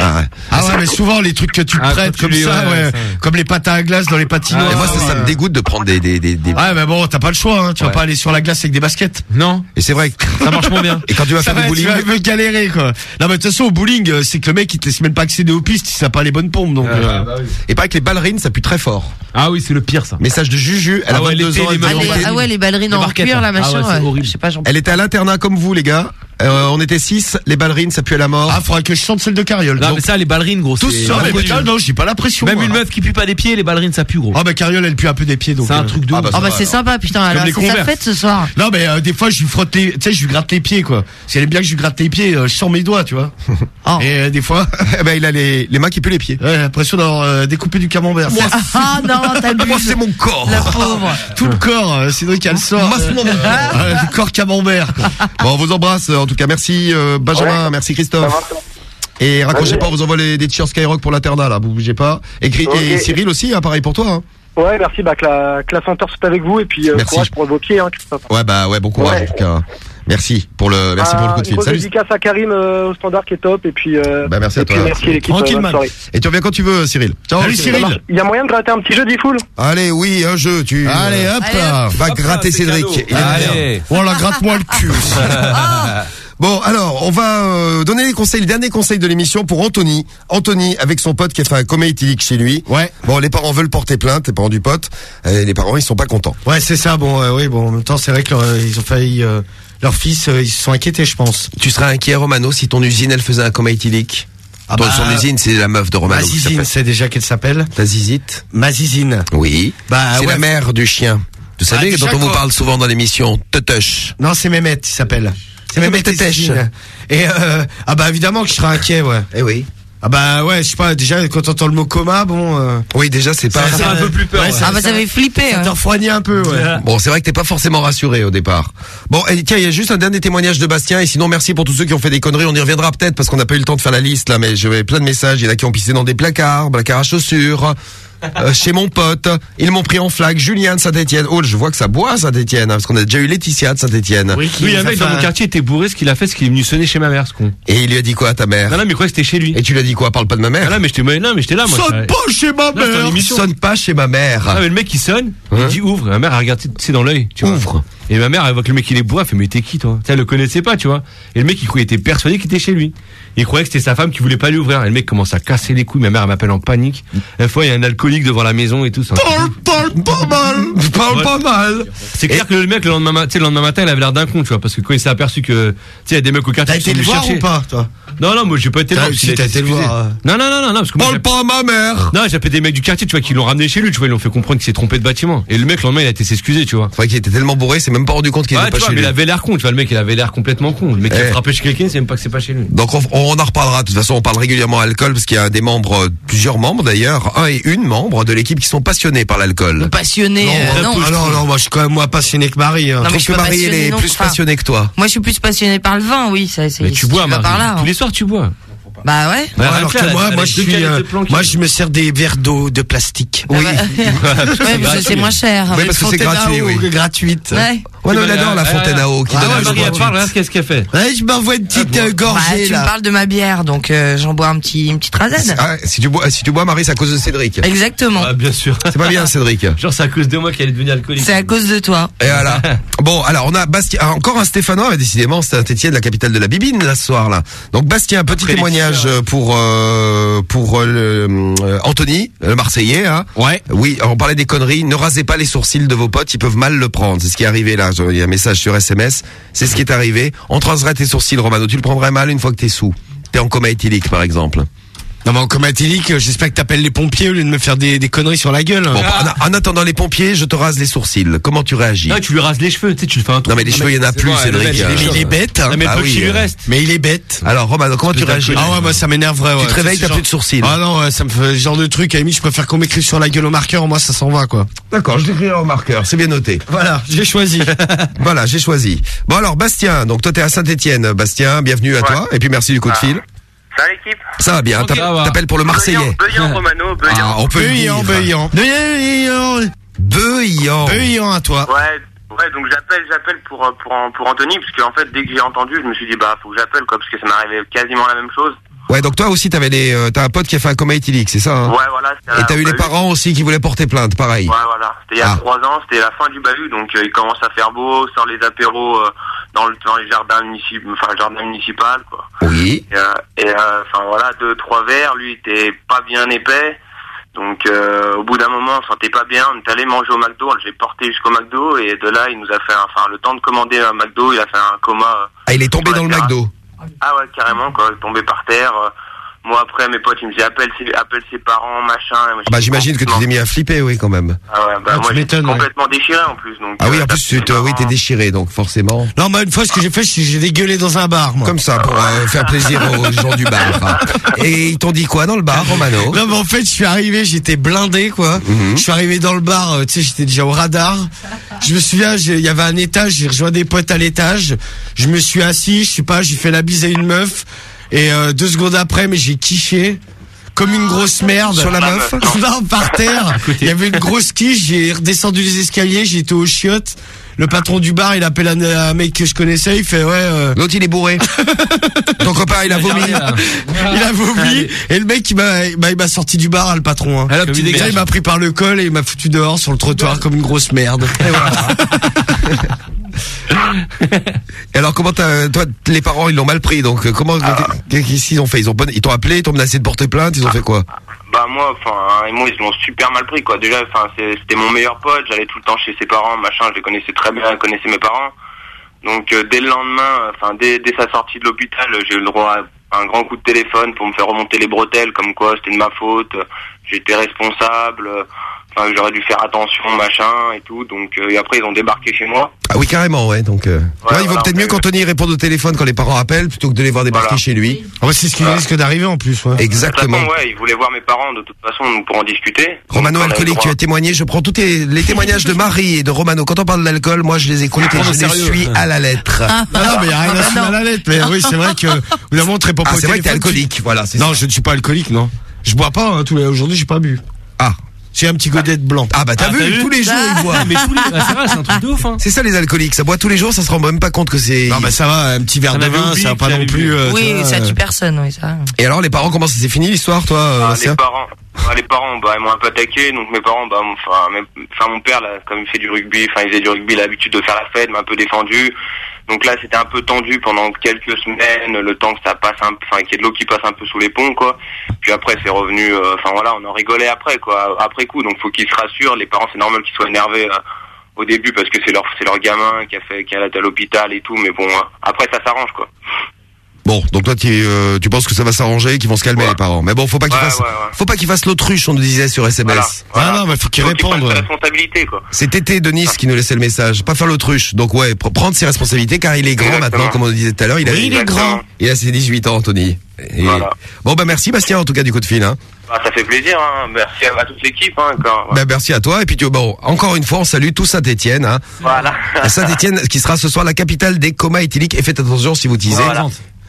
Ah, ouais. Ah ouais, mais souvent les trucs que tu Ah, prêtes tu comme ça, ouais, ouais, ça, ouais. comme les pâtes à glace dans les patinoires. Et moi, ça, ça me dégoûte de prendre des, des, des, des- Ouais, mais bon, t'as pas le choix, hein. Tu vas pas aller sur la glace avec des baskets. Non. Et c'est vrai. que- Ça marche moins bien. Et quand tu vas Ça faire du va, tu bowling. vas me galérer, quoi. Non, mais de toute façon, au bowling, euh, c'est que le mec, il te laisse même pas accéder aux pistes si ça a pas les bonnes pompes, donc. euh, Et pareil que les ballerines, ça pue très fort. Ah oui, c'est le pire ça. Message de Juju, elle Ah a ouais, 22 l'été, ans. Ah, ah ouais, les ballerines en cuir, là, hein. machin. Ah ouais, c'est ouais. horrible. Je sais pas, j'en Elle était à l'internat comme vous, les gars. Euh, on était 6, les ballerines, ça pue à la mort. Ah, faudrait que je chante celle de Carriole. Non, mais ça, les ballerines, gros. tous sur la putain, non, j'ai pas la pression. Même moi. une meuf qui pue pas des pieds, les ballerines, ça pue, gros. Ah, bah, Carriole, elle pue un peu des pieds, donc. C'est un euh, truc de ah, bah, Ah bah c'est sympa putain alors les c'est sa Converse. fête ce soir. Non, mais euh, des fois, je lui frotte les. Tu sais, je lui gratte les pieds, quoi. Si elle aime bien que je lui gratte les pieds, euh, je sens mes doigts, tu vois. Oh. Et euh, des fois, ben, il a les, les mains qui puent les pieds. ouais, l'impression d'avoir euh, découpé du camembert. Ah non Moi, t'abuses. c'est mon corps. La pauvre. Tout le corps, euh, c'est donc qu'elle sort. Mon corps. Euh, le camembert. quoi. Bon, on vous embrasse. En tout cas, merci euh, Benjamin, merci Christophe. Et raccrochez pas, on vous envoie les, des t-shirts Skyrock pour l'internat, là. Vous bougez pas. Et. Cyril aussi, hein, pareil pour toi. Hein. Ouais, merci, bah, que la, que la senteur soit avec vous et puis euh, Merci. courage pour vos pieds, hein, Christophe. Ouais, bah ouais, bon courage Ouais. en tout cas. Merci pour le, merci pour le coup de Ah, fil. Salut. dédicace à Karim euh, au standard qui est top et puis, euh, Bah, merci à et puis toi. merci l'équipe. Tranquille, euh, man. Et tu reviens quand tu veux, Cyril. Ciao. Salut, Cyril. Il y a moyen de gratter un petit jeu full Allez, oui, un jeu. Tu. Allez, hop Allez. Va gratter Cédric. Allez. Oh là, gratte-moi le cul. Bon, alors, on va euh, donner les conseils, les derniers conseils de l'émission pour Anthony. Anthony, avec son pote qui a fait un coma éthylique chez lui. Ouais. Bon, les parents veulent porter plainte, les parents du pote. Et les parents, ils sont pas contents. Ouais, c'est ça. Bon, euh, oui, bon, en même temps, c'est vrai que leur- euh, ils ont failli. euh, leur fils, euh, ils se sont inquiétés, je pense. Tu serais inquiet, Romano, si ton usine, elle faisait un coma éthylique Ah bah, Son usine, c'est la meuf de Romano. Mazizine, c'est déjà qu'elle s'appelle. Ta zizite Mazizine. Oui. Bah, c'est ouais. la mère du chien. Vous Bah, savez, déjà, dont on vous parle souvent dans l'émission, Tutush. Non, c'est Mehmet, il s'appelle. C'est. Mazizine. Et euh, ah bah évidemment que je serais inquiet, ouais. Eh oui. Ah bah ouais, je sais pas. Déjà quand t'entends le mot coma, bon. euh, Oui, déjà, c'est pas... Ça fait un peu plus peur. ouais, Ah bah ça avait flippé. Ça hein. te refroidit un peu, ouais. Bon, c'est vrai que t'es pas forcément rassuré au départ. Bon, et tiens, il y a juste un dernier témoignage de Bastien, et sinon merci pour tous ceux qui ont fait des conneries. On y reviendra peut-être parce qu'on n'a pas eu le temps de faire la liste là, mais j'avais plein de messages. Il y en a qui ont pissé dans des placards, placards à chaussures. Euh, chez mon pote, ils m'ont pris en flag. Julien de Saint-Etienne. Oh, je vois que ça boit Saint-Etienne, hein, parce qu'on a déjà eu Laetitia de Saint-Etienne. Oui, il y a un mec fait dans mon quartier était bourré, ce qu'il a fait, c'est qu'il est venu sonner chez ma mère, ce con. Et il lui a dit quoi à ta mère? Non, non, mais quoi, c'était chez lui. Et tu lui as dit quoi? Parle pas de ma Ah mère. non, mais j'étais, mais non, mais j'étais là, moi. Sonne ça- pas chez ma Non, mère. émission. Sonne pas chez ma mère. Ah, mais le mec, il sonne, Hein? il dit ouvre. Ma mère a regardé, tu sais, dans l'œil, tu vois. Ouvre. Et ma mère, elle voit que le mec, il est bourré, elle fait, mais t'es qui, toi? Elle le connaissait pas, tu vois. Et le mec, il, croyait- il était persuadé qu'il était chez lui. Il croyait que c'était sa femme qui voulait pas lui ouvrir. Et le mec commence à casser les couilles. Ma mère, elle m'appelle en panique. Une fois, il y a un alcoolique devant la maison et tout. ça. Parle, parle pas mal. Parle pas mal. C'est clair que le mec, le lendemain, le lendemain matin, il avait l'air d'un con, tu vois, parce que quand il s'est aperçu que, tu sais, il y a des mecs au quartier T'as été le voir ou pas, toi? Non, non, moi, j'ai pas été le voir. si t'as été le voir. Non, non, non, non, non, parce que moi, Parle pas à ma mère. non, j'ai appelé des mecs du quartier, tu vois, qui l'ont ramené chez lui, tu vois, ils l'ont fait comprendre qu'il s'est trompé de bâtiment. Et le mec, le lendemain, il a été s'excuser, tu vois. Vrai qu'il était tellement bourré, c'est même pas rendu compte qu'il était pas chez mais lui. il avait l'air con, tu vois, le mec, il avait l'air complètement con. Le mec, qui Eh. a frappé chez quelqu'un, c'est même pas que c'est pas chez lui. Donc on, on en reparlera. De toute façon, on parle régulièrement alcool parce qu'il y a des membres, euh, plusieurs membres d'ailleurs, un et une membre de l'équipe qui sont passionnés par l'alcool. Passionné. euh, non. Ah non, non, moi je suis quand même moins passionné que Marie. hein. Non, mais Je je trouve suis que Marie, elle est non plus enfin, passionnée que toi. Moi, je suis plus passionné par le vin, oui. Ça. Mais tu bois, Marie. par là. Tous hein. les soirs, tu bois. Bah ouais. Alors que moi, moi je suis, euh, moi je me sers des verres d'eau de plastique. Ah bah, ouais, parce que c'est moins cher. Oui, parce que c'est gratuit, oui. gratuite. Ouais. Ouais, non, il adore la fontaine à eau qui Ah donne à Marie, parle, regarde qu'est-ce qu'elle fait. Ouais, je m'envoie une petite euh, Bah, gorgée tu là. me parles de ma bière, donc euh, j'en bois un petit, une petite rasade. Ah, si tu bois, si tu bois, Marie, c'est à cause de Cédric. Exactement. Ah, bien sûr. C'est pas bien, Cédric. Genre, c'est à cause de moi qu'elle est devenue alcoolique. C'est à cause de toi. Et voilà. Bon, alors on a Bastien, ah, encore un Stéphanois, mais décidément Saint-Etienne, la capitale de la bibine, là, ce soir là. Donc Bastien, petit Après témoignage pour euh, pour euh, le, euh, Anthony, le Marseillais. Hein. Ouais. Oui, on parlait des conneries. Ne rasez pas les sourcils de vos potes, ils peuvent mal le prendre. C'est ce qui est arrivé là. Y a un message sur SMS. C'est ce qui est arrivé. On te raserait tes sourcils, Romano. Tu le prendrais mal une fois que t'es sous. T'es en coma éthylique, par exemple. Non mais en coma éthylique, euh, j'espère que t'appelles les pompiers au lieu de me faire des, des conneries sur la gueule. Bon, en, en attendant les pompiers, je te rase les sourcils. Comment tu réagis Non, tu lui rases les cheveux, tu sais, tu le fais un truc. Non mais les cheveux, il y en a plus, Cédric. Mais il est bête. hein. Non, mais Ah peu oui, qu'il lui euh, reste. Mais il est bête. Alors, Romano, comment tu réagis Ah ouais, moi ça m'énerverait. Ouais. Tu te réveilles, t'as genre- plus de sourcils. Ah non, ouais, ça me fait ce genre de truc. À la limite, je préfère qu'on m'écrive sur la gueule au marqueur. Moi, ça s'en va quoi. D'accord, je l'écrirai au marqueur, c'est bien noté. Voilà, j'ai choisi. voilà, j'ai choisi. Bon alors, Bastien, donc toi t'es à Saint-Etienne. Bastien, bienvenue à toi, et puis merci du coup de fil. Ça va l'équipe Ça va bien, t'appelles pour le Marseillais. Beuillant, Romano, Beuillant. Ah, on peut Beuillant, beuillant. Beuillant. Beuillant. Beuillant à toi. Ouais, ouais, donc j'appelle, j'appelle pour, euh, pour, pour Anthony, parce qu'en fait, dès que j'ai entendu, je me suis dit, bah, faut que j'appelle, quoi, parce que ça m'est arrivé quasiment la même chose. Ouais, donc toi aussi t'avais les, euh, t'as un pote qui a fait un coma éthylique, c'est ça hein Ouais, voilà. Et t'as eu les parents aussi qui voulaient porter plainte, pareil. Ouais, voilà. C'était il y a Ah. trois ans, c'était la fin du bahut, donc euh, il commence à faire beau, sort les apéros euh, dans, le, dans les jardins municipaux, enfin, jardin municipal, quoi. Oui. Et, euh, euh, enfin voilà, deux, trois verres, lui il était pas bien épais. Donc euh, au bout d'un moment, on se sentait pas bien, on est allé manger au McDo, j'ai porté jusqu'au McDo et de là il nous a fait, un- enfin le temps de commander un McDo, il a fait un coma. Ah, il est tombé dans le. McDo. Ah ouais, carrément quoi, tombé par terre. Moi après mes potes ils me disaient appelle ses, appelle ses parents, machin. Moi, Ah bah j'imagine que tu t'es mis à flipper, oui, quand même. Ah ouais, bah Ah, moi j'étais ouais. complètement déchiré en plus. Donc, Ah oui, euh, en plus, tu te, oui, t'es déchiré, donc forcément. Non, bah une fois, ce que j'ai fait, j'ai dégueulé dans un bar. Moi. Comme ça, pour euh, faire plaisir aux gens du bar. hein. Et ils t'ont dit quoi dans le bar, Romano? Non mais en fait je suis arrivé, j'étais blindé quoi. Mhm. Je suis arrivé dans le bar, euh, tu sais j'étais déjà au radar. Je me souviens, il y avait un étage, j'ai rejoint des potes à l'étage. Je me suis assis, je sais pas, j'ai fait la bise à une meuf et euh, deux secondes après, mais j'ai kiché comme une grosse merde. Sur la meuf. Non, par terre. Il y avait une grosse quiche, j'ai redescendu les escaliers, j'étais aux chiottes. Le patron du bar, il appelle un, un mec que je connaissais, il fait ouais. euh, L'autre, il est bourré. Ton copain, il a vomi. il a vomi et le mec il m'a bah, il m'a sorti du bar le patron hein. Alors, il, m'a pris par le col et il m'a foutu dehors sur le trottoir comme une grosse merde. Et voilà. Et alors, comment t'as, toi, les parents, ils l'ont mal pris, donc, euh, comment, qu'est-ce qu'ils ont fait? Ils ont, ils t'ont appelé, ils t'ont menacé de porter plainte, ils ont fait quoi? Bah moi, enfin, et moi ils l'ont super mal pris quoi. Déjà, enfin, c'était mon meilleur pote. J'allais tout le temps chez ses parents, machin. Je les connaissais très bien, je connaissais mes parents. Donc euh, dès le lendemain, enfin dès, dès sa sortie de l'hôpital, j'ai eu le droit à un grand coup de téléphone pour me faire remonter les bretelles, comme quoi c'était de ma faute. J'étais responsable. Enfin, j'aurais dû faire attention, machin et tout. Donc euh, et après ils ont débarqué chez moi. Ah oui, carrément, ouais, donc, euh, ouais, il vaut voilà, peut-être mieux qu'Anthony réponde au téléphone quand les parents appellent, plutôt que de les voir débarquer Voilà. chez lui. Ah ouais, c'est ce qui risque d'arriver en plus. Ouais. De toute Exactement. façon, ouais, ils voulaient voir mes parents de toute façon donc, pour en discuter. Romano alcoolique, tu as témoigné, je prends tous tes- les témoignages de Marie et de Romano. Quand on parle de l'alcool, moi je les écoute et prendre je les suis à la lettre. Ah non mais il y a rien à se mettre à la lettre. Mais oui c'est vrai que vous la montrez pas Ah, c'est vrai que t'es alcoolique, voilà, Non je ne suis pas alcoolique non. Je bois pas hein, tous les aujourd'hui j'ai pas bu. Ah. J'ai un petit godet de blanc. Ah bah t'as Ah, vu, t'as vu tous les jours ils boivent. Mais tous les, ah, c'est vrai, c'est un truc de ouf, hein. C'est ça les alcooliques, ça boit tous les jours, ça se rend même pas compte que c'est... Non bah ça va, un petit verre On de avait vin, oublié ça va pas qu'il non avait plus. euh, tu Oui, vois, ça euh, tue personne, oui, ça. Et alors les parents, comment ça s'est fini l'histoire toi euh, Ah, Bastien les parents, ah, les parents, bah, ils m'ont un peu attaqué, donc mes parents, bah, enfin, enfin, mon père, là, comme il fait du rugby, enfin, il faisait du rugby, il a l'habitude de faire la fête, m'a un peu défendu. Donc là, c'était un peu tendu pendant quelques semaines, le temps que ça passe un enfin, qu'il y ait de l'eau qui passe un peu sous les ponts, quoi. Puis après, c'est revenu, euh, enfin, voilà, on en rigolait après, quoi, après coup. Donc, faut qu'ils se rassurent. Les parents, c'est normal qu'ils soient énervés, euh, au début parce que c'est leur, c'est leur gamin qui a fait, qui a à l'hôpital et tout, mais bon, euh, après, ça s'arrange, quoi. Bon, donc toi tu, euh, tu penses que ça va s'arranger, qu'ils vont se calmer les parents. Mais bon, faut pas qu'ils Ouais, fassent, ouais, ouais. faut pas qu'ils fassent l'autruche, on nous disait sur SMS. Voilà. Ah non, mais faut qu'ils répondent. ouais. responsabilités, quoi. C'est Tété de Nice qui nous laissait le message. Pas faire l'autruche. Donc ouais, pr- prendre ses responsabilités car il est grand Exactement. maintenant, comme on disait tout à l'heure. Il, a, Oui, il est grand. Il a ses 18 ans, Anthony. Et- Voilà. Bon bah merci Bastien en tout cas du coup de fil. Hein. Bah, ça fait plaisir, hein. Merci à, à toute l'équipe, hein, quand, Bah, merci à toi et puis tu, bon encore une fois on salue tout Saint-Étienne. Hein. Voilà. Saint-Étienne qui sera ce soir la capitale des comas éthyliques et faites attention si vous utilisez Voilà.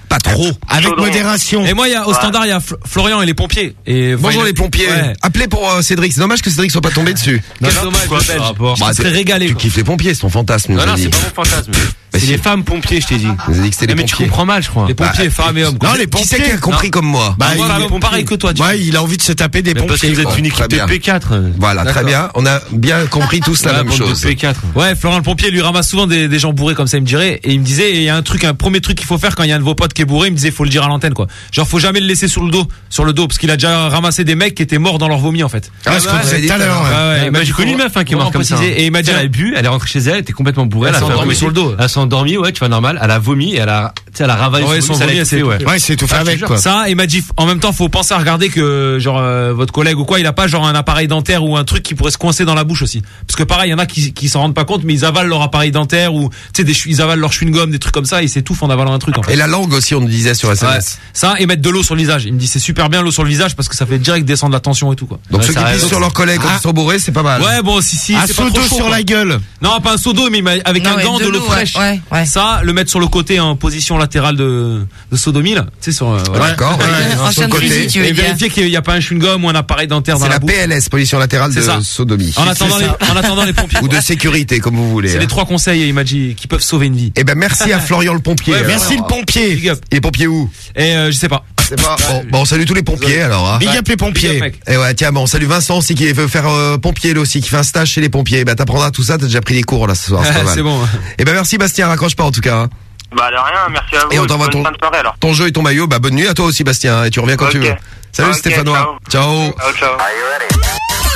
Pas trop. Avec modération. Et moi, il y a, au standard, il y a Fl- Florian et les pompiers. Et Bonjour les pompiers. Ouais. Appelez pour euh, Cédric. C'est dommage que Cédric soit pas tombé dessus. Quel dommage, le Belge. Je serais t'es- régalé. Tu quoi. kiffes les pompiers, c'est ton fantasme. nous Non, a non, dit. c'est pas mon fantasme. C'est si. les femmes pompiers, je t'ai dit. Vous avez dit que c'était Non, les mais tu pompiers. comprends mal, je crois. Les pompiers, Bah, femmes et hommes. quoi. Non, les Qui c'est qui pompiers. a compris comme moi Bah, il, pareil- pareil que toi, tu ouais, il a envie de se taper des Mais parce que pompiers. vous êtes quoi. une équipe Très de bien. P4. Voilà, très bien. On a bien compris tous la Ouais, même chose. P4. Ouais, Florent le pompier lui ramasse souvent des, des gens bourrés comme ça, il me dirait, et il me disait, il y a un truc, un premier truc qu'il faut faire quand il y a un de vos potes qui est bourré, il me disait, faut le dire à l'antenne quoi. Genre, faut jamais le laisser sur le dos, sur le dos, parce qu'il a déjà ramassé des mecs qui étaient morts dans leur vomi en fait. Ah, ce êtes tout à l'heure. ouais. Ouais, ouais, il m'a Bah, dit, j'ai connu une meuf hein, qui est morte comme ça. préciser. Et il m'a dit, elle a bu, elle est rentrée chez elle, elle était complètement bourrée, Elle s'est endormie sur le dos. Elle s'est endormie, ouais, tu vois normal. Elle a vomi, et elle a, tu sais, elle a Ouais, son son vomi, étouffé, ouais. Ouais, c'est tout fait Ah, te avec quoi. Ça, il m'a dit, en même temps, faut penser à regarder que, genre, euh, votre collègue ou quoi, il a pas genre un appareil dentaire ou un truc qui pourrait se coincer dans la bouche aussi. Parce que pareil, il y en a qui, qui s'en rendent pas compte, mais ils avalent leur appareil dentaire ou, tu sais, ils avalent leur chewing-gum, des trucs comme ça, ils s'étouffent en avalant un truc, en fait. Et la langue aussi, on nous disait sur Ouais. SMS. Ça, et mettre de l'eau sur le visage. Il me dit, c'est super bien l'eau sur le visage parce que ça fait direct descendre la tension et tout, quoi. Donc Ouais, ceux qui a pissent sur leurs collègues quand Ah. ils sont bourrés, c'est pas mal. Ouais, bon, si, si, Un c'est pas seau d'eau sur la gueule. Non, pas un seau d'eau, mais avec un gant de l'eau fraîche. Ouais, ouais. Ça, le mettre sur le côté en position latérale de, de sodomie, là. Tu sais, sur, euh, voilà. D'accord, ouais. Ouais, Sur le côté. Et dire. vérifier qu'il n'y a pas un chewing-gum ou un appareil dentaire dans C'est la, la bouche. PLS, position latérale C'est de ça. sodomie. En attendant, les, en attendant les pompiers. Ou de sécurité, comme vous voulez. C'est hein. les trois conseils, il m'a dit, qui peuvent sauver une vie. Eh ben merci à Florian le pompier. Merci le pompier. Et les pompiers où? Et euh, je sais pas. C'est pas. Bon, bon, on salue tous les pompiers alors. Hein. Big up les up, pompiers. Et ouais, tiens, bon, on salue Vincent aussi qui veut faire euh, pompier lui aussi, qui fait un stage chez les pompiers. Bah t'apprendras tout ça, t'as déjà pris des cours là ce soir. c'est pas mal. C'est bon. Eh ben merci Bastien, raccroche pas en tout cas. hein. Bah de rien, merci à vous. Et on t'envoie ton- soirée alors. Ton jeu et ton maillot, bah bonne nuit à toi aussi Bastien, et tu reviens quand tu veux. Salut Stéphanois. Ciao. Ciao, ciao.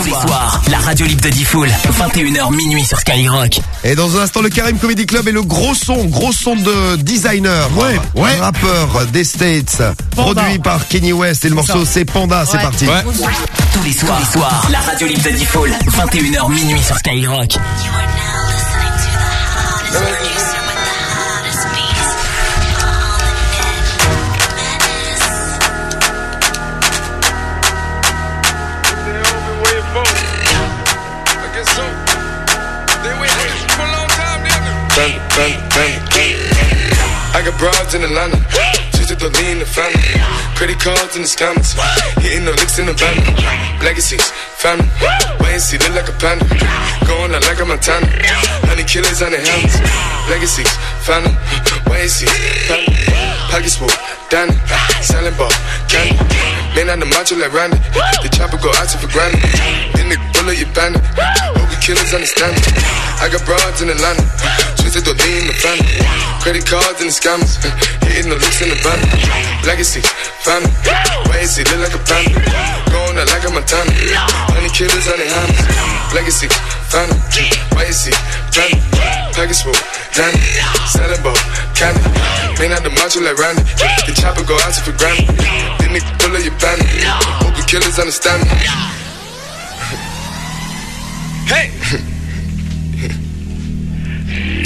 Tous les soirs, la radio libre de Diffoul, 21h minuit sur Skyrock. Et dans un instant, le Karim Comedy Club et le gros son, gros son de designer. Ouais, ouais. Rappeur des States. Panda. Produit par Kenny West et le morceau c'est Panda, c'est parti. Ouais. Tous les soirs, tous les soirs, la radio libre de Diffoul, 21h minuit sur Skyrock. I got broads in Atlanta. Just to lean the family. Credit cards in the scammers. Hitting the licks in the van. Legacies, family. Wait and see, look like a panda. Going out like a Montana. Honey killers on the helmets. Legacies, family. Wait and see, family. Pockets full, Danny. Selling ball, candy. Man on the macho like Randy. The chopper go out to for granted. Then the bullet you bandit. Hope the killers understand it. I got broads in Atlanta. Twisted the lean in the family. Credit cards and the scammers. Hitting the looks in the van. Legacy, family. Why is it look like a panda? Going out like a Montana. Honey killers on the hammers. Legacy, family. Why is it family? Package full, Danny. Selling ball, candy. Man out the macho like Randy. The chopper go out to for granted. Then they pull up your bandit. Hope the killers understand me. Hey!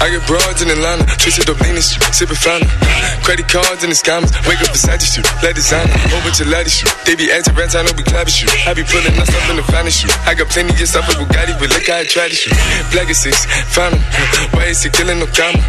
I get broads in Atlanta, twisted up lean street, sipping fountain. Credit cards and the scammers, wake up beside you let designer, bunch of ladies shoot. They be acting rats, I know we clapping shoot. I be pulling stuff in the finest shoot. I got plenty of stuff with Bugatti, but look how I try to shoot. Black is six, fountain. Why is he killing no comma?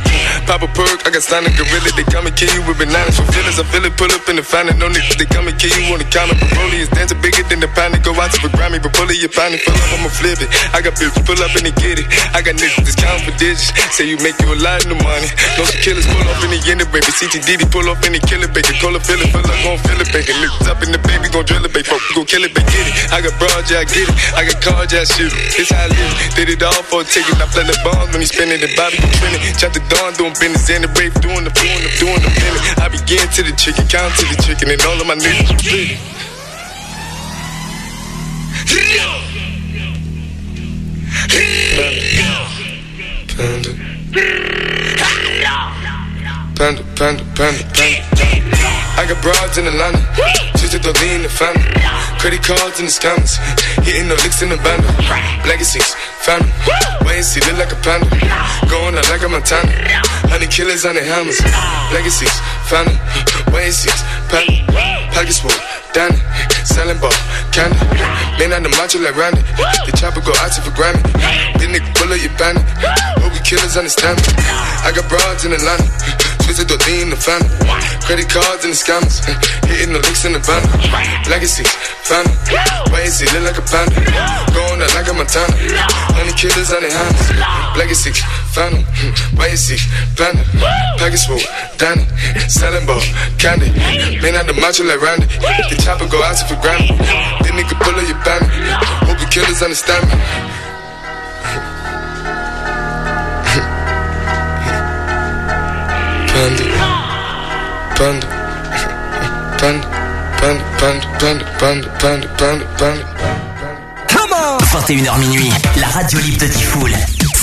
Pop a perk, I got signed a gorilla, they come and kill you with bananas. For feelings, I feel it, pull up in the fountain. No niggas, they come and kill you on the counter. Broly is dancing bigger than the pound, go out to the Grammy, but pull it, you pound it, pull up, I'ma flip it. I got bitches, pull up and they get it. I got niggas, counting for digits. Say you make you a lot of money. No some killers pull up in the end baby. CTDD pull up in the killer baby. Call a feel it, feel like gon' feel it, baby. Niggas up in the baby, gon' drill it, baby. Fuck, gon' kill it, baby. Get it. I got broad, yeah, I get it. I got cards, yeah, I shoot it. It's how I live. Did it all for a ticket. I play the bombs when he spinning the Bobby be trending. Chop the dawn, doing business in the rave, doing the doing the doing the minute. I begin to the chicken, count to the chicken, and all of my niggas split it. Panda, 嗯太漂 panda, panda, panda. panda. I got broads in Atlanta. Just to lean the family. Credit cards and the scammers. Hitting the licks in the band. Legacies, family. Wait and see, look like a panda. Going out like a Montana. Honey killers on the hammers. Legacies, family. Wait and see, panda. Pockets full, Danny. Selling ball, candy. Man on the macho like Randy. The chopper go out for Grammy. This nigga bullet, you bandit. Hope you killers understand me. I got broads in Atlanta. Twisted the lean the family. Credit cards and the scammers. Hitting the licks in the van. Legacy, family. Wait and see, look like a panda. Going out like a Montana. Honey killers on their hands. Legacy, family. Wait and see, panda. Package full, Danny. Selling ball, candy. Man out the macho like Randy. The chopper go out for Grammy. This nigga pull up your bandit. Hope you killers understand me. Panda. 21h minuit, la radio libre de Tifoul.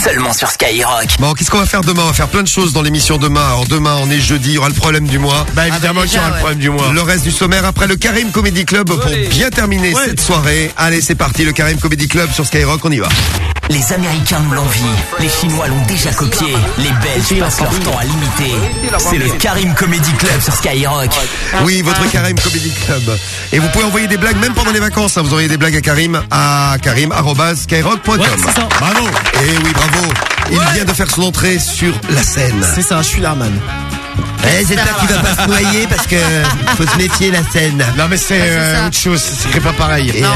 Seulement sur Skyrock. Bon, qu'est-ce qu'on va faire demain? On va faire plein de choses dans l'émission demain. Alors demain, on est jeudi, il y aura le problème du mois. Bah évidemment qu'il y aura le problème du mois. Le reste du sommaire après le Karim Comedy Club pour bien terminer cette soirée. Allez, c'est parti, le Karim Comedy Club sur Skyrock, on y va. Les Américains nous l'envient. Les Chinois l'ont déjà copié. Les Belges passent leur temps à l'imiter. C'est le Karim Comedy Club sur Skyrock. Oui, votre Karim Comedy Club. Et vous pouvez envoyer des blagues même pendant les vacances. hein. Vous envoyez des blagues à Karim à karim@skyrock.com. Bravo. Et oui, bravo. Il vient de faire son entrée sur la scène. C'est ça, je suis l'Arman. Eh, j'espère qu'il va pas se noyer parce que faut se méfier la scène. Non mais c'est euh, autre chose, c'est pas pareil. Et, euh,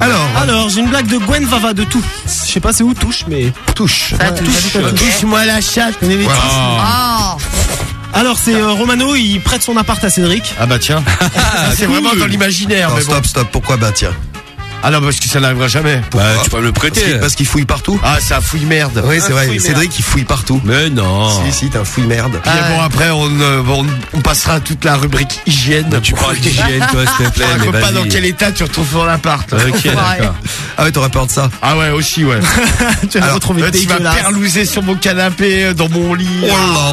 alors, Alors, j'ai une blague de Gwen Vava de tout. Je sais pas c'est où touche, mais touche. Ça touche. Touche-moi la chatte. Je connais les Voilà. titres. Alors, c'est euh, Romano, il prête son appart à Cédric. Ah bah tiens. c'est vraiment dans l'imaginaire. Bon. stop, stop. Pourquoi bah tiens Ah non parce que ça n'arrivera jamais. Bah, tu peux me le prêter. Parce qu'il- Parce qu'il fouille partout. Ah c'est un fouille merde. Oui, c'est Un vrai. Cédric, il fouille partout. Mais non. Si, si, t'es un fouille merde. Puis bon après on, euh, bon, on passera toute la rubrique hygiène. Tu parles d'hygiène, toi, s'il te plaît, Je mais raconte pas dans quel état tu retrouves ton appart. Ok, d'accord. Ah ouais, t'aurais peur de ça Ah ouais aussi ouais. tu vas Alors, retrouver Là, tu vas perlouser sur mon canapé, euh, dans mon lit. Oh là.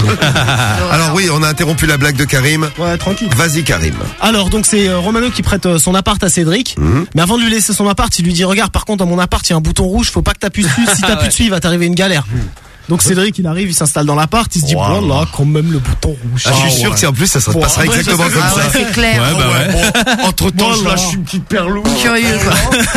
Alors oui, on a interrompu la blague de Karim. Ouais, tranquille. Vas-y, Karim. Alors, donc c'est euh, Romano qui prête euh, son appart à Cédric. Mais avant de lui laisser son appart, il lui dit Regarde, par contre, dans mon appart, il y a un bouton rouge, faut pas que t'appuies dessus. Si t'appuies dessus, il va t'arriver une galère. Donc Cédric, il arrive, il s'installe dans l'appart, il se dit Wow. Voilà, quand même le bouton rouge. Ah, je suis sûr que c'est en plus, ça se Ouais. passera Ouais, exactement comme ah ça. ouais, C'est clair. Ouais, bah ouais. Entre temps, je Voilà. lâche une petite perlouse. Curieux.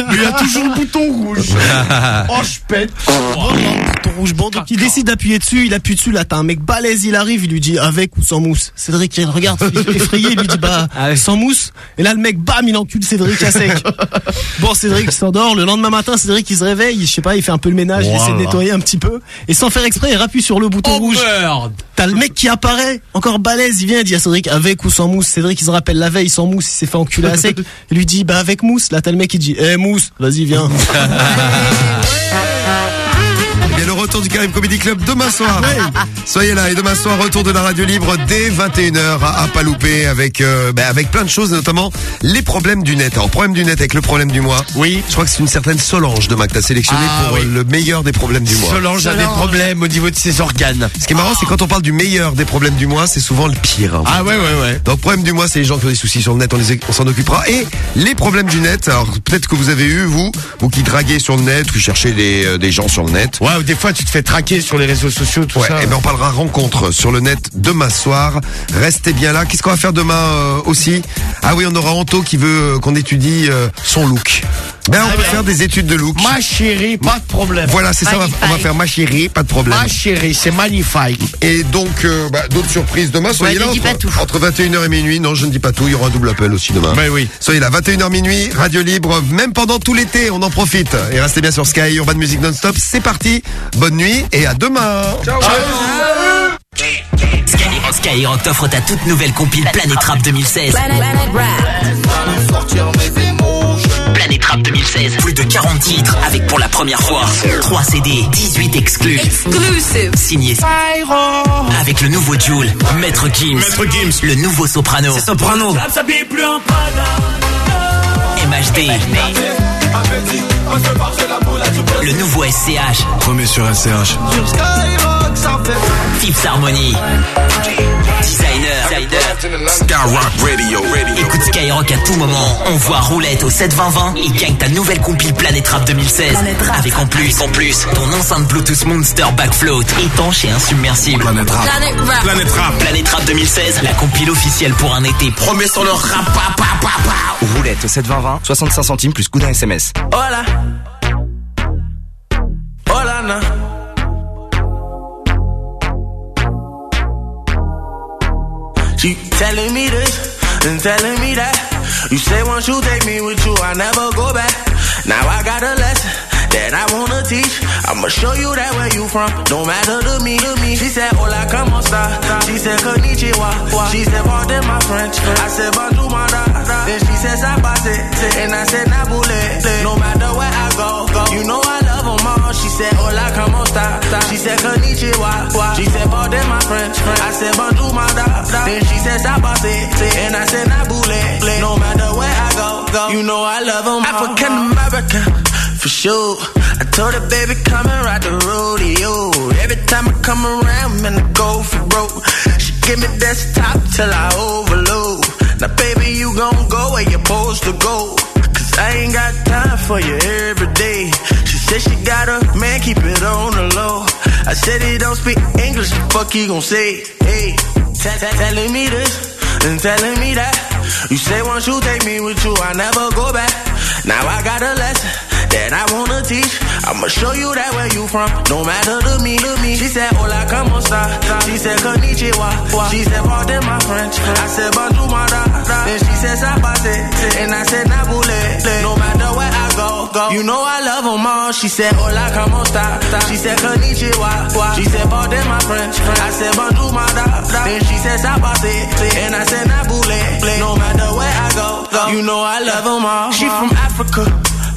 Mais il y a toujours le bouton rouge. oh, je pète. Voilà, bouton rouge. Bon, donc il décide d'appuyer dessus, il appuie dessus, là t'as un mec balèze, il arrive, il lui dit avec ou sans mousse. Cédric, il regarde, il est effrayé, il lui dit bah, Ah ouais. sans mousse. Et là le mec, bam, il encule Cédric à sec. Bon, Cédric s'endort, le lendemain matin, Cédric il se réveille, je sais pas, il fait un peu le ménage, il essaie de nettoyer un petit peu. Et sans faire exprès, il rappuie sur le bouton Oh rouge. merde T'as le mec qui apparaît, encore balèze, il vient, il dit à Cédric avec ou sans mousse. Cédric il se rappelle la veille, sans mousse, il s'est fait enculer à sec. Il lui dit bah avec mousse. Là t'as le mec qui dit eh mousse, vas-y viens. Eh bien, le retour du Karim Comedy Club demain soir. Soyez là et demain soir, retour de la radio libre dès 21h à, à pas louper avec, euh, bah, avec plein de choses, notamment les problèmes du net. Alors, problème du net avec le problème du mois. Oui. Je crois que c'est une certaine Solange demain que t'as sélectionné Ah, pour oui. le meilleur des problèmes du mois. Solange a des problèmes au niveau de ses organes. Ce qui est marrant, c'est quand on parle du meilleur des problèmes du mois, c'est souvent le pire. en fait. Ah ouais ouais ouais. Donc problème du mois, c'est les gens qui ont des soucis sur le net, on, les, on s'en occupera. Et les problèmes du net, alors peut-être que vous avez eu, vous, vous qui draguez sur le net, ou qui cherchez des, euh, des gens sur le net. Ouais, ou des fois tu te fais traquer sur les réseaux sociaux, tout Ouais, ça. et ben on parlera rencontre sur le net demain soir. Restez bien là. Qu'est-ce qu'on va faire demain euh, aussi? Ah oui, on aura Anto qui veut euh, qu'on étudie euh, son look. Ben on peut faire des études de look. Ma chérie, pas de problème. Voilà, c'est ça, on va, on va faire ma chérie, pas de problème. Ma chérie, c'est magnifique. Et donc, euh, bah, d'autres surprises demain. Soyez là entre, tout. entre 21h et minuit. Non, je ne dis pas tout. Il y aura un double appel aussi demain. Ben oui. Soyez là, 21h minuit, radio libre, même pendant tout l'été, on en profite. Et restez bien sur Sky, Urban Music Non-Stop. C'est parti. Bonne nuit et à demain. Ciao. Skyrock, Skyrock t'offre ta toute nouvelle compile Planète Rap 2016. Planète Rap 2016. Plus de 40 titres avec pour la première fois 3 CD, 18 exclus. Exclusive. Signé avec le nouveau Joule, Maître Gims, Maître Gims. le nouveau Soprano, Soprano. MHD, le nouveau SCH, Premier sur SCH. Fifth Harmony, Skyrock Radio. Écoute Skyrock à tout moment. On voit roulette au 72020 et gagne ta nouvelle compile Planète Rap 2016. Avec en plus, en plus, ton enceinte Bluetooth Monster Backfloat étanche et insubmersible. Planète Rap. Planète Rap. Planète Rap. Planète Rap 2016, la compile officielle pour un été. Promet sur le rap. pa, pa, pa, pa. Roulette au 72020, 65 centimes plus coup d'un SMS. Hola. Hola, na. She telling me this and telling me that. You say once you take me with you, I never go back. Now I got a lesson that I wanna teach. I'ma show you that where you from. No matter to me, to me. She said, Hola, como esta? She said, Konnichiwa. She said, pardon my French. I said, Bonjour, my. Then she said, Sabase. And I said, Nabule. No matter said, Hola, como esta? She said, Konnichiwa. She said, pardon my French. I said, Bonjour, my da. Then she said, Sabase. And I said, Nabule. No matter where I go, go. You know I love them African American for sure. I told her, baby, come and ride the rodeo. Every time I come around, man, I go for broke. She give me desktop till I overload. Now, baby, you gon' go where you're supposed to go. Cause I ain't got time for you every day. She said she got a man, keep it on the low. I said he don't speak English, fuck he gon' say? Hey, telling me this and telling me that. You say once you take me with you, I never go back. Now I got a lesson that I wanna teach. I'ma show you that where you from. No matter to me, to me. She said, Hola, como esta? She said, Konnichiwa. She said, pardon my French. I said, Bonjour, my da. Then she said, Sabase. And I said, Nabule. No matter where I go, go. You know I love them all. She said, Hola, como esta? She said, Konnichiwa. She said, pardon my French. I said, Bonjour, my da. Then she said, Sabase. And I said, Nabule. No matter where I go, go. You know I love them all. She from Africa.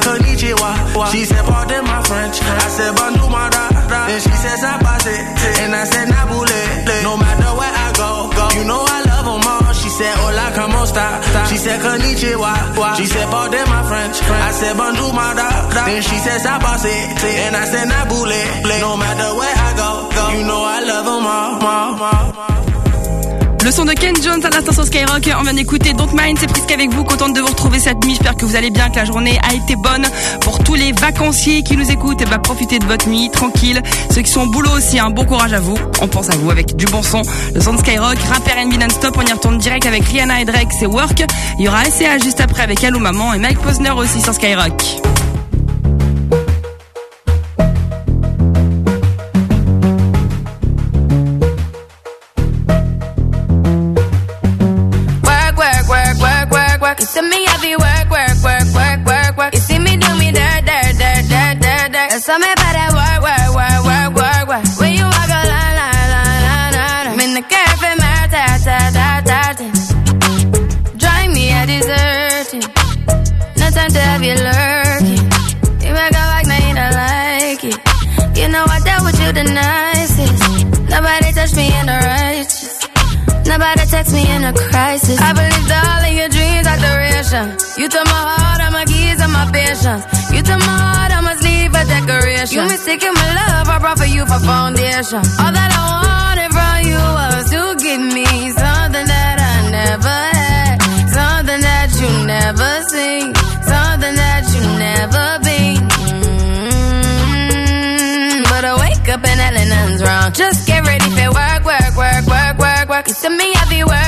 said, Konnichiwa. She said, pardon my French. I said, my da. Then she said, Sabase. And I said, Nabule. No matter where I go, go. You know I love them all. She said, Hola, como esta? She said, Konnichiwa. She said, pardon my French. I said, Bonjour, my. Then she says said, Sabase. And I said, Nabule. No matter where I go, go. You know I love them all. all, all, all. Le son de Ken Jones à l'instant sur Skyrock. On vient d'écouter Don't Mind. C'est presque avec vous. Contente de vous retrouver cette nuit. J'espère que vous allez bien, que la journée a été bonne. Pour tous les vacanciers qui nous écoutent, eh ben, profitez de votre nuit tranquille. Ceux qui sont au boulot aussi, un bon courage à vous. On pense à vous avec du bon son. Le son de Skyrock, rapper NB non-stop. On y retourne direct avec Rihanna et Drake. C'est Work. Il y aura SCH juste après avec Allô Maman et Mike Posner aussi sur Skyrock. Work. You see me heavy work, work, work, work, work, work. You see me do me dirt, dirt, dirt, dirt, dirt, dirt. There's something about that work, work, work, work, work, work. When you walk a line, line, line, line, line. I'm in the cafe, my ta, ta, ta, ta, ta. Drive me a deserting. No time to have you lurking. You make a like, now you don't like it. You know I dealt with you the nicest. Nobody touched me in the righteous. Nobody text me in a crisis. I believed all of your dreams. You took my heart, all my keys, and my patience. You took my heart, I must leave a decoration. You mistaken my love, I brought for you for foundation. All that I wanted from you was to give me something that I never had, something that you never seen, something that you never been. Mm, But I wake up and nothing's wrong. Just get ready for work, work, work, work, work, work. You see me work, work, work,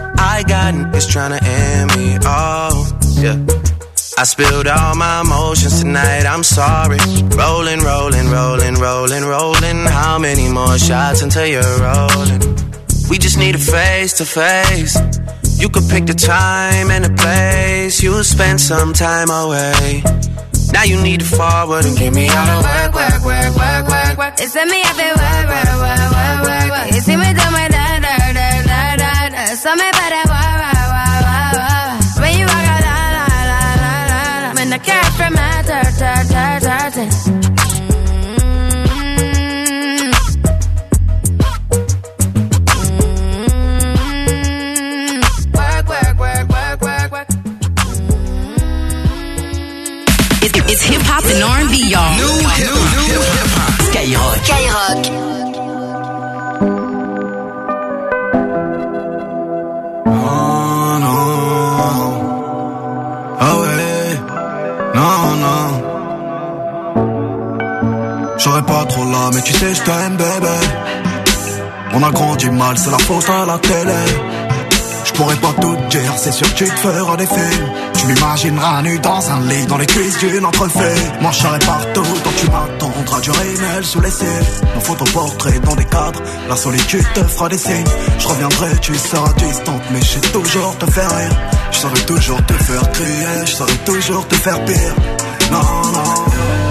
I got niggas tryna end me. Oh, yeah. I spilled all my emotions tonight, I'm sorry. Rolling, rolling, rolling, rolling, rolling. How many more shots until you're rolling? We just need a face to face. You could pick the time and the place. You'll spend some time away. Now you need to forward and get me out of work, work, work, work, work, work. It's me happy work, work, work, work, work. You la. When the cat from my dirt, dirt, dirt, dirt, dirt. Work, work, work, work, work, work. It's, it's hip hop and R&B, y'all. New hip hop. Skyrock. Skyrock. Oh non. Ah ouais. Non, non. J'aurais pas trop là, mais tu sais, je t'aime, bébé. On a grandi mal, c'est la faute à la télé. Je pourrais pas tout dire, c'est sûr que tu te feras des films. Tu m'imagineras nu dans un lit, dans les cuisses d'une entrefait. Moi je serai partout, donc tu m'attendras du rémel sous les cils. Nos photoportraits dans des cadres, la solitude te fera des signes. Je reviendrai, tu seras distante, mais je sais toujours te faire rire. Je saurais toujours te faire crier, je saurais toujours te faire pire. Non, non,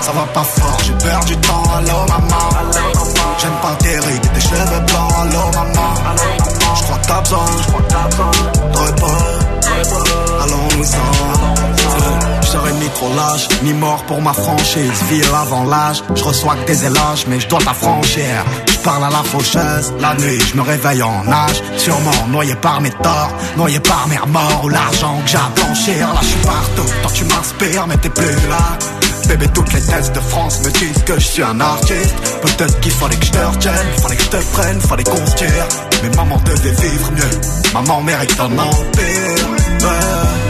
Ça va pas fort, j'ai perdu du temps. Allô, maman. J'aime pas tes rides tes cheveux blancs. Allô, maman. Je crois que t'as besoin. De repos. Allons-nous-en. Serai ni trop lâche, ni mort pour ma franchise. Ville avant l'âge, je reçois que des éloges, mais je dois t'affranchir. Je parle à la faucheuse, la nuit, je me réveille en nage. Sûrement noyé par mes torts, noyé par mes remords ou l'argent que j'ai à blanchir. Là, je partout, toi tu m'inspires, mais t'es plus là. Bébé, toutes les thèses de France me disent que je suis un artiste. Peut-être qu'il fallait que je te retienne, fallait que je te prenne, fallait qu'on tire. Mais maman devait vivre mieux, maman mérite un empire.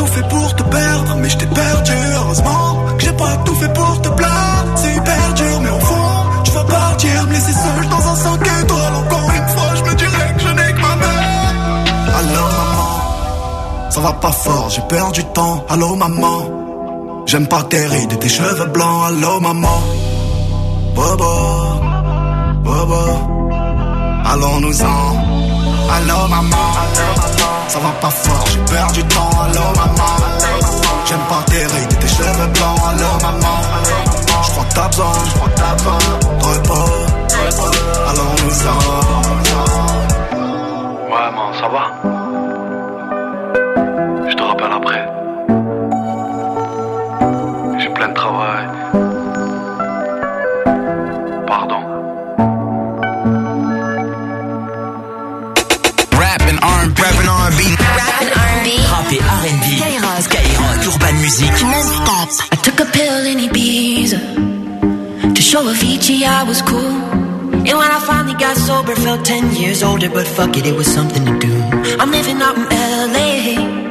ça va pas fort, j'ai perdu du temps. Allô, maman, j'aime pas tes rides tes cheveux blancs. Allô, maman, Bobo, Bobo, allons-nous-en. Allô, maman, ça va pas fort, j'ai perdu du temps. Allô, maman, j'aime pas tes rides tes cheveux blancs. Allô, maman, je crois que t'as besoin de repos. Allons-nous-en. Ouais, man, ça va Après. J'ai plein de travail. Pardon. Rap and R&B. Rap and R&B. Rap and R&B. Rap et R&B. Skyrock. Skyrock. Urban Music. I took a pill in Ibiza to show Avicii I was cool. And when I finally got sober, felt 10 years older, but fuck it, it was something to do. I'm living out in LA.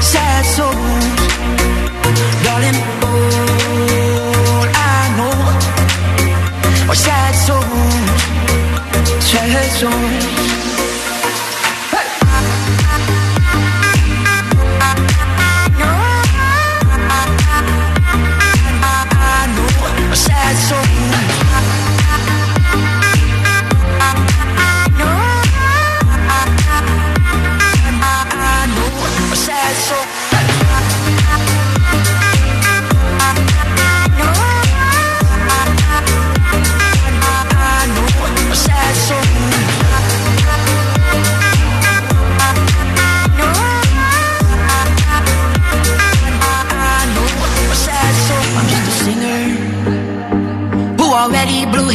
sad soul, darling. All I know sad souls, sad.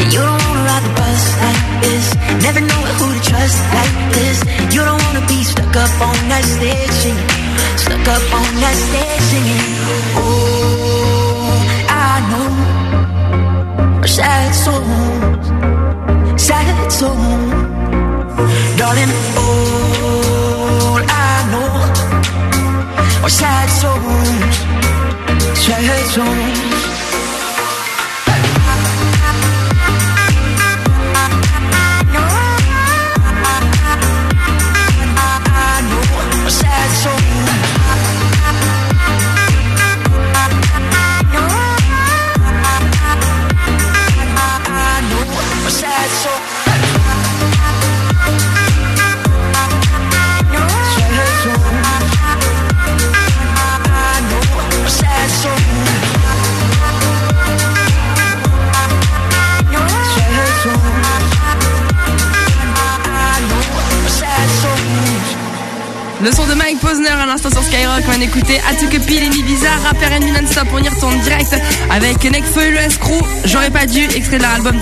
You don't wanna ride the bus like this, never know who to trust like this. You don't wanna be stuck up on that stage stuck up on that stage. Oh, I know sad sad darling. I know sad souls, sad souls. Le son de Mike Posner à l'instant sur Skyrock. On écouter Atukepi, Lenny Bizarre, rapper Enemy Non-Stop. On y retourne direct avec Nekfeu, le Escrew. J'aurais pas dû, extrait de leur album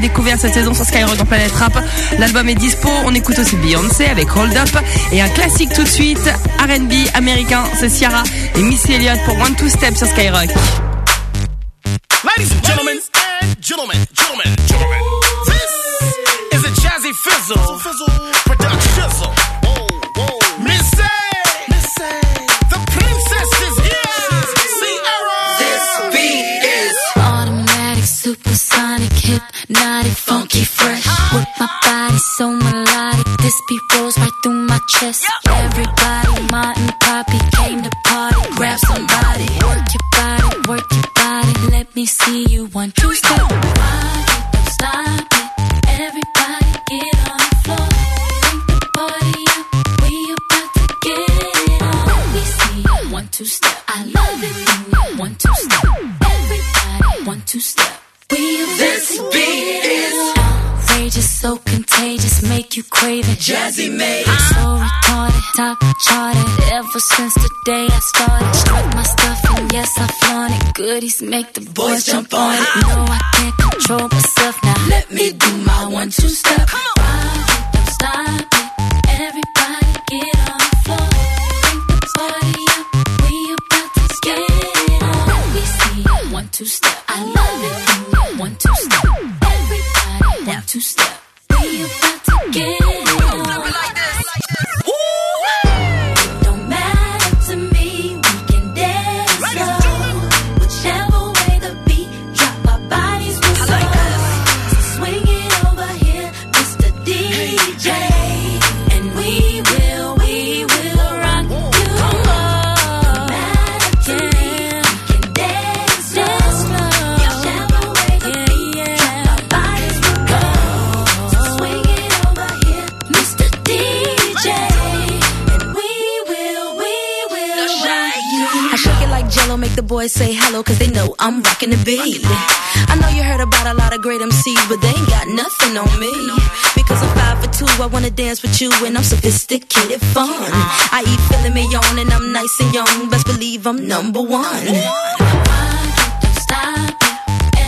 découvert cette saison sur Skyrock en Planète Rap. L'album est dispo. On écoute aussi Beyoncé avec Hold Up. Et un classique tout de suite, R&B américain, c'est Ciara et Missy Elliott pour One Two Step sur Skyrock. You crave it. Jazzy made. it. So retarded, top charted. Ever since the day I started, struck my stuff and yes I flaunt it. Goodies make the boys jump on it. No, I can't control myself now. Let me do my one two step. Rock it, don't stop boys say hello cause they know I'm rocking the beat. I know you heard about a lot of great MCs, but they ain't got nothing on me. Because I'm five for two, I wanna dance with you and I'm sophisticated fun. I eat filet mignon and I'm nice and young, best believe I'm number one.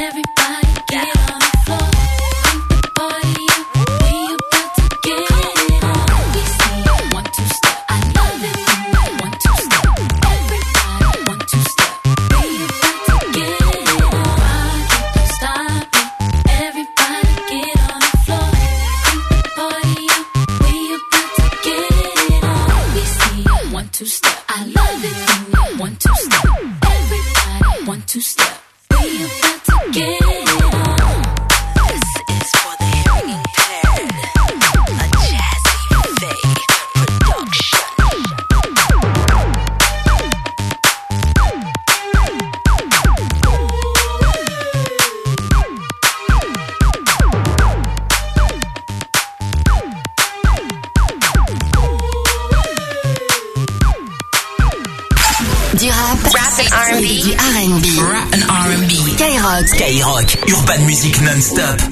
Everybody get on Skyrock, Urban Music non-stop.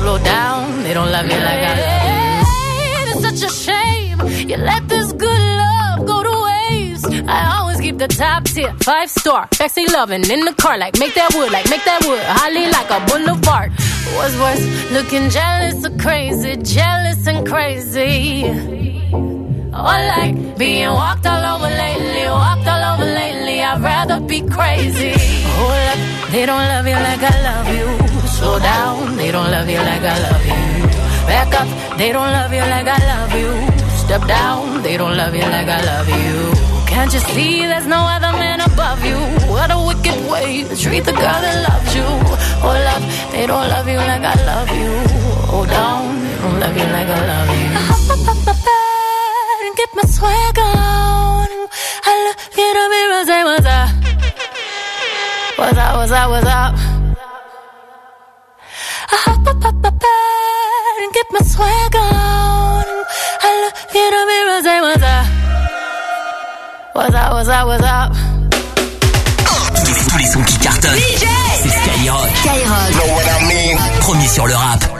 Slow down, they don't love you like I love you. It's such a shame. You let this good love. Go to waste. I always keep the top tier, five star, sexy loving in the car, like make that wood, like make that wood, holly like a boulevard. What's worse, looking jealous or crazy, jealous and crazy. Or like being walked all over lately, walked all over lately. I'd rather be crazy. Hold up, they don't love you like I love you. Slow down, they don't love you like I love you. Back up, they don't love you like I love you. Step down, they don't love you like I love you. Can't you see there's no other man above you? What a wicked way to treat the girl that loves you. Hold up, they don't love you like I love you. Hold on, they don't love you like I love you. and get my swag on. I look in the mirror, and say what's up? What's up, what's up, what's up? I hop up, up, up, up and get my swag on. I look in the mirror, and say what's up? What's up, what's up, what's up? Tous les, tous les sons qui cartonnent. C'est Skyrock. Skyrock. Premier sur le rap.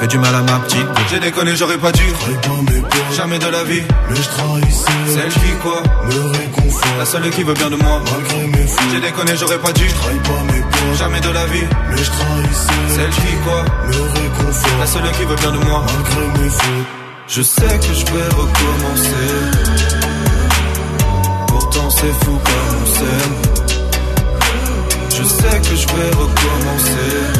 J'ai fait du mal à ma petite. J'ai déconné, j'aurais pas dû. Jamais de la vie. Mais je trahissais. Celle qui quoi? Me réconfort. La seule qui veut bien de moi. Malgré mes fautes. J'ai déconné, j'aurais pas dû. Pas mes peurs. Jamais de la vie. Mais je trahissais. Celle qui quoi? Me réconfort. La seule qui veut bien de moi. Malgré mes fautes. Je sais que je vais recommencer. Pourtant c'est fou comme on s'aime. Je sais que je vais recommencer.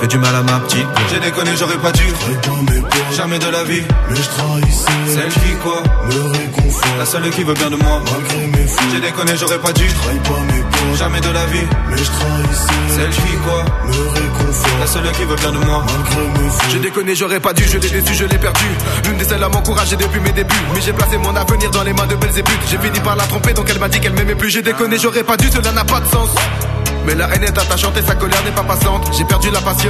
J'ai fait du mal à ma petite. J'ai déconné, j'aurais pas dû. Jamais de la vie. Mais je trahissais. Celle qui quoi Me réconfort. La seule qui veut bien de moi. Malgré mes. J'ai déconné, j'aurais pas dû. Pas mes. Jamais de la vie. Mais je trahissais. Celle qui quoi Me réconfort. La seule qui veut bien de moi. Malgré mes fautes. J'ai déconné, j'aurais pas dû, je l'ai déçu, je l'ai perdu. L'une des seules à m'encourager depuis mes débuts. Mais j'ai placé mon avenir dans les mains de Belzébuth. J'ai fini par la tromper, donc elle m'a dit qu'elle m'aimait plus. J'ai déconné, j'aurais pas dû, cela n'a pas de sens. Mais la haine est attachante et sa colère n'est pas passante. J'ai perdu la patience.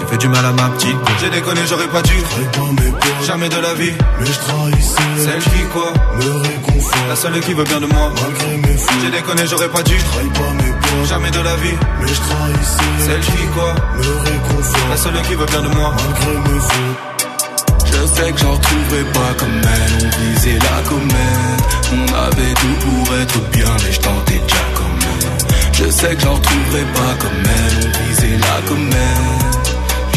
J'ai fait du mal à ma petite. J'ai déconné, j'aurais pas dû. Jamais de la vie. Mais je trahissais. Celle qui quoi Me réconfort. La seule qui veut bien de moi. Malgré mes fautes. J'ai déconné, j'aurais pas dû. Trahis pas mes peurs. Jamais de la vie. Mais je trahissais. Celle qui quoi Me réconfort. La seule qui veut bien de moi. Malgré mes fautes. Je sais que j'en retrouverai pas comme elle, on visait la comète. On avait tout pour être bien, mais je tentais déjà quand même. Je sais que j'en retrouverai pas comme elle, on visait la comète.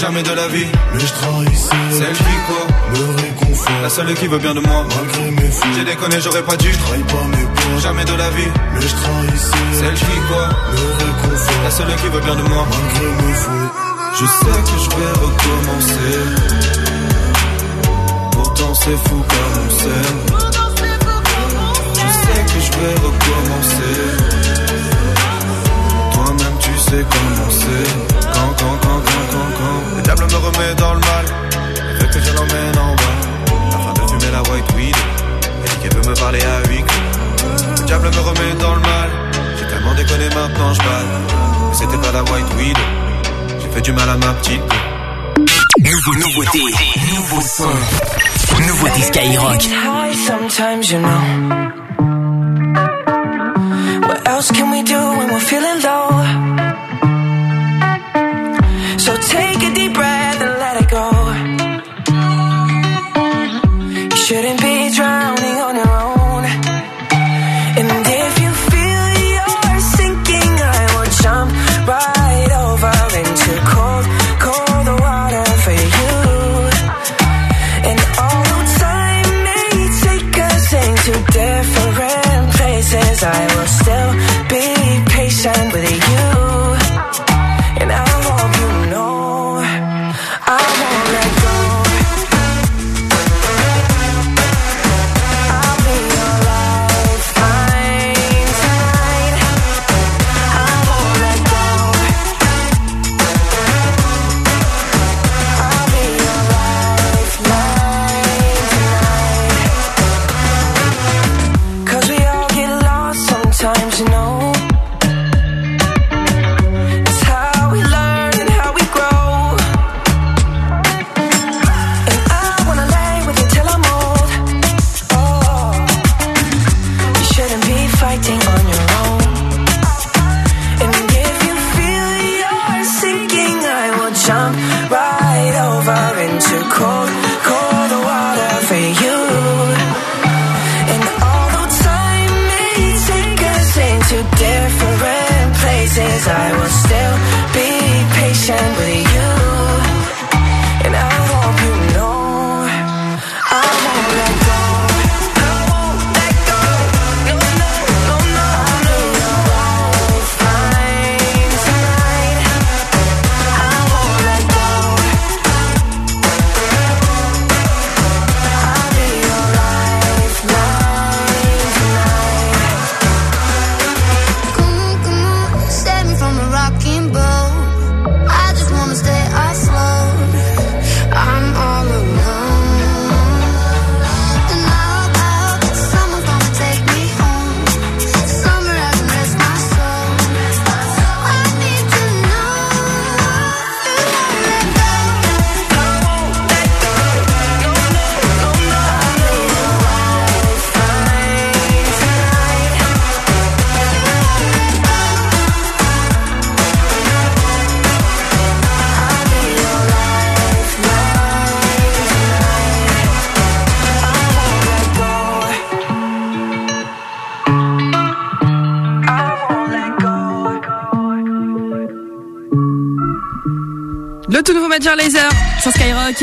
Jamais de la vie. Mais je trahissais. Celle qui quoi Me réconfort. La seule qui veut bien de moi. Malgré mes fautes. J'ai déconné, j'aurais pas dû. Trahis pas mes peurs. Jamais de la vie. Mais je trahissais. Celle qui quoi Me réconfort. La seule qui veut bien de moi. Malgré mes fautes. Je sais que je vais recommencer. Pourtant c'est fou comme on s'aime. Je sais que je vais recommencer. Toi-même tu sais comment c'est. Quand, quand, quand, quand, quand, quand. Le diable me remet dans le mal. Veut que je l'emmène en bas. Afin de fumer la white weed. Elle dit qu'elle veut me parler à huis clos. Le diable me remet dans le mal. J'ai tellement déconné maintenant je. Mais c'était pas la white weed. J'ai fait du mal à ma petite. Nouveau, nouveauté, nouveau son. Nouveauté Skyrock. high sometimes, you know. What else can we do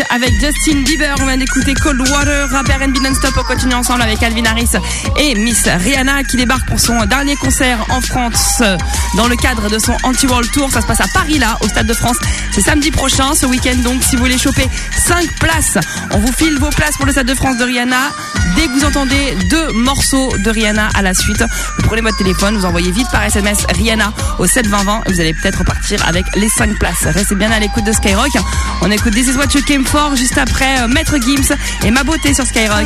avec Justin Bieber. On vient d'écouter Cold Water, rapper NB non-stop. On continue ensemble avec Alvin Harris et Miss Rihanna qui débarque pour son dernier concert en France euh, dans le cadre de son Anti-World Tour. Ça se passe à Paris là, au Stade de France. C'est samedi prochain, ce week-end donc. Si vous voulez choper 5 places, on vous file vos places pour le Stade de France de Rihanna. Dès que vous entendez deux morceaux de Rihanna à la suite, vous prenez votre téléphone, vous envoyez vite par SMS Rihanna au 72020 et vous allez peut-être repartir avec les 5 places. Restez bien à l'écoute de Skyrock. On écoute This is what you came for juste après euh, Maître Gims et Ma beauté sur Skyrock.